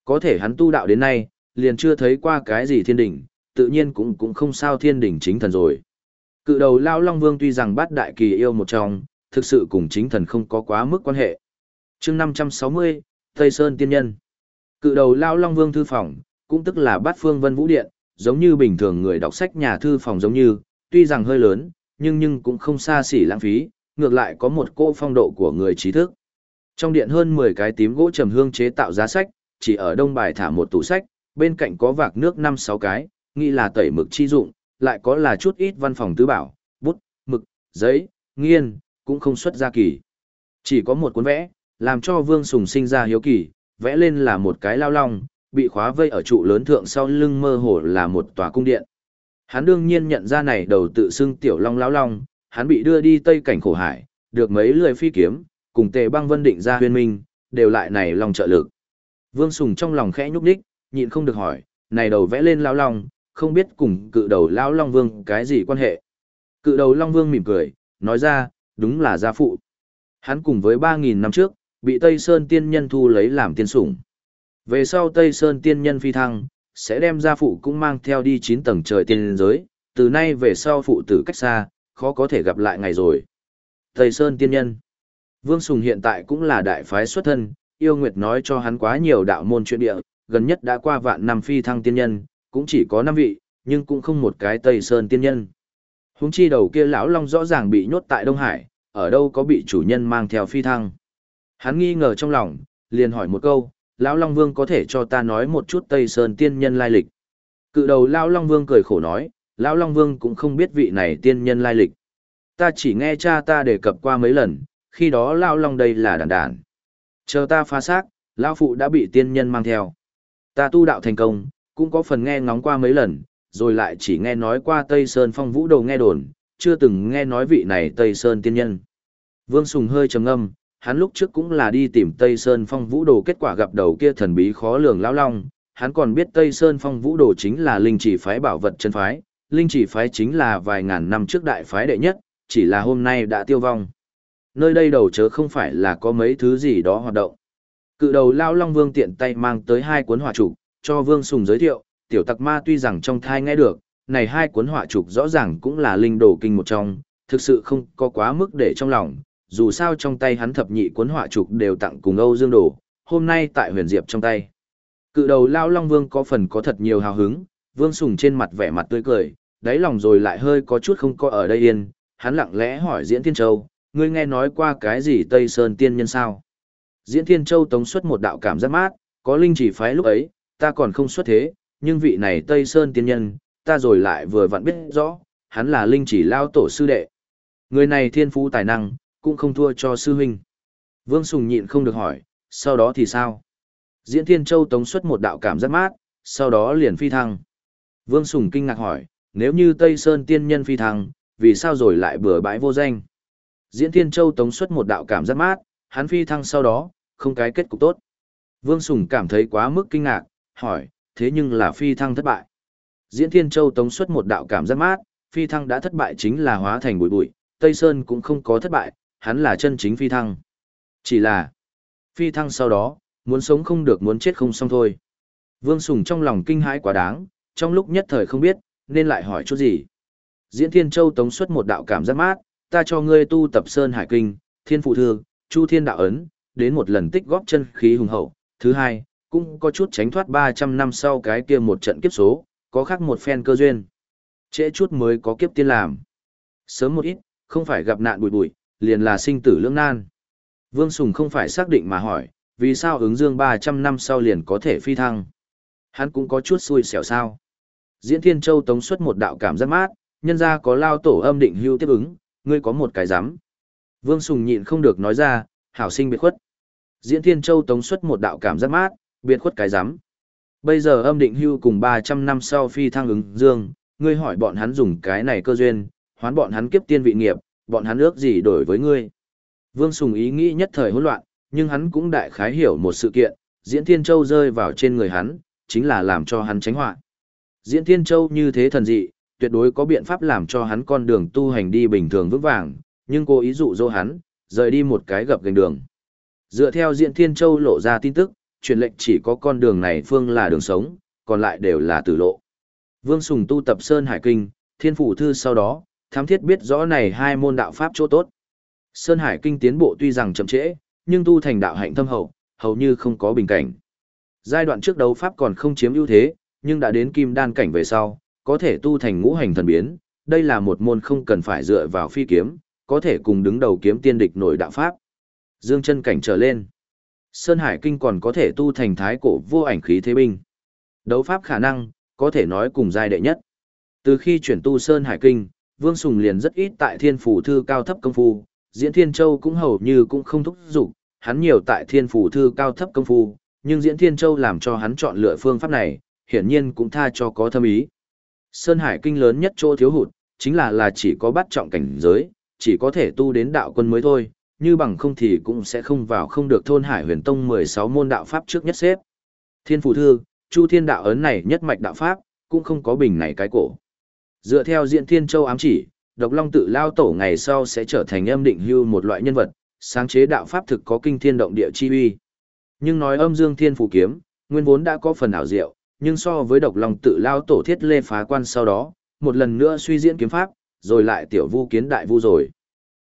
Có thể hắn tu đạo đến nay, liền chưa thấy qua cái gì thiên đỉnh, tự nhiên cũng cũng không sao thiên đỉnh chính thần rồi. Cự đầu Lao Long Vương tuy rằng bát đại kỳ yêu một trong, thực sự cùng chính thần không có quá mức quan hệ chương 560, Tây Sơn Tiên Nhân Cự đầu Lao Long Vương thư phòng, cũng tức là bát phương vân vũ điện, giống như bình thường người đọc sách nhà thư phòng giống như, tuy rằng hơi lớn, nhưng nhưng cũng không xa xỉ lãng phí, ngược lại có một cô phong độ của người trí thức. Trong điện hơn 10 cái tím gỗ trầm hương chế tạo giá sách, chỉ ở đông bài thả một tủ sách, bên cạnh có vạc nước 5-6 cái, nghĩ là tẩy mực chi dụng, lại có là chút ít văn phòng tứ bảo, bút, mực, giấy, nghiên, cũng không xuất ra kỳ. Chỉ có một cuốn vẽ, làm cho Vương Sùng sinh ra hiếu kỳ, vẽ lên là một cái lao long, bị khóa vây ở trụ lớn thượng sau lưng mơ hồ là một tòa cung điện. Hắn đương nhiên nhận ra này đầu tự xưng tiểu long lão long, hắn bị đưa đi tây cảnh khổ hải, được mấy lười phi kiếm, cùng tề băng vân định ra huyền minh, đều lại này long trợ lực. Vương Sùng trong lòng khẽ nhúc đích, nhịn không được hỏi, này đầu vẽ lên lão long, không biết cùng cự đầu lão long vương cái gì quan hệ. Cự đầu long vương mỉm cười, nói ra, đúng là gia phụ. Hắn cùng với 3.000 năm trước, bị Tây Sơn tiên nhân thu lấy làm tiên sủng. Về sau Tây Sơn tiên nhân phi thăng, sẽ đem gia phụ cũng mang theo đi 9 tầng trời tiên giới, từ nay về sau phụ tử cách xa, khó có thể gặp lại ngày rồi. Tây Sơn tiên nhân Vương Sùng hiện tại cũng là đại phái xuất thân, yêu nguyệt nói cho hắn quá nhiều đạo môn chuyện địa, gần nhất đã qua vạn năm phi thăng tiên nhân, cũng chỉ có 5 vị, nhưng cũng không một cái Tây Sơn tiên nhân. Húng chi đầu kia lão long rõ ràng bị nhốt tại Đông Hải, ở đâu có bị chủ nhân mang theo phi thăng. Hắn nghi ngờ trong lòng, liền hỏi một câu, Lão Long Vương có thể cho ta nói một chút Tây Sơn tiên nhân lai lịch. Cự đầu Lão Long Vương cười khổ nói, Lão Long Vương cũng không biết vị này tiên nhân lai lịch. Ta chỉ nghe cha ta đề cập qua mấy lần, khi đó Lão Long đây là đàn đàn. Chờ ta phá xác, Lão Phụ đã bị tiên nhân mang theo. Ta tu đạo thành công, cũng có phần nghe ngóng qua mấy lần, rồi lại chỉ nghe nói qua Tây Sơn phong vũ đồ nghe đồn, chưa từng nghe nói vị này Tây Sơn tiên nhân. Vương Sùng hơi trầm ngâm, hắn lúc trước cũng là đi tìm Tây Sơn phong vũ đồ kết quả gặp đầu kia thần bí khó lường lão long, hắn còn biết Tây Sơn phong vũ đồ chính là linh chỉ phái bảo vật chân phái, linh chỉ phái chính là vài ngàn năm trước đại phái đệ nhất, chỉ là hôm nay đã tiêu vong. Nơi đây đầu chớ không phải là có mấy thứ gì đó hoạt động. Cự đầu lão long vương tiện tay mang tới hai cuốn hỏa trục, cho Vương Sùng giới thiệu, tiểu tặc ma tuy rằng trong thai nghe được, này hai cuốn hỏa trục rõ ràng cũng là linh đồ kinh một trong, thực sự không có quá mức để trong lòng, dù sao trong tay hắn thập nhị cuốn họa trục đều tặng cùng Âu Dương Đồ, hôm nay tại huyền diệp trong tay. Cự đầu Lao Long Vương có phần có thật nhiều hào hứng, Vương Sùng trên mặt vẻ mặt tươi cười, đáy lòng rồi lại hơi có chút không có ở đây yên, hắn lặng lẽ hỏi Diễn Thiên Châu, ngươi nghe nói qua cái gì Tây Sơn tiên nhân sao? Diễn Thiên Châu tống xuất một đạo cảm giác mát, có linh chỉ phái lúc ấy, ta còn không xuất thế, nhưng vị này Tây Sơn tiên nhân, ta rồi lại vừa vặn biết rõ, hắn là linh chỉ lao tổ sư đệ. Người này thiên phú tài năng, cũng không thua cho sư huynh. Vương Sùng nhịn không được hỏi, sau đó thì sao? Diễn Thiên Châu tống xuất một đạo cảm giác mát, sau đó liền phi thăng. Vương Sùng kinh ngạc hỏi, nếu như Tây Sơn tiên nhân phi thăng, vì sao rồi lại bừa bãi vô danh? Diễn Thiên Châu tống xuất một đạo cảm giác mát, hắn phi thăng sau đó, không cái kết cục tốt. Vương Sùng cảm thấy quá mức kinh ngạc, hỏi, thế nhưng là phi thăng thất bại. Diễn Thiên Châu tống xuất một đạo cảm giác mát, phi thăng đã thất bại chính là hóa thành bụi bụi, Tây Sơn cũng không có thất bại, hắn là chân chính phi thăng. Chỉ là, phi thăng sau đó, muốn sống không được muốn chết không xong thôi. Vương Sùng trong lòng kinh hãi quá đáng, trong lúc nhất thời không biết, nên lại hỏi chút gì. Diễn Thiên Châu tống xuất một đạo cảm giác mát, ta cho ngươi tu tập Sơn Hải Kinh, Thiên Phụ Thương, Chu Thiên Đạo Ấn, đến một lần tích góp chân khí hùng hậu. Thứ hai, cũng có chút tránh thoát 300 năm sau cái kia một trận kiếp số, có khác một phen cơ duyên. Trễ chút mới có kiếp tiên làm. Sớm một ít, không phải gặp nạn bụi bụi, liền là sinh tử lưỡng nan. Vương Sùng không phải xác định mà hỏi, vì sao ứng dương 300 năm sau liền có thể phi thăng. Hắn cũng có chút xui xẻo sao. Diễn Thiên Châu tống xuất một đạo cảm giác mát, nhân ra có lao tổ âm định hưu tiếp ứng, ngươi có một cái giám. Vương Sùng nhịn không được nói ra, hảo sinh biệt khuất. Diễn Thiên Châu tống xuất một đạo cảm giác mát, biệt khuất cái giám. Bây giờ âm định hưu cùng 300 năm sau phi thăng ứng dương, ngươi hỏi bọn hắn dùng cái này cơ duyên, hoán bọn hắn kiếp tiên vị nghiệp, bọn hắn ước gì đổi với ngươi. Vương Sùng ý nghĩ nhất thời hỗn loạn, nhưng hắn cũng đại khái hiểu một sự kiện, Diễn Thiên Châu rơi vào trên người hắn, chính là làm cho hắn tránh họa. Diễn Thiên Châu như thế thần dị, tuyệt đối có biện pháp làm cho hắn con đường tu hành đi bình thường vững vàng, nhưng cô ý dụ dỗ hắn, rời đi một cái gập gành đường. Dựa theo Diễn Thiên Châu lộ ra tin tức, truyền lệnh chỉ có con đường này phương là đường sống, còn lại đều là tử lộ. Vương Sùng tu tập Sơn Hải Kinh, Thiên Phủ Thư sau đó, thám thiết biết rõ này hai môn đạo pháp chỗ tốt. Sơn Hải Kinh tiến bộ tuy rằng chậm trễ, nhưng tu thành đạo hạnh thâm hậu, hầu như không có bình cảnh. Giai đoạn trước đấu pháp còn không chiếm ưu thế, nhưng đã đến kim đan cảnh về sau, có thể tu thành ngũ hành thần biến, đây là một môn không cần phải dựa vào phi kiếm, có thể cùng đứng đầu kiếm tiên địch nổi đạo pháp. Dương chân cảnh trở lên. Sơn Hải Kinh còn có thể tu thành thái cổ vô ảnh khí thế binh. Đấu pháp khả năng, có thể nói cùng giai đệ nhất. Từ khi chuyển tu Sơn Hải Kinh, Vương Sùng liền rất ít tại thiên phủ thư cao thấp công phu, diễn thiên châu cũng hầu như cũng không thúc giục, hắn nhiều tại thiên phủ thư cao thấp công phu, nhưng diễn thiên châu làm cho hắn chọn lựa phương pháp này, hiển nhiên cũng tha cho có thâm ý. Sơn Hải Kinh lớn nhất chỗ thiếu hụt, chính là là chỉ có bắt trọng cảnh giới, chỉ có thể tu đến đạo quân mới thôi, như bằng không thì cũng sẽ không vào không được thôn Hải Huyền Tông 16 môn đạo pháp trước nhất xếp. Thiên Phủ Thư, Chu Thiên Đạo ấn này nhất mạch đạo pháp, cũng không có bình này cái cổ. Dựa theo diện Thiên Châu ám chỉ, Độc Long tự lao tổ ngày sau sẽ trở thành âm định hưu một loại nhân vật, sáng chế đạo pháp thực có kinh thiên động địa chi uy. Nhưng nói âm dương thiên phủ kiếm, nguyên vốn đã có phần ảo diệu, nhưng so với Độc Long tự lao tổ thiết lê phá quan sau đó, một lần nữa suy diễn kiếm pháp, rồi lại tiểu vu kiến đại vu rồi.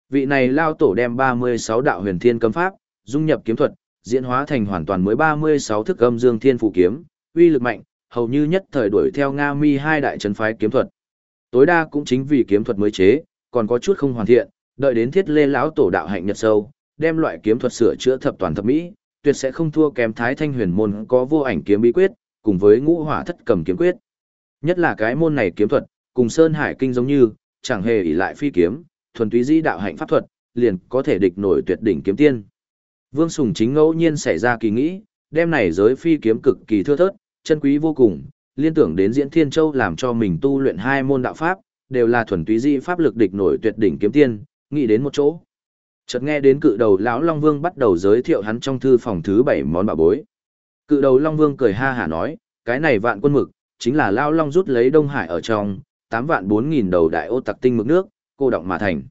Vị này lao tổ đem 36 đạo huyền thiên cấm pháp, dung nhập kiếm thuật, diễn hóa thành hoàn toàn mới 36 thức âm dương thiên phủ kiếm, uy lực mạnh, hầu như nhất thời đuổi theo Nga Mi hai đại trấn phái kiếm thuật. Tối đa cũng chính vì kiếm thuật mới chế, còn có chút không hoàn thiện, đợi đến thiết lê lão tổ đạo hạnh nhật sâu, đem loại kiếm thuật sửa chữa thập toàn thập mỹ, tuyệt sẽ không thua kém Thái Thanh Huyền môn có vô ảnh kiếm bí quyết, cùng với ngũ hỏa thất cầm kiếm quyết. Nhất là cái môn này kiếm thuật, cùng Sơn Hải kinh giống như, chẳng hề ỷ lại phi kiếm, thuần túy di đạo hạnh pháp thuật, liền có thể địch nổi tuyệt đỉnh kiếm tiên. Vương Sùng chính ngẫu nhiên xảy ra kỳ nghĩ, đem này giới phi kiếm cực kỳ thưa thớt, chân quý vô cùng, liên tưởng đến Diễn Thiên Châu làm cho mình tu luyện hai môn đạo pháp, đều là thuần túy di pháp lực địch nổi tuyệt đỉnh kiếm tiên, nghĩ đến một chỗ. Chợt nghe đến cự đầu lão Long Vương bắt đầu giới thiệu hắn trong thư phòng thứ bảy món bảo bối. Cự đầu Long Vương cười ha hả nói, cái này vạn quân mực, chính là lão Long rút lấy Đông Hải ở trong, tám vạn bốn nghìn đầu đại ô tặc tinh mực nước, cô động mà thành.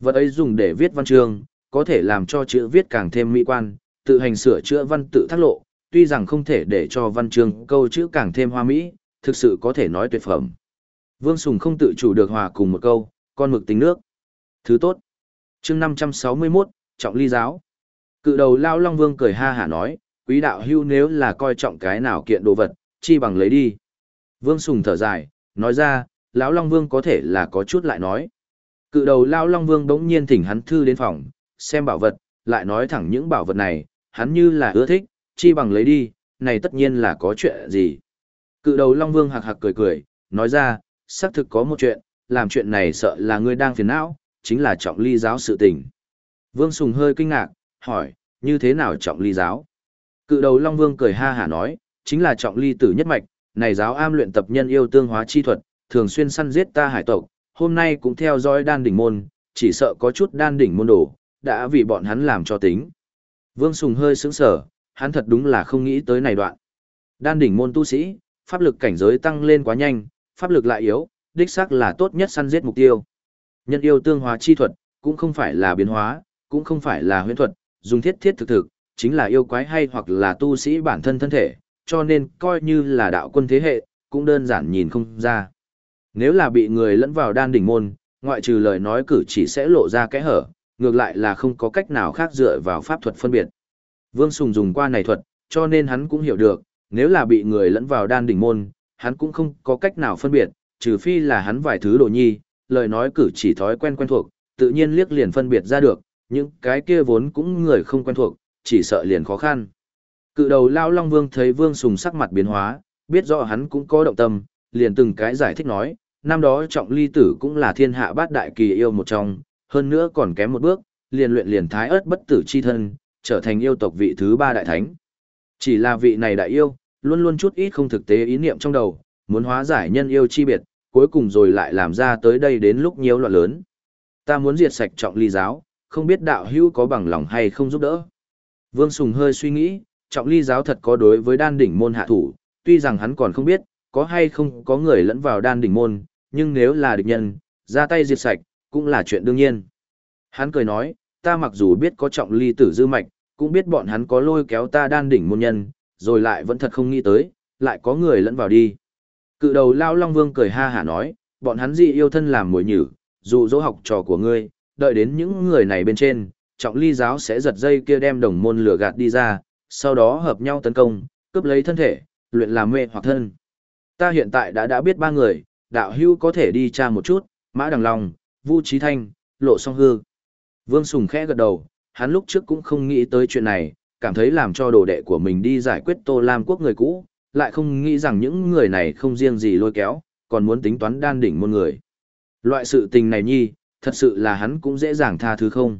Vật ấy dùng để viết văn chương, có thể làm cho chữ viết càng thêm mỹ quan, tự hành sửa chữa văn tự thác lộ, tuy rằng không thể để cho văn chương câu chữ càng thêm hoa mỹ, thực sự có thể nói tuyệt phẩm. Vương Sùng không tự chủ được hòa cùng một câu, con mực tính nước. Thứ tốt. chương 561, Trọng Ly Giáo. Cự đầu Lao Long Vương cười ha hả nói, quý đạo hưu nếu là coi trọng cái nào kiện đồ vật, chi bằng lấy đi. Vương Sùng thở dài, nói ra, lão Long Vương có thể là có chút lại nói. Cự đầu Lao Long Vương đống nhiên thỉnh hắn thư đến phòng, xem bảo vật, lại nói thẳng những bảo vật này, hắn như là ưa thích, chi bằng lấy đi, này tất nhiên là có chuyện gì. Cự đầu Long Vương hạc hạc cười cười, nói ra, xác thực có một chuyện, làm chuyện này sợ là ngươi đang phiền não, chính là trọng ly giáo sự tình. Vương Sùng hơi kinh ngạc, hỏi, như thế nào trọng ly giáo? Cự đầu Long Vương cười ha hả nói, chính là trọng ly tử nhất mạch, này giáo am luyện tập nhân yêu tương hóa chi thuật, thường xuyên săn giết ta hải tộc, hôm nay cũng theo dõi đan đỉnh môn, chỉ sợ có chút đan đỉnh môn đổ, đã vì bọn hắn làm cho tính. Vương Sùng hơi sững sở, hắn thật đúng là không nghĩ tới này đoạn. Đan đỉnh môn tu sĩ, pháp lực cảnh giới tăng lên quá nhanh, pháp lực lại yếu, đích xác là tốt nhất săn giết mục tiêu. Nhân yêu tương hóa chi thuật, cũng không phải là biến hóa, cũng không phải là huyễn thuật, dùng thiết thiết thực thực, chính là yêu quái hay hoặc là tu sĩ bản thân thân thể, cho nên coi như là đạo quân thế hệ, cũng đơn giản nhìn không ra. Nếu là bị người lẫn vào đan đỉnh môn, ngoại trừ lời nói cử chỉ sẽ lộ ra kẽ hở, ngược lại là không có cách nào khác dựa vào pháp thuật phân biệt. Vương Sùng dùng qua này thuật, cho nên hắn cũng hiểu được, nếu là bị người lẫn vào đan đỉnh môn, hắn cũng không có cách nào phân biệt, trừ phi là hắn vài thứ đồ nhi, lời nói cử chỉ thói quen quen thuộc, tự nhiên liếc liền phân biệt ra được, những cái kia vốn cũng người không quen thuộc, chỉ sợ liền khó khăn. Cự đầu Lao Long Vương thấy Vương Sùng sắc mặt biến hóa, biết rõ hắn cũng có động tâm, liền từng cái giải thích nói, năm đó trọng ly tử cũng là thiên hạ bát đại kỳ yêu một trong, hơn nữa còn kém một bước, liền luyện liền thái ớt bất tử chi thân, trở thành yêu tộc vị thứ ba đại thánh. Chỉ là vị này đại yêu, luôn luôn chút ít không thực tế ý niệm trong đầu, muốn hóa giải nhân yêu chi biệt, cuối cùng rồi lại làm ra tới đây đến lúc nhiều loạn lớn. Ta muốn diệt sạch trọng ly giáo, không biết đạo hữu có bằng lòng hay không giúp đỡ. Vương Sùng hơi suy nghĩ, trọng ly giáo thật có đối với đan đỉnh môn hạ thủ, tuy rằng hắn còn không biết, có hay không có người lẫn vào đan đỉnh môn, nhưng nếu là địch nhân, ra tay diệt sạch, cũng là chuyện đương nhiên. Hắn cười nói, ta mặc dù biết có trọng ly tử dư mạch, cũng biết bọn hắn có lôi kéo ta đan đỉnh môn nhân, rồi lại vẫn thật không nghĩ tới, lại có người lẫn vào đi. Cự đầu Lao Long Vương cười ha hả nói, bọn hắn dị yêu thân làm mồi nhử, dù dỗ học trò của ngươi, đợi đến những người này bên trên, trọng ly giáo sẽ giật dây kia đem đồng môn lửa gạt đi ra, sau đó hợp nhau tấn công, cướp lấy thân thể, luyện làm mê hoặc thân. Ta hiện tại đã đã biết ba người, đạo hưu có thể đi tra một chút, Mã Đằng Long, Vu Trí Thanh, Lộ Song Hư. Vương Sùng khẽ gật đầu, hắn lúc trước cũng không nghĩ tới chuyện này, cảm thấy làm cho đồ đệ của mình đi giải quyết Tô Lam quốc người cũ, lại không nghĩ rằng những người này không riêng gì lôi kéo, còn muốn tính toán đan đỉnh môn người. Loại sự tình này nhi, thật sự là hắn cũng dễ dàng tha thứ không.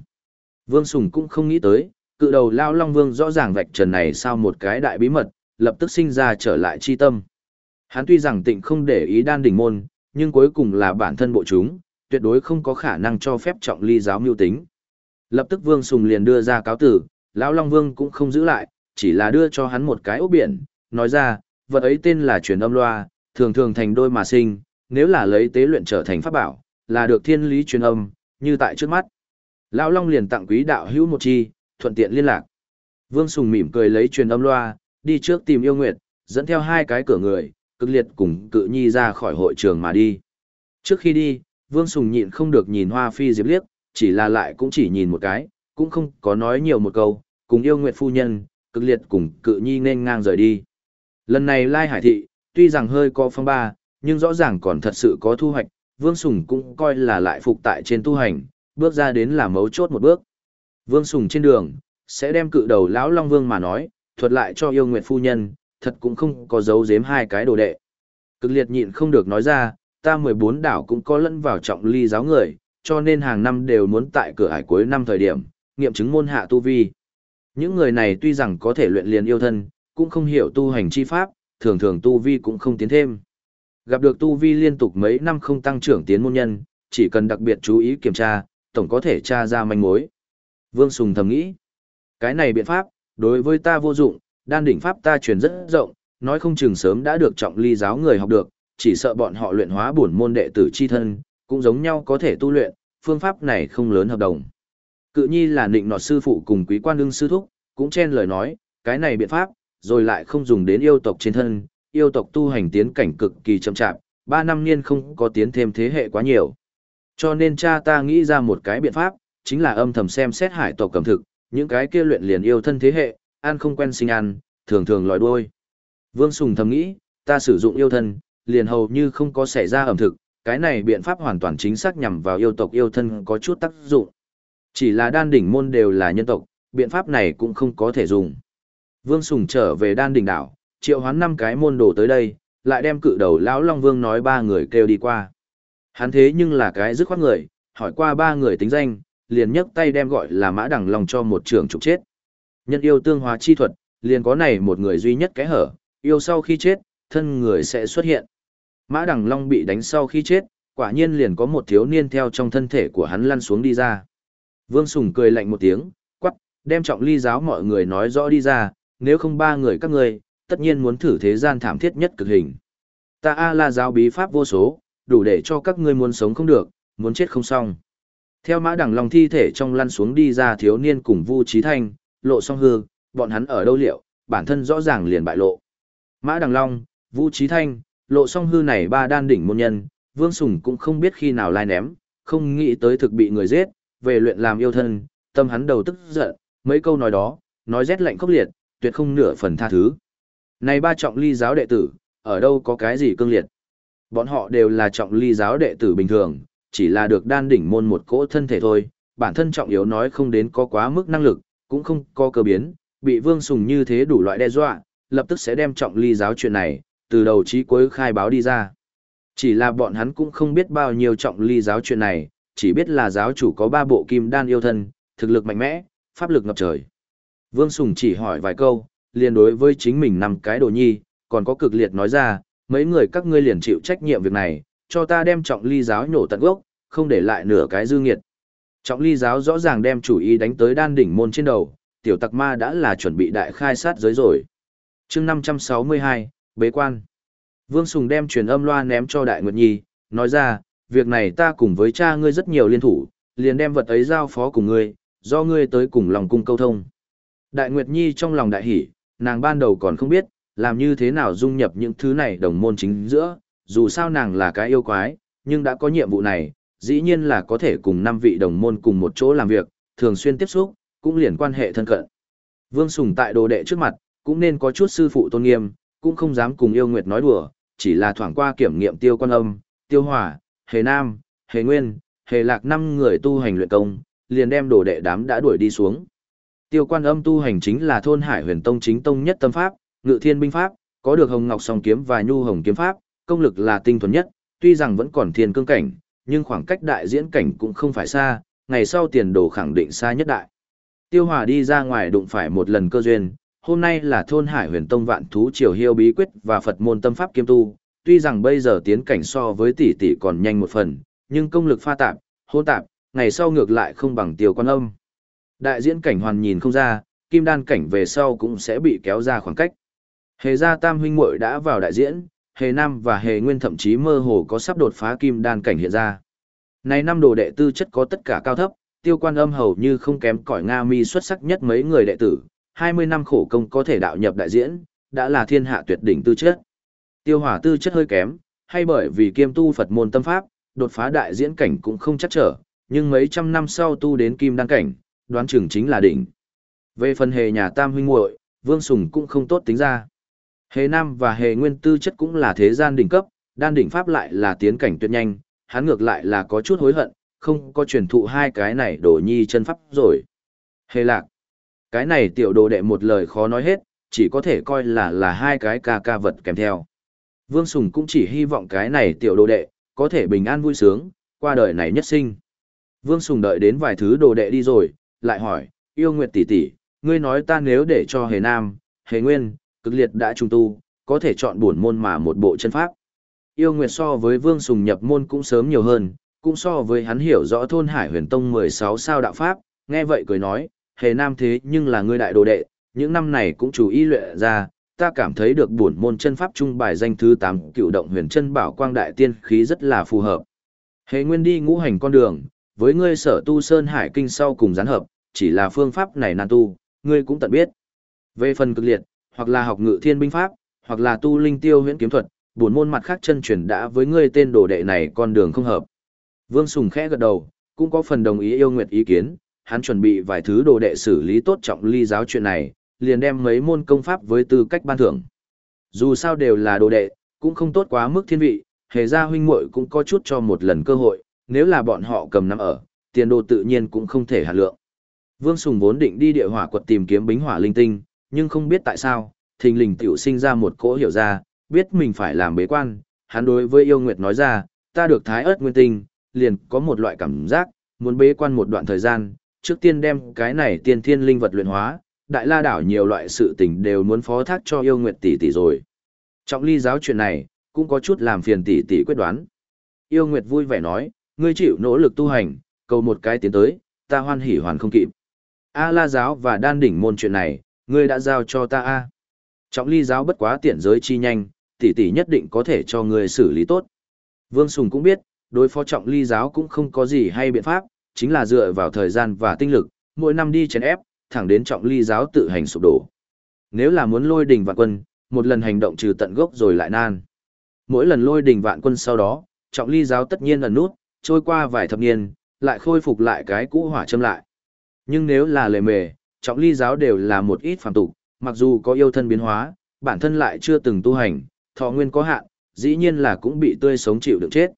Vương Sùng cũng không nghĩ tới, cự đầu Lao Long Vương rõ ràng vạch trần này sau một cái đại bí mật, lập tức sinh ra trở lại chi tâm. Hắn tuy rằng tịnh không để ý đan đỉnh môn, nhưng cuối cùng là bản thân bộ chúng, tuyệt đối không có khả năng cho phép trọng ly giáo mưu tính. Lập tức Vương Sùng liền đưa ra cáo tử, Lão Long Vương cũng không giữ lại, chỉ là đưa cho hắn một cái ốc biển, nói ra, vật ấy tên là truyền âm loa, thường thường thành đôi mà sinh, nếu là lấy tế luyện trở thành pháp bảo, là được thiên lý truyền âm, như tại trước mắt. Lão Long liền tặng quý đạo hữu một chi, thuận tiện liên lạc. Vương Sùng mỉm cười lấy truyền âm loa, đi trước tìm yêu nguyệt, dẫn theo hai cái cửa người, cực liệt cùng cự nhi ra khỏi hội trường mà đi. Trước khi đi, Vương Sùng nhịn không được nhìn Hoa Phi Diệp liếc, chỉ là lại cũng chỉ nhìn một cái, cũng không có nói nhiều một câu, cùng yêu nguyệt phu nhân, cực liệt cùng cự nhi nên ngang rời đi. Lần này Lai Hải Thị, tuy rằng hơi có phong ba, nhưng rõ ràng còn thật sự có thu hoạch, Vương Sùng cũng coi là lại phục tại trên tu hành, bước ra đến là mấu chốt một bước. Vương Sùng trên đường, sẽ đem cự đầu lão Long Vương mà nói, thuật lại cho yêu nguyệt phu nhân, thật cũng không có dấu giếm hai cái đồ đệ. Cực liệt nhịn không được nói ra, ta 14 đảo cũng có lẫn vào trọng ly giáo người, cho nên hàng năm đều muốn tại cửa ải cuối năm thời điểm, nghiệm chứng môn hạ tu vi. Những người này tuy rằng có thể luyện liền yêu thân, cũng không hiểu tu hành chi pháp, thường thường tu vi cũng không tiến thêm. Gặp được tu vi liên tục mấy năm không tăng trưởng tiến môn nhân, chỉ cần đặc biệt chú ý kiểm tra, tổng có thể tra ra manh mối. Vương Sùng thầm nghĩ, cái này biện pháp, đối với ta vô dụng, đan đỉnh pháp ta truyền rất rộng, nói không chừng sớm đã được trọng ly giáo người học được, chỉ sợ bọn họ luyện hóa bổn môn đệ tử chi thân, cũng giống nhau có thể tu luyện, phương pháp này không lớn hợp đồng. Cự nhi là nịnh nọt sư phụ cùng quý quan ưng sư thúc, cũng chen lời nói, cái này biện pháp, rồi lại không dùng đến yêu tộc trên thân, yêu tộc tu hành tiến cảnh cực kỳ chậm chạp, ba năm niên không có tiến thêm thế hệ quá nhiều. Cho nên cha ta nghĩ ra một cái biện pháp, chính là âm thầm xem xét hải tộc cầm thực, những cái kia luyện liền yêu thân thế hệ, ăn không quen sinh ăn, thường thường lòi đuôi. Vương Sùng thầm nghĩ, ta sử dụng yêu thân, liền hầu như không có xảy ra ẩm thực, cái này biện pháp hoàn toàn chính xác nhằm vào yêu tộc yêu thân có chút tác dụng. Chỉ là đan đỉnh môn đều là nhân tộc, biện pháp này cũng không có thể dùng. Vương Sùng trở về đan đỉnh đảo, triệu hoán năm cái môn đồ tới đây, lại đem cự đầu lão Long Vương nói ba người kêu đi qua. Hắn thế nhưng là cái dứt khoát người, hỏi qua ba người tính danh, liền nhấc tay đem gọi là mã đẳng lòng cho một trưởng trục chết. Nhân yêu tương hóa chi thuật, liền có này một người duy nhất cái hở, yêu sau khi chết, thân người sẽ xuất hiện. Mã Đằng Long bị đánh sau khi chết, quả nhiên liền có một thiếu niên theo trong thân thể của hắn lăn xuống đi ra. Vương Sùng cười lạnh một tiếng, quắc, đem trọng ly giáo mọi người nói rõ đi ra, nếu không ba người các ngươi, tất nhiên muốn thử thế gian thảm thiết nhất cực hình. Ta A la giáo bí pháp vô số, đủ để cho các ngươi muốn sống không được, muốn chết không xong. Theo mã đằng long thi thể trong lăn xuống đi ra thiếu niên cùng Vu Trí Thanh, lộ song hư, bọn hắn ở đâu liệu, bản thân rõ ràng liền bại lộ. Mã đằng long, Vu Trí Thanh, lộ song hư này ba đan đỉnh môn nhân, Vương Sùng cũng không biết khi nào lai ném, không nghĩ tới thực bị người giết, về luyện làm yêu thân, tâm hắn đầu tức giận, mấy câu nói đó, nói rét lạnh khốc liệt, tuyệt không nửa phần tha thứ. Này ba trọng ly giáo đệ tử, ở đâu có cái gì cương liệt? Bọn họ đều là trọng ly giáo đệ tử bình thường, chỉ là được đan đỉnh môn một cỗ thân thể thôi, bản thân trọng yếu nói không đến có quá mức năng lực, cũng không có cơ biến, bị Vương Sùng như thế đủ loại đe dọa, lập tức sẽ đem trọng ly giáo chuyện này, từ đầu chí cuối khai báo đi ra. Chỉ là bọn hắn cũng không biết bao nhiêu trọng ly giáo chuyện này, chỉ biết là giáo chủ có ba bộ kim đan yêu thân, thực lực mạnh mẽ, pháp lực ngập trời. Vương Sùng chỉ hỏi vài câu, liền đối với chính mình năm cái đồ nhi, còn có cực liệt nói ra, mấy người các ngươi liền chịu trách nhiệm việc này, cho ta đem trọng ly giáo nhổ tận gốc, không để lại nửa cái dư nghiệt. Trọng ly giáo rõ ràng đem chủ ý đánh tới đan đỉnh môn trên đầu, tiểu tặc ma đã là chuẩn bị đại khai sát giới rồi. chương 562, bế quan. Vương Sùng đem truyền âm loa ném cho Đại Nguyệt Nhi, nói ra, việc này ta cùng với cha ngươi rất nhiều liên thủ, liền đem vật ấy giao phó cùng ngươi, do ngươi tới cùng lòng cung câu thông. Đại Nguyệt Nhi trong lòng đại hỉ, nàng ban đầu còn không biết, làm như thế nào dung nhập những thứ này đồng môn chính giữa, dù sao nàng là cái yêu quái, nhưng đã có nhiệm vụ này, dĩ nhiên là có thể cùng năm vị đồng môn cùng một chỗ làm việc, thường xuyên tiếp xúc, cũng liền quan hệ thân cận. Vương Sùng tại đồ đệ trước mặt, cũng nên có chút sư phụ tôn nghiêm, cũng không dám cùng yêu nguyệt nói đùa, chỉ là thoảng qua kiểm nghiệm tiêu quan âm, tiêu hỏa, hề nam, hề nguyên, hề lạc năm người tu hành luyện công, liền đem đồ đệ đám đã đuổi đi xuống. Tiêu quan âm tu hành chính là thôn hải huyền tông chính tông nhất tâm pháp, ngự thiên binh pháp, có được hồng ngọc song kiếm và nhu hồng kiếm pháp, công lực là tinh thuần nhất, tuy rằng vẫn còn thiên cương cảnh, nhưng khoảng cách đại diễn cảnh cũng không phải xa, ngày sau tiền đồ khẳng định xa nhất đại. Tiêu Hòa đi ra ngoài đụng phải một lần cơ duyên, hôm nay là thôn Hải Huyền Tông vạn thú triều hiêu bí quyết và Phật môn tâm pháp kiêm tu, tuy rằng bây giờ tiến cảnh so với tỷ tỷ còn nhanh một phần, nhưng công lực pha tạp, hôn tạp, ngày sau ngược lại không bằng tiêu quan âm. Đại diễn cảnh hoàn nhìn không ra, kim đan cảnh về sau cũng sẽ bị kéo ra khoảng cách. Hề gia tam huynh muội đã vào đại diễn, hề nam và hề nguyên thậm chí mơ hồ có sắp đột phá kim đan cảnh hiện ra. Này năm đồ đệ tư chất có tất cả cao thấp, tiêu quan âm hầu như không kém cỏi Nga mi xuất sắc nhất mấy người đệ tử, 20 năm khổ công có thể đạo nhập đại diễn, đã là thiên hạ tuyệt đỉnh tư chất. Tiêu hỏa tư chất hơi kém, hay bởi vì kiêm tu Phật môn tâm pháp, đột phá đại diễn cảnh cũng không chắc trở, nhưng mấy trăm năm sau tu đến kim đăng cảnh, đoán chừng chính là đỉnh. Về phần hề nhà tam huynh muội, Vương Sùng cũng không tốt tính ra. Hề Nam và Hề Nguyên tư chất cũng là thế gian đỉnh cấp, đan đỉnh pháp lại là tiến cảnh tuyệt nhanh, hắn ngược lại là có chút hối hận, không có truyền thụ hai cái này đồ nhi chân pháp rồi. Hề lạc. Cái này tiểu đồ đệ một lời khó nói hết, chỉ có thể coi là là hai cái ca ca vật kèm theo. Vương Sùng cũng chỉ hy vọng cái này tiểu đồ đệ, có thể bình an vui sướng, qua đời này nhất sinh. Vương Sùng đợi đến vài thứ đồ đệ đi rồi, lại hỏi, yêu nguyệt tỷ tỷ, ngươi nói ta nếu để cho hề nam, hề nguyên, cực liệt đã trùng tu, có thể chọn bổn môn mà một bộ chân pháp. Yêu nguyệt so với Vương Sùng nhập môn cũng sớm nhiều hơn, cũng so với hắn hiểu rõ thôn Hải Huyền Tông 16 sao đạo pháp, nghe vậy cười nói, hề nam thế nhưng là ngươi đại đồ đệ, những năm này cũng chủ ý luyện ra, ta cảm thấy được bổn môn chân pháp trung bài danh thứ 8 cựu động huyền chân bảo quang đại tiên khí rất là phù hợp. Hề nguyên đi ngũ hành con đường, với ngươi sở tu sơn hải kinh sau cùng gián hợp, chỉ là phương pháp này nan tu, ngươi cũng tận biết. Về phần cực liệt, hoặc là học ngự thiên binh pháp, hoặc là tu linh tiêu huyễn kiếm thuật, bổn môn mặt khác chân truyền đã với ngươi tên đồ đệ này con đường không hợp. Vương Sùng khẽ gật đầu, cũng có phần đồng ý yêu nguyệt ý kiến, hắn chuẩn bị vài thứ đồ đệ xử lý tốt trọng ly giáo chuyện này, liền đem mấy môn công pháp với tư cách ban thưởng. Dù sao đều là đồ đệ, cũng không tốt quá mức thiên vị, hề ra huynh muội cũng có chút cho một lần cơ hội, nếu là bọn họ cầm nắm ở, tiền đồ tự nhiên cũng không thể hạ lượng. Vương Sùng vốn định đi địa hỏa quật tìm kiếm bính hỏa linh tinh, nhưng không biết tại sao, thình lình tiểu sinh ra một cỗ hiểu ra, biết mình phải làm bế quan, hắn đối với yêu nguyệt nói ra, ta được thái ớt nguyên tinh, liền có một loại cảm giác, muốn bế quan một đoạn thời gian, trước tiên đem cái này tiên thiên linh vật luyện hóa, đại la đảo nhiều loại sự tình đều muốn phó thác cho yêu nguyệt tỷ tỷ rồi. Trọng ly giáo chuyện này, cũng có chút làm phiền tỷ tỷ quyết đoán. Yêu nguyệt vui vẻ nói, ngươi chịu nỗ lực tu hành, cầu một cái tiến tới, ta hoan hỉ hoàn không kịp. A la giáo và đan đỉnh môn chuyện này, ngươi đã giao cho ta a. Trọng ly giáo bất quá tiện giới chi nhanh, tỷ tỷ nhất định có thể cho ngươi xử lý tốt. Vương Sùng cũng biết, đối phó trọng ly giáo cũng không có gì hay biện pháp, chính là dựa vào thời gian và tinh lực, mỗi năm đi chèn ép, thẳng đến trọng ly giáo tự hành sụp đổ. Nếu là muốn lôi đình vạn quân, một lần hành động trừ tận gốc rồi lại nan. Mỗi lần lôi đình vạn quân sau đó, trọng ly giáo tất nhiên ẩn nút, trôi qua vài thập niên, lại khôi phục lại cái cũ hỏa châm lại. Nhưng nếu là lề mề, trọng ly giáo đều là một ít phàm tục, mặc dù có yêu thân biến hóa, bản thân lại chưa từng tu hành, thọ nguyên có hạn, dĩ nhiên là cũng bị tươi sống chịu được chết.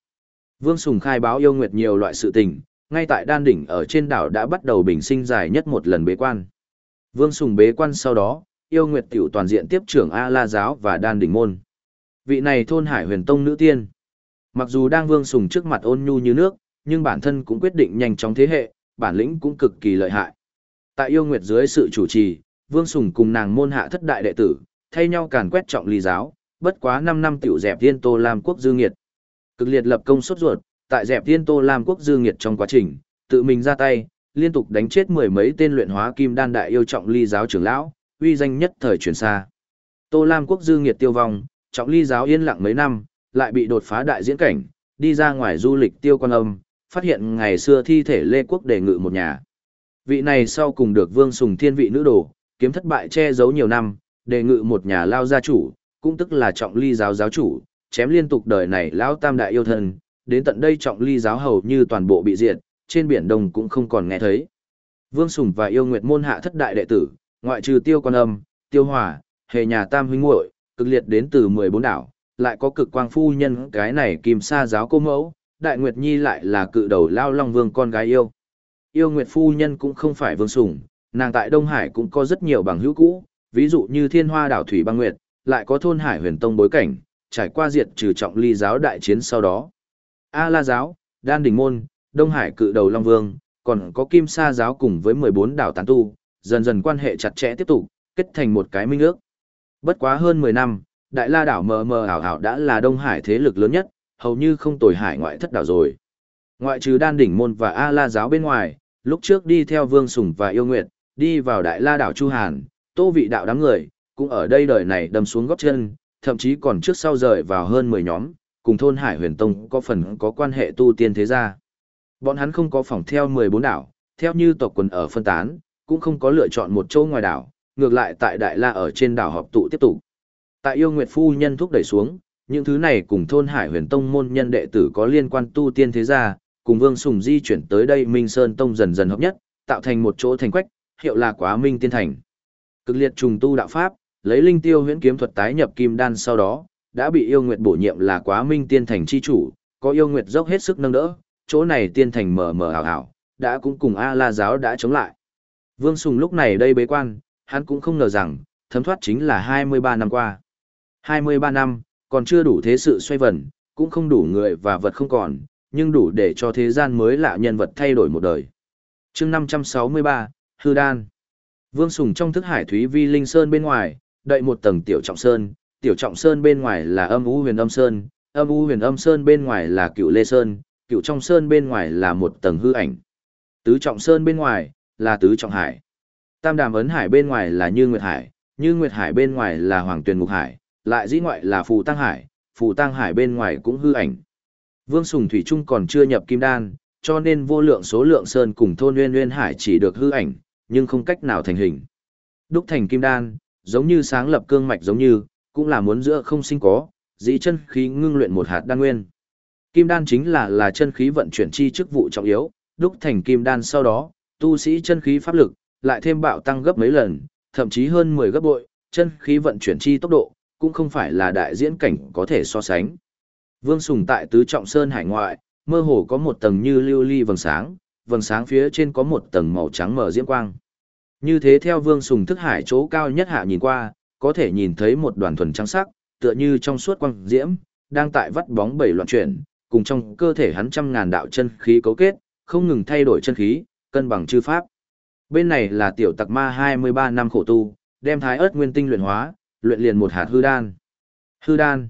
Vương Sùng khai báo yêu nguyệt nhiều loại sự tình, ngay tại đan đỉnh ở trên đảo đã bắt đầu bình sinh dài nhất một lần bế quan. Vương Sùng bế quan sau đó, yêu nguyệt tiểu toàn diện tiếp trưởng A-la giáo và đan đỉnh môn. Vị này thôn hải huyền tông nữ tiên. Mặc dù đang Vương Sùng trước mặt ôn nhu như nước, nhưng bản thân cũng quyết định nhanh chóng thế hệ, bản lĩnh cũng cực kỳ lợi hại. Tại yêu nguyệt dưới sự chủ trì, Vương Sùng cùng nàng môn hạ thất đại đệ tử, thay nhau càn quét trọng ly giáo, bất quá 5 năm tiểu dẹp thiên tô làm quốc dư nghiệt. Cực liệt lập công xuất ruột, tại dẹp tiên tô lam quốc dư nghiệt trong quá trình, tự mình ra tay, liên tục đánh chết mười mấy tên luyện hóa kim đan đại yêu trọng ly giáo trưởng lão, uy danh nhất thời truyền xa. Tô Lam quốc dư nghiệt tiêu vong, trọng ly giáo yên lặng mấy năm, lại bị đột phá đại diễn cảnh, đi ra ngoài du lịch tiêu quan âm, phát hiện ngày xưa thi thể Lê Quốc đề ngự một nhà. Vị này sau cùng được Vương Sùng Thiên vị nữ đồ, kiếm thất bại che giấu nhiều năm, đề ngự một nhà lao gia chủ, cũng tức là trọng ly giáo giáo chủ, chém liên tục đời này lão tam đại yêu thân, đến tận đây trọng ly giáo hầu như toàn bộ bị diệt, trên biển đông cũng không còn nghe thấy. Vương Sùng và yêu nguyệt môn hạ thất đại đệ tử, ngoại trừ tiêu quan âm, tiêu hòa, hề nhà tam huynh muội cực liệt đến từ 14 đảo, lại có cực quang phu nhân cái này kim sa giáo cô mẫu, đại nguyệt nhi lại là cự đầu lao long vương con gái yêu. Yêu nguyệt phu nhân cũng không phải vương sủng, nàng tại Đông Hải cũng có rất nhiều bằng hữu cũ, ví dụ như thiên hoa đảo thủy băng nguyệt, lại có thôn hải huyền tông bối cảnh, trải qua diệt trừ trọng ly giáo đại chiến sau đó. A la giáo, đan đỉnh môn, Đông Hải cự đầu long vương, còn có kim sa giáo cùng với 14 đảo tán tu, dần dần quan hệ chặt chẽ tiếp tục, kết thành một cái minh ước. Bất quá hơn 10 năm, Đại La đảo mờ mờ ảo ảo đã là Đông Hải thế lực lớn nhất, hầu như không tồi hải ngoại thất đảo rồi. Ngoại trừ đan đỉnh môn và A La giáo bên ngoài, lúc trước đi theo Vương Sùng và Yêu Nguyệt, đi vào Đại La đảo Chu Hàn, tô vị đạo đám người, cũng ở đây đời này đâm xuống góp chân, thậm chí còn trước sau rời vào hơn 10 nhóm, cùng thôn Hải Huyền Tông có phần có quan hệ tu tiên thế gia. Bọn hắn không có phòng theo 14 đảo, theo như tộc quần ở phân tán, cũng không có lựa chọn một chỗ ngoài đảo, ngược lại tại Đại La ở trên đảo họp tụ tiếp tục. Tại yêu nguyệt phu nhân thúc đẩy xuống, những thứ này cùng thôn Hải Huyền Tông môn nhân đệ tử có liên quan tu tiên thế gia, cùng Vương Sùng di chuyển tới đây Minh Sơn Tông dần dần hợp nhất, tạo thành một chỗ thành quách, hiệu là Quá Minh Tiên Thành. Cực liệt trùng tu đạo pháp, lấy linh tiêu huyễn kiếm thuật tái nhập kim đan sau đó, đã bị yêu nguyệt bổ nhiệm là Quá Minh Tiên Thành chi chủ, có yêu nguyệt dốc hết sức nâng đỡ, chỗ này tiên thành mờ mờ ảo ảo, đã cũng cùng A La giáo đã chống lại. Vương Sùng lúc này đây bế quan, hắn cũng không ngờ rằng, thấm thoát chính là 23 năm qua. 23 năm, còn chưa đủ thế sự xoay vần, cũng không đủ người và vật không còn, nhưng đủ để cho thế gian mới lạ nhân vật thay đổi một đời. chương 563, Hư Đan. Vương Sùng trong thức hải Thúy Vi Linh Sơn bên ngoài, đậy một tầng tiểu trọng sơn, tiểu trọng sơn bên ngoài là âm u huyền âm sơn, âm u huyền âm sơn bên ngoài là cựu lê sơn, cựu trong sơn bên ngoài là một tầng hư ảnh. Tứ trọng sơn bên ngoài là tứ trọng hải. Tam đàm ấn hải bên ngoài là như nguyệt hải, như nguyệt hải bên ngoài là hoàng tuyền ngục hải, lại dĩ ngoại là phù tăng hải, phù tăng hải bên ngoài cũng hư ảnh. Vương Sùng Thủy Trung còn chưa nhập kim đan, cho nên vô lượng số lượng sơn cùng thôn nguyên nguyên hải chỉ được hư ảnh, nhưng không cách nào thành hình. Đúc thành kim đan, giống như sáng lập cương mạch giống như, cũng là muốn giữa không sinh có, dĩ chân khí ngưng luyện một hạt đan nguyên. Kim đan chính là là chân khí vận chuyển chi chức vụ trọng yếu, đúc thành kim đan sau đó, tu sĩ chân khí pháp lực, lại thêm bạo tăng gấp mấy lần, thậm chí hơn 10 gấp bội, chân khí vận chuyển chi tốc độ, cũng không phải là đại diễn cảnh có thể so sánh. Vương Sùng tại tứ trọng sơn hải ngoại, mơ hồ có một tầng như lưu ly vầng sáng, vầng sáng phía trên có một tầng màu trắng mở diễm quang. Như thế theo Vương Sùng thức hải chỗ cao nhất hạ nhìn qua, có thể nhìn thấy một đoàn thuần trắng sắc, tựa như trong suốt quang diễm, đang tại vắt bóng bảy loạn chuyển, cùng trong cơ thể hắn trăm ngàn đạo chân khí cấu kết, không ngừng thay đổi chân khí, cân bằng chư pháp. Bên này là tiểu tặc ma 23 năm khổ tu, đem thái ớt nguyên tinh luyện hóa, luyện liền một hạt hư đan. Hư đan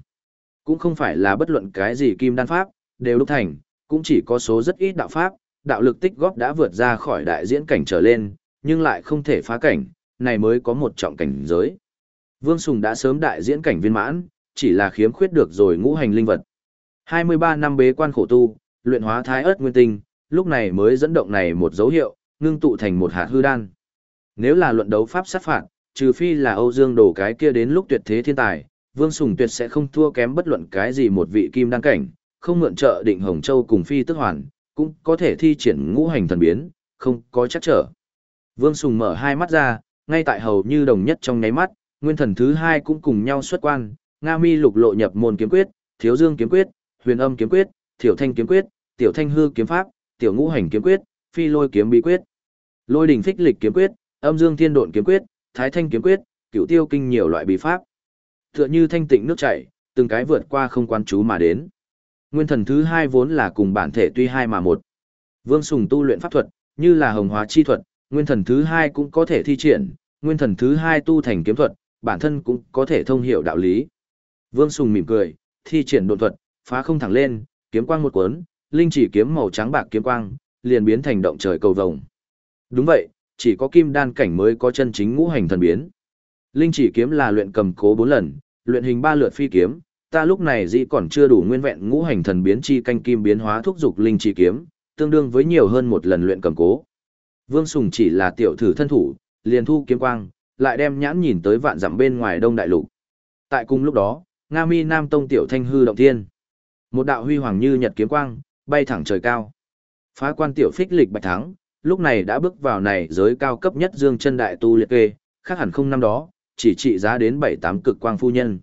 cũng không phải là bất luận cái gì kim đan pháp, đều lúc thành, cũng chỉ có số rất ít đạo pháp, đạo lực tích góp đã vượt ra khỏi đại diễn cảnh trở lên, nhưng lại không thể phá cảnh, này mới có một trọng cảnh giới. Vương Sùng đã sớm đại diễn cảnh viên mãn, chỉ là khiếm khuyết được rồi ngũ hành linh vật. 23 năm bế quan khổ tu, luyện hóa thái ớt nguyên tinh, lúc này mới dẫn động này một dấu hiệu, ngưng tụ thành một hạt hư đan. Nếu là luận đấu pháp sát phạt, trừ phi là Âu Dương đổ cái kia đến lúc tuyệt thế thiên tài, Vương Sùng tuyệt sẽ không thua kém bất luận cái gì một vị kim đan cảnh, không mượn trợ định Hồng Châu cùng phi tức hoàn, cũng có thể thi triển ngũ hành thần biến, không có chắc trở. Vương Sùng mở hai mắt ra, ngay tại hầu như đồng nhất trong nháy mắt, nguyên thần thứ hai cũng cùng nhau xuất quan, Nga Mi lục lộ nhập môn kiếm quyết, Thiếu Dương kiếm quyết, Huyền Âm kiếm quyết, Thiểu Thanh kiếm quyết, Tiểu Thanh hư kiếm pháp, Tiểu Ngũ hành kiếm quyết, Phi Lôi kiếm bí quyết, Lôi đỉnh phích lịch kiếm quyết, Âm Dương thiên độn kiếm quyết, Thái Thanh kiếm quyết, Cửu Tiêu kinh nhiều loại bí pháp. Tựa như thanh tịnh nước chảy, từng cái vượt qua không quan chú mà đến. Nguyên thần thứ hai vốn là cùng bản thể tuy hai mà một. Vương Sùng tu luyện pháp thuật, như là hồng hóa chi thuật, nguyên thần thứ hai cũng có thể thi triển, nguyên thần thứ hai tu thành kiếm thuật, bản thân cũng có thể thông hiểu đạo lý. Vương Sùng mỉm cười, thi triển độn thuật, phá không thẳng lên, kiếm quang một cuốn, linh chỉ kiếm màu trắng bạc kiếm quang, liền biến thành động trời cầu vồng. Đúng vậy, chỉ có kim đan cảnh mới có chân chính ngũ hành thần biến. Linh chỉ kiếm là luyện cầm cố 4 lần, luyện hình 3 lượt phi kiếm, ta lúc này dĩ còn chưa đủ nguyên vẹn ngũ hành thần biến chi canh kim biến hóa thúc dục linh chỉ kiếm, tương đương với nhiều hơn một lần luyện cầm cố. Vương Sùng chỉ là tiểu thử thân thủ, liền thu kiếm quang, lại đem nhãn nhìn tới vạn dặm bên ngoài đông đại lục. Tại cùng lúc đó, Nga Mi Nam Tông tiểu thanh hư động thiên. Một đạo huy hoàng như nhật kiếm quang, bay thẳng trời cao. Phá quan tiểu phích lịch bạch thắng, lúc này đã bước vào này giới cao cấp nhất dương chân đại tu liệt kê, khác hẳn không năm đó, chỉ trị giá đến 7-8 cực quang phu nhân.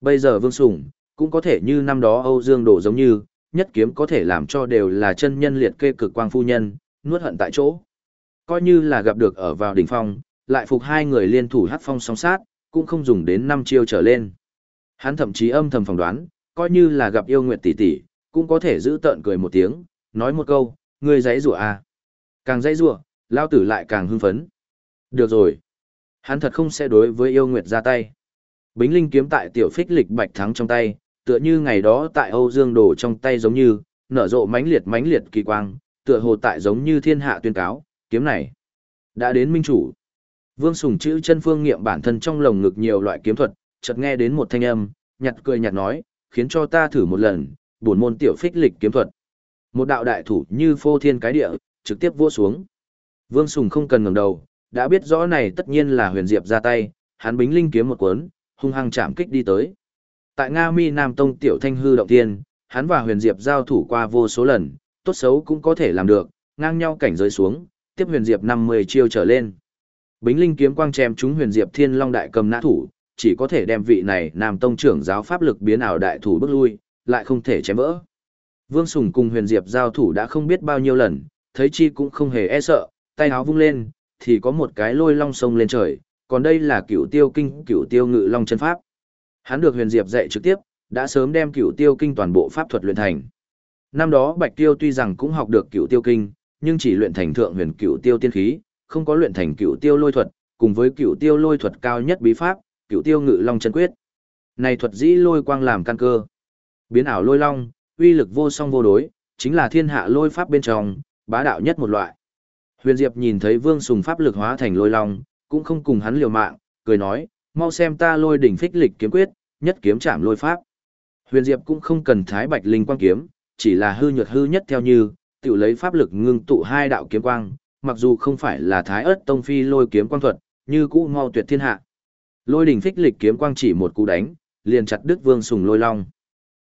Bây giờ Vương Sùng, cũng có thể như năm đó Âu Dương Đổ giống như, nhất kiếm có thể làm cho đều là chân nhân liệt kê cực quang phu nhân, nuốt hận tại chỗ. Coi như là gặp được ở vào đỉnh phong, lại phục hai người liên thủ hát phong song sát, cũng không dùng đến năm chiêu trở lên. Hắn thậm chí âm thầm phỏng đoán, coi như là gặp yêu nguyệt tỷ tỷ, cũng có thể giữ tợn cười một tiếng, nói một câu, ngươi giấy rủa à. Càng giấy rủa, lao tử lại càng hưng phấn. Được rồi. Hắn thật không sẽ đối với yêu nguyệt ra tay. Bính linh kiếm tại tiểu phích lịch bạch thắng trong tay, tựa như ngày đó tại Âu Dương Đồ trong tay giống như, nở rộ mãnh liệt mãnh liệt kỳ quang, tựa hồ tại giống như thiên hạ tuyên cáo, kiếm này đã đến minh chủ. Vương Sùng chữ chân phương nghiệm bản thân trong lồng ngực nhiều loại kiếm thuật, chợt nghe đến một thanh âm, nhặt cười nhặt nói, khiến cho ta thử một lần, buồn môn tiểu phích lịch kiếm thuật. Một đạo đại thủ như phô thiên cái địa, trực tiếp vua xuống. Vương Sùng không cần ngẩng đầu, đã biết rõ này tất nhiên là huyền diệp ra tay, hắn bính linh kiếm một cuốn, hung hăng chạm kích đi tới. Tại Nga Mi Nam Tông tiểu thanh hư động tiên, hắn và huyền diệp giao thủ qua vô số lần, tốt xấu cũng có thể làm được, ngang nhau cảnh giới xuống, tiếp huyền diệp 50 chiêu trở lên. Bính linh kiếm quang chém chúng huyền diệp thiên long đại cầm nã thủ, chỉ có thể đem vị này nam tông trưởng giáo pháp lực biến ảo đại thủ bước lui, lại không thể chém vỡ. Vương Sùng cùng Huyền Diệp giao thủ đã không biết bao nhiêu lần, thấy chi cũng không hề e sợ, tay áo vung lên, thì có một cái lôi long sông lên trời, còn đây là cửu tiêu kinh cửu tiêu ngự long chân pháp. Hắn được Huyền Diệp dạy trực tiếp, đã sớm đem cửu tiêu kinh toàn bộ pháp thuật luyện thành. Năm đó Bạch Tiêu tuy rằng cũng học được cửu tiêu kinh, nhưng chỉ luyện thành thượng huyền cửu tiêu tiên khí, không có luyện thành cựu tiêu lôi thuật, cùng với cựu tiêu lôi thuật cao nhất bí pháp, cựu tiêu ngự long chân quyết. Này thuật dĩ lôi quang làm căn cơ. Biến ảo lôi long, uy lực vô song vô đối, chính là thiên hạ lôi pháp bên trong, bá đạo nhất một loại. Huyền Diệp nhìn thấy Vương Sùng pháp lực hóa thành lôi long, cũng không cùng hắn liều mạng, cười nói, mau xem ta lôi đỉnh phích lịch kiếm quyết, nhất kiếm chạm lôi pháp. Huyền Diệp cũng không cần thái bạch linh quang kiếm, chỉ là hư nhược hư nhất theo như, tự lấy pháp lực ngưng tụ hai đạo kiếm quang, mặc dù không phải là thái ớt tông phi lôi kiếm quang thuật, như cũ mau tuyệt thiên hạ. Lôi đỉnh phích lịch kiếm quang chỉ một cú đánh, liền chặt đứt Vương Sùng lôi long.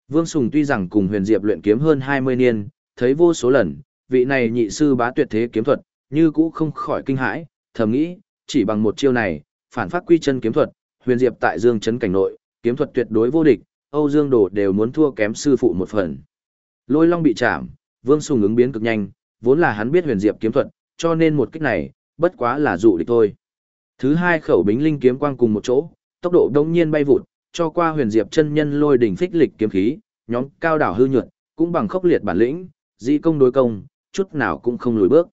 Vương Sùng tuy rằng cùng Huyền Diệp luyện kiếm hơn 20 niên, thấy vô số lần, vị này nhị sư bá tuyệt thế kiếm thuật, như cũ không khỏi kinh hãi, thầm nghĩ, chỉ bằng một chiêu này, phản phát quy chân kiếm thuật, Huyền Diệp tại Dương trấn cảnh nội, kiếm thuật tuyệt đối vô địch, Âu Dương Đồ đều muốn thua kém sư phụ một phần. Lôi Long bị chạm, Vương Sùng ứng biến cực nhanh, vốn là hắn biết Huyền Diệp kiếm thuật, cho nên một kích này, bất quá là dụ địch thôi. Thứ hai khẩu bính linh kiếm quang cùng một chỗ, tốc độ đông nhiên bay vụt, cho qua huyền diệp chân nhân lôi đỉnh phích lịch kiếm khí, nhóm cao đảo hư nhuận, cũng bằng khốc liệt bản lĩnh, di công đối công, chút nào cũng không lùi bước.